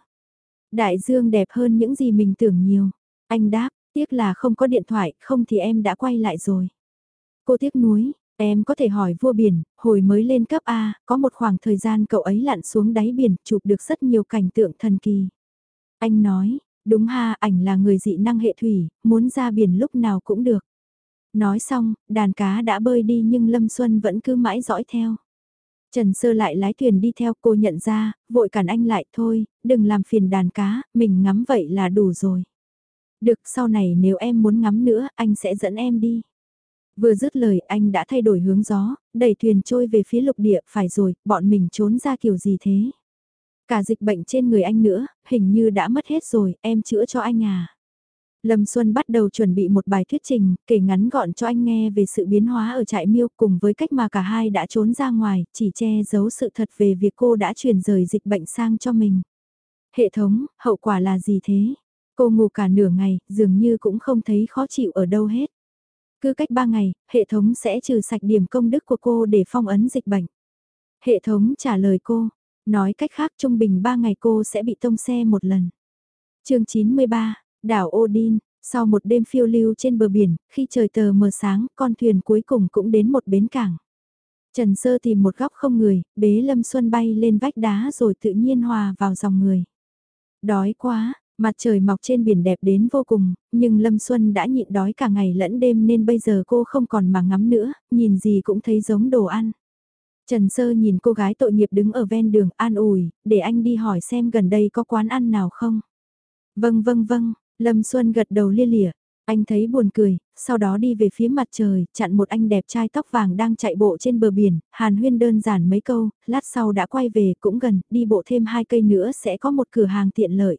Đại dương đẹp hơn những gì mình tưởng nhiều. Anh đáp, tiếc là không có điện thoại, không thì em đã quay lại rồi. Cô tiếc nuối, Em có thể hỏi vua biển, hồi mới lên cấp A, có một khoảng thời gian cậu ấy lặn xuống đáy biển, chụp được rất nhiều cảnh tượng thần kỳ. Anh nói, đúng ha, ảnh là người dị năng hệ thủy, muốn ra biển lúc nào cũng được. Nói xong, đàn cá đã bơi đi nhưng Lâm Xuân vẫn cứ mãi dõi theo. Trần Sơ lại lái thuyền đi theo cô nhận ra, vội cản anh lại thôi, đừng làm phiền đàn cá, mình ngắm vậy là đủ rồi. Được sau này nếu em muốn ngắm nữa, anh sẽ dẫn em đi. Vừa dứt lời anh đã thay đổi hướng gió, đẩy thuyền trôi về phía lục địa, phải rồi, bọn mình trốn ra kiểu gì thế? Cả dịch bệnh trên người anh nữa, hình như đã mất hết rồi, em chữa cho anh à. Lâm Xuân bắt đầu chuẩn bị một bài thuyết trình, kể ngắn gọn cho anh nghe về sự biến hóa ở trại miêu cùng với cách mà cả hai đã trốn ra ngoài, chỉ che giấu sự thật về việc cô đã chuyển rời dịch bệnh sang cho mình. Hệ thống, hậu quả là gì thế? Cô ngủ cả nửa ngày, dường như cũng không thấy khó chịu ở đâu hết. Cứ cách 3 ngày, hệ thống sẽ trừ sạch điểm công đức của cô để phong ấn dịch bệnh. Hệ thống trả lời cô, nói cách khác trung bình 3 ngày cô sẽ bị tông xe một lần. chương 93, đảo Odin, sau một đêm phiêu lưu trên bờ biển, khi trời tờ mờ sáng, con thuyền cuối cùng cũng đến một bến cảng. Trần Sơ tìm một góc không người, bế Lâm Xuân bay lên vách đá rồi tự nhiên hòa vào dòng người. Đói quá, Mặt trời mọc trên biển đẹp đến vô cùng, nhưng Lâm Xuân đã nhịn đói cả ngày lẫn đêm nên bây giờ cô không còn mà ngắm nữa, nhìn gì cũng thấy giống đồ ăn. Trần Sơ nhìn cô gái tội nghiệp đứng ở ven đường an ủi, để anh đi hỏi xem gần đây có quán ăn nào không. Vâng vâng vâng, Lâm Xuân gật đầu lia lịa, anh thấy buồn cười, sau đó đi về phía mặt trời, chặn một anh đẹp trai tóc vàng đang chạy bộ trên bờ biển, Hàn Huyên đơn giản mấy câu, lát sau đã quay về cũng gần, đi bộ thêm hai cây nữa sẽ có một cửa hàng tiện lợi.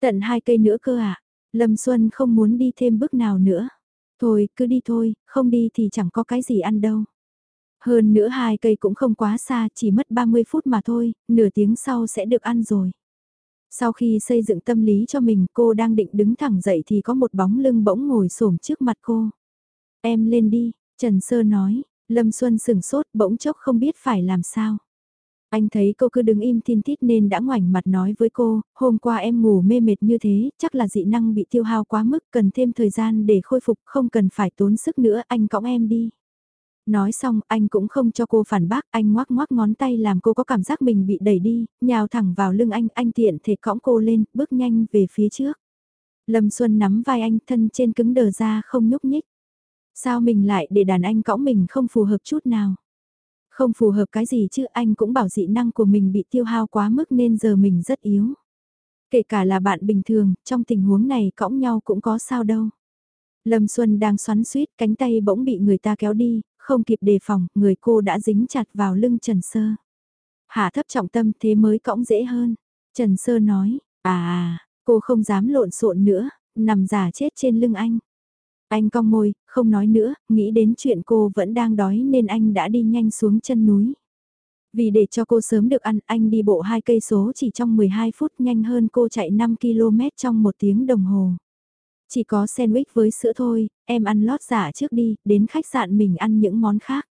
Tận hai cây nữa cơ à? Lâm Xuân không muốn đi thêm bước nào nữa. Thôi, cứ đi thôi, không đi thì chẳng có cái gì ăn đâu. Hơn nữa hai cây cũng không quá xa, chỉ mất 30 phút mà thôi, nửa tiếng sau sẽ được ăn rồi. Sau khi xây dựng tâm lý cho mình, cô đang định đứng thẳng dậy thì có một bóng lưng bỗng ngồi xổm trước mặt cô. Em lên đi, Trần Sơ nói, Lâm Xuân sửng sốt bỗng chốc không biết phải làm sao. Anh thấy cô cứ đứng im tin tít nên đã ngoảnh mặt nói với cô, hôm qua em ngủ mê mệt như thế, chắc là dị năng bị tiêu hao quá mức, cần thêm thời gian để khôi phục, không cần phải tốn sức nữa, anh cõng em đi. Nói xong, anh cũng không cho cô phản bác, anh ngoác ngoác ngón tay làm cô có cảm giác mình bị đẩy đi, nhào thẳng vào lưng anh, anh tiện thể cõng cô lên, bước nhanh về phía trước. Lâm Xuân nắm vai anh, thân trên cứng đờ ra không nhúc nhích. Sao mình lại để đàn anh cõng mình không phù hợp chút nào? Không phù hợp cái gì chứ anh cũng bảo dị năng của mình bị tiêu hao quá mức nên giờ mình rất yếu. Kể cả là bạn bình thường, trong tình huống này cõng nhau cũng có sao đâu. Lâm Xuân đang xoắn suýt, cánh tay bỗng bị người ta kéo đi, không kịp đề phòng, người cô đã dính chặt vào lưng Trần Sơ. Hạ thấp trọng tâm thế mới cõng dễ hơn. Trần Sơ nói, à à, cô không dám lộn xộn nữa, nằm giả chết trên lưng anh. Anh cong môi, không nói nữa, nghĩ đến chuyện cô vẫn đang đói nên anh đã đi nhanh xuống chân núi. Vì để cho cô sớm được ăn, anh đi bộ hai cây số chỉ trong 12 phút nhanh hơn cô chạy 5 km trong một tiếng đồng hồ. Chỉ có sandwich với sữa thôi, em ăn lót giả trước đi, đến khách sạn mình ăn những món khác.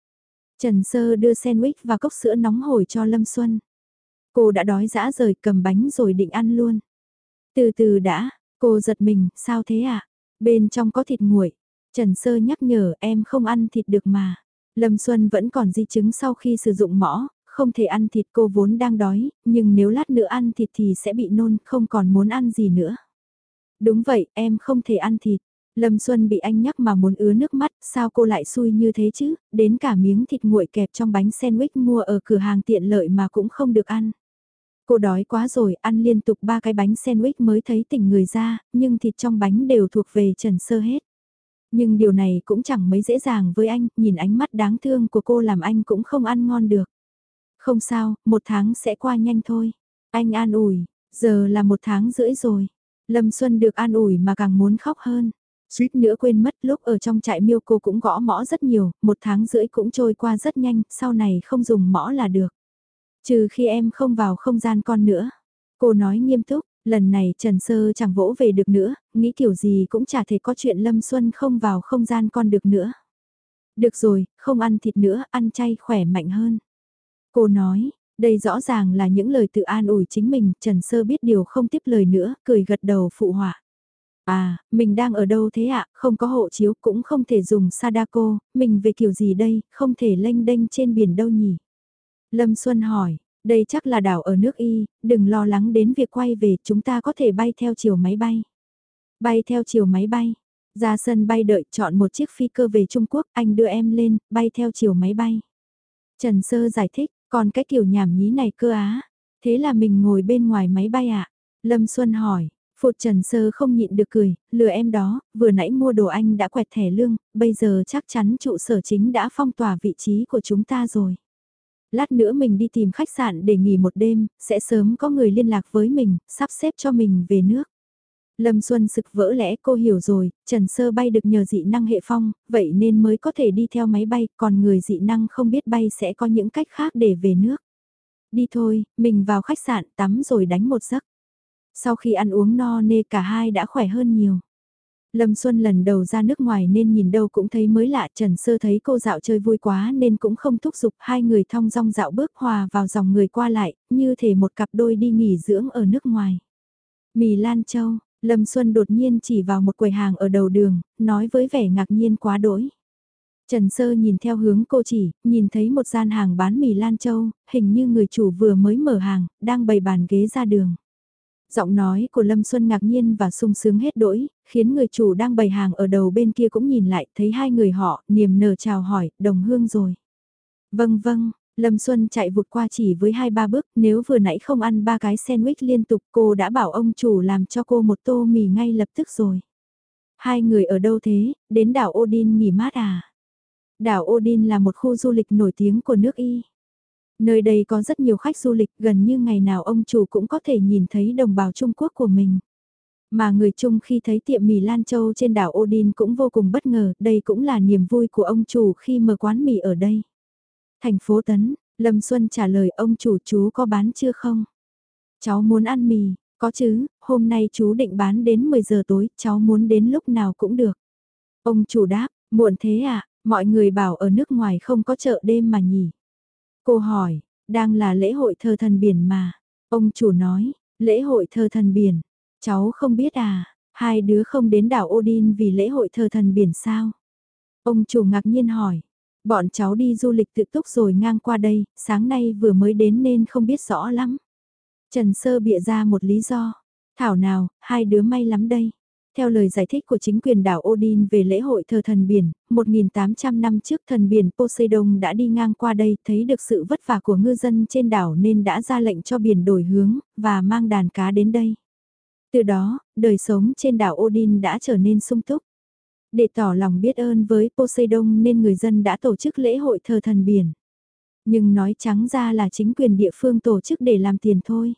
Trần Sơ đưa sandwich và cốc sữa nóng hổi cho Lâm Xuân. Cô đã đói dã rời cầm bánh rồi định ăn luôn. Từ từ đã, cô giật mình, sao thế? À? Bên trong có thịt nguội. Trần Sơ nhắc nhở em không ăn thịt được mà. Lâm Xuân vẫn còn di chứng sau khi sử dụng mõ, không thể ăn thịt cô vốn đang đói, nhưng nếu lát nữa ăn thịt thì sẽ bị nôn, không còn muốn ăn gì nữa. Đúng vậy, em không thể ăn thịt. Lâm Xuân bị anh nhắc mà muốn ứa nước mắt, sao cô lại xui như thế chứ, đến cả miếng thịt nguội kẹp trong bánh sandwich mua ở cửa hàng tiện lợi mà cũng không được ăn. Cô đói quá rồi, ăn liên tục ba cái bánh sandwich mới thấy tỉnh người ra, nhưng thịt trong bánh đều thuộc về Trần Sơ hết. Nhưng điều này cũng chẳng mấy dễ dàng với anh, nhìn ánh mắt đáng thương của cô làm anh cũng không ăn ngon được. Không sao, một tháng sẽ qua nhanh thôi. Anh an ủi, giờ là một tháng rưỡi rồi. Lâm Xuân được an ủi mà càng muốn khóc hơn. Suýt nữa quên mất lúc ở trong trại miêu cô cũng gõ mõ rất nhiều, một tháng rưỡi cũng trôi qua rất nhanh, sau này không dùng mõ là được. Trừ khi em không vào không gian con nữa. Cô nói nghiêm túc, lần này Trần Sơ chẳng vỗ về được nữa, nghĩ kiểu gì cũng chả thể có chuyện Lâm Xuân không vào không gian con được nữa. Được rồi, không ăn thịt nữa, ăn chay khỏe mạnh hơn. Cô nói, đây rõ ràng là những lời tự an ủi chính mình, Trần Sơ biết điều không tiếp lời nữa, cười gật đầu phụ họa. À, mình đang ở đâu thế ạ, không có hộ chiếu cũng không thể dùng Sadako, mình về kiểu gì đây, không thể lênh đênh trên biển đâu nhỉ. Lâm Xuân hỏi, đây chắc là đảo ở nước Y, đừng lo lắng đến việc quay về, chúng ta có thể bay theo chiều máy bay. Bay theo chiều máy bay. Ra sân bay đợi chọn một chiếc phi cơ về Trung Quốc, anh đưa em lên, bay theo chiều máy bay. Trần Sơ giải thích, còn cái kiểu nhảm nhí này cơ á. Thế là mình ngồi bên ngoài máy bay ạ? À? Lâm Xuân hỏi, Phụt Trần Sơ không nhịn được cười, lừa em đó, vừa nãy mua đồ anh đã quẹt thẻ lương, bây giờ chắc chắn trụ sở chính đã phong tỏa vị trí của chúng ta rồi. Lát nữa mình đi tìm khách sạn để nghỉ một đêm, sẽ sớm có người liên lạc với mình, sắp xếp cho mình về nước. Lâm Xuân sực vỡ lẽ cô hiểu rồi, Trần Sơ bay được nhờ dị năng hệ phong, vậy nên mới có thể đi theo máy bay, còn người dị năng không biết bay sẽ có những cách khác để về nước. Đi thôi, mình vào khách sạn tắm rồi đánh một giấc. Sau khi ăn uống no nê cả hai đã khỏe hơn nhiều. Lâm Xuân lần đầu ra nước ngoài nên nhìn đâu cũng thấy mới lạ Trần Sơ thấy cô dạo chơi vui quá nên cũng không thúc giục hai người thong dong dạo bước hòa vào dòng người qua lại, như thể một cặp đôi đi nghỉ dưỡng ở nước ngoài. Mì Lan Châu, Lâm Xuân đột nhiên chỉ vào một quầy hàng ở đầu đường, nói với vẻ ngạc nhiên quá đỗi. Trần Sơ nhìn theo hướng cô chỉ, nhìn thấy một gian hàng bán mì Lan Châu, hình như người chủ vừa mới mở hàng, đang bày bàn ghế ra đường. Giọng nói của Lâm Xuân ngạc nhiên và sung sướng hết đỗi, khiến người chủ đang bày hàng ở đầu bên kia cũng nhìn lại, thấy hai người họ, niềm nở chào hỏi, đồng hương rồi. Vâng vâng, Lâm Xuân chạy vụt qua chỉ với hai ba bước, nếu vừa nãy không ăn ba cái sandwich liên tục cô đã bảo ông chủ làm cho cô một tô mì ngay lập tức rồi. Hai người ở đâu thế, đến đảo Odin nghỉ mát à? Đảo Odin là một khu du lịch nổi tiếng của nước Y. Nơi đây có rất nhiều khách du lịch gần như ngày nào ông chủ cũng có thể nhìn thấy đồng bào Trung Quốc của mình. Mà người Trung khi thấy tiệm mì Lan Châu trên đảo Odin cũng vô cùng bất ngờ, đây cũng là niềm vui của ông chủ khi mở quán mì ở đây. Thành phố Tấn, Lâm Xuân trả lời ông chủ chú có bán chưa không? Cháu muốn ăn mì, có chứ, hôm nay chú định bán đến 10 giờ tối, cháu muốn đến lúc nào cũng được. Ông chủ đáp, muộn thế à, mọi người bảo ở nước ngoài không có chợ đêm mà nhỉ. Cô hỏi, đang là lễ hội thờ thần biển mà. Ông chủ nói, lễ hội thờ thần biển. Cháu không biết à, hai đứa không đến đảo Odin vì lễ hội thờ thần biển sao? Ông chủ ngạc nhiên hỏi, bọn cháu đi du lịch tự túc rồi ngang qua đây, sáng nay vừa mới đến nên không biết rõ lắm. Trần Sơ bịa ra một lý do, thảo nào, hai đứa may lắm đây. Theo lời giải thích của chính quyền đảo Odin về lễ hội thờ thần biển, 1.800 năm trước thần biển Poseidon đã đi ngang qua đây thấy được sự vất vả của ngư dân trên đảo nên đã ra lệnh cho biển đổi hướng, và mang đàn cá đến đây. Từ đó, đời sống trên đảo Odin đã trở nên sung túc. Để tỏ lòng biết ơn với Poseidon nên người dân đã tổ chức lễ hội thờ thần biển. Nhưng nói trắng ra là chính quyền địa phương tổ chức để làm tiền thôi.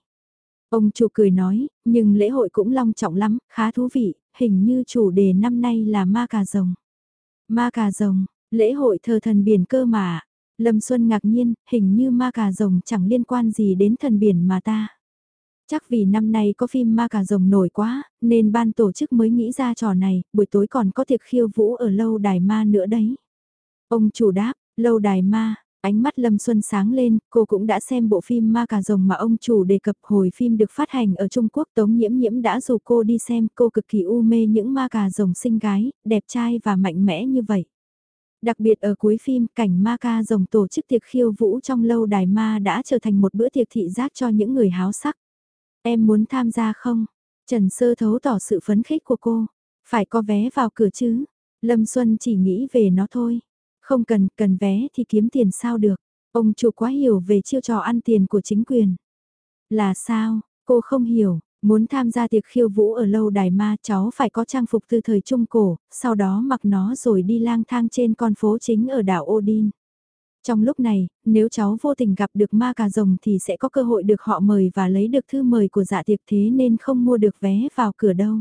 Ông chủ cười nói, nhưng lễ hội cũng long trọng lắm, khá thú vị, hình như chủ đề năm nay là ma cà rồng. Ma cà rồng, lễ hội thờ thần biển cơ mà. Lâm Xuân ngạc nhiên, hình như ma cà rồng chẳng liên quan gì đến thần biển mà ta. Chắc vì năm nay có phim ma cà rồng nổi quá, nên ban tổ chức mới nghĩ ra trò này, buổi tối còn có tiệc khiêu vũ ở lâu đài ma nữa đấy. Ông chủ đáp, lâu đài ma, Ánh mắt Lâm Xuân sáng lên, cô cũng đã xem bộ phim Ma Cà Rồng mà ông chủ đề cập hồi phim được phát hành ở Trung Quốc Tống Nhiễm Nhiễm đã dù cô đi xem cô cực kỳ u mê những ma cà rồng xinh gái, đẹp trai và mạnh mẽ như vậy. Đặc biệt ở cuối phim cảnh ma ca rồng tổ chức tiệc khiêu vũ trong lâu đài ma đã trở thành một bữa tiệc thị giác cho những người háo sắc. Em muốn tham gia không? Trần Sơ thấu tỏ sự phấn khích của cô. Phải có vé vào cửa chứ. Lâm Xuân chỉ nghĩ về nó thôi. Không cần, cần vé thì kiếm tiền sao được. Ông chủ quá hiểu về chiêu trò ăn tiền của chính quyền. Là sao, cô không hiểu, muốn tham gia tiệc khiêu vũ ở lâu đài ma cháu phải có trang phục từ thời Trung Cổ, sau đó mặc nó rồi đi lang thang trên con phố chính ở đảo Odin. Trong lúc này, nếu cháu vô tình gặp được ma cà rồng thì sẽ có cơ hội được họ mời và lấy được thư mời của dạ tiệc thế nên không mua được vé vào cửa đâu.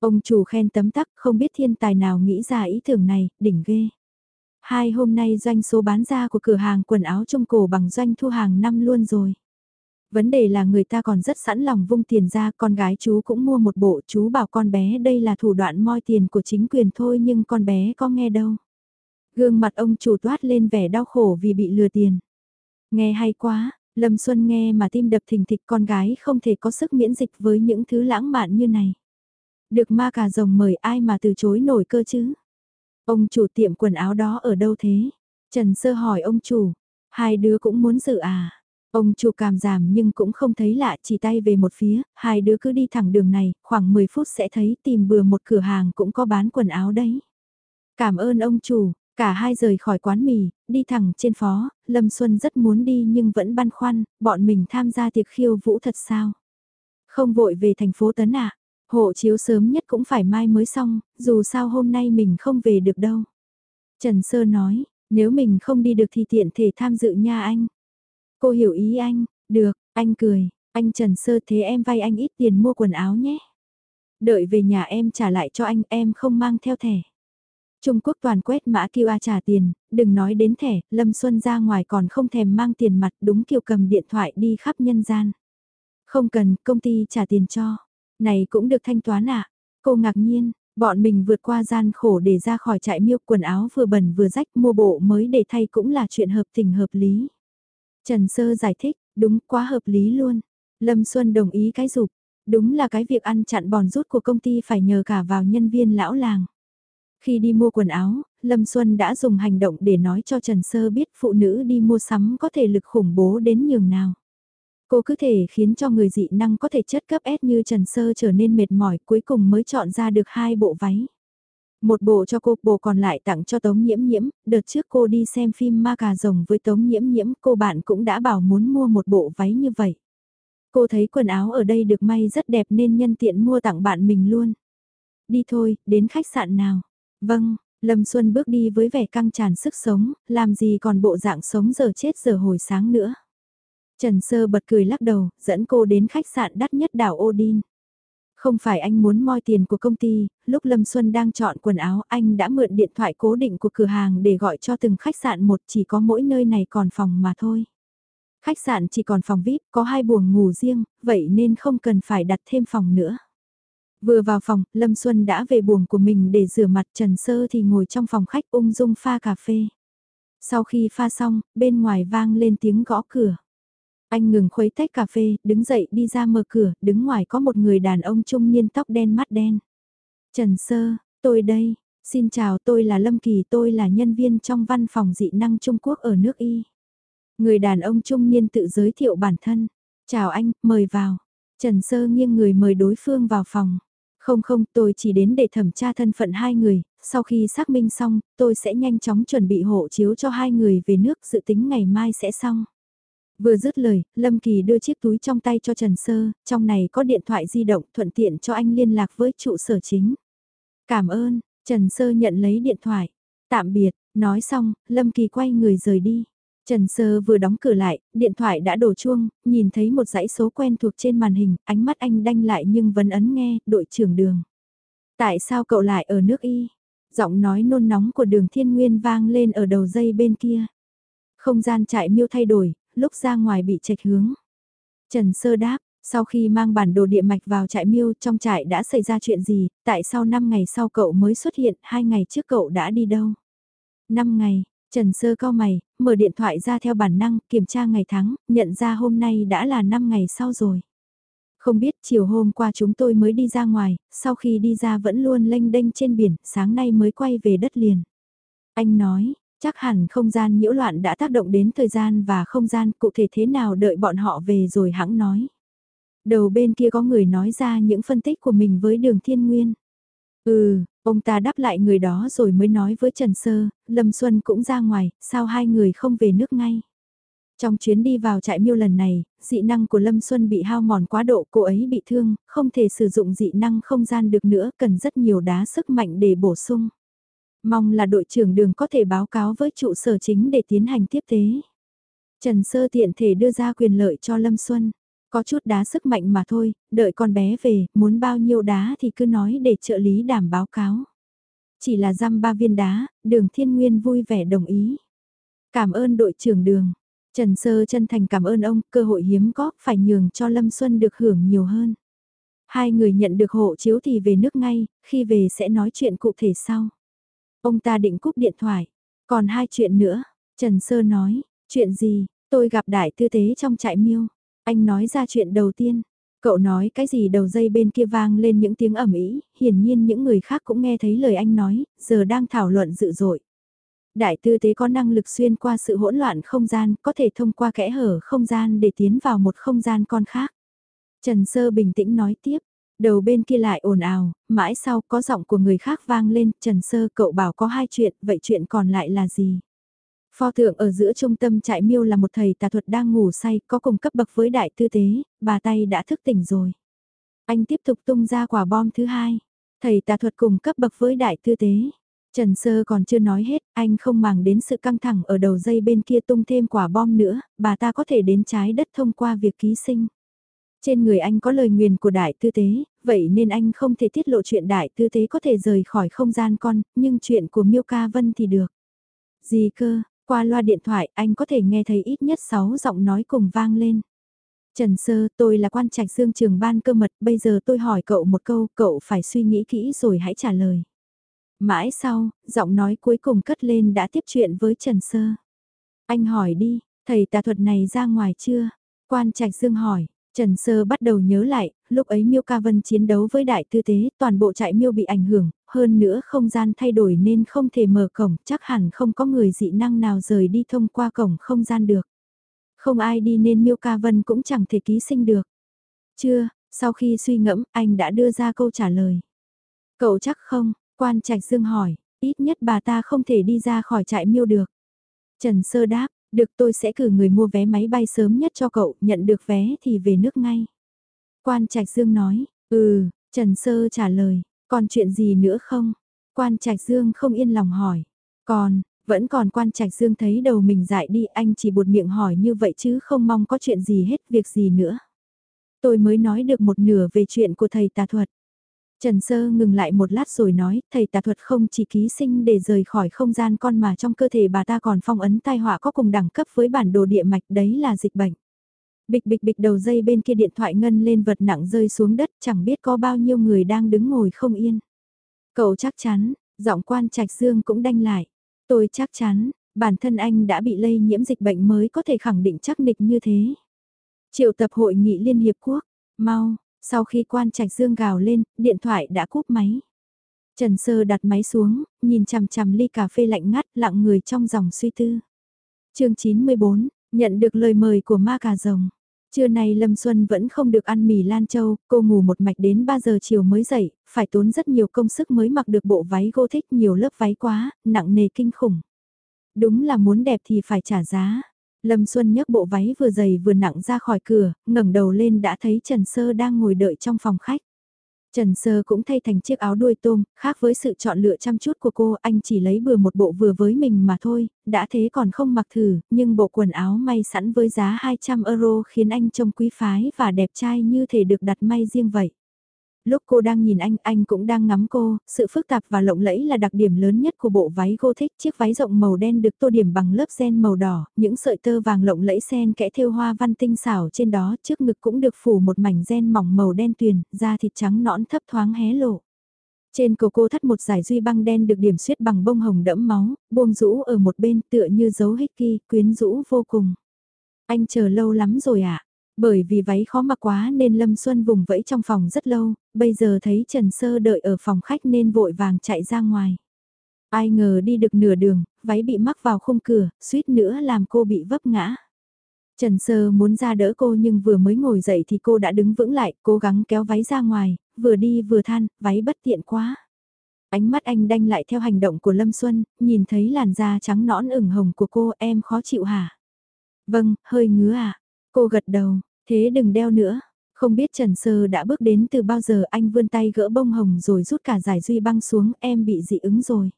Ông chủ khen tấm tắc không biết thiên tài nào nghĩ ra ý tưởng này, đỉnh ghê. Hai hôm nay doanh số bán ra của cửa hàng quần áo trung cổ bằng doanh thu hàng năm luôn rồi. Vấn đề là người ta còn rất sẵn lòng vung tiền ra, con gái chú cũng mua một bộ, chú bảo con bé đây là thủ đoạn moi tiền của chính quyền thôi nhưng con bé có nghe đâu. Gương mặt ông chủ toát lên vẻ đau khổ vì bị lừa tiền. Nghe hay quá, Lâm Xuân nghe mà tim đập thình thịch con gái không thể có sức miễn dịch với những thứ lãng mạn như này. Được ma cà rồng mời ai mà từ chối nổi cơ chứ? Ông chủ tiệm quần áo đó ở đâu thế? Trần Sơ hỏi ông chủ, hai đứa cũng muốn dự à? Ông chủ cảm giảm nhưng cũng không thấy lạ chỉ tay về một phía, hai đứa cứ đi thẳng đường này, khoảng 10 phút sẽ thấy tìm bừa một cửa hàng cũng có bán quần áo đấy. Cảm ơn ông chủ, cả hai rời khỏi quán mì, đi thẳng trên phó, Lâm Xuân rất muốn đi nhưng vẫn băn khoăn, bọn mình tham gia tiệc khiêu vũ thật sao? Không vội về thành phố Tấn ạ, Hộ chiếu sớm nhất cũng phải mai mới xong, dù sao hôm nay mình không về được đâu. Trần Sơ nói, nếu mình không đi được thì tiện thể tham dự nha anh. Cô hiểu ý anh, được, anh cười, anh Trần Sơ thế em vay anh ít tiền mua quần áo nhé. Đợi về nhà em trả lại cho anh, em không mang theo thẻ. Trung Quốc toàn quét mã QR trả tiền, đừng nói đến thẻ, Lâm Xuân ra ngoài còn không thèm mang tiền mặt đúng kiểu cầm điện thoại đi khắp nhân gian. Không cần, công ty trả tiền cho. Này cũng được thanh toán à? Cô ngạc nhiên, bọn mình vượt qua gian khổ để ra khỏi trại miêu quần áo vừa bẩn vừa rách mua bộ mới để thay cũng là chuyện hợp tình hợp lý. Trần Sơ giải thích, đúng quá hợp lý luôn. Lâm Xuân đồng ý cái dục, đúng là cái việc ăn chặn bòn rút của công ty phải nhờ cả vào nhân viên lão làng. Khi đi mua quần áo, Lâm Xuân đã dùng hành động để nói cho Trần Sơ biết phụ nữ đi mua sắm có thể lực khủng bố đến nhường nào. Cô cứ thể khiến cho người dị năng có thể chất cấp S như Trần Sơ trở nên mệt mỏi cuối cùng mới chọn ra được hai bộ váy. Một bộ cho cô, bộ còn lại tặng cho Tống Nhiễm Nhiễm, đợt trước cô đi xem phim Ma Cà Rồng với Tống Nhiễm Nhiễm, cô bạn cũng đã bảo muốn mua một bộ váy như vậy. Cô thấy quần áo ở đây được may rất đẹp nên nhân tiện mua tặng bạn mình luôn. Đi thôi, đến khách sạn nào. Vâng, Lâm Xuân bước đi với vẻ căng tràn sức sống, làm gì còn bộ dạng sống giờ chết giờ hồi sáng nữa. Trần Sơ bật cười lắc đầu, dẫn cô đến khách sạn đắt nhất đảo Odin. Không phải anh muốn moi tiền của công ty, lúc Lâm Xuân đang chọn quần áo anh đã mượn điện thoại cố định của cửa hàng để gọi cho từng khách sạn một chỉ có mỗi nơi này còn phòng mà thôi. Khách sạn chỉ còn phòng VIP, có hai buồng ngủ riêng, vậy nên không cần phải đặt thêm phòng nữa. Vừa vào phòng, Lâm Xuân đã về buồng của mình để rửa mặt Trần Sơ thì ngồi trong phòng khách ung dung pha cà phê. Sau khi pha xong, bên ngoài vang lên tiếng gõ cửa. Anh ngừng khuấy tách cà phê, đứng dậy đi ra mở cửa, đứng ngoài có một người đàn ông trung niên tóc đen mắt đen. Trần Sơ, tôi đây, xin chào tôi là Lâm Kỳ tôi là nhân viên trong văn phòng dị năng Trung Quốc ở nước Y. Người đàn ông trung niên tự giới thiệu bản thân. Chào anh, mời vào. Trần Sơ nghiêng người mời đối phương vào phòng. Không không, tôi chỉ đến để thẩm tra thân phận hai người, sau khi xác minh xong, tôi sẽ nhanh chóng chuẩn bị hộ chiếu cho hai người về nước dự tính ngày mai sẽ xong. Vừa dứt lời, Lâm Kỳ đưa chiếc túi trong tay cho Trần Sơ, trong này có điện thoại di động thuận tiện cho anh liên lạc với trụ sở chính. Cảm ơn, Trần Sơ nhận lấy điện thoại. Tạm biệt, nói xong, Lâm Kỳ quay người rời đi. Trần Sơ vừa đóng cửa lại, điện thoại đã đổ chuông, nhìn thấy một dãy số quen thuộc trên màn hình, ánh mắt anh đanh lại nhưng vẫn ấn nghe, đội trưởng đường. Tại sao cậu lại ở nước Y? Giọng nói nôn nóng của đường thiên nguyên vang lên ở đầu dây bên kia. Không gian trại miêu thay đổi, lúc ra ngoài bị chệch hướng. Trần Sơ đáp, sau khi mang bản đồ địa mạch vào trại miêu trong trại đã xảy ra chuyện gì, tại sao 5 ngày sau cậu mới xuất hiện, 2 ngày trước cậu đã đi đâu? 5 ngày, Trần Sơ cao mày, mở điện thoại ra theo bản năng, kiểm tra ngày tháng, nhận ra hôm nay đã là 5 ngày sau rồi. Không biết chiều hôm qua chúng tôi mới đi ra ngoài, sau khi đi ra vẫn luôn lênh đênh trên biển, sáng nay mới quay về đất liền. Anh nói, chắc hẳn không gian nhiễu loạn đã tác động đến thời gian và không gian cụ thể thế nào đợi bọn họ về rồi hãng nói. Đầu bên kia có người nói ra những phân tích của mình với đường thiên nguyên. Ừ, ông ta đáp lại người đó rồi mới nói với Trần Sơ, Lâm Xuân cũng ra ngoài, sao hai người không về nước ngay. Trong chuyến đi vào trại miêu lần này, dị năng của Lâm Xuân bị hao mòn quá độ, cô ấy bị thương, không thể sử dụng dị năng không gian được nữa, cần rất nhiều đá sức mạnh để bổ sung. Mong là đội trưởng đường có thể báo cáo với trụ sở chính để tiến hành tiếp tế. Trần Sơ tiện thể đưa ra quyền lợi cho Lâm Xuân. Có chút đá sức mạnh mà thôi, đợi con bé về, muốn bao nhiêu đá thì cứ nói để trợ lý đảm báo cáo. Chỉ là răm ba viên đá, đường thiên nguyên vui vẻ đồng ý. Cảm ơn đội trưởng đường. Trần Sơ chân thành cảm ơn ông, cơ hội hiếm có, phải nhường cho Lâm Xuân được hưởng nhiều hơn. Hai người nhận được hộ chiếu thì về nước ngay, khi về sẽ nói chuyện cụ thể sau. Ông ta định cúp điện thoại. Còn hai chuyện nữa, Trần Sơ nói, chuyện gì, tôi gặp đại tư tế trong trại miêu. Anh nói ra chuyện đầu tiên, cậu nói cái gì đầu dây bên kia vang lên những tiếng ẩm ý, hiển nhiên những người khác cũng nghe thấy lời anh nói, giờ đang thảo luận dữ dội. Đại tư tế có năng lực xuyên qua sự hỗn loạn không gian, có thể thông qua kẽ hở không gian để tiến vào một không gian con khác. Trần Sơ bình tĩnh nói tiếp, đầu bên kia lại ồn ào, mãi sau có giọng của người khác vang lên, Trần Sơ cậu bảo có hai chuyện, vậy chuyện còn lại là gì? Pho tượng ở giữa trung tâm trại miêu là một thầy tà thuật đang ngủ say, có cùng cấp bậc với đại tư tế, bà tay đã thức tỉnh rồi. Anh tiếp tục tung ra quả bom thứ hai. Thầy tà thuật cùng cấp bậc với đại tư tế. Trần Sơ còn chưa nói hết, anh không màng đến sự căng thẳng ở đầu dây bên kia tung thêm quả bom nữa, bà ta có thể đến trái đất thông qua việc ký sinh. Trên người anh có lời nguyền của đại tư tế, vậy nên anh không thể tiết lộ chuyện đại tư tế có thể rời khỏi không gian con, nhưng chuyện của Miêu Ca Vân thì được. Gì cơ, qua loa điện thoại anh có thể nghe thấy ít nhất 6 giọng nói cùng vang lên. Trần Sơ, tôi là quan trạch dương trường ban cơ mật, bây giờ tôi hỏi cậu một câu, cậu phải suy nghĩ kỹ rồi hãy trả lời. Mãi sau, giọng nói cuối cùng cất lên đã tiếp chuyện với Trần Sơ. Anh hỏi đi, thầy tà thuật này ra ngoài chưa? Quan trạch dương hỏi, Trần Sơ bắt đầu nhớ lại, lúc ấy Miêu Ca Vân chiến đấu với đại tư tế, toàn bộ trại Miêu bị ảnh hưởng, hơn nữa không gian thay đổi nên không thể mở cổng, chắc hẳn không có người dị năng nào rời đi thông qua cổng không gian được. Không ai đi nên Miêu Ca Vân cũng chẳng thể ký sinh được. Chưa, sau khi suy ngẫm, anh đã đưa ra câu trả lời. Cậu chắc không, quan trạch dương hỏi, ít nhất bà ta không thể đi ra khỏi trại Miêu được. Trần Sơ đáp, được tôi sẽ cử người mua vé máy bay sớm nhất cho cậu, nhận được vé thì về nước ngay. Quan Trạch Dương nói, ừ, Trần Sơ trả lời, còn chuyện gì nữa không? Quan Trạch Dương không yên lòng hỏi, còn, vẫn còn Quan Trạch Dương thấy đầu mình dại đi anh chỉ buột miệng hỏi như vậy chứ không mong có chuyện gì hết việc gì nữa. Tôi mới nói được một nửa về chuyện của thầy tà thuật. Trần Sơ ngừng lại một lát rồi nói, thầy tà thuật không chỉ ký sinh để rời khỏi không gian con mà trong cơ thể bà ta còn phong ấn tai họa có cùng đẳng cấp với bản đồ địa mạch đấy là dịch bệnh. Bịch bịch bịch đầu dây bên kia điện thoại ngân lên vật nặng rơi xuống đất chẳng biết có bao nhiêu người đang đứng ngồi không yên. Cậu chắc chắn, giọng quan trạch dương cũng đanh lại. Tôi chắc chắn, bản thân anh đã bị lây nhiễm dịch bệnh mới có thể khẳng định chắc nịch như thế. Triệu tập hội nghị Liên Hiệp Quốc, mau, sau khi quan trạch dương gào lên, điện thoại đã cúp máy. Trần Sơ đặt máy xuống, nhìn chằm chằm ly cà phê lạnh ngắt lặng người trong dòng suy tư. chương 94, nhận được lời mời của ma cà rồng. Trưa nay Lâm Xuân vẫn không được ăn mì Lan Châu, cô ngủ một mạch đến 3 giờ chiều mới dậy, phải tốn rất nhiều công sức mới mặc được bộ váy cô thích nhiều lớp váy quá, nặng nề kinh khủng. Đúng là muốn đẹp thì phải trả giá. Lâm Xuân nhấc bộ váy vừa dày vừa nặng ra khỏi cửa, ngẩng đầu lên đã thấy Trần Sơ đang ngồi đợi trong phòng khách. Trần Sơ cũng thay thành chiếc áo đuôi tôm, khác với sự chọn lựa chăm chút của cô, anh chỉ lấy bừa một bộ vừa với mình mà thôi, đã thế còn không mặc thử, nhưng bộ quần áo may sẵn với giá 200 euro khiến anh trông quý phái và đẹp trai như thể được đặt may riêng vậy. Lúc cô đang nhìn anh, anh cũng đang ngắm cô, sự phức tạp và lộng lẫy là đặc điểm lớn nhất của bộ váy cô thích. Chiếc váy rộng màu đen được tô điểm bằng lớp gen màu đỏ, những sợi tơ vàng lộng lẫy sen kẽ thêu hoa văn tinh xảo trên đó, trước ngực cũng được phủ một mảnh gen mỏng màu đen tuyền, da thịt trắng nõn thấp thoáng hé lộ. Trên cổ cô thắt một giải duy băng đen được điểm xuyết bằng bông hồng đẫm máu, buông rũ ở một bên tựa như dấu hích quyến rũ vô cùng. Anh chờ lâu lắm rồi ạ. À? Bởi vì váy khó mặc quá nên Lâm Xuân vùng vẫy trong phòng rất lâu, bây giờ thấy Trần Sơ đợi ở phòng khách nên vội vàng chạy ra ngoài. Ai ngờ đi được nửa đường, váy bị mắc vào khung cửa, suýt nữa làm cô bị vấp ngã. Trần Sơ muốn ra đỡ cô nhưng vừa mới ngồi dậy thì cô đã đứng vững lại, cố gắng kéo váy ra ngoài, vừa đi vừa than, váy bất tiện quá. Ánh mắt anh đanh lại theo hành động của Lâm Xuân, nhìn thấy làn da trắng nõn ửng hồng của cô em khó chịu hả? Vâng, hơi ngứa à? Cô gật đầu, thế đừng đeo nữa. Không biết Trần Sơ đã bước đến từ bao giờ anh vươn tay gỡ bông hồng rồi rút cả giải duy băng xuống em bị dị ứng rồi.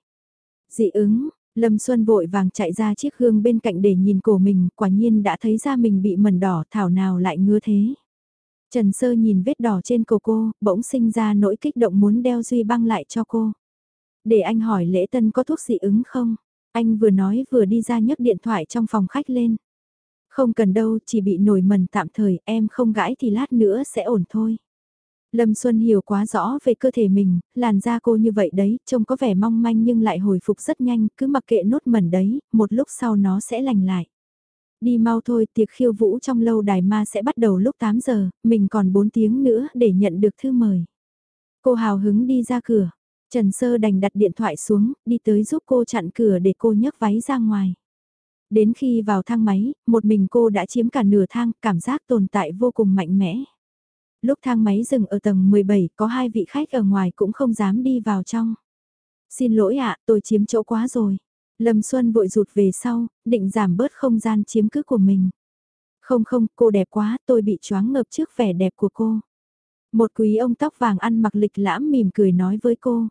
Dị ứng, Lâm Xuân vội vàng chạy ra chiếc gương bên cạnh để nhìn cổ mình, quả nhiên đã thấy ra mình bị mẩn đỏ thảo nào lại ngứa thế. Trần Sơ nhìn vết đỏ trên cổ cô, bỗng sinh ra nỗi kích động muốn đeo duy băng lại cho cô. Để anh hỏi lễ tân có thuốc dị ứng không? Anh vừa nói vừa đi ra nhấc điện thoại trong phòng khách lên. Không cần đâu, chỉ bị nổi mẩn tạm thời, em không gãi thì lát nữa sẽ ổn thôi. Lâm Xuân hiểu quá rõ về cơ thể mình, làn da cô như vậy đấy, trông có vẻ mong manh nhưng lại hồi phục rất nhanh, cứ mặc kệ nốt mẩn đấy, một lúc sau nó sẽ lành lại. Đi mau thôi, tiệc khiêu vũ trong lâu đài ma sẽ bắt đầu lúc 8 giờ, mình còn 4 tiếng nữa để nhận được thư mời. Cô hào hứng đi ra cửa, Trần Sơ đành đặt điện thoại xuống, đi tới giúp cô chặn cửa để cô nhấc váy ra ngoài. Đến khi vào thang máy, một mình cô đã chiếm cả nửa thang, cảm giác tồn tại vô cùng mạnh mẽ. Lúc thang máy dừng ở tầng 17, có hai vị khách ở ngoài cũng không dám đi vào trong. Xin lỗi ạ, tôi chiếm chỗ quá rồi. Lâm Xuân vội rụt về sau, định giảm bớt không gian chiếm cứ của mình. Không không, cô đẹp quá, tôi bị choáng ngợp trước vẻ đẹp của cô. Một quý ông tóc vàng ăn mặc lịch lãm mỉm cười nói với cô.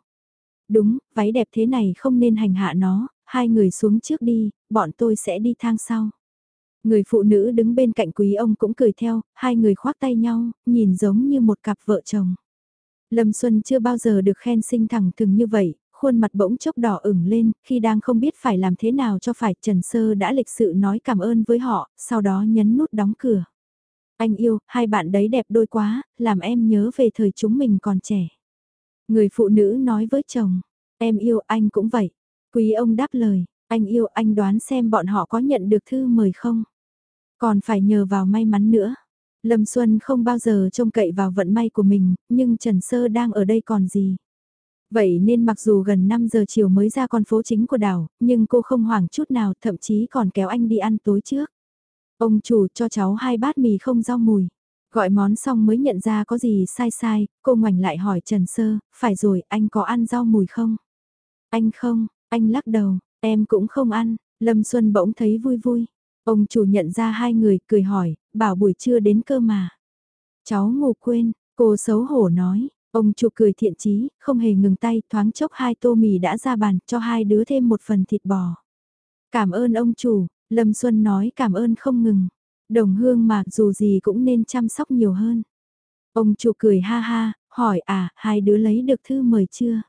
Đúng, váy đẹp thế này không nên hành hạ nó, hai người xuống trước đi, bọn tôi sẽ đi thang sau. Người phụ nữ đứng bên cạnh quý ông cũng cười theo, hai người khoác tay nhau, nhìn giống như một cặp vợ chồng. Lâm Xuân chưa bao giờ được khen xinh thẳng thừng như vậy, khuôn mặt bỗng chốc đỏ ửng lên, khi đang không biết phải làm thế nào cho phải Trần Sơ đã lịch sự nói cảm ơn với họ, sau đó nhấn nút đóng cửa. Anh yêu, hai bạn đấy đẹp đôi quá, làm em nhớ về thời chúng mình còn trẻ. Người phụ nữ nói với chồng, em yêu anh cũng vậy. Quý ông đáp lời, anh yêu anh đoán xem bọn họ có nhận được thư mời không? Còn phải nhờ vào may mắn nữa. Lâm Xuân không bao giờ trông cậy vào vận may của mình, nhưng Trần Sơ đang ở đây còn gì. Vậy nên mặc dù gần 5 giờ chiều mới ra con phố chính của đảo, nhưng cô không hoảng chút nào, thậm chí còn kéo anh đi ăn tối trước. Ông chủ cho cháu hai bát mì không rau mùi. Gọi món xong mới nhận ra có gì sai sai, cô ngoảnh lại hỏi Trần Sơ, phải rồi, anh có ăn rau mùi không? Anh không, anh lắc đầu, em cũng không ăn, Lâm Xuân bỗng thấy vui vui. Ông chủ nhận ra hai người, cười hỏi, bảo buổi trưa đến cơ mà. Cháu ngủ quên, cô xấu hổ nói, ông chủ cười thiện chí, không hề ngừng tay, thoáng chốc hai tô mì đã ra bàn, cho hai đứa thêm một phần thịt bò. Cảm ơn ông chủ, Lâm Xuân nói cảm ơn không ngừng. Đồng hương mà dù gì cũng nên chăm sóc nhiều hơn. Ông chủ cười ha ha, hỏi à, hai đứa lấy được thư mời chưa?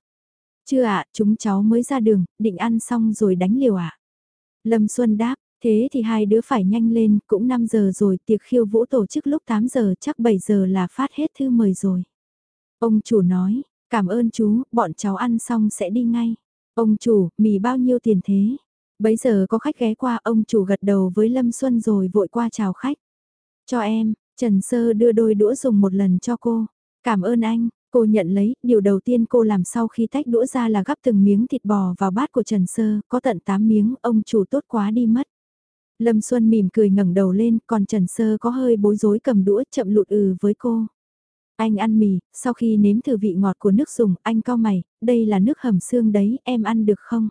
Chưa ạ, chúng cháu mới ra đường, định ăn xong rồi đánh liều ạ. Lâm Xuân đáp, thế thì hai đứa phải nhanh lên, cũng 5 giờ rồi, tiệc khiêu vũ tổ chức lúc 8 giờ, chắc 7 giờ là phát hết thư mời rồi. Ông chủ nói, cảm ơn chú, bọn cháu ăn xong sẽ đi ngay. Ông chủ, mì bao nhiêu tiền thế? Bấy giờ có khách ghé qua ông chủ gật đầu với Lâm Xuân rồi vội qua chào khách. Cho em, Trần Sơ đưa đôi đũa dùng một lần cho cô. Cảm ơn anh, cô nhận lấy, điều đầu tiên cô làm sau khi tách đũa ra là gắp từng miếng thịt bò vào bát của Trần Sơ, có tận 8 miếng, ông chủ tốt quá đi mất. Lâm Xuân mỉm cười ngẩng đầu lên, còn Trần Sơ có hơi bối rối cầm đũa chậm lụt ừ với cô. Anh ăn mì, sau khi nếm thử vị ngọt của nước dùng, anh cao mày, đây là nước hầm xương đấy, em ăn được không?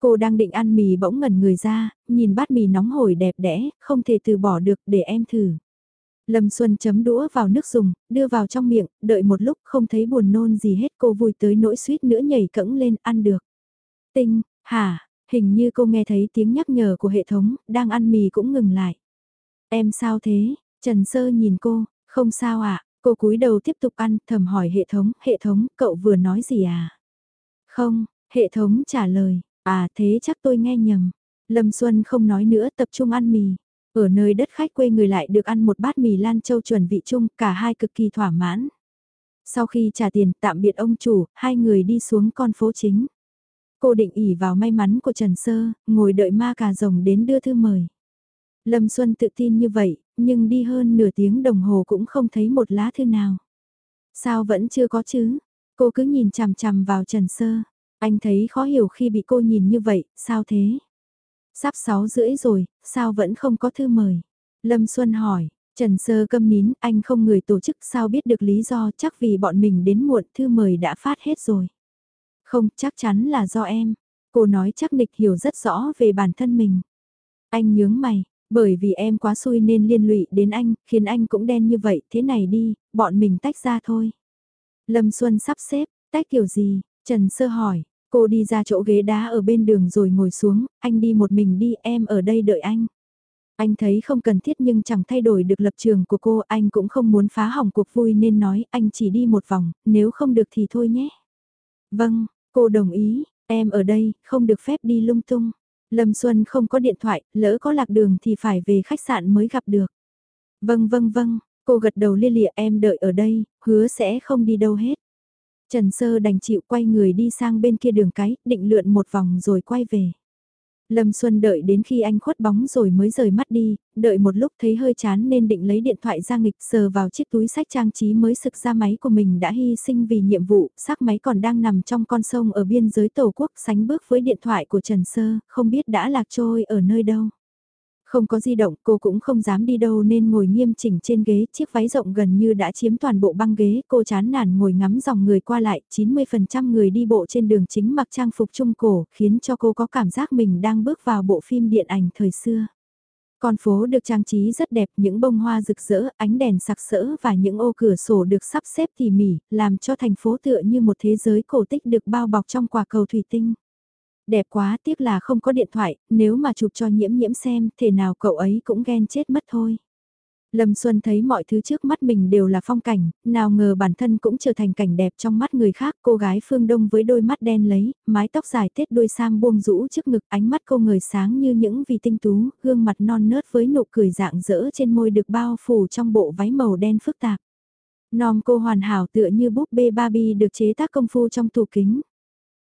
Cô đang định ăn mì bỗng ngẩn người ra, nhìn bát mì nóng hổi đẹp đẽ, không thể từ bỏ được để em thử. Lâm Xuân chấm đũa vào nước dùng, đưa vào trong miệng, đợi một lúc không thấy buồn nôn gì hết cô vui tới nỗi suýt nữa nhảy cẫng lên ăn được. Tinh, hả, hình như cô nghe thấy tiếng nhắc nhở của hệ thống, đang ăn mì cũng ngừng lại. Em sao thế? Trần Sơ nhìn cô, không sao ạ, à? cô cúi đầu tiếp tục ăn, thầm hỏi hệ thống, hệ thống, cậu vừa nói gì à? Không, hệ thống trả lời, À thế chắc tôi nghe nhầm. Lâm Xuân không nói nữa tập trung ăn mì. Ở nơi đất khách quê người lại được ăn một bát mì Lan Châu chuẩn vị chung, cả hai cực kỳ thỏa mãn. Sau khi trả tiền tạm biệt ông chủ, hai người đi xuống con phố chính. Cô định ỉ vào may mắn của Trần Sơ, ngồi đợi ma cà rồng đến đưa thư mời. Lâm Xuân tự tin như vậy, nhưng đi hơn nửa tiếng đồng hồ cũng không thấy một lá thư nào. Sao vẫn chưa có chứ? Cô cứ nhìn chằm chằm vào Trần Sơ. Anh thấy khó hiểu khi bị cô nhìn như vậy, sao thế? Sắp 6 rưỡi rồi, sao vẫn không có thư mời? Lâm Xuân hỏi, Trần Sơ câm nín, anh không người tổ chức sao biết được lý do chắc vì bọn mình đến muộn thư mời đã phát hết rồi. Không, chắc chắn là do em. Cô nói chắc nịch hiểu rất rõ về bản thân mình. Anh nhướng mày, bởi vì em quá xui nên liên lụy đến anh, khiến anh cũng đen như vậy, thế này đi, bọn mình tách ra thôi. Lâm Xuân sắp xếp, tách kiểu gì? Trần Sơ hỏi, Cô đi ra chỗ ghế đá ở bên đường rồi ngồi xuống, anh đi một mình đi, em ở đây đợi anh. Anh thấy không cần thiết nhưng chẳng thay đổi được lập trường của cô, anh cũng không muốn phá hỏng cuộc vui nên nói anh chỉ đi một vòng, nếu không được thì thôi nhé. Vâng, cô đồng ý, em ở đây, không được phép đi lung tung. Lâm Xuân không có điện thoại, lỡ có lạc đường thì phải về khách sạn mới gặp được. Vâng vâng vâng, cô gật đầu lia lịa em đợi ở đây, hứa sẽ không đi đâu hết. Trần Sơ đành chịu quay người đi sang bên kia đường cái, định lượn một vòng rồi quay về. Lâm Xuân đợi đến khi anh khuất bóng rồi mới rời mắt đi, đợi một lúc thấy hơi chán nên định lấy điện thoại ra nghịch sờ vào chiếc túi sách trang trí mới sực ra máy của mình đã hy sinh vì nhiệm vụ, xác máy còn đang nằm trong con sông ở biên giới Tổ quốc sánh bước với điện thoại của Trần Sơ, không biết đã lạc trôi ở nơi đâu. Không có di động, cô cũng không dám đi đâu nên ngồi nghiêm chỉnh trên ghế, chiếc váy rộng gần như đã chiếm toàn bộ băng ghế, cô chán nản ngồi ngắm dòng người qua lại, 90% người đi bộ trên đường chính mặc trang phục trung cổ, khiến cho cô có cảm giác mình đang bước vào bộ phim điện ảnh thời xưa. Con phố được trang trí rất đẹp, những bông hoa rực rỡ, ánh đèn sặc sỡ và những ô cửa sổ được sắp xếp tỉ mỉ, làm cho thành phố tựa như một thế giới cổ tích được bao bọc trong quả cầu thủy tinh. Đẹp quá tiếc là không có điện thoại, nếu mà chụp cho nhiễm nhiễm xem, thể nào cậu ấy cũng ghen chết mất thôi. Lâm Xuân thấy mọi thứ trước mắt mình đều là phong cảnh, nào ngờ bản thân cũng trở thành cảnh đẹp trong mắt người khác. Cô gái phương đông với đôi mắt đen lấy, mái tóc dài tết đuôi sam buông rũ trước ngực ánh mắt cô người sáng như những vì tinh tú, gương mặt non nớt với nụ cười dạng dỡ trên môi được bao phủ trong bộ váy màu đen phức tạp. Nòm cô hoàn hảo tựa như búp bê Barbie được chế tác công phu trong tủ kính.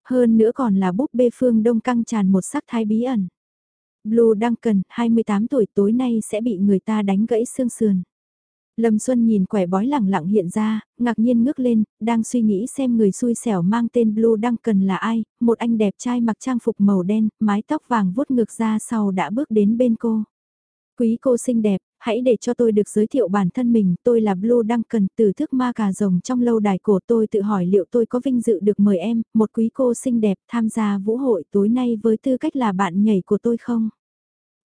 Hơn nữa còn là búp bê phương đông căng tràn một sắc thái bí ẩn. Blue Duncan, 28 tuổi tối nay sẽ bị người ta đánh gãy xương sườn. Lâm Xuân nhìn quẻ bói lẳng lặng hiện ra, ngạc nhiên ngước lên, đang suy nghĩ xem người xui xẻo mang tên Blue Duncan là ai, một anh đẹp trai mặc trang phục màu đen, mái tóc vàng vuốt ngược ra sau đã bước đến bên cô. Quý cô xinh đẹp, hãy để cho tôi được giới thiệu bản thân mình, tôi là Blue Duncan từ thức ma cà rồng trong lâu đài cổ tôi tự hỏi liệu tôi có vinh dự được mời em, một quý cô xinh đẹp tham gia vũ hội tối nay với tư cách là bạn nhảy của tôi không?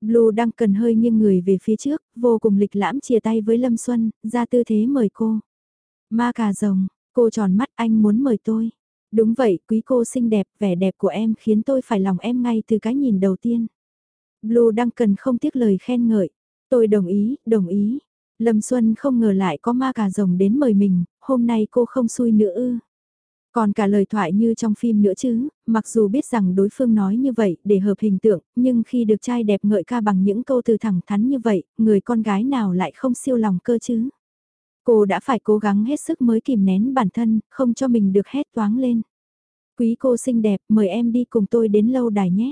Blue Duncan hơi nghiêng người về phía trước, vô cùng lịch lãm chia tay với Lâm Xuân, ra tư thế mời cô. Ma cà rồng, cô tròn mắt anh muốn mời tôi. Đúng vậy, quý cô xinh đẹp, vẻ đẹp của em khiến tôi phải lòng em ngay từ cái nhìn đầu tiên. Blue cần không tiếc lời khen ngợi. Tôi đồng ý, đồng ý. Lâm Xuân không ngờ lại có ma cà rồng đến mời mình, hôm nay cô không xui nữa ư. Còn cả lời thoại như trong phim nữa chứ, mặc dù biết rằng đối phương nói như vậy để hợp hình tượng, nhưng khi được trai đẹp ngợi ca bằng những câu từ thẳng thắn như vậy, người con gái nào lại không siêu lòng cơ chứ. Cô đã phải cố gắng hết sức mới kìm nén bản thân, không cho mình được hét toáng lên. Quý cô xinh đẹp, mời em đi cùng tôi đến lâu đài nhé.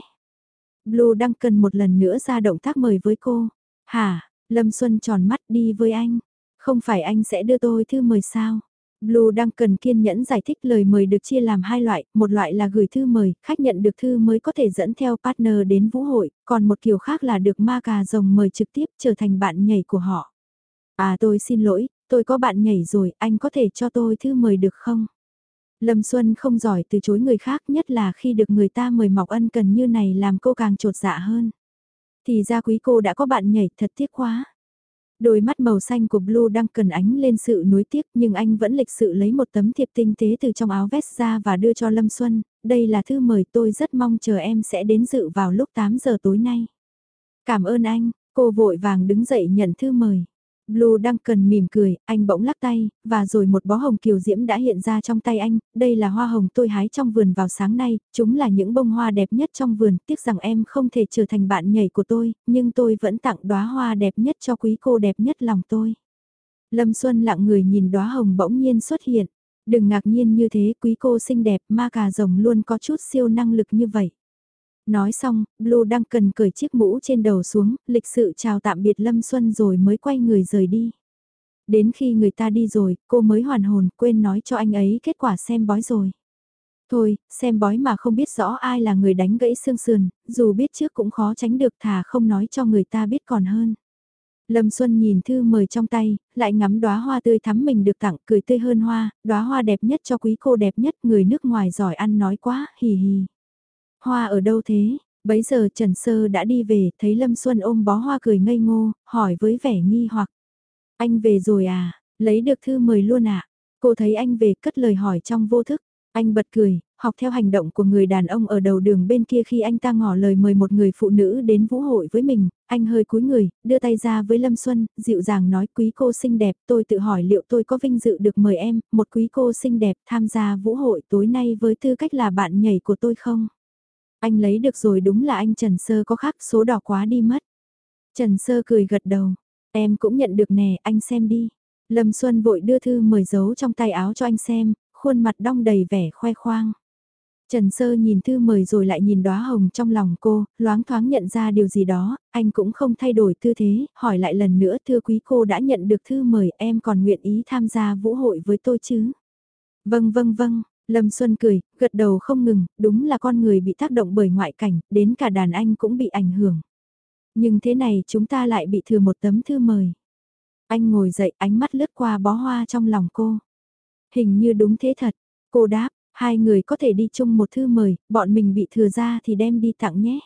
Blue đang cần một lần nữa ra động tác mời với cô. Hả, Lâm Xuân tròn mắt đi với anh. Không phải anh sẽ đưa tôi thư mời sao? Blue đang cần kiên nhẫn giải thích lời mời được chia làm hai loại, một loại là gửi thư mời, khách nhận được thư mới có thể dẫn theo partner đến vũ hội, còn một kiểu khác là được ma cà rồng mời trực tiếp trở thành bạn nhảy của họ. À tôi xin lỗi, tôi có bạn nhảy rồi, anh có thể cho tôi thư mời được không? Lâm Xuân không giỏi từ chối người khác nhất là khi được người ta mời mọc ân cần như này làm cô càng trột dạ hơn. Thì ra quý cô đã có bạn nhảy thật tiếc quá. Đôi mắt màu xanh của Blue đang cần ánh lên sự nuối tiếc nhưng anh vẫn lịch sự lấy một tấm thiệp tinh tế từ trong áo vest ra và đưa cho Lâm Xuân. Đây là thư mời tôi rất mong chờ em sẽ đến dự vào lúc 8 giờ tối nay. Cảm ơn anh, cô vội vàng đứng dậy nhận thư mời. Blue đang cần mỉm cười, anh bỗng lắc tay, và rồi một bó hồng kiều diễm đã hiện ra trong tay anh, đây là hoa hồng tôi hái trong vườn vào sáng nay, chúng là những bông hoa đẹp nhất trong vườn, tiếc rằng em không thể trở thành bạn nhảy của tôi, nhưng tôi vẫn tặng đóa hoa đẹp nhất cho quý cô đẹp nhất lòng tôi. Lâm Xuân lặng người nhìn đóa hồng bỗng nhiên xuất hiện, đừng ngạc nhiên như thế quý cô xinh đẹp ma cà rồng luôn có chút siêu năng lực như vậy. Nói xong, Blue đang cần cởi chiếc mũ trên đầu xuống, lịch sự chào tạm biệt Lâm Xuân rồi mới quay người rời đi. Đến khi người ta đi rồi, cô mới hoàn hồn, quên nói cho anh ấy kết quả xem bói rồi. Thôi, xem bói mà không biết rõ ai là người đánh gãy xương sườn, dù biết trước cũng khó tránh được thà không nói cho người ta biết còn hơn. Lâm Xuân nhìn thư mời trong tay, lại ngắm đóa hoa tươi thắm mình được tặng, cười tươi hơn hoa, đóa hoa đẹp nhất cho quý cô đẹp nhất, người nước ngoài giỏi ăn nói quá, hì hì. Hoa ở đâu thế? Bấy giờ Trần Sơ đã đi về, thấy Lâm Xuân ôm bó hoa cười ngây ngô, hỏi với vẻ nghi hoặc. Anh về rồi à? Lấy được thư mời luôn à? Cô thấy anh về cất lời hỏi trong vô thức. Anh bật cười, học theo hành động của người đàn ông ở đầu đường bên kia khi anh ta ngỏ lời mời một người phụ nữ đến vũ hội với mình, anh hơi cúi người, đưa tay ra với Lâm Xuân, dịu dàng nói quý cô xinh đẹp, tôi tự hỏi liệu tôi có vinh dự được mời em, một quý cô xinh đẹp tham gia vũ hội tối nay với tư cách là bạn nhảy của tôi không? Anh lấy được rồi đúng là anh Trần Sơ có khác số đỏ quá đi mất. Trần Sơ cười gật đầu. Em cũng nhận được nè, anh xem đi. Lâm Xuân vội đưa thư mời dấu trong tay áo cho anh xem, khuôn mặt đong đầy vẻ khoe khoang. Trần Sơ nhìn thư mời rồi lại nhìn đóa hồng trong lòng cô, loáng thoáng nhận ra điều gì đó, anh cũng không thay đổi tư thế, hỏi lại lần nữa thưa quý cô đã nhận được thư mời em còn nguyện ý tham gia vũ hội với tôi chứ? Vâng vâng vâng, Lâm Xuân cười, gật đầu không ngừng, đúng là con người bị tác động bởi ngoại cảnh, đến cả đàn anh cũng bị ảnh hưởng. Nhưng thế này chúng ta lại bị thừa một tấm thư mời. Anh ngồi dậy ánh mắt lướt qua bó hoa trong lòng cô. Hình như đúng thế thật, cô đáp, hai người có thể đi chung một thư mời, bọn mình bị thừa ra thì đem đi tặng nhé.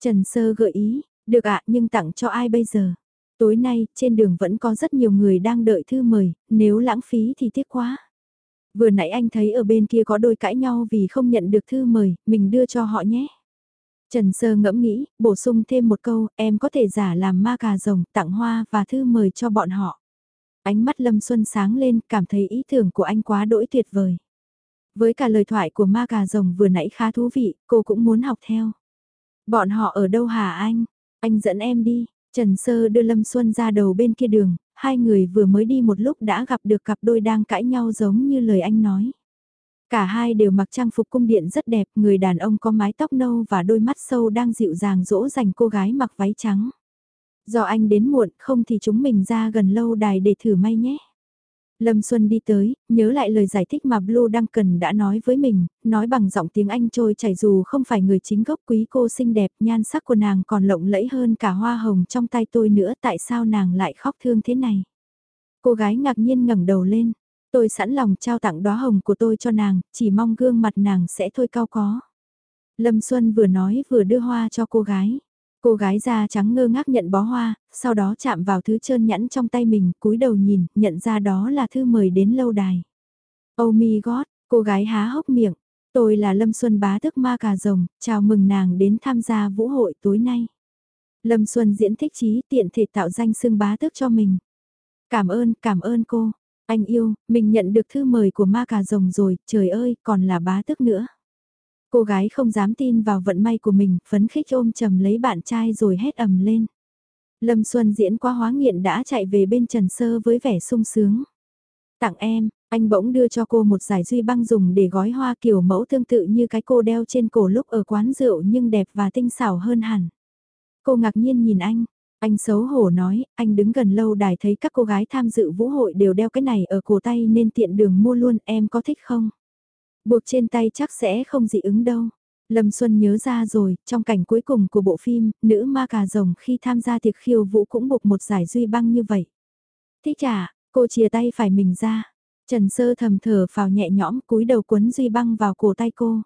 Trần Sơ gợi ý, Được ạ, nhưng tặng cho ai bây giờ? Tối nay, trên đường vẫn có rất nhiều người đang đợi thư mời, nếu lãng phí thì tiếc quá. Vừa nãy anh thấy ở bên kia có đôi cãi nhau vì không nhận được thư mời, mình đưa cho họ nhé. Trần Sơ ngẫm nghĩ, bổ sung thêm một câu, em có thể giả làm ma cà rồng, tặng hoa và thư mời cho bọn họ. Ánh mắt Lâm Xuân sáng lên, cảm thấy ý tưởng của anh quá đỗi tuyệt vời. Với cả lời thoại của ma cà rồng vừa nãy khá thú vị, cô cũng muốn học theo. Bọn họ ở đâu hả anh? Anh dẫn em đi. Trần Sơ đưa Lâm Xuân ra đầu bên kia đường, hai người vừa mới đi một lúc đã gặp được cặp đôi đang cãi nhau giống như lời anh nói. Cả hai đều mặc trang phục cung điện rất đẹp, người đàn ông có mái tóc nâu và đôi mắt sâu đang dịu dàng dỗ dành cô gái mặc váy trắng. Do anh đến muộn, không thì chúng mình ra gần lâu đài để thử may nhé. Lâm Xuân đi tới, nhớ lại lời giải thích mà Blue Duncan đã nói với mình, nói bằng giọng tiếng Anh trôi chảy dù không phải người chính gốc quý cô xinh đẹp, nhan sắc của nàng còn lộng lẫy hơn cả hoa hồng trong tay tôi nữa, tại sao nàng lại khóc thương thế này? Cô gái ngạc nhiên ngẩng đầu lên, tôi sẵn lòng trao tặng đóa hồng của tôi cho nàng, chỉ mong gương mặt nàng sẽ thôi cao có. Lâm Xuân vừa nói vừa đưa hoa cho cô gái. Cô gái da trắng ngơ ngác nhận bó hoa, sau đó chạm vào thứ trơn nhẵn trong tay mình, cúi đầu nhìn, nhận ra đó là thư mời đến lâu đài. Oh my god, cô gái há hốc miệng. Tôi là Lâm Xuân bá thức ma cà rồng, chào mừng nàng đến tham gia vũ hội tối nay. Lâm Xuân diễn thích trí tiện thể tạo danh xưng bá tước cho mình. Cảm ơn, cảm ơn cô. Anh yêu, mình nhận được thư mời của ma cà rồng rồi, trời ơi, còn là bá tước nữa. Cô gái không dám tin vào vận may của mình, phấn khích ôm chầm lấy bạn trai rồi hét ầm lên. Lâm Xuân diễn qua hóa nghiện đã chạy về bên Trần Sơ với vẻ sung sướng. Tặng em, anh bỗng đưa cho cô một giải duy băng dùng để gói hoa kiểu mẫu tương tự như cái cô đeo trên cổ lúc ở quán rượu nhưng đẹp và tinh xảo hơn hẳn. Cô ngạc nhiên nhìn anh, anh xấu hổ nói, anh đứng gần lâu đài thấy các cô gái tham dự vũ hội đều đeo cái này ở cổ tay nên tiện đường mua luôn, em có thích không? Buộc trên tay chắc sẽ không dị ứng đâu. Lâm Xuân nhớ ra rồi, trong cảnh cuối cùng của bộ phim, nữ ma cà rồng khi tham gia tiệc khiêu vũ cũng buộc một giải duy băng như vậy. Thích chả, cô chia tay phải mình ra. Trần Sơ thầm thở phào nhẹ nhõm cúi đầu quấn duy băng vào cổ tay cô.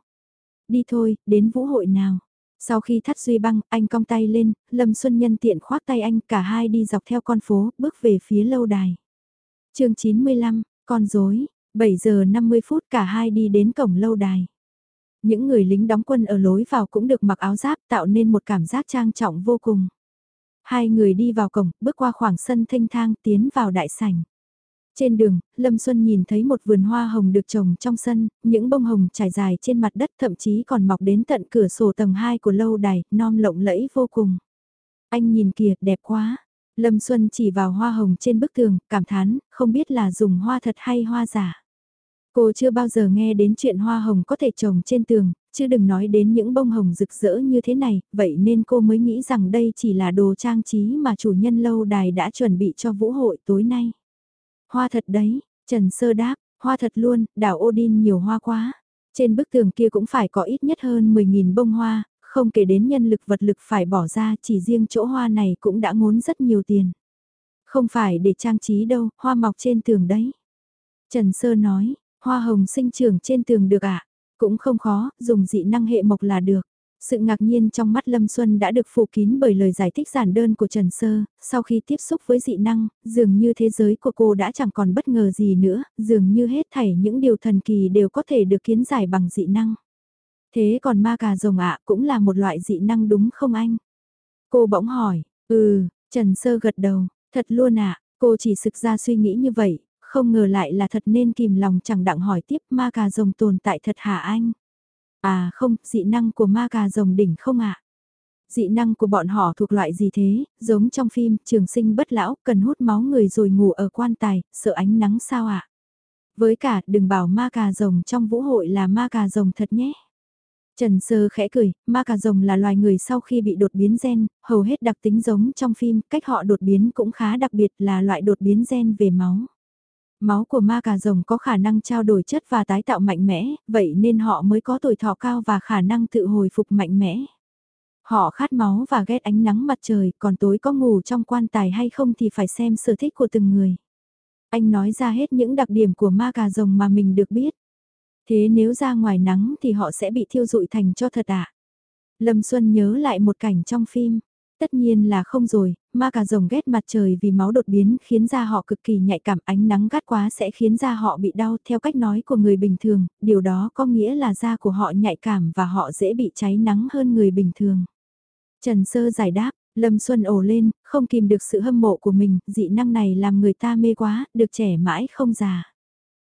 Đi thôi, đến vũ hội nào. Sau khi thắt duy băng, anh cong tay lên, Lâm Xuân nhân tiện khoác tay anh, cả hai đi dọc theo con phố, bước về phía lâu đài. chương 95, con rối 7 giờ 50 phút cả hai đi đến cổng lâu đài. Những người lính đóng quân ở lối vào cũng được mặc áo giáp tạo nên một cảm giác trang trọng vô cùng. Hai người đi vào cổng, bước qua khoảng sân thanh thang tiến vào đại sảnh. Trên đường, Lâm Xuân nhìn thấy một vườn hoa hồng được trồng trong sân, những bông hồng trải dài trên mặt đất thậm chí còn mọc đến tận cửa sổ tầng 2 của lâu đài, non lộng lẫy vô cùng. Anh nhìn kìa, đẹp quá. Lâm Xuân chỉ vào hoa hồng trên bức tường, cảm thán, không biết là dùng hoa thật hay hoa giả. Cô chưa bao giờ nghe đến chuyện hoa hồng có thể trồng trên tường, chứ đừng nói đến những bông hồng rực rỡ như thế này, vậy nên cô mới nghĩ rằng đây chỉ là đồ trang trí mà chủ nhân lâu đài đã chuẩn bị cho vũ hội tối nay. Hoa thật đấy, Trần Sơ đáp, hoa thật luôn, đảo Odin nhiều hoa quá. Trên bức tường kia cũng phải có ít nhất hơn 10.000 bông hoa, không kể đến nhân lực vật lực phải bỏ ra chỉ riêng chỗ hoa này cũng đã ngốn rất nhiều tiền. Không phải để trang trí đâu, hoa mọc trên tường đấy. Trần Sơ nói, Hoa hồng sinh trưởng trên tường được ạ? À? Cũng không khó, dùng dị năng hệ mộc là được. Sự ngạc nhiên trong mắt Lâm Xuân đã được phủ kín bởi lời giải thích giản đơn của Trần Sơ, sau khi tiếp xúc với dị năng, dường như thế giới của cô đã chẳng còn bất ngờ gì nữa, dường như hết thảy những điều thần kỳ đều có thể được kiến giải bằng dị năng. Thế còn ma cà rồng ạ cũng là một loại dị năng đúng không anh? Cô bỗng hỏi, ừ, Trần Sơ gật đầu, thật luôn ạ, cô chỉ sực ra suy nghĩ như vậy, không ngờ lại là thật nên kìm lòng chẳng đặng hỏi tiếp ma cà rồng tồn tại thật hả anh? À không, dị năng của ma cà rồng đỉnh không ạ? Dị năng của bọn họ thuộc loại gì thế, giống trong phim trường sinh bất lão cần hút máu người rồi ngủ ở quan tài, sợ ánh nắng sao ạ? Với cả đừng bảo ma cà rồng trong vũ hội là ma cà rồng thật nhé. Trần Sơ khẽ cười, ma cà rồng là loài người sau khi bị đột biến gen, hầu hết đặc tính giống trong phim, cách họ đột biến cũng khá đặc biệt là loại đột biến gen về máu. Máu của ma cà rồng có khả năng trao đổi chất và tái tạo mạnh mẽ, vậy nên họ mới có tuổi thọ cao và khả năng tự hồi phục mạnh mẽ. Họ khát máu và ghét ánh nắng mặt trời, còn tối có ngủ trong quan tài hay không thì phải xem sở thích của từng người. Anh nói ra hết những đặc điểm của ma cà rồng mà mình được biết. Thế nếu ra ngoài nắng thì họ sẽ bị thiêu rụi thành cho thật ạ. À? Lâm Xuân nhớ lại một cảnh trong phim, Tất nhiên là không rồi, ma cà rồng ghét mặt trời vì máu đột biến khiến da họ cực kỳ nhạy cảm ánh nắng gắt quá sẽ khiến da họ bị đau theo cách nói của người bình thường, điều đó có nghĩa là da của họ nhạy cảm và họ dễ bị cháy nắng hơn người bình thường. Trần Sơ giải đáp, Lâm Xuân ổ lên, không kìm được sự hâm mộ của mình, dị năng này làm người ta mê quá, được trẻ mãi không già.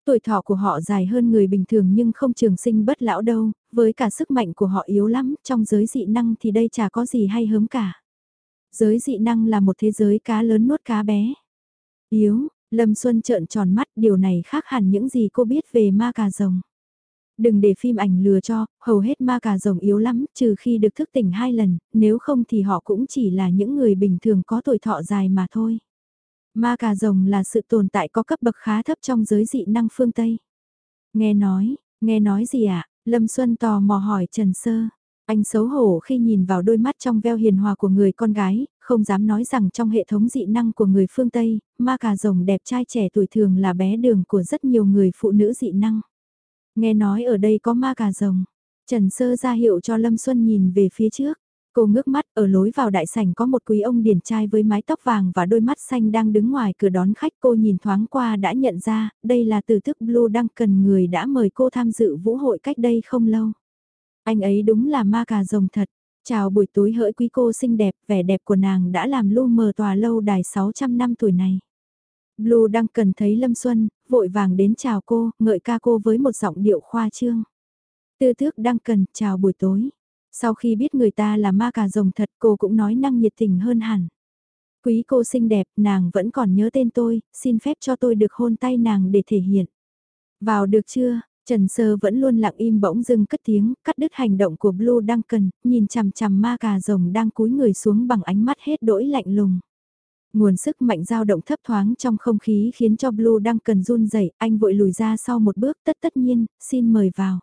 Tuổi thọ của họ dài hơn người bình thường nhưng không trường sinh bất lão đâu, với cả sức mạnh của họ yếu lắm, trong giới dị năng thì đây chả có gì hay hớm cả. Giới dị năng là một thế giới cá lớn nuốt cá bé. Yếu, Lâm Xuân trợn tròn mắt, điều này khác hẳn những gì cô biết về ma cà rồng. Đừng để phim ảnh lừa cho, hầu hết ma cà rồng yếu lắm, trừ khi được thức tỉnh hai lần, nếu không thì họ cũng chỉ là những người bình thường có tuổi thọ dài mà thôi. Ma cà rồng là sự tồn tại có cấp bậc khá thấp trong giới dị năng phương Tây. Nghe nói, nghe nói gì ạ? À? Lâm Xuân tò mò hỏi Trần Sơ. Anh xấu hổ khi nhìn vào đôi mắt trong veo hiền hòa của người con gái, không dám nói rằng trong hệ thống dị năng của người phương Tây, ma cà rồng đẹp trai trẻ tuổi thường là bé đường của rất nhiều người phụ nữ dị năng. Nghe nói ở đây có ma cà rồng. Trần Sơ ra hiệu cho Lâm Xuân nhìn về phía trước. Cô ngước mắt ở lối vào đại sảnh có một quý ông điển trai với mái tóc vàng và đôi mắt xanh đang đứng ngoài cửa đón khách cô nhìn thoáng qua đã nhận ra đây là từ thức Blue đang cần người đã mời cô tham dự vũ hội cách đây không lâu. Anh ấy đúng là ma cà rồng thật. Chào buổi tối hỡi quý cô xinh đẹp, vẻ đẹp của nàng đã làm lu mờ tòa lâu đài 600 năm tuổi này. Blue đang cần thấy Lâm Xuân, vội vàng đến chào cô, ngợi ca cô với một giọng điệu khoa trương. Tư thước đang cần, chào buổi tối. Sau khi biết người ta là ma cà rồng thật cô cũng nói năng nhiệt tình hơn hẳn. Quý cô xinh đẹp, nàng vẫn còn nhớ tên tôi, xin phép cho tôi được hôn tay nàng để thể hiện. Vào được chưa? Trần Sơ vẫn luôn lặng im bỗng dưng cất tiếng, cắt đứt hành động của Blue Duncan, nhìn chằm chằm ma cà rồng đang cúi người xuống bằng ánh mắt hết đỗi lạnh lùng. Nguồn sức mạnh dao động thấp thoáng trong không khí khiến cho Blue Duncan run rẩy, anh vội lùi ra sau một bước tất tất nhiên, xin mời vào.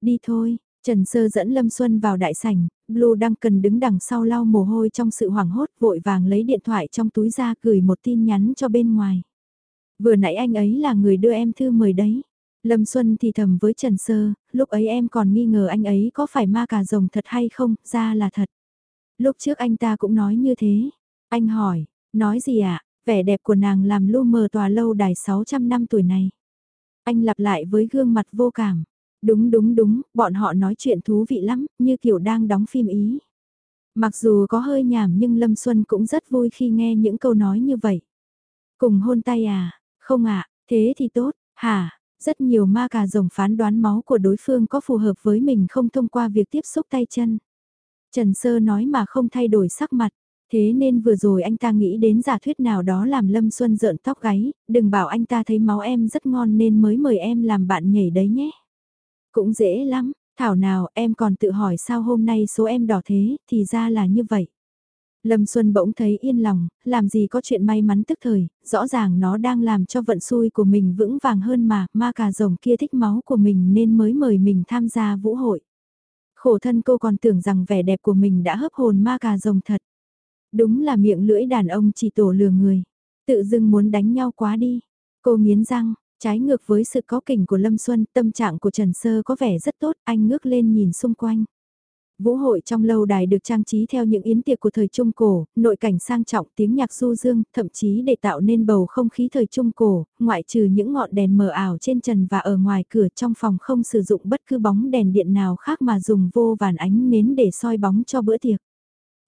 Đi thôi, Trần Sơ dẫn Lâm Xuân vào đại sảnh, Blue Duncan đứng đằng sau lau mồ hôi trong sự hoảng hốt vội vàng lấy điện thoại trong túi ra gửi một tin nhắn cho bên ngoài. Vừa nãy anh ấy là người đưa em thư mời đấy. Lâm Xuân thì thầm với Trần Sơ, lúc ấy em còn nghi ngờ anh ấy có phải ma cà rồng thật hay không, ra là thật. Lúc trước anh ta cũng nói như thế. Anh hỏi, nói gì ạ, à? vẻ đẹp của nàng làm lu mờ tòa lâu đài 600 năm tuổi này. Anh lặp lại với gương mặt vô cảm. Đúng đúng đúng, bọn họ nói chuyện thú vị lắm, như kiểu đang đóng phim ý. Mặc dù có hơi nhảm nhưng Lâm Xuân cũng rất vui khi nghe những câu nói như vậy. Cùng hôn tay à, không ạ, thế thì tốt, hả, rất nhiều ma cà rồng phán đoán máu của đối phương có phù hợp với mình không thông qua việc tiếp xúc tay chân. Trần Sơ nói mà không thay đổi sắc mặt, thế nên vừa rồi anh ta nghĩ đến giả thuyết nào đó làm Lâm Xuân rợn tóc gáy, đừng bảo anh ta thấy máu em rất ngon nên mới mời em làm bạn nhảy đấy nhé. Cũng dễ lắm, thảo nào em còn tự hỏi sao hôm nay số em đỏ thế, thì ra là như vậy. Lâm Xuân bỗng thấy yên lòng, làm gì có chuyện may mắn tức thời, rõ ràng nó đang làm cho vận xui của mình vững vàng hơn mà, ma cà rồng kia thích máu của mình nên mới mời mình tham gia vũ hội. Khổ thân cô còn tưởng rằng vẻ đẹp của mình đã hấp hồn ma cà rồng thật. Đúng là miệng lưỡi đàn ông chỉ tổ lừa người, tự dưng muốn đánh nhau quá đi. Cô nghiến răng, trái ngược với sự có kỉnh của Lâm Xuân, tâm trạng của Trần Sơ có vẻ rất tốt, anh ngước lên nhìn xung quanh. Vũ hội trong lâu đài được trang trí theo những yến tiệc của thời Trung Cổ, nội cảnh sang trọng tiếng nhạc du dương, thậm chí để tạo nên bầu không khí thời Trung Cổ, ngoại trừ những ngọn đèn mờ ảo trên trần và ở ngoài cửa trong phòng không sử dụng bất cứ bóng đèn điện nào khác mà dùng vô vàn ánh nến để soi bóng cho bữa tiệc.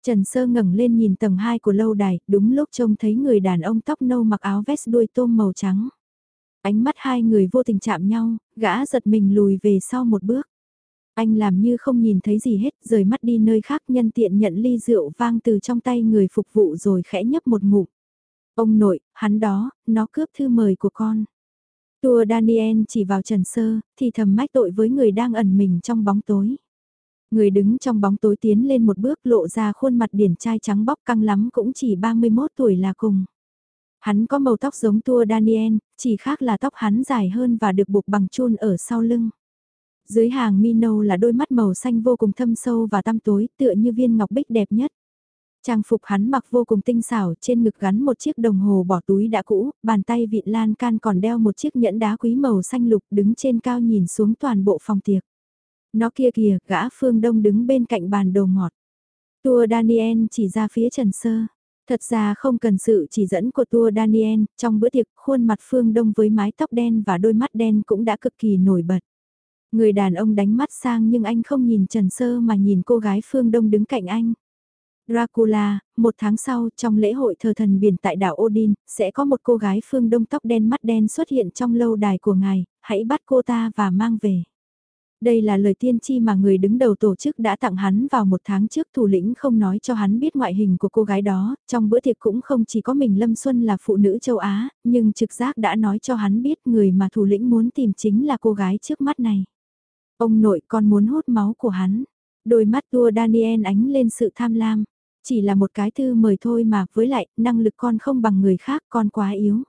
Trần Sơ ngẩng lên nhìn tầng 2 của lâu đài, đúng lúc trông thấy người đàn ông tóc nâu mặc áo vest đuôi tôm màu trắng. Ánh mắt hai người vô tình chạm nhau, gã giật mình lùi về sau một bước. Anh làm như không nhìn thấy gì hết, rời mắt đi nơi khác nhân tiện nhận ly rượu vang từ trong tay người phục vụ rồi khẽ nhấp một ngụm. Ông nội, hắn đó, nó cướp thư mời của con. Tua Daniel chỉ vào Trần Sơ, thì thầm mách tội với người đang ẩn mình trong bóng tối. Người đứng trong bóng tối tiến lên một bước lộ ra khuôn mặt điển trai trắng bóc căng lắm cũng chỉ 31 tuổi là cùng. Hắn có màu tóc giống Tua Daniel, chỉ khác là tóc hắn dài hơn và được buộc bằng chun ở sau lưng. Dưới hàng mi nâu là đôi mắt màu xanh vô cùng thâm sâu và tăm tối tựa như viên ngọc bích đẹp nhất. Trang phục hắn mặc vô cùng tinh xảo, trên ngực gắn một chiếc đồng hồ bỏ túi đã cũ, bàn tay vịn lan can còn đeo một chiếc nhẫn đá quý màu xanh lục đứng trên cao nhìn xuống toàn bộ phòng tiệc. Nó kia kìa, gã phương đông đứng bên cạnh bàn đồ ngọt. tua Daniel chỉ ra phía Trần Sơ. Thật ra không cần sự chỉ dẫn của tua Daniel, trong bữa tiệc khuôn mặt Phương Đông với mái tóc đen và đôi mắt đen cũng đã cực kỳ nổi bật. Người đàn ông đánh mắt sang nhưng anh không nhìn Trần Sơ mà nhìn cô gái Phương Đông đứng cạnh anh. Dracula, một tháng sau trong lễ hội thờ thần biển tại đảo Odin, sẽ có một cô gái phương đông tóc đen mắt đen xuất hiện trong lâu đài của ngài, hãy bắt cô ta và mang về. Đây là lời tiên tri mà người đứng đầu tổ chức đã tặng hắn vào một tháng trước thủ lĩnh không nói cho hắn biết ngoại hình của cô gái đó, trong bữa tiệc cũng không chỉ có mình Lâm Xuân là phụ nữ châu Á, nhưng trực giác đã nói cho hắn biết người mà thủ lĩnh muốn tìm chính là cô gái trước mắt này. Ông nội con muốn hút máu của hắn, đôi mắt tua Daniel ánh lên sự tham lam. Chỉ là một cái thư mời thôi mà, với lại, năng lực con không bằng người khác, con quá yếu.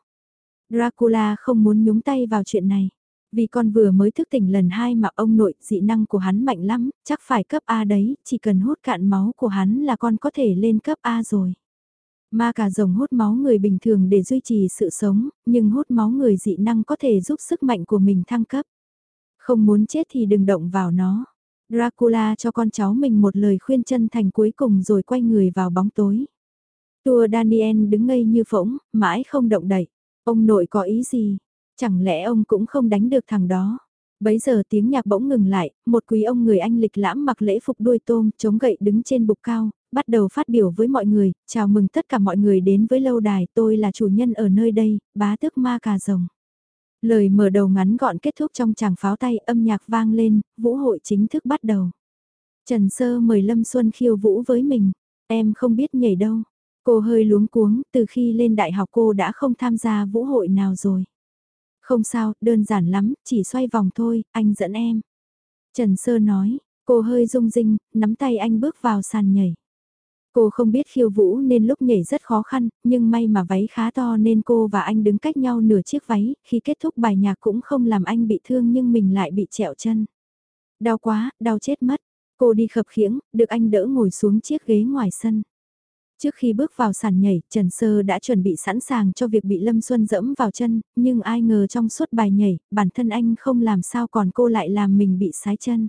Dracula không muốn nhúng tay vào chuyện này. Vì con vừa mới thức tỉnh lần hai mà ông nội dị năng của hắn mạnh lắm, chắc phải cấp A đấy, chỉ cần hút cạn máu của hắn là con có thể lên cấp A rồi. Ma cà rồng hút máu người bình thường để duy trì sự sống, nhưng hút máu người dị năng có thể giúp sức mạnh của mình thăng cấp. Không muốn chết thì đừng động vào nó. Dracula cho con cháu mình một lời khuyên chân thành cuối cùng rồi quay người vào bóng tối. Tua Daniel đứng ngây như phỗng, mãi không động đậy. Ông nội có ý gì? Chẳng lẽ ông cũng không đánh được thằng đó? Bấy giờ tiếng nhạc bỗng ngừng lại, một quý ông người Anh lịch lãm mặc lễ phục đuôi tôm, chống gậy đứng trên bục cao, bắt đầu phát biểu với mọi người, chào mừng tất cả mọi người đến với lâu đài, tôi là chủ nhân ở nơi đây, bá tước ma cà rồng. Lời mở đầu ngắn gọn kết thúc trong tràng pháo tay âm nhạc vang lên, vũ hội chính thức bắt đầu. Trần Sơ mời Lâm Xuân khiêu vũ với mình, em không biết nhảy đâu. Cô hơi luống cuống, từ khi lên đại học cô đã không tham gia vũ hội nào rồi. Không sao, đơn giản lắm, chỉ xoay vòng thôi, anh dẫn em. Trần Sơ nói, cô hơi rung rinh, nắm tay anh bước vào sàn nhảy. Cô không biết khiêu vũ nên lúc nhảy rất khó khăn, nhưng may mà váy khá to nên cô và anh đứng cách nhau nửa chiếc váy, khi kết thúc bài nhạc cũng không làm anh bị thương nhưng mình lại bị trẹo chân. Đau quá, đau chết mất. Cô đi khập khiễng, được anh đỡ ngồi xuống chiếc ghế ngoài sân. Trước khi bước vào sàn nhảy, Trần Sơ đã chuẩn bị sẵn sàng cho việc bị Lâm Xuân dẫm vào chân, nhưng ai ngờ trong suốt bài nhảy, bản thân anh không làm sao còn cô lại làm mình bị sái chân.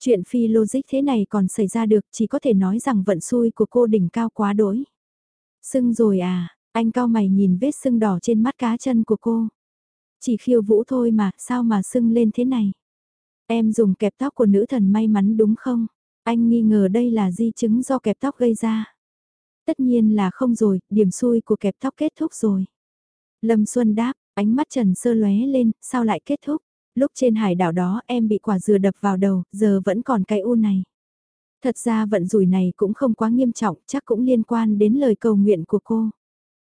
Chuyện phi logic thế này còn xảy ra được chỉ có thể nói rằng vận xui của cô đỉnh cao quá đỗi. Sưng rồi à, anh cao mày nhìn vết sưng đỏ trên mắt cá chân của cô. Chỉ khiêu vũ thôi mà, sao mà sưng lên thế này? Em dùng kẹp tóc của nữ thần may mắn đúng không? Anh nghi ngờ đây là di chứng do kẹp tóc gây ra. Tất nhiên là không rồi, điểm xui của kẹp tóc kết thúc rồi. Lâm Xuân đáp, ánh mắt Trần Sơ lóe lên, sao lại kết thúc? Lúc trên hải đảo đó em bị quả dừa đập vào đầu, giờ vẫn còn cái u này. Thật ra vận rủi này cũng không quá nghiêm trọng, chắc cũng liên quan đến lời cầu nguyện của cô.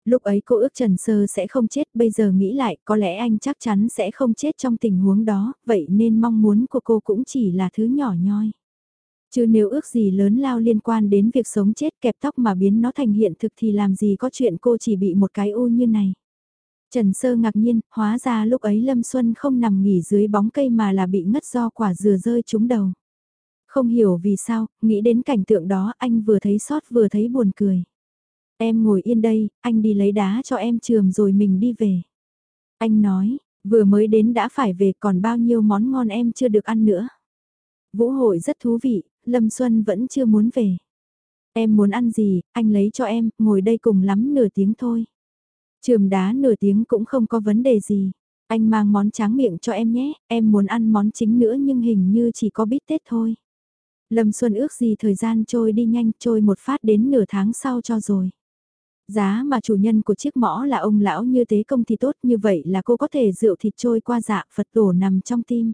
Lúc ấy cô ước Trần Sơ sẽ không chết, bây giờ nghĩ lại có lẽ anh chắc chắn sẽ không chết trong tình huống đó, vậy nên mong muốn của cô cũng chỉ là thứ nhỏ nhoi. Chứ nếu ước gì lớn lao liên quan đến việc sống chết kẹp tóc mà biến nó thành hiện thực thì làm gì có chuyện cô chỉ bị một cái u như này. Trần Sơ ngạc nhiên, hóa ra lúc ấy Lâm Xuân không nằm nghỉ dưới bóng cây mà là bị ngất do quả dừa rơi trúng đầu. Không hiểu vì sao, nghĩ đến cảnh tượng đó anh vừa thấy sót vừa thấy buồn cười. Em ngồi yên đây, anh đi lấy đá cho em trường rồi mình đi về. Anh nói, vừa mới đến đã phải về còn bao nhiêu món ngon em chưa được ăn nữa. Vũ hội rất thú vị, Lâm Xuân vẫn chưa muốn về. Em muốn ăn gì, anh lấy cho em, ngồi đây cùng lắm nửa tiếng thôi. Trường đá nửa tiếng cũng không có vấn đề gì. Anh mang món tráng miệng cho em nhé, em muốn ăn món chính nữa nhưng hình như chỉ có bít tết thôi. Lâm Xuân ước gì thời gian trôi đi nhanh trôi một phát đến nửa tháng sau cho rồi. Giá mà chủ nhân của chiếc mõ là ông lão như thế công thì tốt như vậy là cô có thể rượu thịt trôi qua dạ Phật tổ nằm trong tim.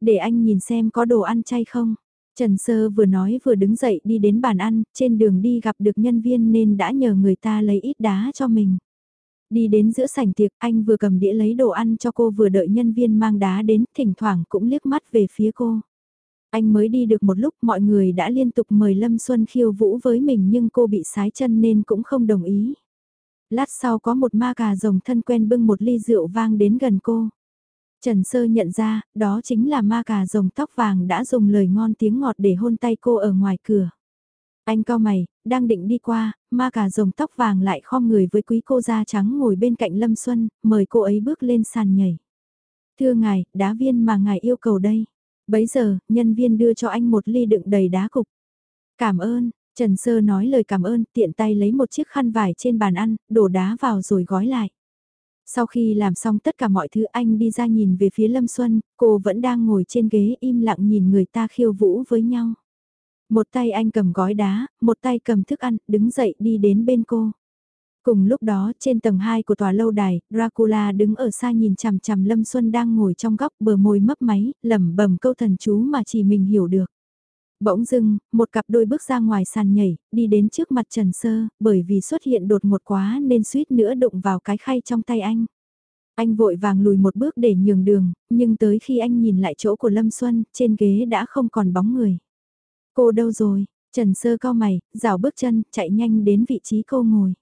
Để anh nhìn xem có đồ ăn chay không. Trần Sơ vừa nói vừa đứng dậy đi đến bàn ăn, trên đường đi gặp được nhân viên nên đã nhờ người ta lấy ít đá cho mình. Đi đến giữa sảnh tiệc, anh vừa cầm đĩa lấy đồ ăn cho cô vừa đợi nhân viên mang đá đến, thỉnh thoảng cũng liếc mắt về phía cô. Anh mới đi được một lúc mọi người đã liên tục mời Lâm Xuân khiêu vũ với mình nhưng cô bị sái chân nên cũng không đồng ý. Lát sau có một ma cà rồng thân quen bưng một ly rượu vang đến gần cô. Trần Sơ nhận ra, đó chính là ma cà rồng tóc vàng đã dùng lời ngon tiếng ngọt để hôn tay cô ở ngoài cửa. Anh cao mày, đang định đi qua, ma cà rồng tóc vàng lại khom người với quý cô da trắng ngồi bên cạnh Lâm Xuân, mời cô ấy bước lên sàn nhảy. Thưa ngài, đá viên mà ngài yêu cầu đây. Bấy giờ, nhân viên đưa cho anh một ly đựng đầy đá cục. Cảm ơn, Trần Sơ nói lời cảm ơn, tiện tay lấy một chiếc khăn vải trên bàn ăn, đổ đá vào rồi gói lại. Sau khi làm xong tất cả mọi thứ anh đi ra nhìn về phía Lâm Xuân, cô vẫn đang ngồi trên ghế im lặng nhìn người ta khiêu vũ với nhau. Một tay anh cầm gói đá, một tay cầm thức ăn, đứng dậy đi đến bên cô. Cùng lúc đó, trên tầng 2 của tòa lâu đài, Dracula đứng ở xa nhìn chằm chằm Lâm Xuân đang ngồi trong góc bờ môi mấp máy, lẩm bẩm câu thần chú mà chỉ mình hiểu được. Bỗng dưng, một cặp đôi bước ra ngoài sàn nhảy, đi đến trước mặt Trần Sơ, bởi vì xuất hiện đột ngột quá nên suýt nữa đụng vào cái khay trong tay anh. Anh vội vàng lùi một bước để nhường đường, nhưng tới khi anh nhìn lại chỗ của Lâm Xuân, trên ghế đã không còn bóng người. Cô đâu rồi? Trần Sơ cao mày, rào bước chân, chạy nhanh đến vị trí cô ngồi.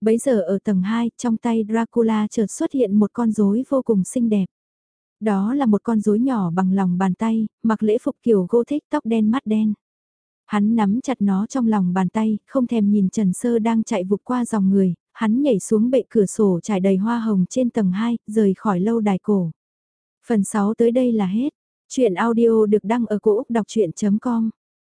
Bấy giờ ở tầng 2, trong tay Dracula chợt xuất hiện một con rối vô cùng xinh đẹp. Đó là một con rối nhỏ bằng lòng bàn tay, mặc lễ phục kiểu gothic tóc đen mắt đen. Hắn nắm chặt nó trong lòng bàn tay, không thèm nhìn Trần Sơ đang chạy vụt qua dòng người, hắn nhảy xuống bệ cửa sổ trải đầy hoa hồng trên tầng 2, rời khỏi lâu đài cổ. Phần 6 tới đây là hết. Chuyện audio được đăng ở cổ Úc đọc chuyện.com